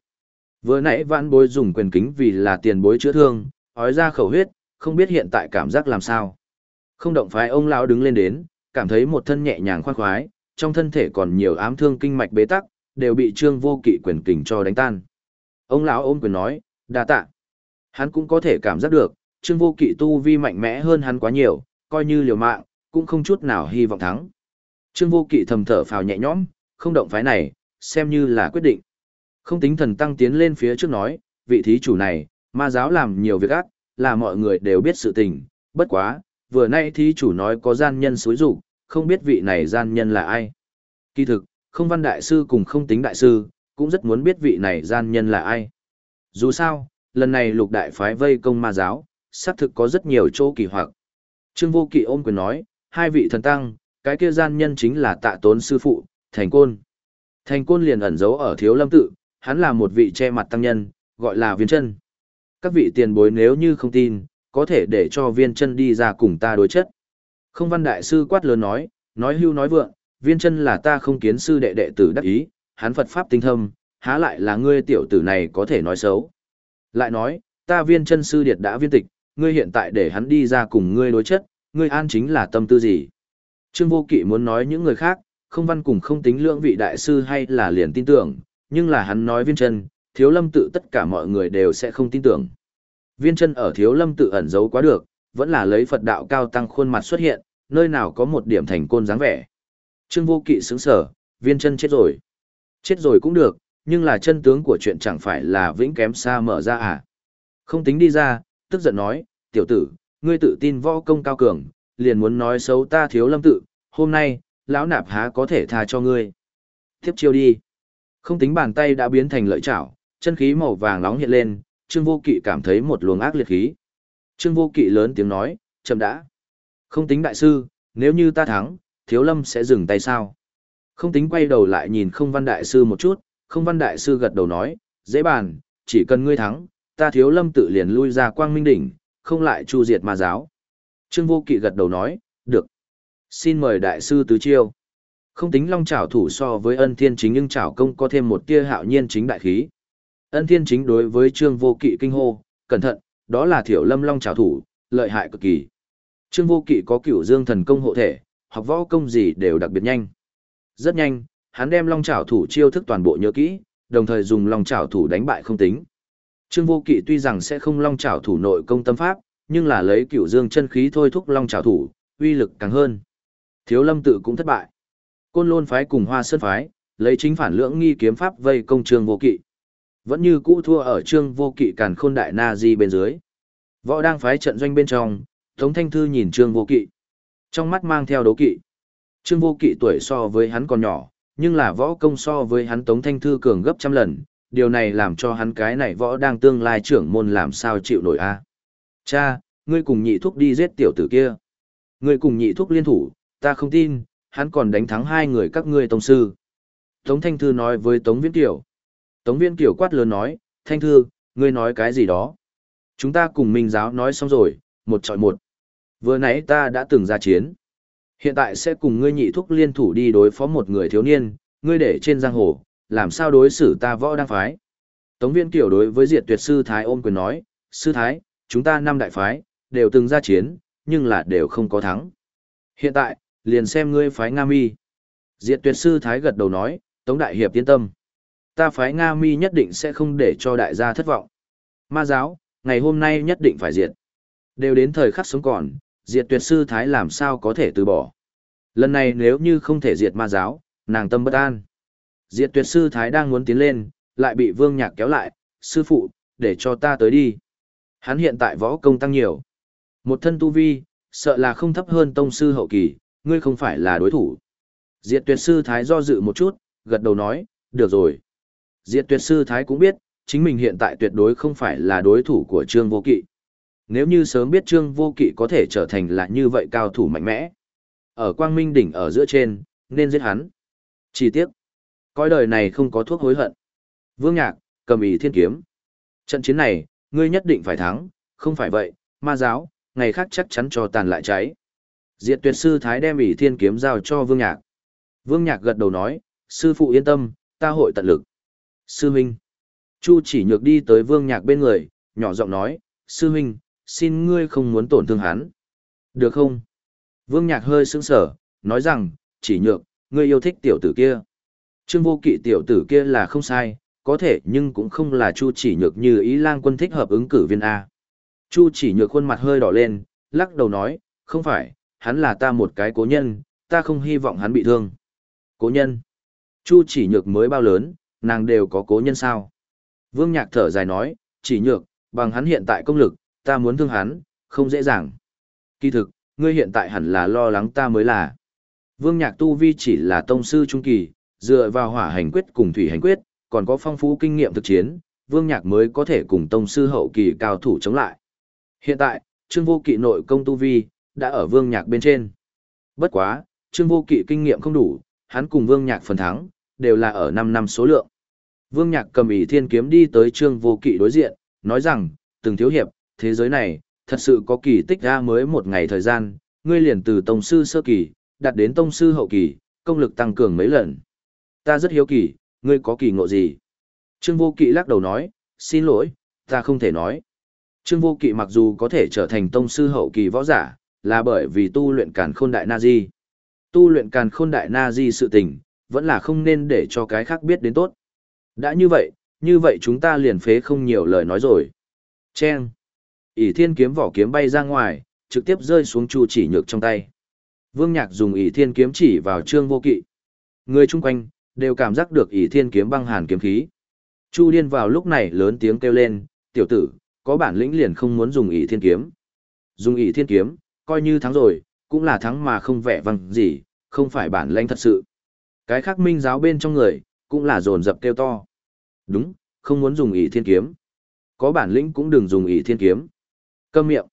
A: Vừa nãy vãn bối dùng quyền kính vì là tiền bối chữa thương, ói ra khẩu huyết, không biết hiện tại cảm giác làm sao. Không động phái ông lão đứng lên đến, cảm thấy một thân nhẹ nhàng khoan khoái, trong thân thể còn nhiều ám thương kinh mạch bế tắc, đều bị trương vô kỵ quyền kình cho đánh tan. Ông lão ôm quyền nói, đa tạ. Hắn cũng có thể cảm giác được, trương vô kỵ tu vi mạnh mẽ hơn hắn quá nhiều, coi như liều mạng, cũng không chút nào hy vọng thắng. Trương vô kỵ thầm thở phào nhẹ nhõm, không động phái này, xem như là quyết định. Không tính thần tăng tiến lên phía trước nói, vị thí chủ này, ma giáo làm nhiều việc ác, là mọi người đều biết sự tình, bất quá, vừa nay thí chủ nói có gian nhân xối rủ, không biết vị này gian nhân là ai. Kỳ thực, không văn đại sư cùng không tính đại sư, cũng rất muốn biết vị này gian nhân là ai. Dù sao, lần này lục đại phái vây công ma giáo, xác thực có rất nhiều chỗ kỳ hoặc. Trương vô kỵ ôm quyền nói, hai vị thần tăng, cái kia gian nhân chính là tạ tốn sư phụ, thành côn. Thành côn liền ẩn giấu ở thiếu lâm tự, hắn là một vị che mặt tăng nhân, gọi là viên chân. Các vị tiền bối nếu như không tin, có thể để cho viên chân đi ra cùng ta đối chất. Không văn đại sư quát lớn nói, nói hưu nói vượng, viên chân là ta không kiến sư đệ đệ tử đắc ý, hắn Phật Pháp tinh thâm, há lại là ngươi tiểu tử này có thể nói xấu. Lại nói, ta viên chân sư điệt đã viên tịch, ngươi hiện tại để hắn đi ra cùng ngươi đối chất, ngươi an chính là tâm tư gì? Trương Vô Kỵ muốn nói những người khác, không văn cùng không tính lượng vị đại sư hay là liền tin tưởng, nhưng là hắn nói viên chân, thiếu lâm tự tất cả mọi người đều sẽ không tin tưởng. Viên chân ở thiếu lâm tự ẩn giấu quá được, vẫn là lấy Phật đạo cao tăng khuôn mặt xuất hiện, nơi nào có một điểm thành côn dáng vẻ. Trương Vô Kỵ sững sở, viên chân chết rồi. Chết rồi cũng được, nhưng là chân tướng của chuyện chẳng phải là vĩnh kém xa mở ra à. Không tính đi ra, tức giận nói, tiểu tử, ngươi tự tin võ công cao cường, liền muốn nói xấu ta thiếu lâm tự, hôm nay, lão nạp há có thể tha cho ngươi. Tiếp chiêu đi. Không tính bàn tay đã biến thành lợi chảo, chân khí màu vàng nóng hiện lên, Trương Vô Kỵ cảm thấy một luồng ác liệt khí. Trương Vô Kỵ lớn tiếng nói, chậm đã. Không tính đại sư, nếu như ta thắng, thiếu lâm sẽ dừng tay sao? Không tính quay đầu lại nhìn không văn đại sư một chút, không văn đại sư gật đầu nói, dễ bàn, chỉ cần ngươi thắng, ta thiếu lâm tự liền lui ra quang minh đỉnh, không lại chu diệt ma giáo. Trương Vô Kỵ gật đầu nói, được. Xin mời đại sư tứ chiêu. Không tính long trảo thủ so với ân thiên chính nhưng trảo công có thêm một tia hạo nhiên chính đại khí. Ân thiên chính đối với Trương Vô Kỵ kinh hô, cẩn thận, đó là thiểu lâm long trảo thủ, lợi hại cực kỳ. Trương Vô Kỵ có cửu dương thần công hộ thể, học võ công gì đều đặc biệt nhanh. Rất nhanh, hắn đem long trảo thủ chiêu thức toàn bộ nhớ kỹ, đồng thời dùng long trảo thủ đánh bại không tính. Trương Vô Kỵ tuy rằng sẽ không long trảo thủ nội công tâm pháp, nhưng là lấy cửu dương chân khí thôi thúc long trảo thủ, uy lực càng hơn. Thiếu Lâm tự cũng thất bại. Côn Lôn phái cùng Hoa Sơn phái, lấy chính phản lưỡng nghi kiếm pháp vây công Trương Vô Kỵ. Vẫn như cũ thua ở Trương Vô Kỵ càn khôn đại na di bên dưới. Võ đang phái trận doanh bên trong, Tống Thanh Thư nhìn Trương Vô Kỵ. Trong mắt mang theo đấu kỵ. Trương Vô Kỵ tuổi so với hắn còn nhỏ, nhưng là võ công so với hắn Tống Thanh Thư cường gấp trăm lần, điều này làm cho hắn cái này võ đang tương lai trưởng môn làm sao chịu nổi a. Cha, ngươi cùng nhị thúc đi giết tiểu tử kia. Ngươi cùng nhị thúc liên thủ, ta không tin, hắn còn đánh thắng hai người các ngươi tông sư. Tống Thanh Thư nói với Tống Viễn Kiều. Tống Viễn Kiều quát lớn nói, Thanh Thư, ngươi nói cái gì đó? Chúng ta cùng Minh Giáo nói xong rồi, một chọi một. Vừa nãy ta đã từng ra chiến. Hiện tại sẽ cùng ngươi nhị thúc liên thủ đi đối phó một người thiếu niên, ngươi để trên giang hồ, làm sao đối xử ta võ đang phái. Tống viên kiểu đối với diệt tuyệt sư Thái ôm quyền nói, sư Thái, chúng ta năm đại phái, đều từng ra chiến, nhưng là đều không có thắng. Hiện tại, liền xem ngươi phái Nga mi. Diệt tuyệt sư Thái gật đầu nói, Tống đại hiệp yên tâm. Ta phái Nga mi nhất định sẽ không để cho đại gia thất vọng. Ma giáo, ngày hôm nay nhất định phải diệt. Đều đến thời khắc sống còn, diệt tuyệt sư Thái làm sao có thể từ bỏ. Lần này nếu như không thể diệt ma giáo, nàng tâm bất an. Diệt tuyệt sư Thái đang muốn tiến lên, lại bị vương nhạc kéo lại, sư phụ, để cho ta tới đi. Hắn hiện tại võ công tăng nhiều. Một thân tu vi, sợ là không thấp hơn tông sư hậu kỳ, ngươi không phải là đối thủ. Diệt tuyệt sư Thái do dự một chút, gật đầu nói, được rồi. Diệt tuyệt sư Thái cũng biết, chính mình hiện tại tuyệt đối không phải là đối thủ của Trương Vô Kỵ. Nếu như sớm biết Trương Vô Kỵ có thể trở thành là như vậy cao thủ mạnh mẽ. Ở Quang Minh đỉnh ở giữa trên, nên giết hắn. Chỉ tiếc, coi đời này không có thuốc hối hận. Vương Nhạc, cầm ý thiên kiếm. Trận chiến này, ngươi nhất định phải thắng, không phải vậy, ma giáo, ngày khác chắc chắn cho tàn lại cháy. Diệt tuyệt sư Thái đem ý thiên kiếm giao cho Vương Nhạc. Vương Nhạc gật đầu nói, sư phụ yên tâm, ta hội tận lực. Sư Minh. Chu chỉ nhược đi tới Vương Nhạc bên người, nhỏ giọng nói, sư Minh, xin ngươi không muốn tổn thương hắn. Được không? Vương Nhạc hơi sững sở, nói rằng, chỉ nhược, ngươi yêu thích tiểu tử kia. Trương vô kỵ tiểu tử kia là không sai, có thể nhưng cũng không là Chu chỉ nhược như ý lang quân thích hợp ứng cử viên A. Chu chỉ nhược khuôn mặt hơi đỏ lên, lắc đầu nói, không phải, hắn là ta một cái cố nhân, ta không hy vọng hắn bị thương. Cố nhân. Chu chỉ nhược mới bao lớn, nàng đều có cố nhân sao. Vương Nhạc thở dài nói, chỉ nhược, bằng hắn hiện tại công lực, ta muốn thương hắn, không dễ dàng. Kỳ thực, ngươi hiện tại hẳn là lo lắng ta mới là. Vương Nhạc Tu Vi chỉ là tông sư trung kỳ, dựa vào hỏa hành quyết cùng thủy hành quyết, còn có phong phú kinh nghiệm thực chiến, Vương Nhạc mới có thể cùng tông sư hậu kỳ cao thủ chống lại. Hiện tại, Trương Vô Kỵ nội công Tu Vi, đã ở Vương Nhạc bên trên. Bất quá, Trương Vô Kỵ kinh nghiệm không đủ, hắn cùng Vương Nhạc phần thắng, đều là ở 5 năm số lượng. Vương Nhạc cầm ý thiên kiếm đi tới Trương Vô Kỵ đối diện, nói rằng, từng thiếu hiệp, thế giới này, thật sự có kỳ tích ra mới một ngày thời gian, ngươi liền từ tông sư sơ kỳ, đạt đến tông sư hậu kỳ, công lực tăng cường mấy lần. Ta rất hiếu kỳ, ngươi có kỳ ngộ gì? Trương Vô Kỵ lắc đầu nói, xin lỗi, Ta không thể nói. Trương Vô Kỵ mặc dù có thể trở thành tông sư hậu kỳ võ giả, là bởi vì tu luyện càn khôn đại na di. Tu luyện càn khôn đại na di sự tình, vẫn là không nên để cho cái khác biết đến tốt. Đã như vậy, như vậy chúng ta liền phế không nhiều lời nói rồi. Chen ỷ thiên kiếm vỏ kiếm bay ra ngoài, trực tiếp rơi xuống chu chỉ nhược trong tay. Vương Nhạc dùng ỷ thiên kiếm chỉ vào trương vô kỵ. Người chung quanh, đều cảm giác được ỷ thiên kiếm băng hàn kiếm khí. Chu điên vào lúc này lớn tiếng kêu lên, tiểu tử, có bản lĩnh liền không muốn dùng ỷ thiên kiếm. Dùng ỷ thiên kiếm, coi như thắng rồi, cũng là thắng mà không vẻ vang gì, không phải bản lãnh thật sự. Cái khác minh giáo bên trong người, cũng là dồn dập kêu to. Đúng, không muốn dùng ỷ thiên kiếm. Có bản lĩnh cũng đừng dùng ỷ thiên kiếm. Câm miệng.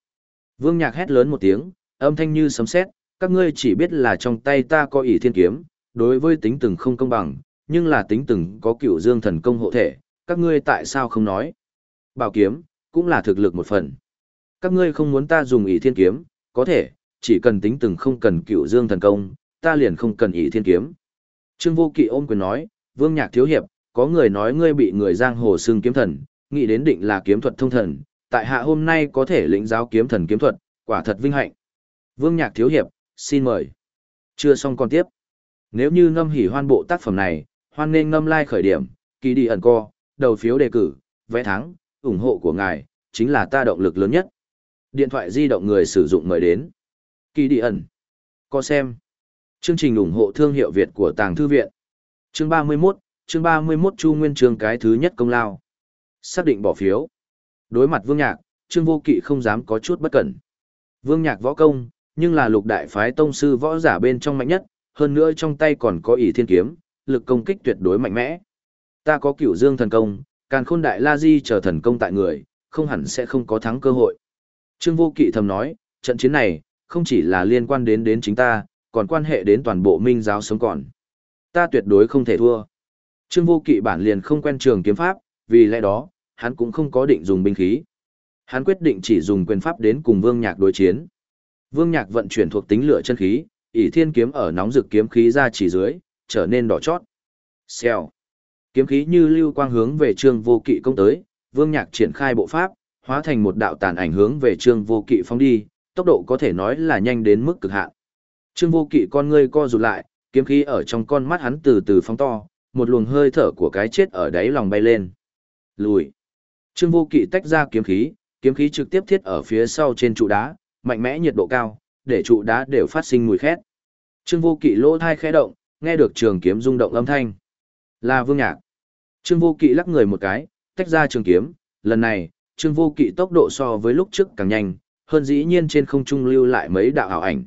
A: Vương Nhạc hét lớn một tiếng, âm thanh như sấm sét, các ngươi chỉ biết là trong tay ta có ỷ thiên kiếm, đối với tính từng không công bằng, nhưng là tính từng có cựu dương thần công hộ thể, các ngươi tại sao không nói? Bảo kiếm, cũng là thực lực một phần. Các ngươi không muốn ta dùng ỷ thiên kiếm, có thể, chỉ cần tính từng không cần cựu dương thần công, ta liền không cần ỷ thiên kiếm. Trương Vô Kỵ ôm quyền nói, Vương Nhạc thiếu hiệp, có người nói ngươi bị người giang hồ xưng kiếm thần, nghĩ đến định là kiếm thuật thông thần, tại hạ hôm nay có thể lĩnh giáo kiếm thần kiếm thuật, quả thật vinh hạnh. Vương Nhạc thiếu hiệp, xin mời. Chưa xong còn tiếp. Nếu như ngâm hỉ hoan bộ tác phẩm này, hoan nên ngâm like khởi điểm, kỳ đi ẩn co, đầu phiếu đề cử, vẽ thắng, ủng hộ của ngài, chính là ta động lực lớn nhất. Điện thoại di động người sử dụng mời đến. Kỳ đi ẩn. Có xem. Chương trình ủng hộ thương hiệu Việt của Tàng Thư Viện. Chương 31, chương 31 Chu Nguyên Trường cái thứ nhất công lao. Xác định bỏ phiếu. Đối mặt Vương Nhạc, Trương Vô Kỵ không dám có chút bất cẩn. Vương Nhạc võ công, nhưng là lục đại phái tông sư võ giả bên trong mạnh nhất, hơn nữa trong tay còn có ỷ thiên kiếm, lực công kích tuyệt đối mạnh mẽ. Ta có cửu dương thần công, càn khôn đại la di chờ thần công tại người, không hẳn sẽ không có thắng cơ hội. Trương Vô Kỵ thầm nói, trận chiến này, không chỉ là liên quan đến đến chính ta, còn quan hệ đến toàn bộ minh giáo sống còn. Ta tuyệt đối không thể thua. Trương Vô Kỵ bản liền không quen trường kiếm pháp, vì lẽ đó, hắn cũng không có định dùng binh khí. Hắn quyết định chỉ dùng quyền pháp đến cùng Vương Nhạc đối chiến. Vương Nhạc vận chuyển thuộc tính lửa chân khí, ỷ thiên kiếm ở nóng rực kiếm khí ra chỉ dưới, trở nên đỏ chót. Xèo. Kiếm khí như lưu quang hướng về Trương Vô Kỵ công tới, Vương Nhạc triển khai bộ pháp, hóa thành một đạo tàn ảnh hướng về Trương Vô Kỵ phóng đi, tốc độ có thể nói là nhanh đến mức cực hạn. Trương Vô Kỵ con ngươi co rụt lại, kiếm khí ở trong con mắt hắn từ từ phóng to, một luồng hơi thở của cái chết ở đáy lòng bay lên. Lùi. Trương Vô Kỵ tách ra kiếm khí, kiếm khí trực tiếp thiết ở phía sau trên trụ đá, mạnh mẽ nhiệt độ cao, để trụ đá đều phát sinh mùi khét. Trương Vô Kỵ lỗ thai khẽ động, nghe được trường kiếm rung động âm thanh. Là Vương Nhạc. Trương Vô Kỵ lắc người một cái, tách ra trường kiếm, lần này, Trương Vô Kỵ tốc độ so với lúc trước càng nhanh, hơn dĩ nhiên trên không trung lưu lại mấy đạo ảo ảnh.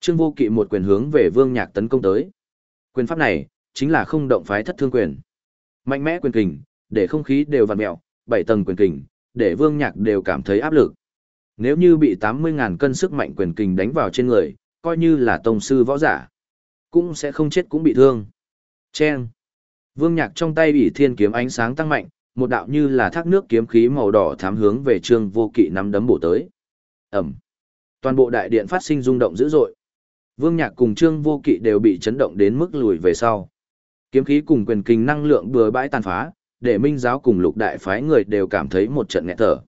A: Trương Vô Kỵ một quyền hướng về Vương Nhạc tấn công tới. Quyền pháp này, chính là không động phái thất thương quyền. Mạnh mẽ quyền kình, để không khí đều vặn mèo, bảy tầng quyền kình, để Vương Nhạc đều cảm thấy áp lực. Nếu như bị 80.000 cân sức mạnh quyền kình đánh vào trên người, coi như là tông sư võ giả, cũng sẽ không chết cũng bị thương. Chen. Vương Nhạc trong tay bị thiên kiếm ánh sáng tăng mạnh, một đạo như là thác nước kiếm khí màu đỏ thám hướng về Trương Vô Kỵ nắm đấm bổ tới. Ầm. Toàn bộ đại điện phát sinh rung động dữ dội. Vương Nhạc cùng Trương Vô Kỵ đều bị chấn động đến mức lùi về sau. Kiếm khí cùng quyền kình năng lượng bừa bãi tàn phá, để Minh giáo cùng Lục đại phái người đều cảm thấy một trận nghẹt thở.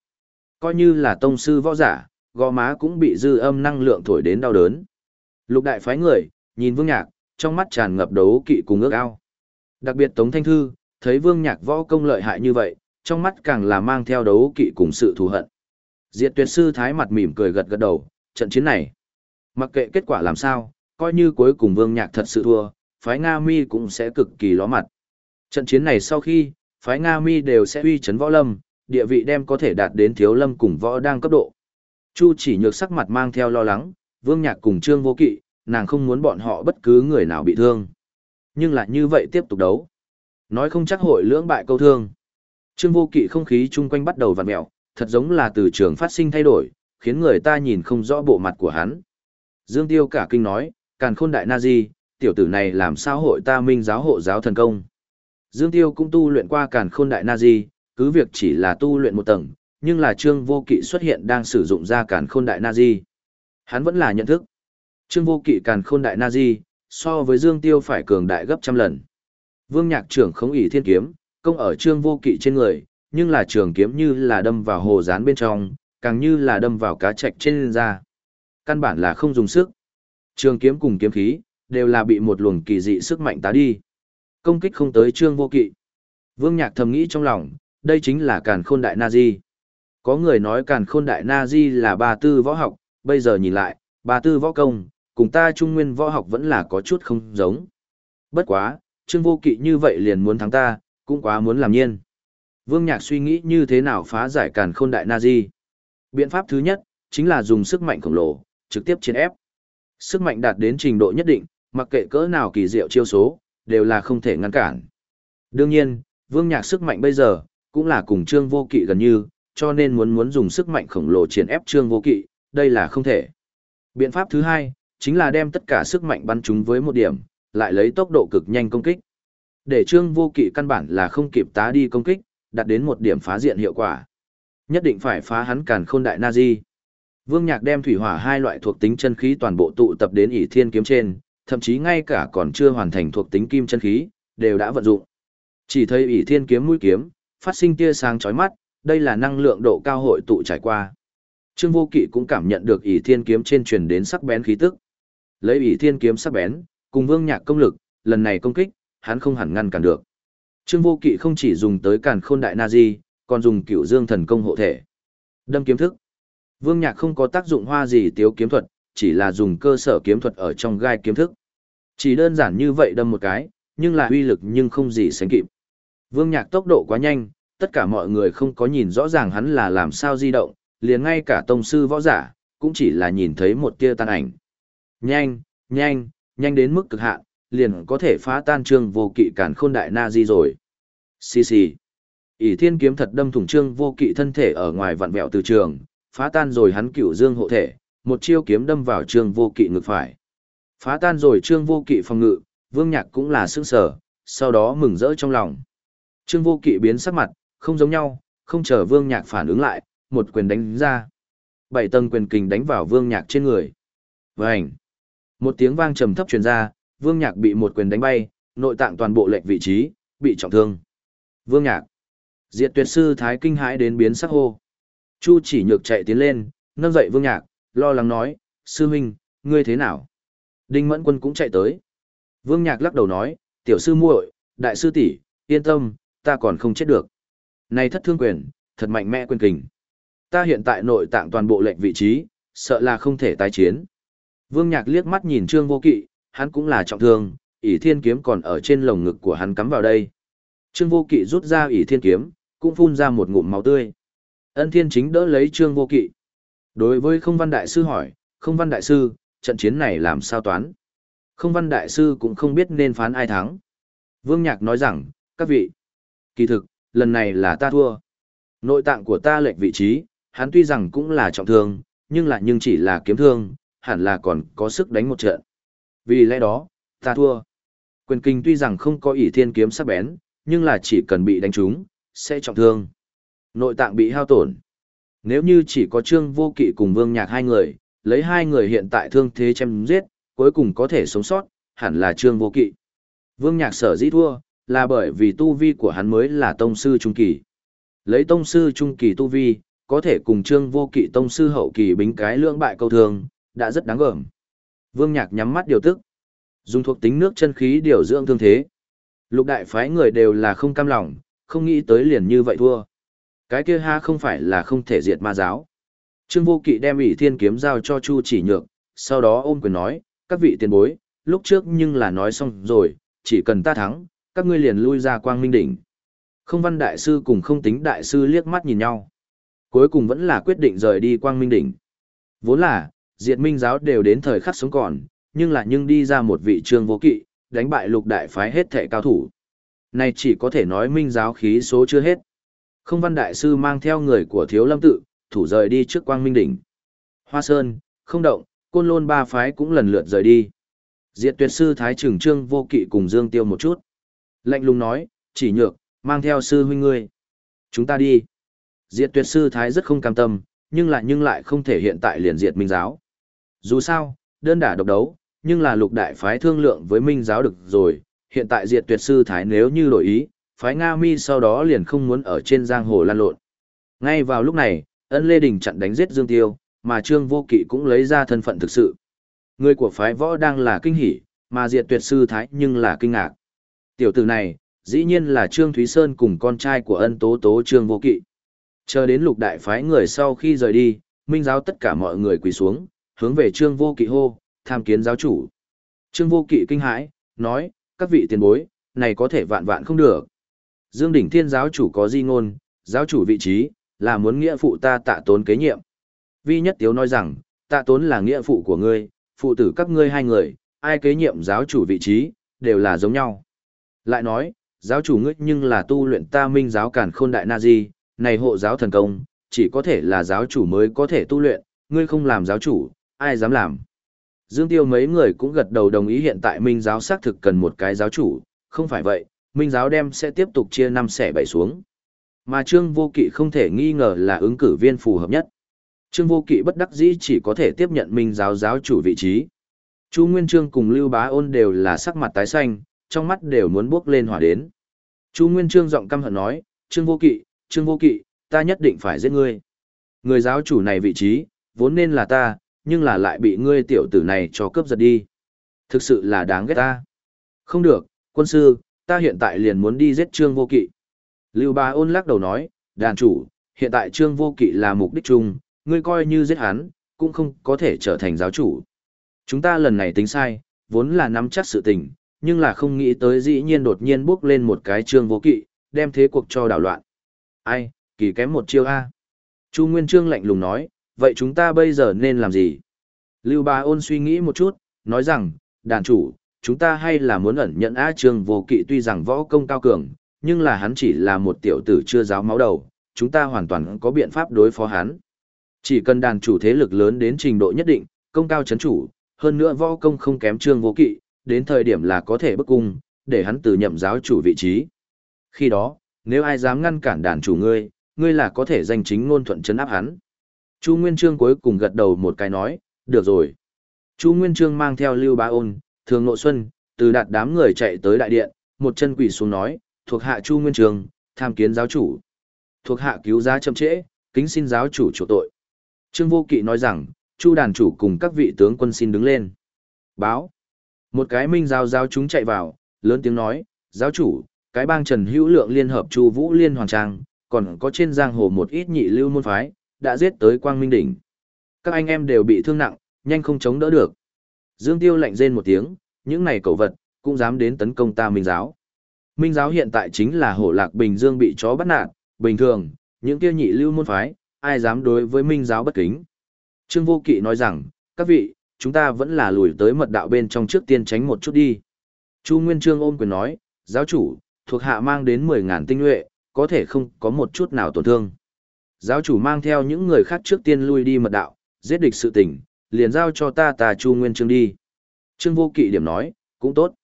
A: Coi như là tông sư võ giả, gò má cũng bị dư âm năng lượng thổi đến đau đớn. Lục đại phái người, nhìn Vương Nhạc, trong mắt tràn ngập đấu kỵ cùng ước ao. Đặc biệt Tống Thanh Thư, thấy Vương Nhạc võ công lợi hại như vậy, trong mắt càng là mang theo đấu kỵ cùng sự thù hận. Diệt tuyệt sư thái mặt mỉm cười gật gật đầu, trận chiến này. Mặc kệ kết quả làm sao, coi như cuối cùng Vương Nhạc thật sự thua, phái Nga Mi cũng sẽ cực kỳ ló mặt. Trận chiến này sau khi, phái Nga Mi đều sẽ uy chấn võ lâm, địa vị đem có thể đạt đến thiếu lâm cùng võ đang cấp độ. Chu chỉ nhược sắc mặt mang theo lo lắng, Vương Nhạc cùng Trương Vô Kỵ, nàng không muốn bọn họ bất cứ người nào bị thương. Nhưng lại như vậy tiếp tục đấu. Nói không chắc hội lưỡng bại câu thương. Trương Vô Kỵ không khí chung quanh bắt đầu vặn mẹo, thật giống là từ trường phát sinh thay đổi, khiến người ta nhìn không rõ bộ mặt của hắn. Dương Tiêu cả kinh nói, càn khôn đại na di, tiểu tử này làm sao hội ta minh giáo hộ giáo thần công. Dương Tiêu cũng tu luyện qua càn khôn đại na di, cứ việc chỉ là tu luyện một tầng, nhưng là Trương Vô Kỵ xuất hiện đang sử dụng ra càn khôn đại na di. Hắn vẫn là nhận thức. Trương Vô Kỵ càn khôn đại na di, so với Dương Tiêu phải cường đại gấp trăm lần. Vương Nhạc trưởng không ỷ thiên kiếm, công ở Trương Vô Kỵ trên người, nhưng là trường kiếm như là đâm vào hồ rán bên trong, càng như là đâm vào cá trạch trên da. Căn bản là không dùng sức. Trường kiếm cùng kiếm khí, đều là bị một luồng kỳ dị sức mạnh tá đi. Công kích không tới trương vô kỵ. Vương Nhạc thầm nghĩ trong lòng, đây chính là càn khôn đại na di. Có người nói càn khôn đại na di là ba tư võ học, bây giờ nhìn lại, ba tư võ công, cùng ta trung nguyên võ học vẫn là có chút không giống. Bất quá, trương vô kỵ như vậy liền muốn thắng ta, cũng quá muốn làm nhiên. Vương Nhạc suy nghĩ như thế nào phá giải càn khôn đại na di. Biện pháp thứ nhất, chính là dùng sức mạnh khổng lồ, trực tiếp chiến ép. Sức mạnh đạt đến trình độ nhất định, mặc kệ cỡ nào kỳ diệu chiêu số, đều là không thể ngăn cản. Đương nhiên, Vương Nhạc sức mạnh bây giờ, cũng là cùng Trương Vô Kỵ gần như, cho nên muốn muốn dùng sức mạnh khổng lồ triển ép Trương Vô Kỵ, đây là không thể. Biện pháp thứ hai, chính là đem tất cả sức mạnh bắn chúng với một điểm, lại lấy tốc độ cực nhanh công kích. Để Trương Vô Kỵ căn bản là không kịp tá đi công kích, đạt đến một điểm phá diện hiệu quả. Nhất định phải phá hắn càn khôn đại nazi. Vương Nhạc đem thủy hỏa hai loại thuộc tính chân khí toàn bộ tụ tập đến ỷ thiên kiếm trên, thậm chí ngay cả còn chưa hoàn thành thuộc tính kim chân khí, đều đã vận dụng. Chỉ thấy ỷ thiên kiếm mũi kiếm, phát sinh tia sáng chói mắt, đây là năng lượng độ cao hội tụ trải qua. Trương Vô Kỵ cũng cảm nhận được ỷ thiên kiếm trên truyền đến sắc bén khí tức. Lấy ỷ thiên kiếm sắc bén, cùng Vương Nhạc công lực, lần này công kích, hắn không hẳn ngăn cản được. Trương Vô Kỵ không chỉ dùng tới Càn Khôn Đại Na Di, còn dùng Cửu Dương Thần Công hộ thể. Đâm kiếm thức. Vương Nhạc không có tác dụng hoa gì tiếu kiếm thuật, chỉ là dùng cơ sở kiếm thuật ở trong gai kiếm thức. Chỉ đơn giản như vậy đâm một cái, nhưng là uy lực nhưng không gì sánh kịp. Vương Nhạc tốc độ quá nhanh, tất cả mọi người không có nhìn rõ ràng hắn là làm sao di động, liền ngay cả tông sư võ giả, cũng chỉ là nhìn thấy một tia tan ảnh. Nhanh, nhanh, nhanh đến mức cực hạn, liền có thể phá tan trương vô kỵ cản khôn đại na di rồi. Xì xì. ỷ thiên kiếm thật đâm thủng trương vô kỵ thân thể ở ngoài vặn vẹo từ trường, phá tan rồi hắn cửu dương hộ thể, một chiêu kiếm đâm vào trương vô kỵ ngực phải. Phá tan rồi trương vô kỵ phòng ngự, vương nhạc cũng là sững sở, sau đó mừng rỡ trong lòng. Trương vô kỵ biến sắc mặt, không giống nhau, không chờ vương nhạc phản ứng lại, một quyền đánh ra. Bảy tầng quyền kình đánh vào vương nhạc trên người. Vành. Một tiếng vang trầm thấp truyền ra, vương nhạc bị một quyền đánh bay, nội tạng toàn bộ lệch vị trí, bị trọng thương. Vương nhạc. Diệt tuyệt sư thái kinh hãi đến biến sắc hô. Chu chỉ nhược chạy tiến lên, nâng dậy vương nhạc, lo lắng nói, sư huynh, ngươi thế nào? Đinh mẫn quân cũng chạy tới. Vương nhạc lắc đầu nói, tiểu sư muội, đại sư tỷ, yên tâm, ta còn không chết được. Này thất thương quyền, thật mạnh mẽ quyền kình. Ta hiện tại nội tạng toàn bộ lệnh vị trí, sợ là không thể tái chiến. Vương Nhạc liếc mắt nhìn Trương Vô Kỵ, hắn cũng là trọng thương, ỷ thiên kiếm còn ở trên lồng ngực của hắn cắm vào đây. Trương Vô Kỵ rút ra ỷ thiên kiếm, cũng phun ra một ngụm máu tươi. Ân Thiên chính đỡ lấy Trương Vô Kỵ. Đối với không văn đại sư hỏi, không văn đại sư, trận chiến này làm sao toán? Không văn đại sư cũng không biết nên phán ai thắng. Vương Nhạc nói rằng, các vị, kỳ thực, lần này là ta thua. Nội tạng của ta lệch vị trí, hắn tuy rằng cũng là trọng thương, nhưng lại nhưng chỉ là kiếm thương, hẳn là còn có sức đánh một trận. Vì lẽ đó, ta thua. Quyền kinh tuy rằng không có ỷ thiên kiếm sắc bén, nhưng là chỉ cần bị đánh trúng, sẽ trọng thương. Nội tạng bị hao tổn. Nếu như chỉ có Trương Vô Kỵ cùng Vương Nhạc hai người, lấy hai người hiện tại thương thế chém giết, cuối cùng có thể sống sót, hẳn là Trương Vô Kỵ. Vương Nhạc sở dĩ thua, là bởi vì tu vi của hắn mới là tông sư trung kỳ. Lấy tông sư trung kỳ tu vi, có thể cùng Trương Vô Kỵ tông sư hậu kỳ bính cái lưỡng bại câu thường, đã rất đáng gờm. Vương Nhạc nhắm mắt điều tức, dùng thuộc tính nước chân khí điều dưỡng thương thế. Lục đại phái người đều là không cam lòng, không nghĩ tới liền như vậy thua. Cái kia ha không phải là không thể diệt ma giáo. Trương Vô Kỵ đem ỷ thiên kiếm giao cho Chu chỉ nhược, sau đó ôm quyền nói, các vị tiền bối, lúc trước nhưng là nói xong rồi, chỉ cần ta thắng, các ngươi liền lui ra quang minh đỉnh. Không văn đại sư cùng không tính đại sư liếc mắt nhìn nhau. Cuối cùng vẫn là quyết định rời đi quang minh đỉnh. Vốn là, diệt minh giáo đều đến thời khắc sống còn, nhưng là nhưng đi ra một vị trương vô kỵ, đánh bại lục đại phái hết thệ cao thủ. Này chỉ có thể nói minh giáo khí số chưa hết. Không văn đại sư mang theo người của thiếu lâm tự, thủ rời đi trước quang minh đỉnh. Hoa Sơn, không động, côn lôn ba phái cũng lần lượt rời đi. Diệt tuyệt sư Thái trưởng Trương vô kỵ cùng Dương Tiêu một chút. Lạnh lùng nói, chỉ nhược, mang theo sư huynh ngươi. Chúng ta đi. Diệt tuyệt sư Thái rất không cam tâm, nhưng lại nhưng lại không thể hiện tại liền diệt minh giáo. Dù sao, đơn đả độc đấu, nhưng là lục đại phái thương lượng với minh giáo được rồi, hiện tại diệt tuyệt sư Thái nếu như đổi ý, phái Nga Mi sau đó liền không muốn ở trên giang hồ lan lộn. Ngay vào lúc này, ân Lê Đình chặn đánh giết Dương Tiêu, mà Trương Vô Kỵ cũng lấy ra thân phận thực sự. Người của phái võ đang là kinh hỉ, mà diệt tuyệt sư thái nhưng là kinh ngạc. Tiểu tử này, dĩ nhiên là Trương Thúy Sơn cùng con trai của ân tố tố Trương Vô Kỵ. Chờ đến lục đại phái người sau khi rời đi, minh giáo tất cả mọi người quỳ xuống, hướng về Trương Vô Kỵ hô, tham kiến giáo chủ. Trương Vô Kỵ kinh hãi, nói, các vị tiền bối, này có thể vạn vạn không được. Dương Đỉnh Thiên giáo chủ có di ngôn, giáo chủ vị trí, là muốn nghĩa phụ ta tạ tốn kế nhiệm. Vi Nhất Tiếu nói rằng, tạ tốn là nghĩa phụ của ngươi, phụ tử các ngươi hai người, ai kế nhiệm giáo chủ vị trí, đều là giống nhau. Lại nói, giáo chủ ngươi nhưng là tu luyện ta minh giáo cản khôn đại na di, này hộ giáo thần công, chỉ có thể là giáo chủ mới có thể tu luyện, ngươi không làm giáo chủ, ai dám làm. Dương Tiêu mấy người cũng gật đầu đồng ý hiện tại minh giáo xác thực cần một cái giáo chủ, không phải vậy, minh giáo đem sẽ tiếp tục chia năm xẻ bảy xuống. Mà Trương Vô Kỵ không thể nghi ngờ là ứng cử viên phù hợp nhất. Trương Vô Kỵ bất đắc dĩ chỉ có thể tiếp nhận minh giáo giáo chủ vị trí. Chu Nguyên Trương cùng Lưu Bá Ôn đều là sắc mặt tái xanh, trong mắt đều muốn bước lên hỏa đến. Chu Nguyên Trương giọng căm hận nói, Trương Vô Kỵ, Trương Vô Kỵ, ta nhất định phải giết ngươi. Người giáo chủ này vị trí, vốn nên là ta, nhưng là lại bị ngươi tiểu tử này cho cướp giật đi. Thực sự là đáng ghét ta. Không được, quân sư, ta hiện tại liền muốn đi giết Trương Vô Kỵ. Lưu Bá Ôn lắc đầu nói, đàn chủ, hiện tại Trương Vô Kỵ là mục đích chung, ngươi coi như giết hắn, cũng không có thể trở thành giáo chủ. Chúng ta lần này tính sai, vốn là nắm chắc sự tình, nhưng là không nghĩ tới dĩ nhiên đột nhiên bước lên một cái Trương Vô Kỵ, đem thế cuộc cho đảo loạn. Ai, kỳ kém một chiêu A. Chu Nguyên Trương lạnh lùng nói, vậy chúng ta bây giờ nên làm gì? Lưu Bá Ôn suy nghĩ một chút, nói rằng, đàn chủ, chúng ta hay là muốn ẩn nhận A Trương Vô Kỵ tuy rằng võ công cao cường, nhưng là hắn chỉ là một tiểu tử chưa giáo máu đầu, chúng ta hoàn toàn có biện pháp đối phó hắn. Chỉ cần đàn chủ thế lực lớn đến trình độ nhất định, công cao chấn chủ, hơn nữa võ công không kém Trương Vô Kỵ, đến thời điểm là có thể bức cung, để hắn từ nhậm giáo chủ vị trí. Khi đó, nếu ai dám ngăn cản đàn chủ ngươi, ngươi là có thể danh chính ngôn thuận chấn áp hắn. Chu Nguyên Trương cuối cùng gật đầu một cái nói, được rồi. Chu Nguyên Trương mang theo Lưu Bá Ôn, Thường Nội Xuân, từ đạt đám người chạy tới đại điện, một chân quỳ xuống nói, thuộc hạ Chu Nguyên trường tham kiến giáo chủ. Thuộc hạ cứu giá chậm trễ, kính xin giáo chủ chủ tội. Trương Vô Kỵ nói rằng, Chu đàn chủ cùng các vị tướng quân xin đứng lên. Báo. Một cái minh giáo giáo chúng chạy vào, lớn tiếng nói, giáo chủ, cái bang Trần Hữu Lượng liên hợp Chu Vũ Liên Hoàng Trang, còn có trên giang hồ một ít nhị lưu môn phái, đã giết tới Quang Minh đỉnh. Các anh em đều bị thương nặng, nhanh không chống đỡ được. Dương Tiêu lạnh rên một tiếng, những này cẩu vật, cũng dám đến tấn công ta Minh giáo. Minh giáo hiện tại chính là hổ lạc Bình Dương bị chó bắt nạt, bình thường, những kia nhị lưu môn phái, ai dám đối với Minh giáo bất kính. Trương Vô Kỵ nói rằng, các vị, chúng ta vẫn là lùi tới mật đạo bên trong trước tiên tránh một chút đi. Chu Nguyên Trương ôm quyền nói, giáo chủ, thuộc hạ mang đến 10.000 tinh nhuệ, có thể không có một chút nào tổn thương. Giáo chủ mang theo những người khác trước tiên lui đi mật đạo, giết địch sự tình, liền giao cho ta ta Chu Nguyên Trương đi. Trương Vô Kỵ điểm nói, cũng tốt.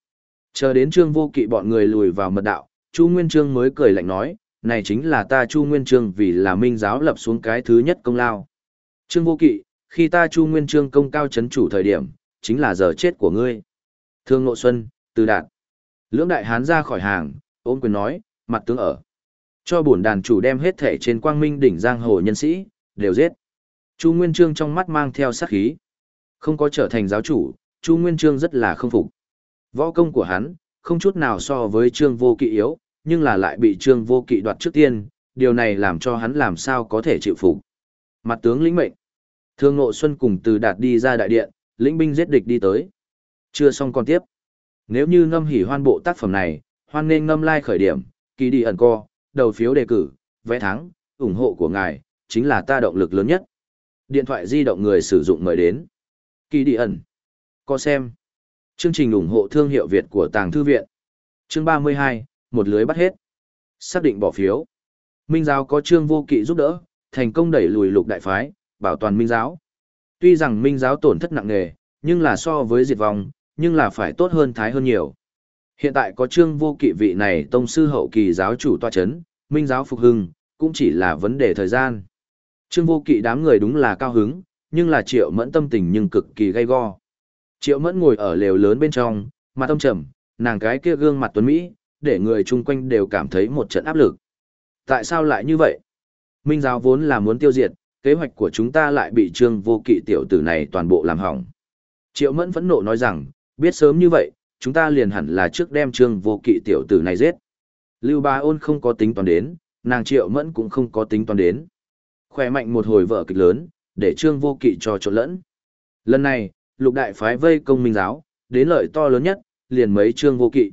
A: Chờ đến Trương Vô Kỵ bọn người lùi vào mật đạo, Chu Nguyên Trương mới cười lạnh nói, này chính là ta Chu Nguyên Trương vì là minh giáo lập xuống cái thứ nhất công lao. Trương Vô Kỵ, khi ta Chu Nguyên Trương công cao chấn chủ thời điểm, chính là giờ chết của ngươi. Thương Ngộ Xuân, Từ Đạt. Lưỡng đại hán ra khỏi hàng, ôm quyền nói, mặt tướng ở. Cho bổn đàn chủ đem hết thể trên quang minh đỉnh giang hồ nhân sĩ, đều giết. Chu Nguyên Trương trong mắt mang theo sát khí. Không có trở thành giáo chủ, Chu Nguyên Trương rất là không phục. Võ công của hắn, không chút nào so với Trương Vô Kỵ yếu, nhưng là lại bị Trương Vô Kỵ đoạt trước tiên, điều này làm cho hắn làm sao có thể chịu phục. Mặt tướng lĩnh mệnh. Thương Ngộ Xuân cùng từ đạt đi ra đại điện, lĩnh binh giết địch đi tới. Chưa xong còn tiếp. Nếu như ngâm hỉ hoan bộ tác phẩm này, hoan nên ngâm lai like khởi điểm, kỳ đi ẩn co, đầu phiếu đề cử, vẽ thắng, ủng hộ của ngài, chính là ta động lực lớn nhất. Điện thoại di động người sử dụng mời đến. Kỳ đi ẩn. Có xem. Chương trình ủng hộ thương hiệu Việt của Tàng Thư Viện. Chương 32, một lưới bắt hết. Xác định bỏ phiếu. Minh giáo có trương vô kỵ giúp đỡ, thành công đẩy lùi lục đại phái, bảo toàn minh giáo. Tuy rằng minh giáo tổn thất nặng nề, nhưng là so với diệt vong, nhưng là phải tốt hơn thái hơn nhiều. Hiện tại có trương vô kỵ vị này tông sư hậu kỳ giáo chủ toa chấn, minh giáo phục hưng, cũng chỉ là vấn đề thời gian. Trương vô kỵ đám người đúng là cao hứng, nhưng là triệu mẫn tâm tình nhưng cực kỳ gay go. Triệu mẫn ngồi ở lều lớn bên trong, mặt tâm trầm, nàng cái kia gương mặt tuấn Mỹ, để người chung quanh đều cảm thấy một trận áp lực. Tại sao lại như vậy? Minh giáo vốn là muốn tiêu diệt, kế hoạch của chúng ta lại bị trương vô kỵ tiểu tử này toàn bộ làm hỏng. Triệu Mẫn phẫn nộ nói rằng, biết sớm như vậy, chúng ta liền hẳn là trước đem trương vô kỵ tiểu tử này giết. Lưu Ba Ôn không có tính toán đến, nàng Triệu Mẫn cũng không có tính toán đến. Khỏe mạnh một hồi vợ kịch lớn, để trương vô kỵ cho trộn lẫn. Lần này, lục đại phái vây công minh giáo, đến lợi to lớn nhất, liền mấy trương vô kỵ.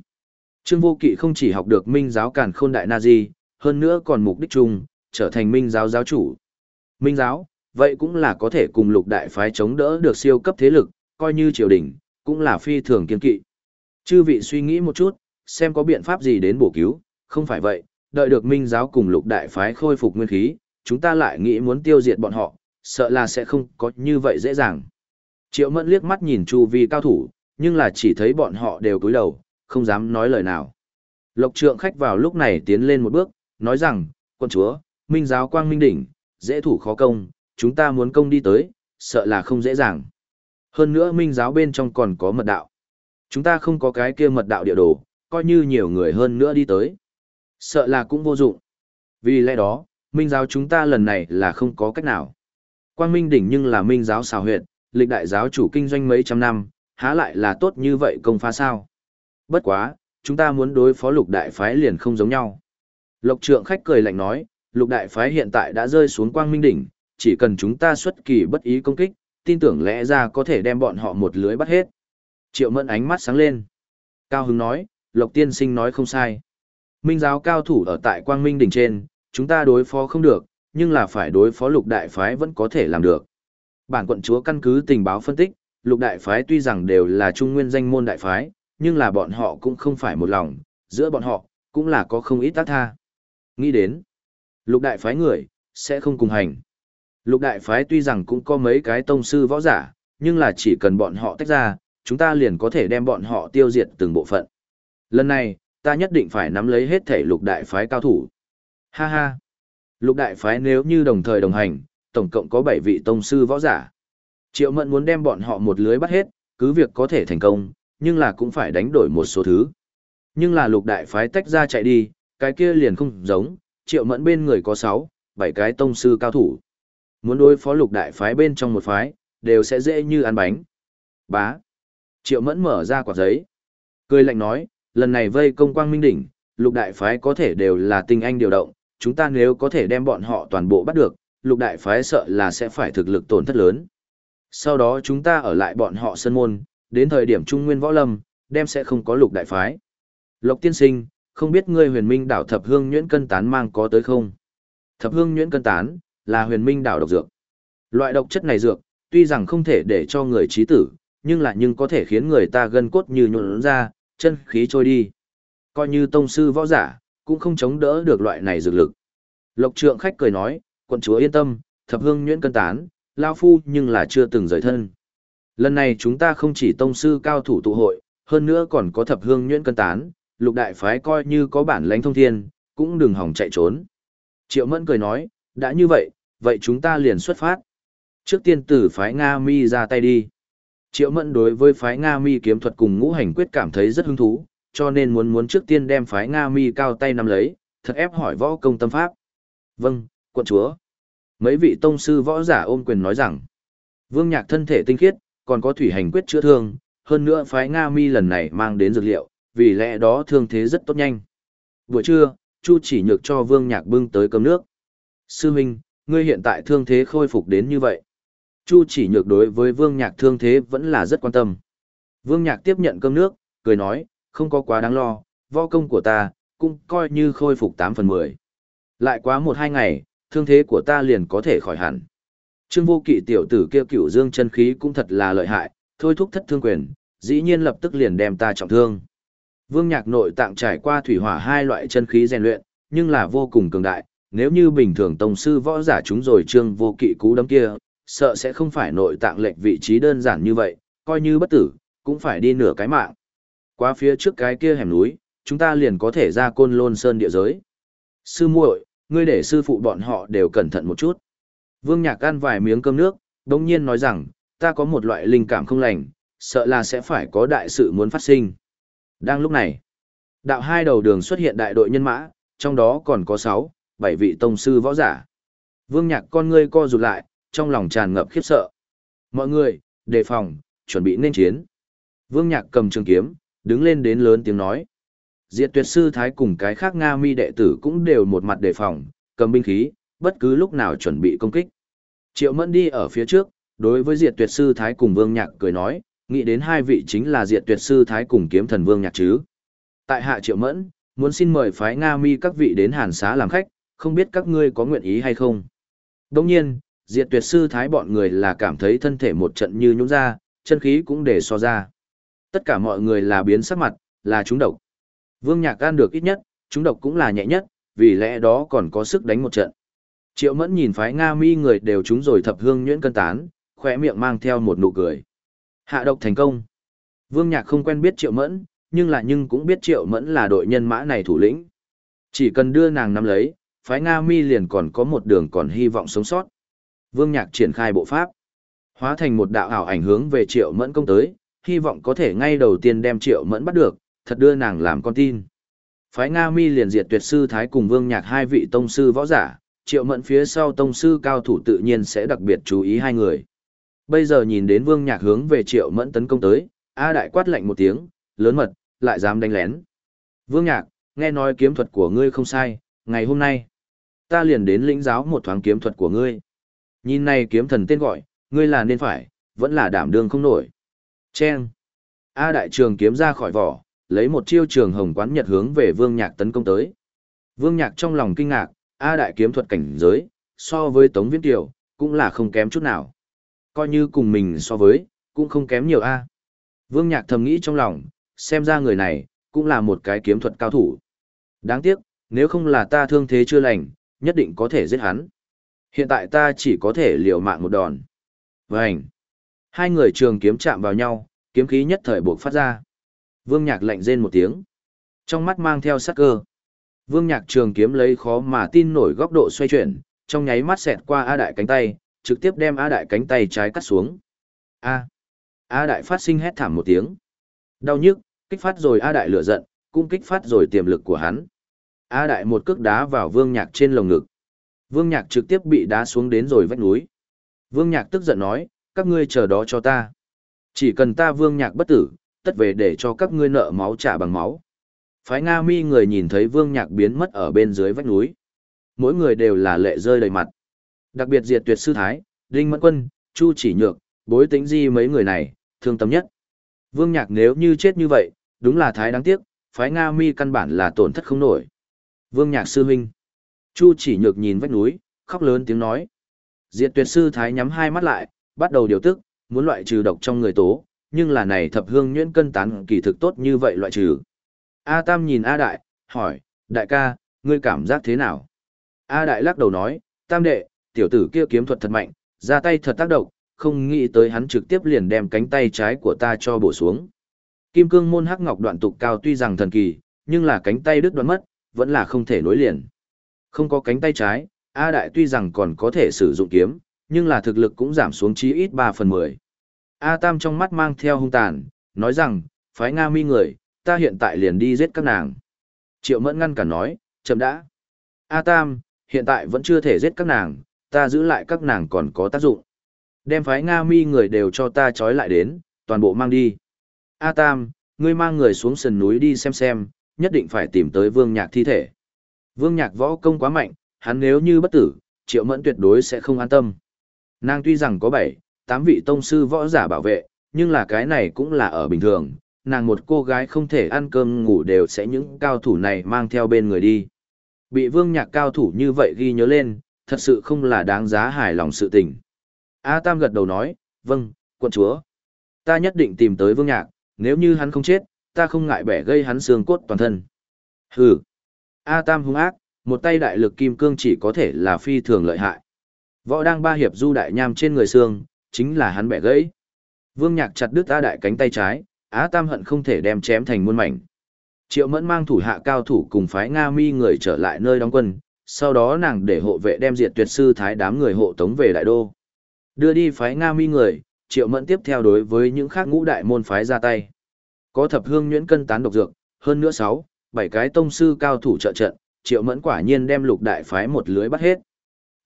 A: Trương vô kỵ không chỉ học được minh giáo cản khôn đại nazi, hơn nữa còn mục đích chung, trở thành minh giáo giáo chủ. Minh giáo, vậy cũng là có thể cùng lục đại phái chống đỡ được siêu cấp thế lực, coi như triều đình, cũng là phi thường kiên kỵ. Chư vị suy nghĩ một chút, xem có biện pháp gì đến bổ cứu, không phải vậy, đợi được minh giáo cùng lục đại phái khôi phục nguyên khí, chúng ta lại nghĩ muốn tiêu diệt bọn họ, sợ là sẽ không có như vậy dễ dàng. Triệu mẫn liếc mắt nhìn chu vi cao thủ, nhưng là chỉ thấy bọn họ đều cúi đầu, không dám nói lời nào. Lộc trượng khách vào lúc này tiến lên một bước, nói rằng, quân chúa, minh giáo quang minh đỉnh, dễ thủ khó công, chúng ta muốn công đi tới, sợ là không dễ dàng. Hơn nữa minh giáo bên trong còn có mật đạo. Chúng ta không có cái kia mật đạo địa đồ, coi như nhiều người hơn nữa đi tới. Sợ là cũng vô dụng. Vì lẽ đó, minh giáo chúng ta lần này là không có cách nào. Quang minh đỉnh nhưng là minh giáo xào huyệt, lịch đại giáo chủ kinh doanh mấy trăm năm, há lại là tốt như vậy công phá sao. Bất quá, chúng ta muốn đối phó lục đại phái liền không giống nhau. Lộc trượng khách cười lạnh nói, lục đại phái hiện tại đã rơi xuống quang minh đỉnh, chỉ cần chúng ta xuất kỳ bất ý công kích, tin tưởng lẽ ra có thể đem bọn họ một lưới bắt hết. Triệu mẫn ánh mắt sáng lên. Cao Hứng nói, Lộc tiên sinh nói không sai. Minh giáo cao thủ ở tại quang minh đỉnh trên, chúng ta đối phó không được, nhưng là phải đối phó lục đại phái vẫn có thể làm được. Bản quận chúa căn cứ tình báo phân tích, lục đại phái tuy rằng đều là trung nguyên danh môn đại phái, nhưng là bọn họ cũng không phải một lòng, giữa bọn họ, cũng là có không ít tác tha. Nghĩ đến, lục đại phái người, sẽ không cùng hành. Lục đại phái tuy rằng cũng có mấy cái tông sư võ giả, nhưng là chỉ cần bọn họ tách ra, chúng ta liền có thể đem bọn họ tiêu diệt từng bộ phận. Lần này, ta nhất định phải nắm lấy hết thể lục đại phái cao thủ. Ha ha! Lục đại phái nếu như đồng thời đồng hành, tổng cộng có 7 vị tông sư võ giả. Triệu Mẫn muốn đem bọn họ một lưới bắt hết, cứ việc có thể thành công, nhưng là cũng phải đánh đổi một số thứ. Nhưng là lục đại phái tách ra chạy đi, cái kia liền không giống, Triệu Mẫn bên người có 6, 7 cái tông sư cao thủ. Muốn đối phó lục đại phái bên trong một phái, đều sẽ dễ như ăn bánh. Bá. Triệu Mẫn mở ra quả giấy. Cười lạnh nói, lần này vây công quang minh đỉnh, lục đại phái có thể đều là tinh anh điều động, chúng ta nếu có thể đem bọn họ toàn bộ bắt được, lục đại phái sợ là sẽ phải thực lực tổn thất lớn. Sau đó chúng ta ở lại bọn họ sân môn, đến thời điểm trung nguyên võ lâm, đem sẽ không có lục đại phái. Lộc tiên sinh, không biết ngươi huyền minh đảo thập hương nhuyễn cân tán mang có tới không? Thập hương nhuyễn cân tán, là huyền minh đảo độc dược. Loại độc chất này dược, tuy rằng không thể để cho người trí tử, nhưng lại nhưng có thể khiến người ta gân cốt như nhuộn ra, chân khí trôi đi. Coi như tông sư võ giả, cũng không chống đỡ được loại này dược lực. Lộc trượng khách cười nói, quận chúa yên tâm, thập hương nhuyễn cân tán, lao phu nhưng là chưa từng rời thân. Lần này chúng ta không chỉ tông sư cao thủ tụ hội, hơn nữa còn có thập hương nhuyễn cân tán, lục đại phái coi như có bản lãnh thông thiên, cũng đừng hỏng chạy trốn. Triệu mẫn cười nói, đã như vậy, vậy chúng ta liền xuất phát. Trước tiên tử phái Nga mi ra tay đi. Triệu mẫn đối với phái Nga mi kiếm thuật cùng ngũ hành quyết cảm thấy rất hứng thú, cho nên muốn muốn trước tiên đem phái Nga mi cao tay nắm lấy, thật ép hỏi võ công tâm pháp. Vâng, quận chúa. Mấy vị tông sư võ giả ôm quyền nói rằng, vương nhạc thân thể tinh khiết, còn có thủy hành quyết chữa thương, hơn nữa phái Nga mi lần này mang đến dược liệu, vì lẽ đó thương thế rất tốt nhanh. Buổi trưa, Chu chỉ nhược cho vương nhạc bưng tới cơm nước. Sư minh, ngươi hiện tại thương thế khôi phục đến như vậy. Chu chỉ nhược đối với vương nhạc thương thế vẫn là rất quan tâm. Vương nhạc tiếp nhận cơm nước, cười nói, không có quá đáng lo, võ công của ta, cũng coi như khôi phục 8 phần 10. Lại quá một hai ngày, thương thế của ta liền có thể khỏi hẳn. Trương vô kỵ tiểu tử kia cửu dương chân khí cũng thật là lợi hại, thôi thúc thất thương quyền, dĩ nhiên lập tức liền đem ta trọng thương. Vương nhạc nội tạng trải qua thủy hỏa hai loại chân khí rèn luyện, nhưng là vô cùng cường đại, nếu như bình thường tông sư võ giả chúng rồi trương vô kỵ cú đấm kia, sợ sẽ không phải nội tạng lệch vị trí đơn giản như vậy, coi như bất tử, cũng phải đi nửa cái mạng. Qua phía trước cái kia hẻm núi, chúng ta liền có thể ra côn lôn sơn địa giới. Sư muội, ngươi để sư phụ bọn họ đều cẩn thận một chút. Vương Nhạc ăn vài miếng cơm nước, đồng nhiên nói rằng, ta có một loại linh cảm không lành, sợ là sẽ phải có đại sự muốn phát sinh. Đang lúc này, Đạo hai đầu đường xuất hiện đại đội nhân mã, trong đó còn có 6, 7 vị tông sư võ giả. Vương Nhạc con ngươi co rụt lại, trong lòng tràn ngập khiếp sợ. Mọi người, đề phòng, chuẩn bị nên chiến. Vương Nhạc cầm trường kiếm, đứng lên đến lớn tiếng nói. Diệt tuyệt sư thái cùng cái khác Nga mi đệ tử cũng đều một mặt đề phòng, cầm binh khí, bất cứ lúc nào chuẩn bị công kích. Triệu Mẫn đi ở phía trước, đối với Diệt tuyệt sư thái cùng Vương Nhạc cười nói, nghĩ đến hai vị chính là Diệt tuyệt sư thái cùng kiếm thần Vương Nhạc chứ. Tại hạ Triệu Mẫn, muốn xin mời phái Nga mi các vị đến hàn xá làm khách, không biết các ngươi có nguyện ý hay không. Đồng nhiên, Diệt tuyệt sư thái bọn người là cảm thấy thân thể một trận như nhũ ra, chân khí cũng để so ra. Tất cả mọi người là biến sắc mặt, là chúng độc. Vương Nhạc gan được ít nhất, chúng độc cũng là nhẹ nhất, vì lẽ đó còn có sức đánh một trận. Triệu Mẫn nhìn phái Nga mi người đều chúng rồi thập hương nhuyễn cân tán, khỏe miệng mang theo một nụ cười. Hạ độc thành công. Vương Nhạc không quen biết Triệu Mẫn, nhưng là nhưng cũng biết Triệu Mẫn là đội nhân mã này thủ lĩnh. Chỉ cần đưa nàng nắm lấy, phái Nga mi liền còn có một đường còn hy vọng sống sót. Vương Nhạc triển khai bộ pháp, hóa thành một đạo ảo ảnh hướng về Triệu Mẫn công tới, hy vọng có thể ngay đầu tiên đem Triệu Mẫn bắt được, thật đưa nàng làm con tin. Phái Nga Mi liền diệt tuyệt sư Thái cùng Vương Nhạc hai vị tông sư võ giả, Triệu Mẫn phía sau tông sư cao thủ tự nhiên sẽ đặc biệt chú ý hai người. Bây giờ nhìn đến Vương Nhạc hướng về Triệu Mẫn tấn công tới, A Đại quát lạnh một tiếng, lớn mật, lại dám đánh lén. Vương Nhạc, nghe nói kiếm thuật của ngươi không sai, ngày hôm nay, ta liền đến lĩnh giáo một thoáng kiếm thuật của ngươi. Nhìn này kiếm thần tên gọi, ngươi là nên phải, vẫn là đảm đương không nổi. Chen. A đại trường kiếm ra khỏi vỏ, lấy một chiêu trường hồng quán nhật hướng về Vương Nhạc tấn công tới. Vương Nhạc trong lòng kinh ngạc, A đại kiếm thuật cảnh giới, so với Tống Viễn Kiều, cũng là không kém chút nào. Coi như cùng mình so với, cũng không kém nhiều A. Vương Nhạc thầm nghĩ trong lòng, xem ra người này, cũng là một cái kiếm thuật cao thủ. Đáng tiếc, nếu không là ta thương thế chưa lành, nhất định có thể giết hắn. Hiện tại ta chỉ có thể liều mạng một đòn. Vânh! Hai người trường kiếm chạm vào nhau, kiếm khí nhất thời buộc phát ra. Vương Nhạc lạnh rên một tiếng. Trong mắt mang theo sắc cơ. Vương Nhạc trường kiếm lấy khó mà tin nổi góc độ xoay chuyển, trong nháy mắt xẹt qua A Đại cánh tay, trực tiếp đem A Đại cánh tay trái cắt xuống. A. A Đại phát sinh hét thảm một tiếng. Đau nhức, kích phát rồi A Đại lửa giận, cũng kích phát rồi tiềm lực của hắn. A Đại một cước đá vào Vương Nhạc trên lồng ngực. Vương Nhạc trực tiếp bị đá xuống đến rồi vách núi. Vương Nhạc tức giận nói, các ngươi chờ đó cho ta. Chỉ cần ta Vương Nhạc bất tử, tất về để cho các ngươi nợ máu trả bằng máu. Phái Nga mi người nhìn thấy Vương Nhạc biến mất ở bên dưới vách núi. Mỗi người đều là lệ rơi đầy mặt. Đặc biệt diệt tuyệt sư Thái, Đinh Mẫn Quân, Chu Chỉ Nhược, bối tính di mấy người này, thương tâm nhất. Vương Nhạc nếu như chết như vậy, đúng là Thái đáng tiếc, phái Nga mi căn bản là tổn thất không nổi. Vương Nhạc sư huynh. Chu chỉ nhược nhìn vách núi, khóc lớn tiếng nói. Diệt tuyệt sư thái nhắm hai mắt lại, bắt đầu điều tức, muốn loại trừ độc trong người tố, nhưng là này thập hương nhuyễn cân tán kỳ thực tốt như vậy loại trừ. A Tam nhìn A Đại, hỏi, đại ca, ngươi cảm giác thế nào? A Đại lắc đầu nói, Tam đệ, tiểu tử kia kiếm thuật thật mạnh, ra tay thật tác động, không nghĩ tới hắn trực tiếp liền đem cánh tay trái của ta cho bổ xuống. Kim cương môn hắc ngọc đoạn tục cao tuy rằng thần kỳ, nhưng là cánh tay đứt đoạn mất, vẫn là không thể nối liền. Không có cánh tay trái, A Đại tuy rằng còn có thể sử dụng kiếm, nhưng là thực lực cũng giảm xuống chí ít 3 phần 10. A Tam trong mắt mang theo hung tàn, nói rằng, phái Nga mi người, ta hiện tại liền đi giết các nàng. Triệu Mẫn ngăn cả nói, chậm đã. A Tam, hiện tại vẫn chưa thể giết các nàng, ta giữ lại các nàng còn có tác dụng. Đem phái Nga mi người đều cho ta trói lại đến, toàn bộ mang đi. A Tam, ngươi mang người xuống sườn núi đi xem xem, nhất định phải tìm tới vương nhạc thi thể. Vương Nhạc võ công quá mạnh, hắn nếu như bất tử, Triệu Mẫn tuyệt đối sẽ không an tâm. Nàng tuy rằng có 7, 8 vị tông sư võ giả bảo vệ, nhưng là cái này cũng là ở bình thường, nàng một cô gái không thể ăn cơm ngủ đều sẽ những cao thủ này mang theo bên người đi. Bị Vương Nhạc cao thủ như vậy ghi nhớ lên, thật sự không là đáng giá hài lòng sự tình. A Tam gật đầu nói, vâng, quận chúa. Ta nhất định tìm tới Vương Nhạc, nếu như hắn không chết, ta không ngại bẻ gây hắn xương cốt toàn thân. Hừ. A Tam hung ác, một tay đại lực kim cương chỉ có thể là phi thường lợi hại. Võ đang ba hiệp du đại nham trên người xương, chính là hắn bẻ gãy. Vương Nhạc chặt đứt A đại cánh tay trái, Á Tam hận không thể đem chém thành muôn mảnh. Triệu Mẫn mang thủ hạ cao thủ cùng phái Nga Mi người trở lại nơi đóng quân, sau đó nàng để hộ vệ đem diệt tuyệt sư thái đám người hộ tống về đại đô. Đưa đi phái Nga Mi người, Triệu Mẫn tiếp theo đối với những khác ngũ đại môn phái ra tay. Có thập hương nhuyễn cân tán độc dược, hơn nữa sáu, bảy cái tông sư cao thủ trợ trận, triệu mẫn quả nhiên đem lục đại phái một lưới bắt hết.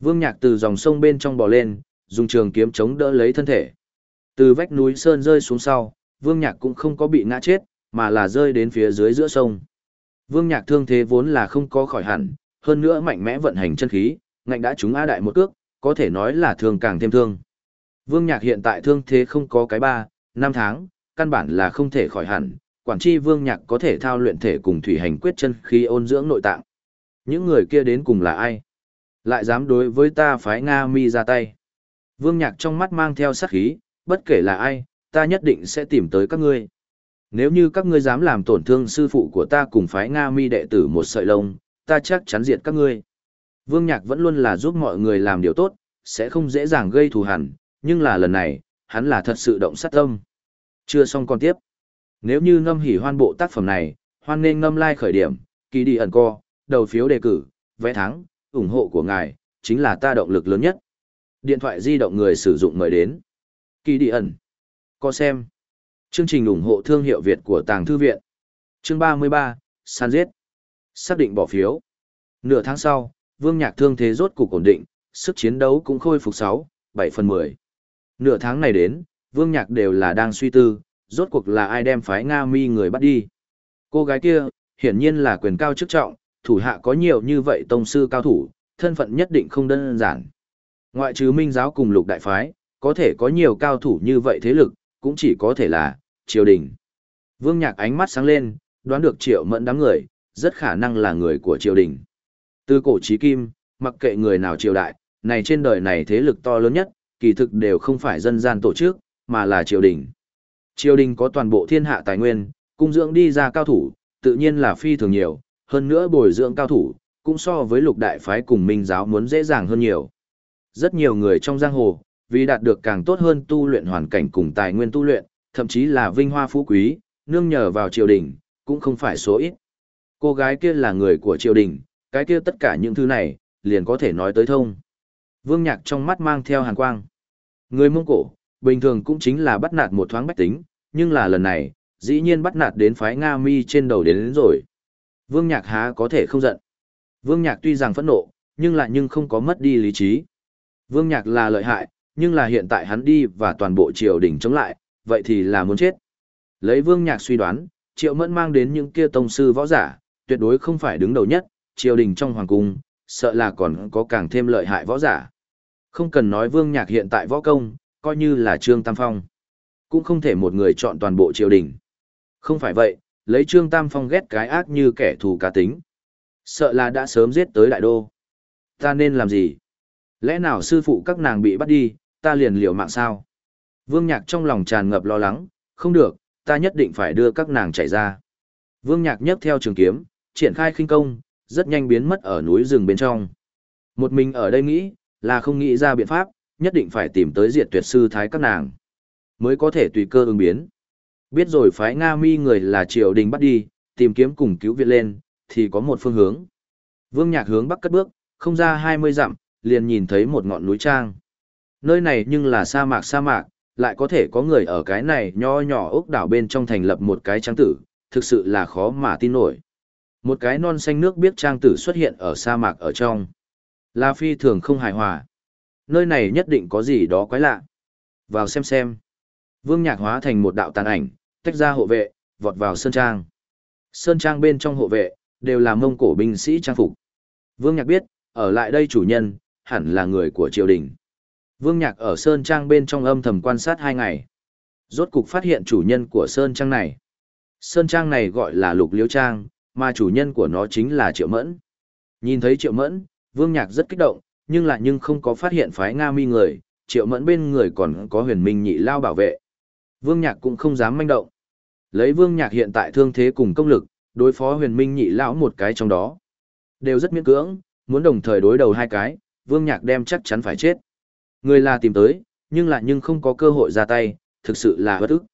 A: Vương Nhạc từ dòng sông bên trong bò lên, dùng trường kiếm chống đỡ lấy thân thể. Từ vách núi sơn rơi xuống sau, Vương Nhạc cũng không có bị ngã chết, mà là rơi đến phía dưới giữa sông. Vương Nhạc thương thế vốn là không có khỏi hẳn, hơn nữa mạnh mẽ vận hành chân khí, ngạnh đã trúng A đại một cước, có thể nói là thương càng thêm thương. Vương Nhạc hiện tại thương thế không có cái ba, năm tháng, căn bản là không thể khỏi hẳn, quản chi Vương Nhạc có thể thao luyện thể cùng thủy hành quyết chân khí ôn dưỡng nội tạng. Những người kia đến cùng là ai? Lại dám đối với ta phái Nga mi ra tay. Vương Nhạc trong mắt mang theo sát khí, bất kể là ai, ta nhất định sẽ tìm tới các ngươi. Nếu như các ngươi dám làm tổn thương sư phụ của ta cùng phái Nga mi đệ tử một sợi lông, ta chắc chắn diệt các ngươi. Vương Nhạc vẫn luôn là giúp mọi người làm điều tốt, sẽ không dễ dàng gây thù hằn, nhưng là lần này, hắn là thật sự động sát tâm. Chưa xong còn tiếp. Nếu như ngâm hỉ hoan bộ tác phẩm này, hoan nên ngâm lai like khởi điểm, kỳ đi ẩn co, đầu phiếu đề cử, vẽ thắng, ủng hộ của ngài, chính là ta động lực lớn nhất. Điện thoại di động người sử dụng mời đến. Kỳ đi ẩn. Có xem. Chương trình ủng hộ thương hiệu Việt của Tàng Thư Viện. Chương 33, San giết. Xác định bỏ phiếu. Nửa tháng sau, Vương Nhạc thương thế rốt cục ổn định, sức chiến đấu cũng khôi phục 6, 7 phần 10. Nửa tháng này đến, Vương Nhạc đều là đang suy tư, rốt cuộc là ai đem phái Nga mi người bắt đi. Cô gái kia, hiển nhiên là quyền cao chức trọng, thủ hạ có nhiều như vậy tông sư cao thủ, thân phận nhất định không đơn giản. Ngoại trừ minh giáo cùng lục đại phái, có thể có nhiều cao thủ như vậy thế lực, cũng chỉ có thể là, triều đình. Vương Nhạc ánh mắt sáng lên, đoán được triệu mẫn đám người, rất khả năng là người của triều đình. Từ cổ chí kim, mặc kệ người nào triều đại, này trên đời này thế lực to lớn nhất, kỳ thực đều không phải dân gian tổ chức, mà là triều đình. Triều đình có toàn bộ thiên hạ tài nguyên, cung dưỡng đi ra cao thủ, tự nhiên là phi thường nhiều, hơn nữa bồi dưỡng cao thủ, cũng so với lục đại phái cùng minh giáo muốn dễ dàng hơn nhiều. Rất nhiều người trong giang hồ, vì đạt được càng tốt hơn tu luyện hoàn cảnh cùng tài nguyên tu luyện, thậm chí là vinh hoa phú quý, nương nhờ vào triều đình, cũng không phải số ít. Cô gái kia là người của triều đình, cái kia tất cả những thứ này, liền có thể nói tới thông. Vương Nhạc trong mắt mang theo hàn quang. Người Mông Cổ, bình thường cũng chính là bắt nạt một thoáng bách tính, nhưng là lần này, dĩ nhiên bắt nạt đến phái Nga mi trên đầu đến, đến rồi. Vương Nhạc há có thể không giận. Vương Nhạc tuy rằng phẫn nộ, nhưng lại nhưng không có mất đi lý trí. Vương Nhạc là lợi hại, nhưng là hiện tại hắn đi và toàn bộ triều đình chống lại, vậy thì là muốn chết. Lấy Vương Nhạc suy đoán, Triệu Mẫn mang đến những kia tông sư võ giả, tuyệt đối không phải đứng đầu nhất, triều đình trong hoàng cung, sợ là còn có càng thêm lợi hại võ giả. Không cần nói Vương Nhạc hiện tại võ công, coi như là Trương Tam Phong. Cũng không thể một người chọn toàn bộ triều đình. Không phải vậy, lấy Trương Tam Phong ghét cái ác như kẻ thù cá tính. Sợ là đã sớm giết tới đại đô. Ta nên làm gì? Lẽ nào sư phụ các nàng bị bắt đi, ta liền liều mạng sao? Vương Nhạc trong lòng tràn ngập lo lắng, không được, ta nhất định phải đưa các nàng chạy ra. Vương Nhạc nhấc theo trường kiếm, triển khai khinh công, rất nhanh biến mất ở núi rừng bên trong. Một mình ở đây nghĩ, là không nghĩ ra biện pháp, nhất định phải tìm tới diệt tuyệt sư thái các nàng. Mới có thể tùy cơ ứng biến. Biết rồi phái Nga mi người là triều đình bắt đi, tìm kiếm cùng cứu viện lên, thì có một phương hướng. Vương Nhạc hướng bắc cất bước, không ra 20 dặm, liền nhìn thấy một ngọn núi trang. Nơi này nhưng là sa mạc sa mạc, lại có thể có người ở cái này nho nhỏ ốc đảo bên trong thành lập một cái trang tử, thực sự là khó mà tin nổi. Một cái non xanh nước biết trang tử xuất hiện ở sa mạc ở trong. La Phi thường không hài hòa. Nơi này nhất định có gì đó quái lạ. Vào xem xem. Vương Nhạc hóa thành một đạo tàn ảnh, tách ra hộ vệ, vọt vào sơn trang. Sơn trang bên trong hộ vệ, đều là mông cổ binh sĩ trang phục. Vương Nhạc biết, ở lại đây chủ nhân, hẳn là người của triều đình. Vương Nhạc ở Sơn Trang bên trong âm thầm quan sát hai ngày. Rốt cục phát hiện chủ nhân của Sơn Trang này. Sơn Trang này gọi là Lục Liễu Trang, mà chủ nhân của nó chính là Triệu Mẫn. Nhìn thấy Triệu Mẫn, Vương Nhạc rất kích động, nhưng lại nhưng không có phát hiện phái Nga mi người, Triệu Mẫn bên người còn có huyền minh nhị lao bảo vệ. Vương Nhạc cũng không dám manh động. Lấy Vương Nhạc hiện tại thương thế cùng công lực, đối phó huyền minh nhị lão một cái trong đó. Đều rất miễn cưỡng, muốn đồng thời đối đầu hai cái, Vương Nhạc đem chắc chắn phải chết. Người là tìm tới, nhưng lại nhưng không có cơ hội ra tay, thực sự là bất ức.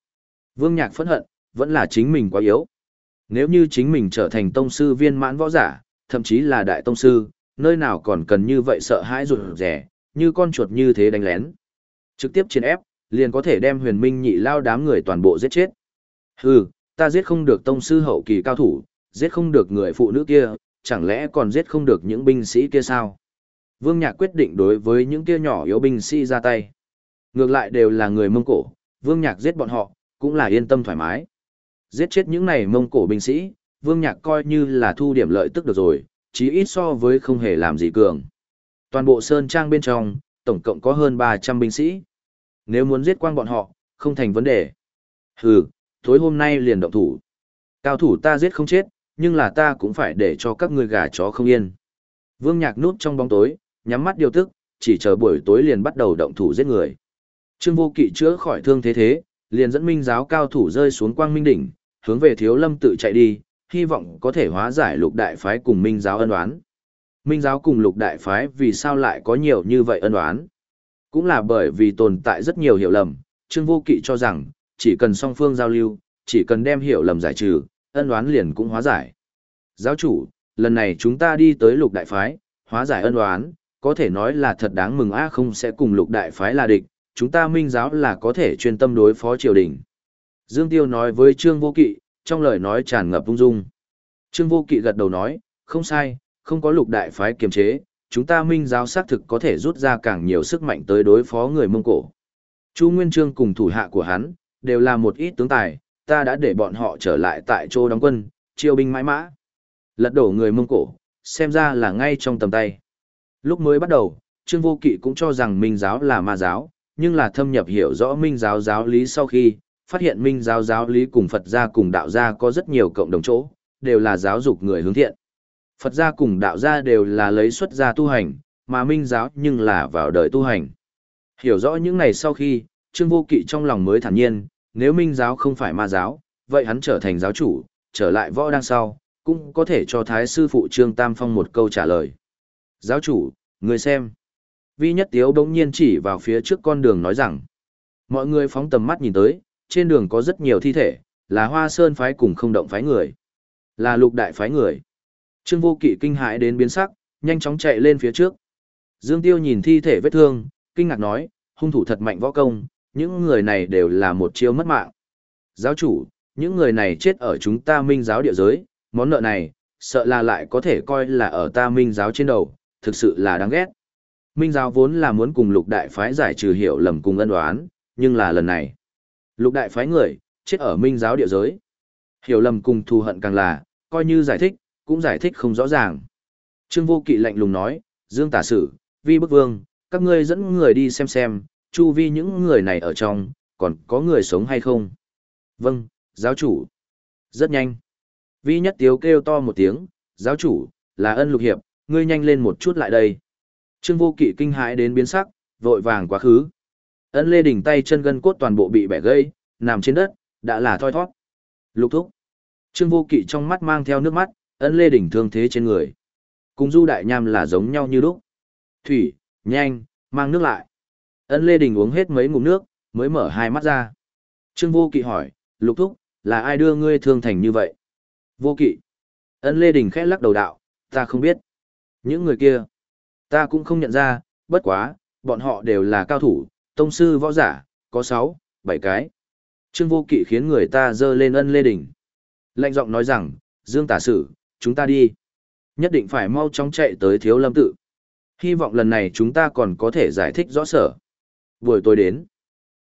A: Vương Nhạc phẫn hận, vẫn là chính mình quá yếu. Nếu như chính mình trở thành tông sư viên mãn võ giả, thậm chí là đại tông sư, nơi nào còn cần như vậy sợ hãi rụt rẻ, như con chuột như thế đánh lén. Trực tiếp chiến ép, liền có thể đem huyền minh nhị lao đám người toàn bộ giết chết. Hừ, ta giết không được tông sư hậu kỳ cao thủ, giết không được người phụ nữ kia, chẳng lẽ còn giết không được những binh sĩ kia sao? Vương Nhạc quyết định đối với những kia nhỏ yếu binh sĩ ra tay. Ngược lại đều là người Mông Cổ, Vương Nhạc giết bọn họ, cũng là yên tâm thoải mái. Giết chết những này Mông Cổ binh sĩ, Vương Nhạc coi như là thu điểm lợi tức được rồi, chí ít so với không hề làm gì cường. Toàn bộ Sơn Trang bên trong, tổng cộng có hơn 300 binh sĩ. Nếu muốn giết quang bọn họ, không thành vấn đề. Hừ, tối hôm nay liền động thủ. Cao thủ ta giết không chết, nhưng là ta cũng phải để cho các ngươi gà chó không yên. Vương Nhạc núp trong bóng tối, nhắm mắt điều tức, chỉ chờ buổi tối liền bắt đầu động thủ giết người. Trương Vô Kỵ chữa khỏi thương thế thế, liền dẫn minh giáo cao thủ rơi xuống quang minh đỉnh, hướng về Thiếu Lâm tự chạy đi, hy vọng có thể hóa giải lục đại phái cùng minh giáo ân oán. Minh giáo cùng lục đại phái vì sao lại có nhiều như vậy ân oán? Cũng là bởi vì tồn tại rất nhiều hiểu lầm, Trương Vô Kỵ cho rằng, chỉ cần song phương giao lưu, chỉ cần đem hiểu lầm giải trừ, ân oán liền cũng hóa giải. Giáo chủ, lần này chúng ta đi tới lục đại phái, hóa giải ân oán, có thể nói là thật đáng mừng a không sẽ cùng lục đại phái là địch, chúng ta minh giáo là có thể chuyên tâm đối phó triều đình. Dương Tiêu nói với Trương Vô Kỵ, trong lời nói tràn ngập ung dung. Trương Vô Kỵ gật đầu nói, không sai, không có lục đại phái kiềm chế, chúng ta minh giáo xác thực có thể rút ra càng nhiều sức mạnh tới đối phó người Mông Cổ. Chu Nguyên Trương cùng thủ hạ của hắn, đều là một ít tướng tài, ta đã để bọn họ trở lại tại chỗ đóng quân, chiêu binh mãi mã. Lật đổ người Mông Cổ, xem ra là ngay trong tầm tay. Lúc mới bắt đầu, Trương Vô Kỵ cũng cho rằng Minh giáo là ma giáo, nhưng là thâm nhập hiểu rõ Minh giáo giáo lý sau khi, phát hiện Minh giáo giáo lý cùng Phật gia cùng đạo gia có rất nhiều cộng đồng chỗ, đều là giáo dục người hướng thiện. Phật gia cùng đạo gia đều là lấy xuất gia tu hành, mà Minh giáo nhưng là vào đời tu hành. Hiểu rõ những này sau khi, Trương Vô Kỵ trong lòng mới thản nhiên, nếu Minh giáo không phải ma giáo, vậy hắn trở thành giáo chủ, trở lại võ đang sau, cũng có thể cho Thái sư phụ Trương Tam Phong một câu trả lời. Giáo chủ, người xem. Vi Nhất Tiếu đống nhiên chỉ vào phía trước con đường nói rằng, mọi người phóng tầm mắt nhìn tới, trên đường có rất nhiều thi thể, là hoa sơn phái cùng không động phái người. Là lục đại phái người. Trương vô kỵ kinh hãi đến biến sắc, nhanh chóng chạy lên phía trước. Dương Tiêu nhìn thi thể vết thương, kinh ngạc nói, hung thủ thật mạnh võ công, những người này đều là một chiêu mất mạng. Giáo chủ, những người này chết ở chúng ta minh giáo địa giới, món nợ này, sợ là lại có thể coi là ở ta minh giáo trên đầu, thực sự là đáng ghét. Minh giáo vốn là muốn cùng lục đại phái giải trừ hiểu lầm cùng ân đoán, nhưng là lần này. Lục đại phái người, chết ở minh giáo địa giới. Hiểu lầm cùng thù hận càng là, coi như giải thích, cũng giải thích không rõ ràng. Trương Vô Kỵ lạnh lùng nói, Dương Tả Sử, Vi Bức Vương, các ngươi dẫn người đi xem xem, chu vi những người này ở trong, còn có người sống hay không? Vâng, giáo chủ. Rất nhanh. Vi Nhất Tiếu kêu to một tiếng, giáo chủ, là ân lục hiệp, ngươi nhanh lên một chút lại đây. Trương Vô Kỵ kinh hãi đến biến sắc, vội vàng quá khứ. Ân Lê đỉnh tay chân gân cốt toàn bộ bị bẻ gãy, nằm trên đất, đã là thoi thoát. Lục thúc. Trương Vô Kỵ trong mắt mang theo nước mắt, ân Lê đỉnh thương thế trên người. Cùng Du Đại Nham là giống nhau như lúc. Thủy, nhanh, mang nước lại. Ân Lê Đình uống hết mấy ngụm nước, mới mở hai mắt ra. Trương Vô Kỵ hỏi, Lục thúc, là ai đưa ngươi thương thành như vậy? Vô Kỵ. Ân Lê Đình khẽ lắc đầu đạo, ta không biết. Những người kia, ta cũng không nhận ra, bất quá, bọn họ đều là cao thủ, tông sư võ giả, có sáu, bảy cái. Trương Vô Kỵ khiến người ta dơ lên ân lê Đình, Lạnh giọng nói rằng, Dương Tả Sử, chúng ta đi. Nhất định phải mau chóng chạy tới thiếu lâm tự. Hy vọng lần này chúng ta còn có thể giải thích rõ sở. Buổi tối đến.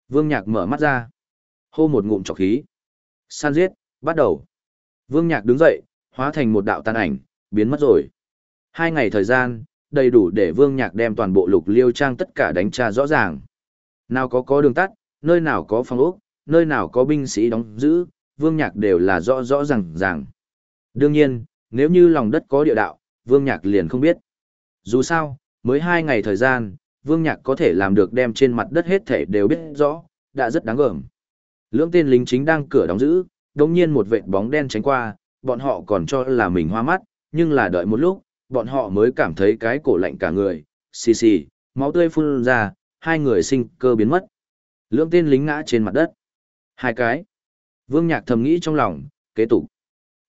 A: Vương Nhạc mở mắt ra. Hô một ngụm trọc khí. San giết, bắt đầu. Vương Nhạc đứng dậy, hóa thành một đạo tàn ảnh, biến mất rồi. Hai ngày thời gian, đầy đủ để Vương Nhạc đem toàn bộ lục liêu trang tất cả đánh tra rõ ràng. Nào có có đường tắt, nơi nào có phòng ốc, nơi nào có binh sĩ đóng giữ, Vương Nhạc đều là rõ rõ ràng ràng. Đương nhiên, nếu như lòng đất có địa đạo, Vương Nhạc liền không biết. Dù sao, mới hai ngày thời gian, Vương Nhạc có thể làm được đem trên mặt đất hết thể đều biết rõ, đã rất đáng gờm. Lưỡng tên lính chính đang cửa đóng giữ, đột nhiên một vệt bóng đen tránh qua, bọn họ còn cho là mình hoa mắt, nhưng là đợi một lúc, bọn họ mới cảm thấy cái cổ lạnh cả người, xì xì, máu tươi phun ra, hai người sinh cơ biến mất. Lưỡng tên lính ngã trên mặt đất. Hai cái. Vương Nhạc thầm nghĩ trong lòng, kế tục.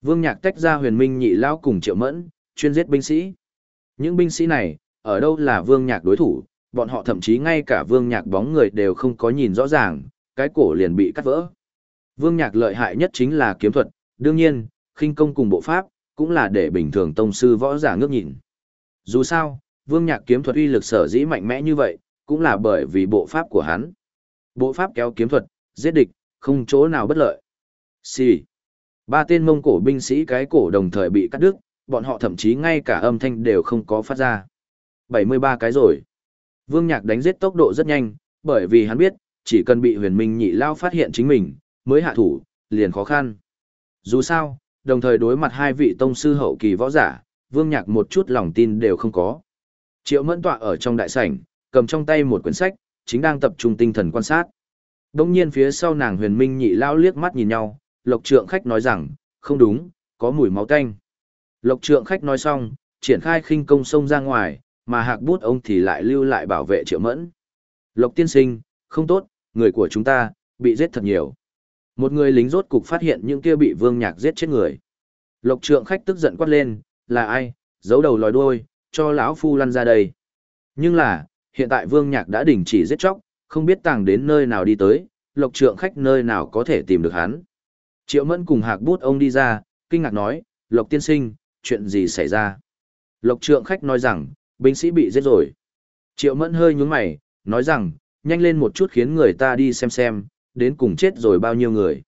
A: Vương Nhạc tách ra huyền minh nhị lao cùng triệu mẫn, chuyên giết binh sĩ. Những binh sĩ này, ở đâu là Vương Nhạc đối thủ, bọn họ thậm chí ngay cả Vương Nhạc bóng người đều không có nhìn rõ ràng, cái cổ liền bị cắt vỡ. Vương Nhạc lợi hại nhất chính là kiếm thuật, đương nhiên, khinh công cùng bộ pháp, cũng là để bình thường tông sư võ giả ngước nhìn. Dù sao, Vương Nhạc kiếm thuật uy lực sở dĩ mạnh mẽ như vậy, cũng là bởi vì bộ pháp của hắn. Bộ pháp kéo kiếm thuật, giết địch, không chỗ nào bất lợi. Xì. Ba tên mông cổ binh sĩ cái cổ đồng thời bị cắt đứt, bọn họ thậm chí ngay cả âm thanh đều không có phát ra. 73 cái rồi. Vương Nhạc đánh giết tốc độ rất nhanh, bởi vì hắn biết, chỉ cần bị huyền minh nhị lao phát hiện chính mình, mới hạ thủ, liền khó khăn. Dù sao, đồng thời đối mặt hai vị tông sư hậu kỳ võ giả, Vương Nhạc một chút lòng tin đều không có. Triệu mẫn tọa ở trong đại sảnh, cầm trong tay một quyển sách, chính đang tập trung tinh thần quan sát. Đông nhiên phía sau nàng huyền minh nhị lao liếc mắt nhìn nhau, lộc trượng khách nói rằng, không đúng, có mùi máu tanh. Lộc trượng khách nói xong, triển khai khinh công sông ra ngoài, mà hạc bút ông thì lại lưu lại bảo vệ triệu mẫn. Lộc tiên sinh, không tốt, người của chúng ta, bị giết thật nhiều. Một người lính rốt cục phát hiện những kia bị vương nhạc giết chết người. Lộc trượng khách tức giận quát lên, là ai, giấu đầu lòi đuôi, cho lão phu lăn ra đây. Nhưng là, hiện tại vương nhạc đã đình chỉ giết chóc, không biết tàng đến nơi nào đi tới, lộc trượng khách nơi nào có thể tìm được hắn. Triệu mẫn cùng hạc bút ông đi ra, kinh ngạc nói, lộc tiên sinh, chuyện gì xảy ra? Lộc trượng khách nói rằng, binh sĩ bị giết rồi. Triệu mẫn hơi nhúng mày, nói rằng, nhanh lên một chút khiến người ta đi xem xem, đến cùng chết rồi bao nhiêu người.